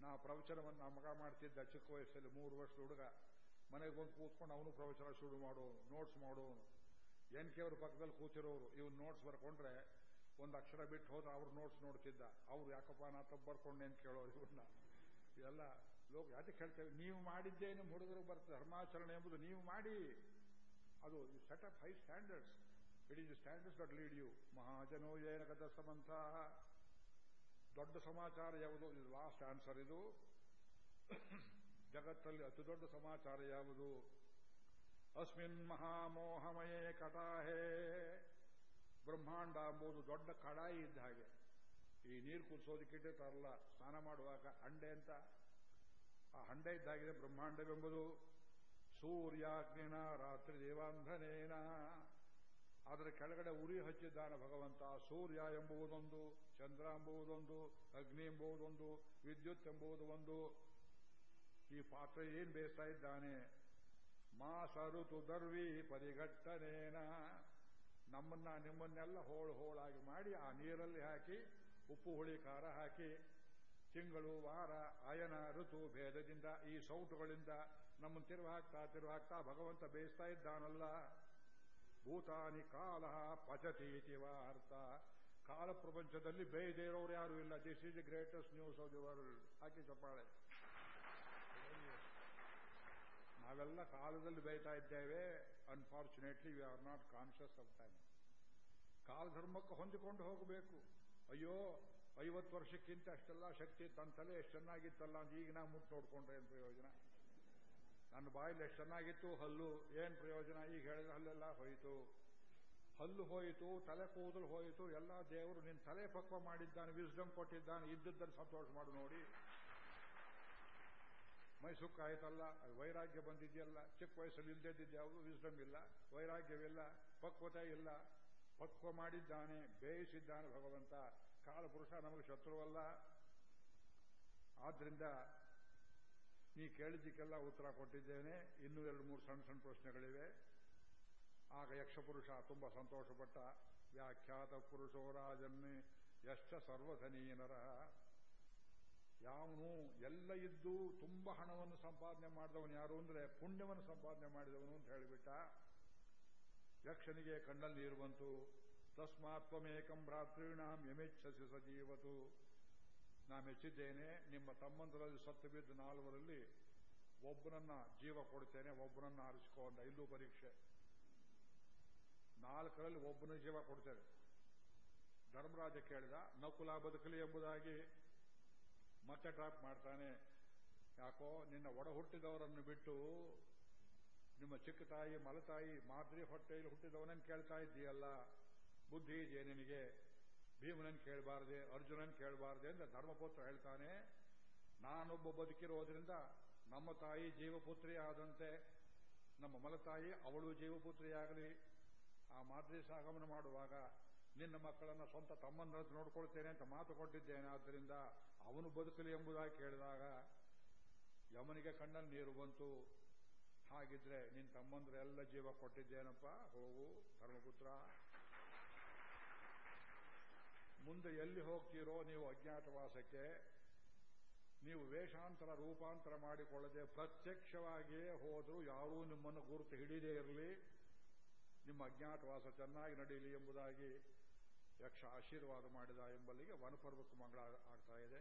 ನಾ ಪ್ರವಚನವನ್ನು ನಮ್ಮ ಮಗ ಮಾಡ್ತಿದ್ದ ಚಿಕ್ಕ ವಯಸ್ಸಲ್ಲಿ, ಮೂರು ವರ್ಷದ ಹುಡುಗ. ಮನೆಗೆ ಬಂದು ಕೂತ್ಕೊಂಡು ಅವನು ಪ್ರವಚನ ಶುರು ಮಾಡೋನು ನೋಟ್ಸ್ ಮಾಡೋನು. ಎನ್ ಕೆ ಅವ್ರ ಪಕ್ಕದಲ್ಲಿ ಕೂತಿರೋರು, ಇವನು ನೋಟ್ಸ್ ಬರ್ಕೊಂಡ್ರೆ ಒಂದು ಅಕ್ಷರ ಬಿಟ್ಟು ಹೋದ್ರೆ ಅವ್ರು ನೋಟ್ಸ್ ನೋಡ್ತಿದ್ದ. ಅವ್ರು, ಯಾಕಪ್ಪ ನಾ ತಪ್ಪು ಬರ್ಕೊಂಡೆ ಅಂತ ಕೇಳೋರು ಇವನ್ನ ಎಲ್ಲ ಲೋಕ ಅದಕ್ಕೆ ಹೇಳ್ತೇವೆ ನೀವು ಮಾಡಿದ್ದೇ ಹುಡುಗರು ಬರ್ತದೆ, ಧರ್ಮಾಚರಣೆ ಎಂಬುದು ನೀವು ಮಾಡಿ. ಅದು set up high standards it is standards that lead you ಮಹಾಜನೋ ಏನ ಕದ ಸಮಂತ ದೊಡ್ಡ ಸಮಾಚಾರ ಯಾವುದು? ಇದು ಲಾಸ್ಟ್ ಆನ್ಸರ್ ಇದು. ಜಗತ್ತಲ್ಲಿ ಅತಿ ದೊಡ್ಡ ಸಮಾಚಾರ ಯಾವುದು? ಅಸ್ಮಿನ್ ಮಹಾಮೋಹಮಯೇ ಕಟಾಹೇ. ಬ್ರಹ್ಮಾಂಡ ಎಂಬುದು ದೊಡ್ಡ ಕಡಾಯಿ ಇದ್ದ ಹಾಗೆ. ಈ ನೀರು ಕುದಿಸೋದಕ್ಕಿಟ್ಟಿರ್ತಾರಲ್ಲ ಸ್ನಾನ ಮಾಡುವಾಗ ಅಂಡೆ ಅಂತ. ಆ ಹಂಡೆ ಇದ್ದಾಗಿದೆ ಬ್ರಹ್ಮಾಂಡವೆಂಬುದು. ಸೂರ್ಯಾಗ್ನಿನ ರಾತ್ರಿ ದೇವಾಂಧನೇನ. ಅದರ ಕೆಳಗಡೆ ಉರಿ ಹಚ್ಚಿದ್ದಾನೆ ಭಗವಂತ. ಸೂರ್ಯ ಎಂಬುದೊಂದು ಚಂದ್ರ ಎಂಬುವುದೊಂದು, ಅಗ್ನಿ ಎಂಬುವುದೊಂದು, ವಿದ್ಯುತ್ ಎಂಬುದು ಒಂದು ಈ ಪಾತ್ರ ಏನ್ ಬೇಯಿಸ್ತಾ ಇದ್ದಾನೆ? ಮಾಸ ಋತು ದರ್ವಿ ಪರಿಘಟ್ಟನೇನ. ನಮ್ಮನ್ನ ನಿಮ್ಮನ್ನೆಲ್ಲ ಹೋಳು ಹೋಳಾಗಿ ಮಾಡಿ ಆ ನೀರಲ್ಲಿ ಹಾಕಿ, ಉಪ್ಪು ಹುಳಿ ಖಾರ ಹಾಕಿ ತಿಂಗಳು, ವಾರ, ಅಯನ, ಋತು, ಭೇದದಿಂದ ಈ ಸೌಟುಗಳಿಂದ ನಮ್ಮನ್ನು ತಿರುವಾಗ್ತಾ ಹಾಕ್ತಾ ತಿರುವು ಹಾಕ್ತಾ ಭಗವಂತ ಬೇಯಿಸ್ತಾ ಇದ್ದಾನಲ್ಲ. ಭೂತಾನಿ ಕಾಲ ಪಚತೀತಿ ಅರ್ಥ ಕಾಲ ಪ್ರಪಂಚದಲ್ಲಿ ಬೇಯದೇ ಇರೋರು ಯಾರು ಇಲ್ಲ. This is the greatest news of the world ಹಾಕಿ ಚಪ್ಪಾಳೆ. ನಾವೆಲ್ಲ ಕಾಲದಲ್ಲಿ ಬೇಯ್ತಾ ಇದ್ದೇವೆ. Unfortunately we are not conscious of time ಕಾಲಧರ್ಮಕ್ಕೆ ಹೊಂದಿಕೊಂಡು ಹೋಗಬೇಕು. ಅಯ್ಯೋ ಐವತ್ತು ವರ್ಷಕ್ಕಿಂತ ಅಷ್ಟೆಲ್ಲ ಶಕ್ತಿ ತನ್ನ ತಲೆ ಎಷ್ಟು ಚೆನ್ನಾಗಿತ್ತಲ್ಲ ಅಂತ ಈಗ ನಾ ಮುಟ್ಟು ನೋಡ್ಕೊಂಡ್ರೆ ಏನು ಪ್ರಯೋಜನ? ನನ್ನ ಬಾಯಲ್ಲಿ ಎಷ್ಟು ಚೆನ್ನಾಗಿತ್ತು? ಹಲ್ಲು. ಏನ್ ಪ್ರಯೋಜನ? ಈಗ ಹೇಳಿದ್ರೆ ಹಲ್ಲೆಲ್ಲ ಹೋಯಿತು. ಹಲ್ಲು ಹೋಯಿತು, ತಲೆ ಕೂದಲು ಹೋಯಿತು, ಎಲ್ಲ ದೇವರು ನಿನ್ನ ತಲೆ ಪಕ್ವ ಮಾಡಿದ್ದಾನೆ ವಿಸ್ಡಮ್ ಕೊಟ್ಟಿದ್ದಾನೆ, ಇದ್ದದ್ದನ್ನು ಸಂತೋಷ ಮಾಡು ನೋಡಿ. ಮೈ ಸುಖ ಆಯ್ತಲ್ಲ? ಅದು ವೈರಾಗ್ಯ ಬಂದಿದೆಯಲ್ಲ? ಚಿಕ್ಕ ವಯಸ್ಸಲ್ಲಿ ಇಲ್ಲದಿದ್ದ ಯಾವುದು? ವಿಸ್ಡಮ್ ಇಲ್ಲ. ವೈರಾಗ್ಯವಿಲ್ಲ. ಪಕ್ವತೆ ಇಲ್ಲ. ಪಕ್ವ ಮಾಡಿದ್ದಾನೆ, ಬೇಯಿಸಿದ್ದಾನೆ ಭಗವಂತ. ಕಾಲಪುರುಷ ನಮಗೆ ಶತ್ರುವಲ್ಲ. ಆದ್ರಿಂದ ನೀ ಕೇಳಿದ್ದಕ್ಕೆಲ್ಲ ಉತ್ತರ ಕೊಟ್ಟಿದ್ದೇನೆ. ಇನ್ನೂ ಎರಡು ಮೂರು ಸಣ್ಣ ಸಣ್ಣ ಪ್ರಶ್ನೆಗಳಿವೆ. ಆಗ ಯಕ್ಷಪುರುಷ ತುಂಬ ಸಂತೋಷಪಟ್ಟ, ವ್ಯಾಖ್ಯಾತ ಪುರುಷೋ ರಾಜನ್ನೇ, ಯಶ್ಚ ಸರ್ವಧನೀನರ. ಯಾವನು ಎಲ್ಲ ಇದ್ದು ತುಂಬ ಹಣವನ್ನು ಸಂಪಾದನೆ ಮಾಡಿದವನು ಯಾರು ಅಂದ್ರೆ ಪುಣ್ಯವನ್ನು ಸಂಪಾದನೆ ಮಾಡಿದವನು ಅಂತ ಹೇಳಿಬಿಟ್ಟ. ಯಕ್ಷನಿಗೆ ಕಣ್ಣಲ್ಲಿ ನೀರು ಬಂತು. ತಸ್ಮಾತ್ವಮೇಕಂ ಭ್ರಾತೃಣಾಂ ಯಮೆಚ್ಛಸಿ ಸಜೀವತು ನಾ ಮೆಚ್ಚಿದ್ದೇನೆ ನಿಮ್ಮ ತಮ್ಮಂದರಲ್ಲಿ ಸತ್ತು ಬಿದ್ದು ನಾಲ್ವರಲ್ಲಿ ಒಬ್ಬನನ್ನ ಜೀವ ಕೊಡ್ತೇನೆ, ಒಬ್ಬನನ್ನ ಆರಿಸಿಕೊಂಡ ಇಲ್ಲೂ ಪರೀಕ್ಷೆ. ನಾಲ್ಕರಲ್ಲಿ ಒಬ್ಬನ ಜೀವ ಕೊಡ್ತೇನೆ. ಧರ್ಮರಾಜ ಕೇಳಿದ, ನಕುಲ ಬದುಕಲಿ ಎಂಬುದಾಗಿ ಮತ್ತೆ ಟ್ರಾಪ್ ಮಾಡ್ತಾನೆ. ಯಾಕೋ, ನಿನ್ನ ಒಡ ಹುಟ್ಟಿದವರನ್ನು ಬಿಟ್ಟು ನಿಮ್ಮ ಚಿಕ್ಕ ತಾಯಿ ಮಲತಾಯಿ ಮಾದರಿ ಹೊಟ್ಟೆಯಲ್ಲಿ ಹುಟ್ಟಿದವನನ್ನು ಕೇಳ್ತಾ ಇದ್ದೀಯಲ್ಲ? ಬುದ್ಧಿ ಇದೆಯೇ ನಿನಗೆ ಭೀಮನನ್ ಕೇಳಬಾರ್ದೆ ಅರ್ಜುನನ್ ಕೇಳಬಾರ್ದೆ ಅಂತ ಧರ್ಮಪುತ್ರ ಹೇಳ್ತಾನೆ. ನಾನೊಬ್ಬ ಬದುಕಿರೋದ್ರಿಂದ ನಮ್ಮ ತಾಯಿ ಜೀವಪುತ್ರಿ ಆದಂತೆ, ನಮ್ಮ ಮಲತಾಯಿ ಅವಳು ಜೀವಪುತ್ರಿಯಾಗಲಿ ಆ ಮಾದರಿ ಸಾಗಮನ ಮಾಡುವಾಗ ನಿನ್ನ ಮಕ್ಕಳನ್ನ ಸ್ವಂತ ತಮ್ಮನ್ನ ನೋಡ್ಕೊಳ್ತೇನೆ ಅಂತ ಮಾತು ಕೊಟ್ಟಿದ್ದೇನೆ. ಆದ್ದರಿಂದ ಅವನು ಬದುಕಲಿ ಎಂಬುದಾಗಿ ಕೇಳಿದಾಗ ಯಮನಿಗೆ ಕಣ್ಣಲ್ಲಿ ನೀರು ಬಂತು. ಹಾಗಿದ್ರೆ ನಿನ್ನ ತಮ್ಮಂದ್ರೆ ಎಲ್ಲ ಜೀವ ಕೊಟ್ಟಿದ್ದೇನಪ್ಪ? ಹೋಗು ಧರ್ಮಪುತ್ರ. ಮುಂದೆ ಎಲ್ಲಿ ಹೋಗ್ತೀರೋ ನೀವು ಅಜ್ಞಾತವಾಸಕ್ಕೆ, ನೀವು ವೇಷಾಂತರ, ರೂಪಾಂತರ ಮಾಡಿಕೊಳ್ಳದೆ ಪ್ರತ್ಯಕ್ಷವಾಗಿಯೇ ಹೋದರೂ ಯಾರೂ ನಿಮ್ಮನ್ನು ಗುರುತು ಹಿಡಿದೇ ಇರಲಿ. ನಿಮ್ಮ ಅಜ್ಞಾತವಾಸ ಚೆನ್ನಾಗಿ ನಡೆಯಲಿ ಎಂಬುದಾಗಿ ಯಕ್ಷ ಆಶೀರ್ವಾದ ಮಾಡಿದ ಎಂಬಲ್ಲಿಗೆ ವನಪರ್ವಕ್ಕೆ ಮಂಗಳ ಆಗ್ತಾ ಇದೆ.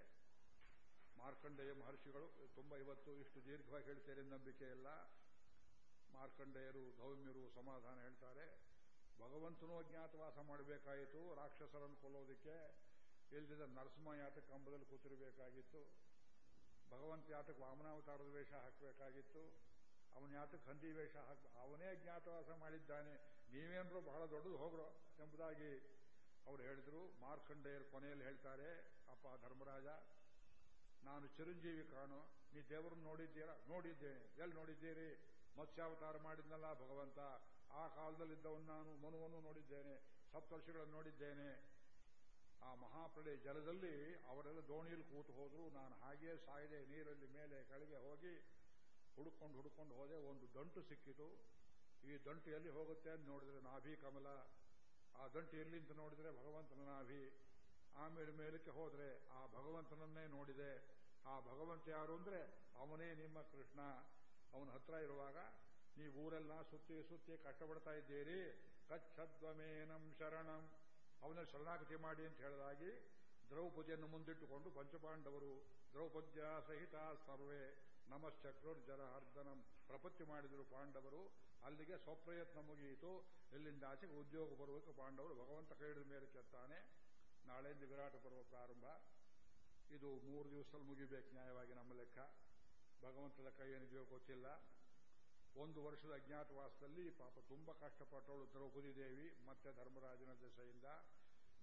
ಮಾರ್ಕಂಡೇಯ ಮಹರ್ಷಿಗಳು, ತುಂಬ ಇವತ್ತು ಇಷ್ಟು ದೀರ್ಘವಾಗಿ ಹೇಳ್ತೇನೆ ನಂಬಿಕೆ ಇಲ್ಲ ಮಾರ್ಕಂಡೇಯರು ಗೌಮ್ಯರು ಸಮಾಧಾನ ಹೇಳ್ತಾರೆ. ಭಗವಂತನೂ ಅಜ್ಞಾತವಾಸ ಮಾಡಬೇಕಾಯಿತು, ರಾಕ್ಷಸರನ್ನು ಕೊಲ್ಲೋದಕ್ಕೆ ಇಲ್ದಿದ್ದ ನರಸಿಂಹ ಯಾತಕ್ಕೆ ಕಂಬದಲ್ಲಿ ಕೂತಿರಬೇಕಾಗಿತ್ತು. ಭಗವಂತ ಯಾತಕ್ಕೆ ವಾಮನಾವತಾರದ ವೇಷ ಹಾಕಬೇಕಾಗಿತ್ತು. ಅವನ ಯಾತಕ್ಕೆ ಹಂದಿ ವೇಷ ಹಾಕ, ಅವನೇ ಅಜ್ಞಾತವಾಸ ಮಾಡಿದ್ದಾನೆ. ನೀವೇನರು ಬಹಳ ದೊಡ್ಡದು ಹೋಗ್ರೋ ಎಂಬುದಾಗಿ ಅವ್ರು ಹೇಳಿದರು. ಮಾರ್ಕಂಡೇಯರ್ ಕೊನೆಯಲ್ಲಿ ಹೇಳ್ತಾರೆ, ಅಪ್ಪ ಧರ್ಮರಾಜ, ನಾನು ಚಿರಂಜೀವಿ ಕಾಣು. ನೀ ದೇವರನ್ನು ನೋಡಿದ್ದೀರಾ? ನೋಡಿದ್ದೇನೆ. ಎಲ್ಲಿ ನೋಡಿದ್ದೀರಿ? ಮತ್ಸ್ಯಾವತಾರ ಮಾಡಿದ್ನಲ್ಲ ಭಗವಂತ. ಆ ಕಾಲದಲ್ಲಿದ್ದವನು ನಾನು, ಮನುವನ್ನು ನೋಡಿದ್ದೇನೆ ಸಪ್ತರ್ಷಿಗಳನ್ನು ನೋಡಿದ್ದೇನೆ. ಆ ಮಹಾಪ್ರಳಯ ಜಲದಲ್ಲಿ ಅವರೆಲ್ಲ ದೋಣಿಯಲ್ಲಿ ಕೂತು ಹೋದ್ರು. ನಾನು ಹಾಗೆಯೇ ಸಾಯದೆ ನೀರಲ್ಲಿ ಮೇಲೆ ಕೆಳಗೆ ಹೋಗಿ ಹುಡುಕೊಂಡು ಹುಡುಕೊಂಡು ಹೋದೆ. ಒಂದು ದಂಟು ಸಿಕ್ಕಿತು. ಈ ದಂಟು ಎಲ್ಲಿ ಹೋಗುತ್ತೆ ಅಂತ ನೋಡಿದ್ರೆ ನಾಭಿ ಕಮಲ. ಆ ದಂಟು ಎಲ್ಲಿಂತ ನೋಡಿದ್ರೆ ಭಗವಂತನ ನಾಭಿ. ಆಮೇಲೆ ಮೇಲಕ್ಕೆ ಹೋದರೆ ಆ ಭಗವಂತನನ್ನೇ ನೋಡಿದೆ. ಆ ಭಗವಂತ ಯಾರು ಅಂದ್ರೆ ಅವನೇ ನಿಮ್ಮ ಕೃಷ್ಣ. ಅವನ ಹತ್ರ ಇರುವಾಗ ನೀವು ಊರೆಲ್ಲ ಸುತ್ತಿ ಸುತ್ತಿ ಕಷ್ಟಪಡ್ತಾ ಇದ್ದೀರಿ. ಕಚ್ಚದ್ವಮೇನಂ ಶರಣಂ. ಅವನ ಶರಣಾಗತಿ ಮಾಡಿ ಅಂತ ಹೇಳಿದಾಗಿ ದ್ರೌಪದಿಯನ್ನು ಮುಂದಿಟ್ಟುಕೊಂಡು ಪಂಚಪಾಂಡವರು ದ್ರೌಪದ್ಯ ಸಹಿತ ಸರ್ವೇ ನಮಶ್ಚಕ್ರೋರ್ಜರ ಅರ್ಧನಂ ಪ್ರಪತ್ತಿ ಮಾಡಿದರು ಪಾಂಡವರು. ಅಲ್ಲಿಗೆ ಸ್ವಪ್ರಯತ್ನ ಮುಗಿಯಿತು. ಇಲ್ಲಿಂದ ಆಚೆಗೆ ಉದ್ಯೋಗ ಬರಬೇಕು ಪಾಂಡವರು ಭಗವಂತ ಕೈಡಿದ ಮೇಲೆ ಕೆತ್ತಾನೆ. ನಾಳೆಯಿಂದ ವಿರಾಟ ಪರ್ವ ಪ್ರಾರಂಭ. ಇದು ಮೂರು ದಿವಸದಲ್ಲಿ ಮುಗಿಬೇಕು ನ್ಯಾಯವಾಗಿ ನಮ್ಮ ಲೆಕ್ಕ. ಭಗವಂತನ ಕೈ ಏನಿದೆಯೋ ಗೊತ್ತಿಲ್ಲ. ಒಂದು ವರ್ಷದ ಅಜ್ಞಾತವಾಸದಲ್ಲಿ ಪಾಪ ತುಂಬಾ ಕಷ್ಟಪಟ್ಟವಳು ದ್ರೌಪದಿ ದೇವಿ ಮತ್ತೆ ಧರ್ಮರಾಜನ ದೆಸೆಯಿಂದ.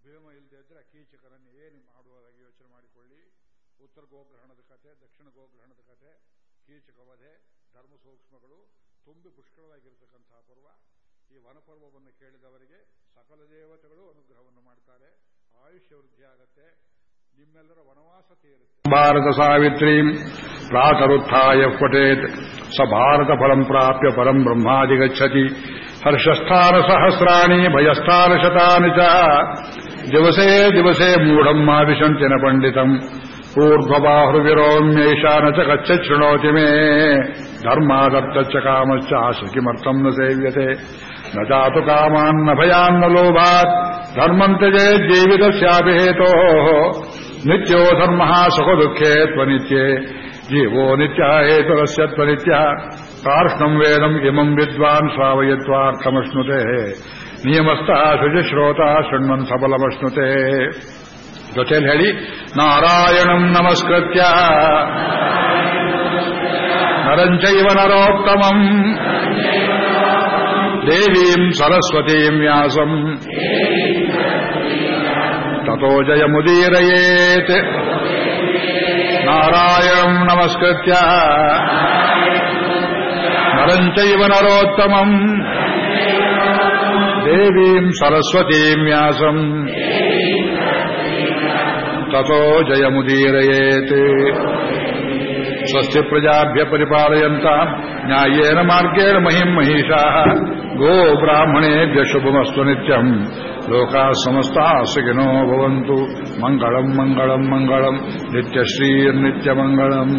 ಭೀಮ ಇಲ್ಲದೆ ಇದ್ರೆ ಕೀಚಕರನ್ನು ಏನು ಮಾಡುವುದಾಗಿ ಯೋಚನೆ ಮಾಡಿಕೊಳ್ಳಿ. ಉತ್ತರ ಗೋಗ್ರಹಣದ ಕಥೆ ದಕ್ಷಿಣ ಗೋಗ್ರಹಣದ ಕಥೆ ಕೀಚಕ ವಧೆ, ಧರ್ಮ ಸೂಕ್ಷ್ಮಗಳು, ತುಂಬಿ ಪುಷ್ಕಳವಾಗಿರತಕ್ಕಂತಹ ಪರ್ವ. ಈ ವನಪರ್ವವನ್ನು ಕೇಳಿದವರಿಗೆ ಸಕಲ ದೇವತೆಗಳು ಅನುಗ್ರಹವನ್ನು ಮಾಡ್ತಾರೆ. ಆಯುಷ್ಯ ವೃದ್ಧಿ ಆಗತ್ತೆ. ನಿಮ್ಮೆಲ್ಲರ ವನವಾಸ ತೀರುತ್ತೆ. ಭಾರತ ಸಾವಿತ್ರೀ, ಪ್ರಾತರುತ್ಥಾಯ ಪಟೇತ್ ಸ ಭಾರತ ಫಲಂ ಪ್ರಾಪ್ಯ ಪರಂ ಬ್ರಹ್ಮಾಧಿಗಚ್ಚತಿ ಹರ್ಷಸ್ಥಾನ ಸಹಸ್ರಾಣಿ ಭಯಸ್ಥಾನ ಶತಾನಿ ಚ, ದಿವಸೇ ದಿವಸೇ ಮೂಢಂ ಮಾವಿಶಂತಿ ನ ಪಂಡಿತಂ, ಊರ್ಧ್ವಬಾಹುರ್ವಿರೋಮ್ಯೈಷಾನ ಚ ಗಚ್ಚತ್ ಶೃಣೋತಿ ಮೇ ಧರ್ಮಾದರ್ಥಚ್ಚ ಕಾಮಶ್ಚ ಆಶ ಕಿಮರ್ಥಂ ನ ಸೇವ್ಯತೆ, ನ ಜಾತು ಕಾಮಾನ್ನ ಭಯಾನ್ನ ಲೋಭಾತ್, ಧರ್ಮಂ ಜೀವಿತ ಜೀವಿತಸ್ಯಾಪಿ ಹೇತೋಃ ನಿತ್ಯೋ ಧರ್ಮ ಸುಖ ದುಃಖೇ ತ್ವನಿತ್ಯೇ ಜೀವೋ ನಿತ್ಯ ಹೇತುರಸ್ಯ ತ್ವನಿತ್ಯ ಕಾರ್ಷ್ಣಂ ವೇದಂ ಇಮಂ ವಿದ್ವಾನ್ ಶ್ರಾವಯತ್ವಾರ್ಥಮಶ್ನುತೆ ನಿಯಮಸ್ಥ ಶುಚಿಶ್ರೋತ ಶೃಣ್ವನ್ ಸಫಲಮಶ್ನುತೆ ಜೊತೆಯಲ್ಲಿ ಹೇಳಿ ನಾರಾಯಣಂ ನಮಸ್ಕೃತ್ಯ ನರಂಚೈವ ನರೋತ್ತಮಂ ದೇವೀಂ ಸರಸ್ವತೀಂ ವ್ಯಾಸಂ ತಥೋ ಜಯಮುದೀರಯೇತ್ ನಾರಾಯಣಂ ನಮಸ್ಕೃತ್ಯ ನರಂಚೈವ ನರೋತ್ತಮಂ ದೇವೀಂ ಸರಸ್ವತೀಂ ವ್ಯಾಸಂ ತಥೋ ಜಯಮುದೀರಯೇತ್ ಸ್ವಸ್ತಿ ಪ್ರಜಾಭ್ಯ ಪರಿಪಾಲಯಂತ ನ್ಯಾಯೇನ ಮಾರ್ಗೇಣ ಮಹಿಂ ಮಹಿಷಾಃ ಗೋ ಬ್ರಾಹ್ಮಣೇಭ್ಯ ಶುಭಮಸ್ತು ನಿತ್ಯಂ ಲೋಕಾ ಸಮಸ್ತಾ ಸುಖಿನೋ ಭವಂತು ಮಂಗಳಂ ಮಂಗಳಂ ಮಂಗಳಂ ನಿತ್ಯಶ್ರೀರ್ನಿತ್ಯಮಂಗಳಂ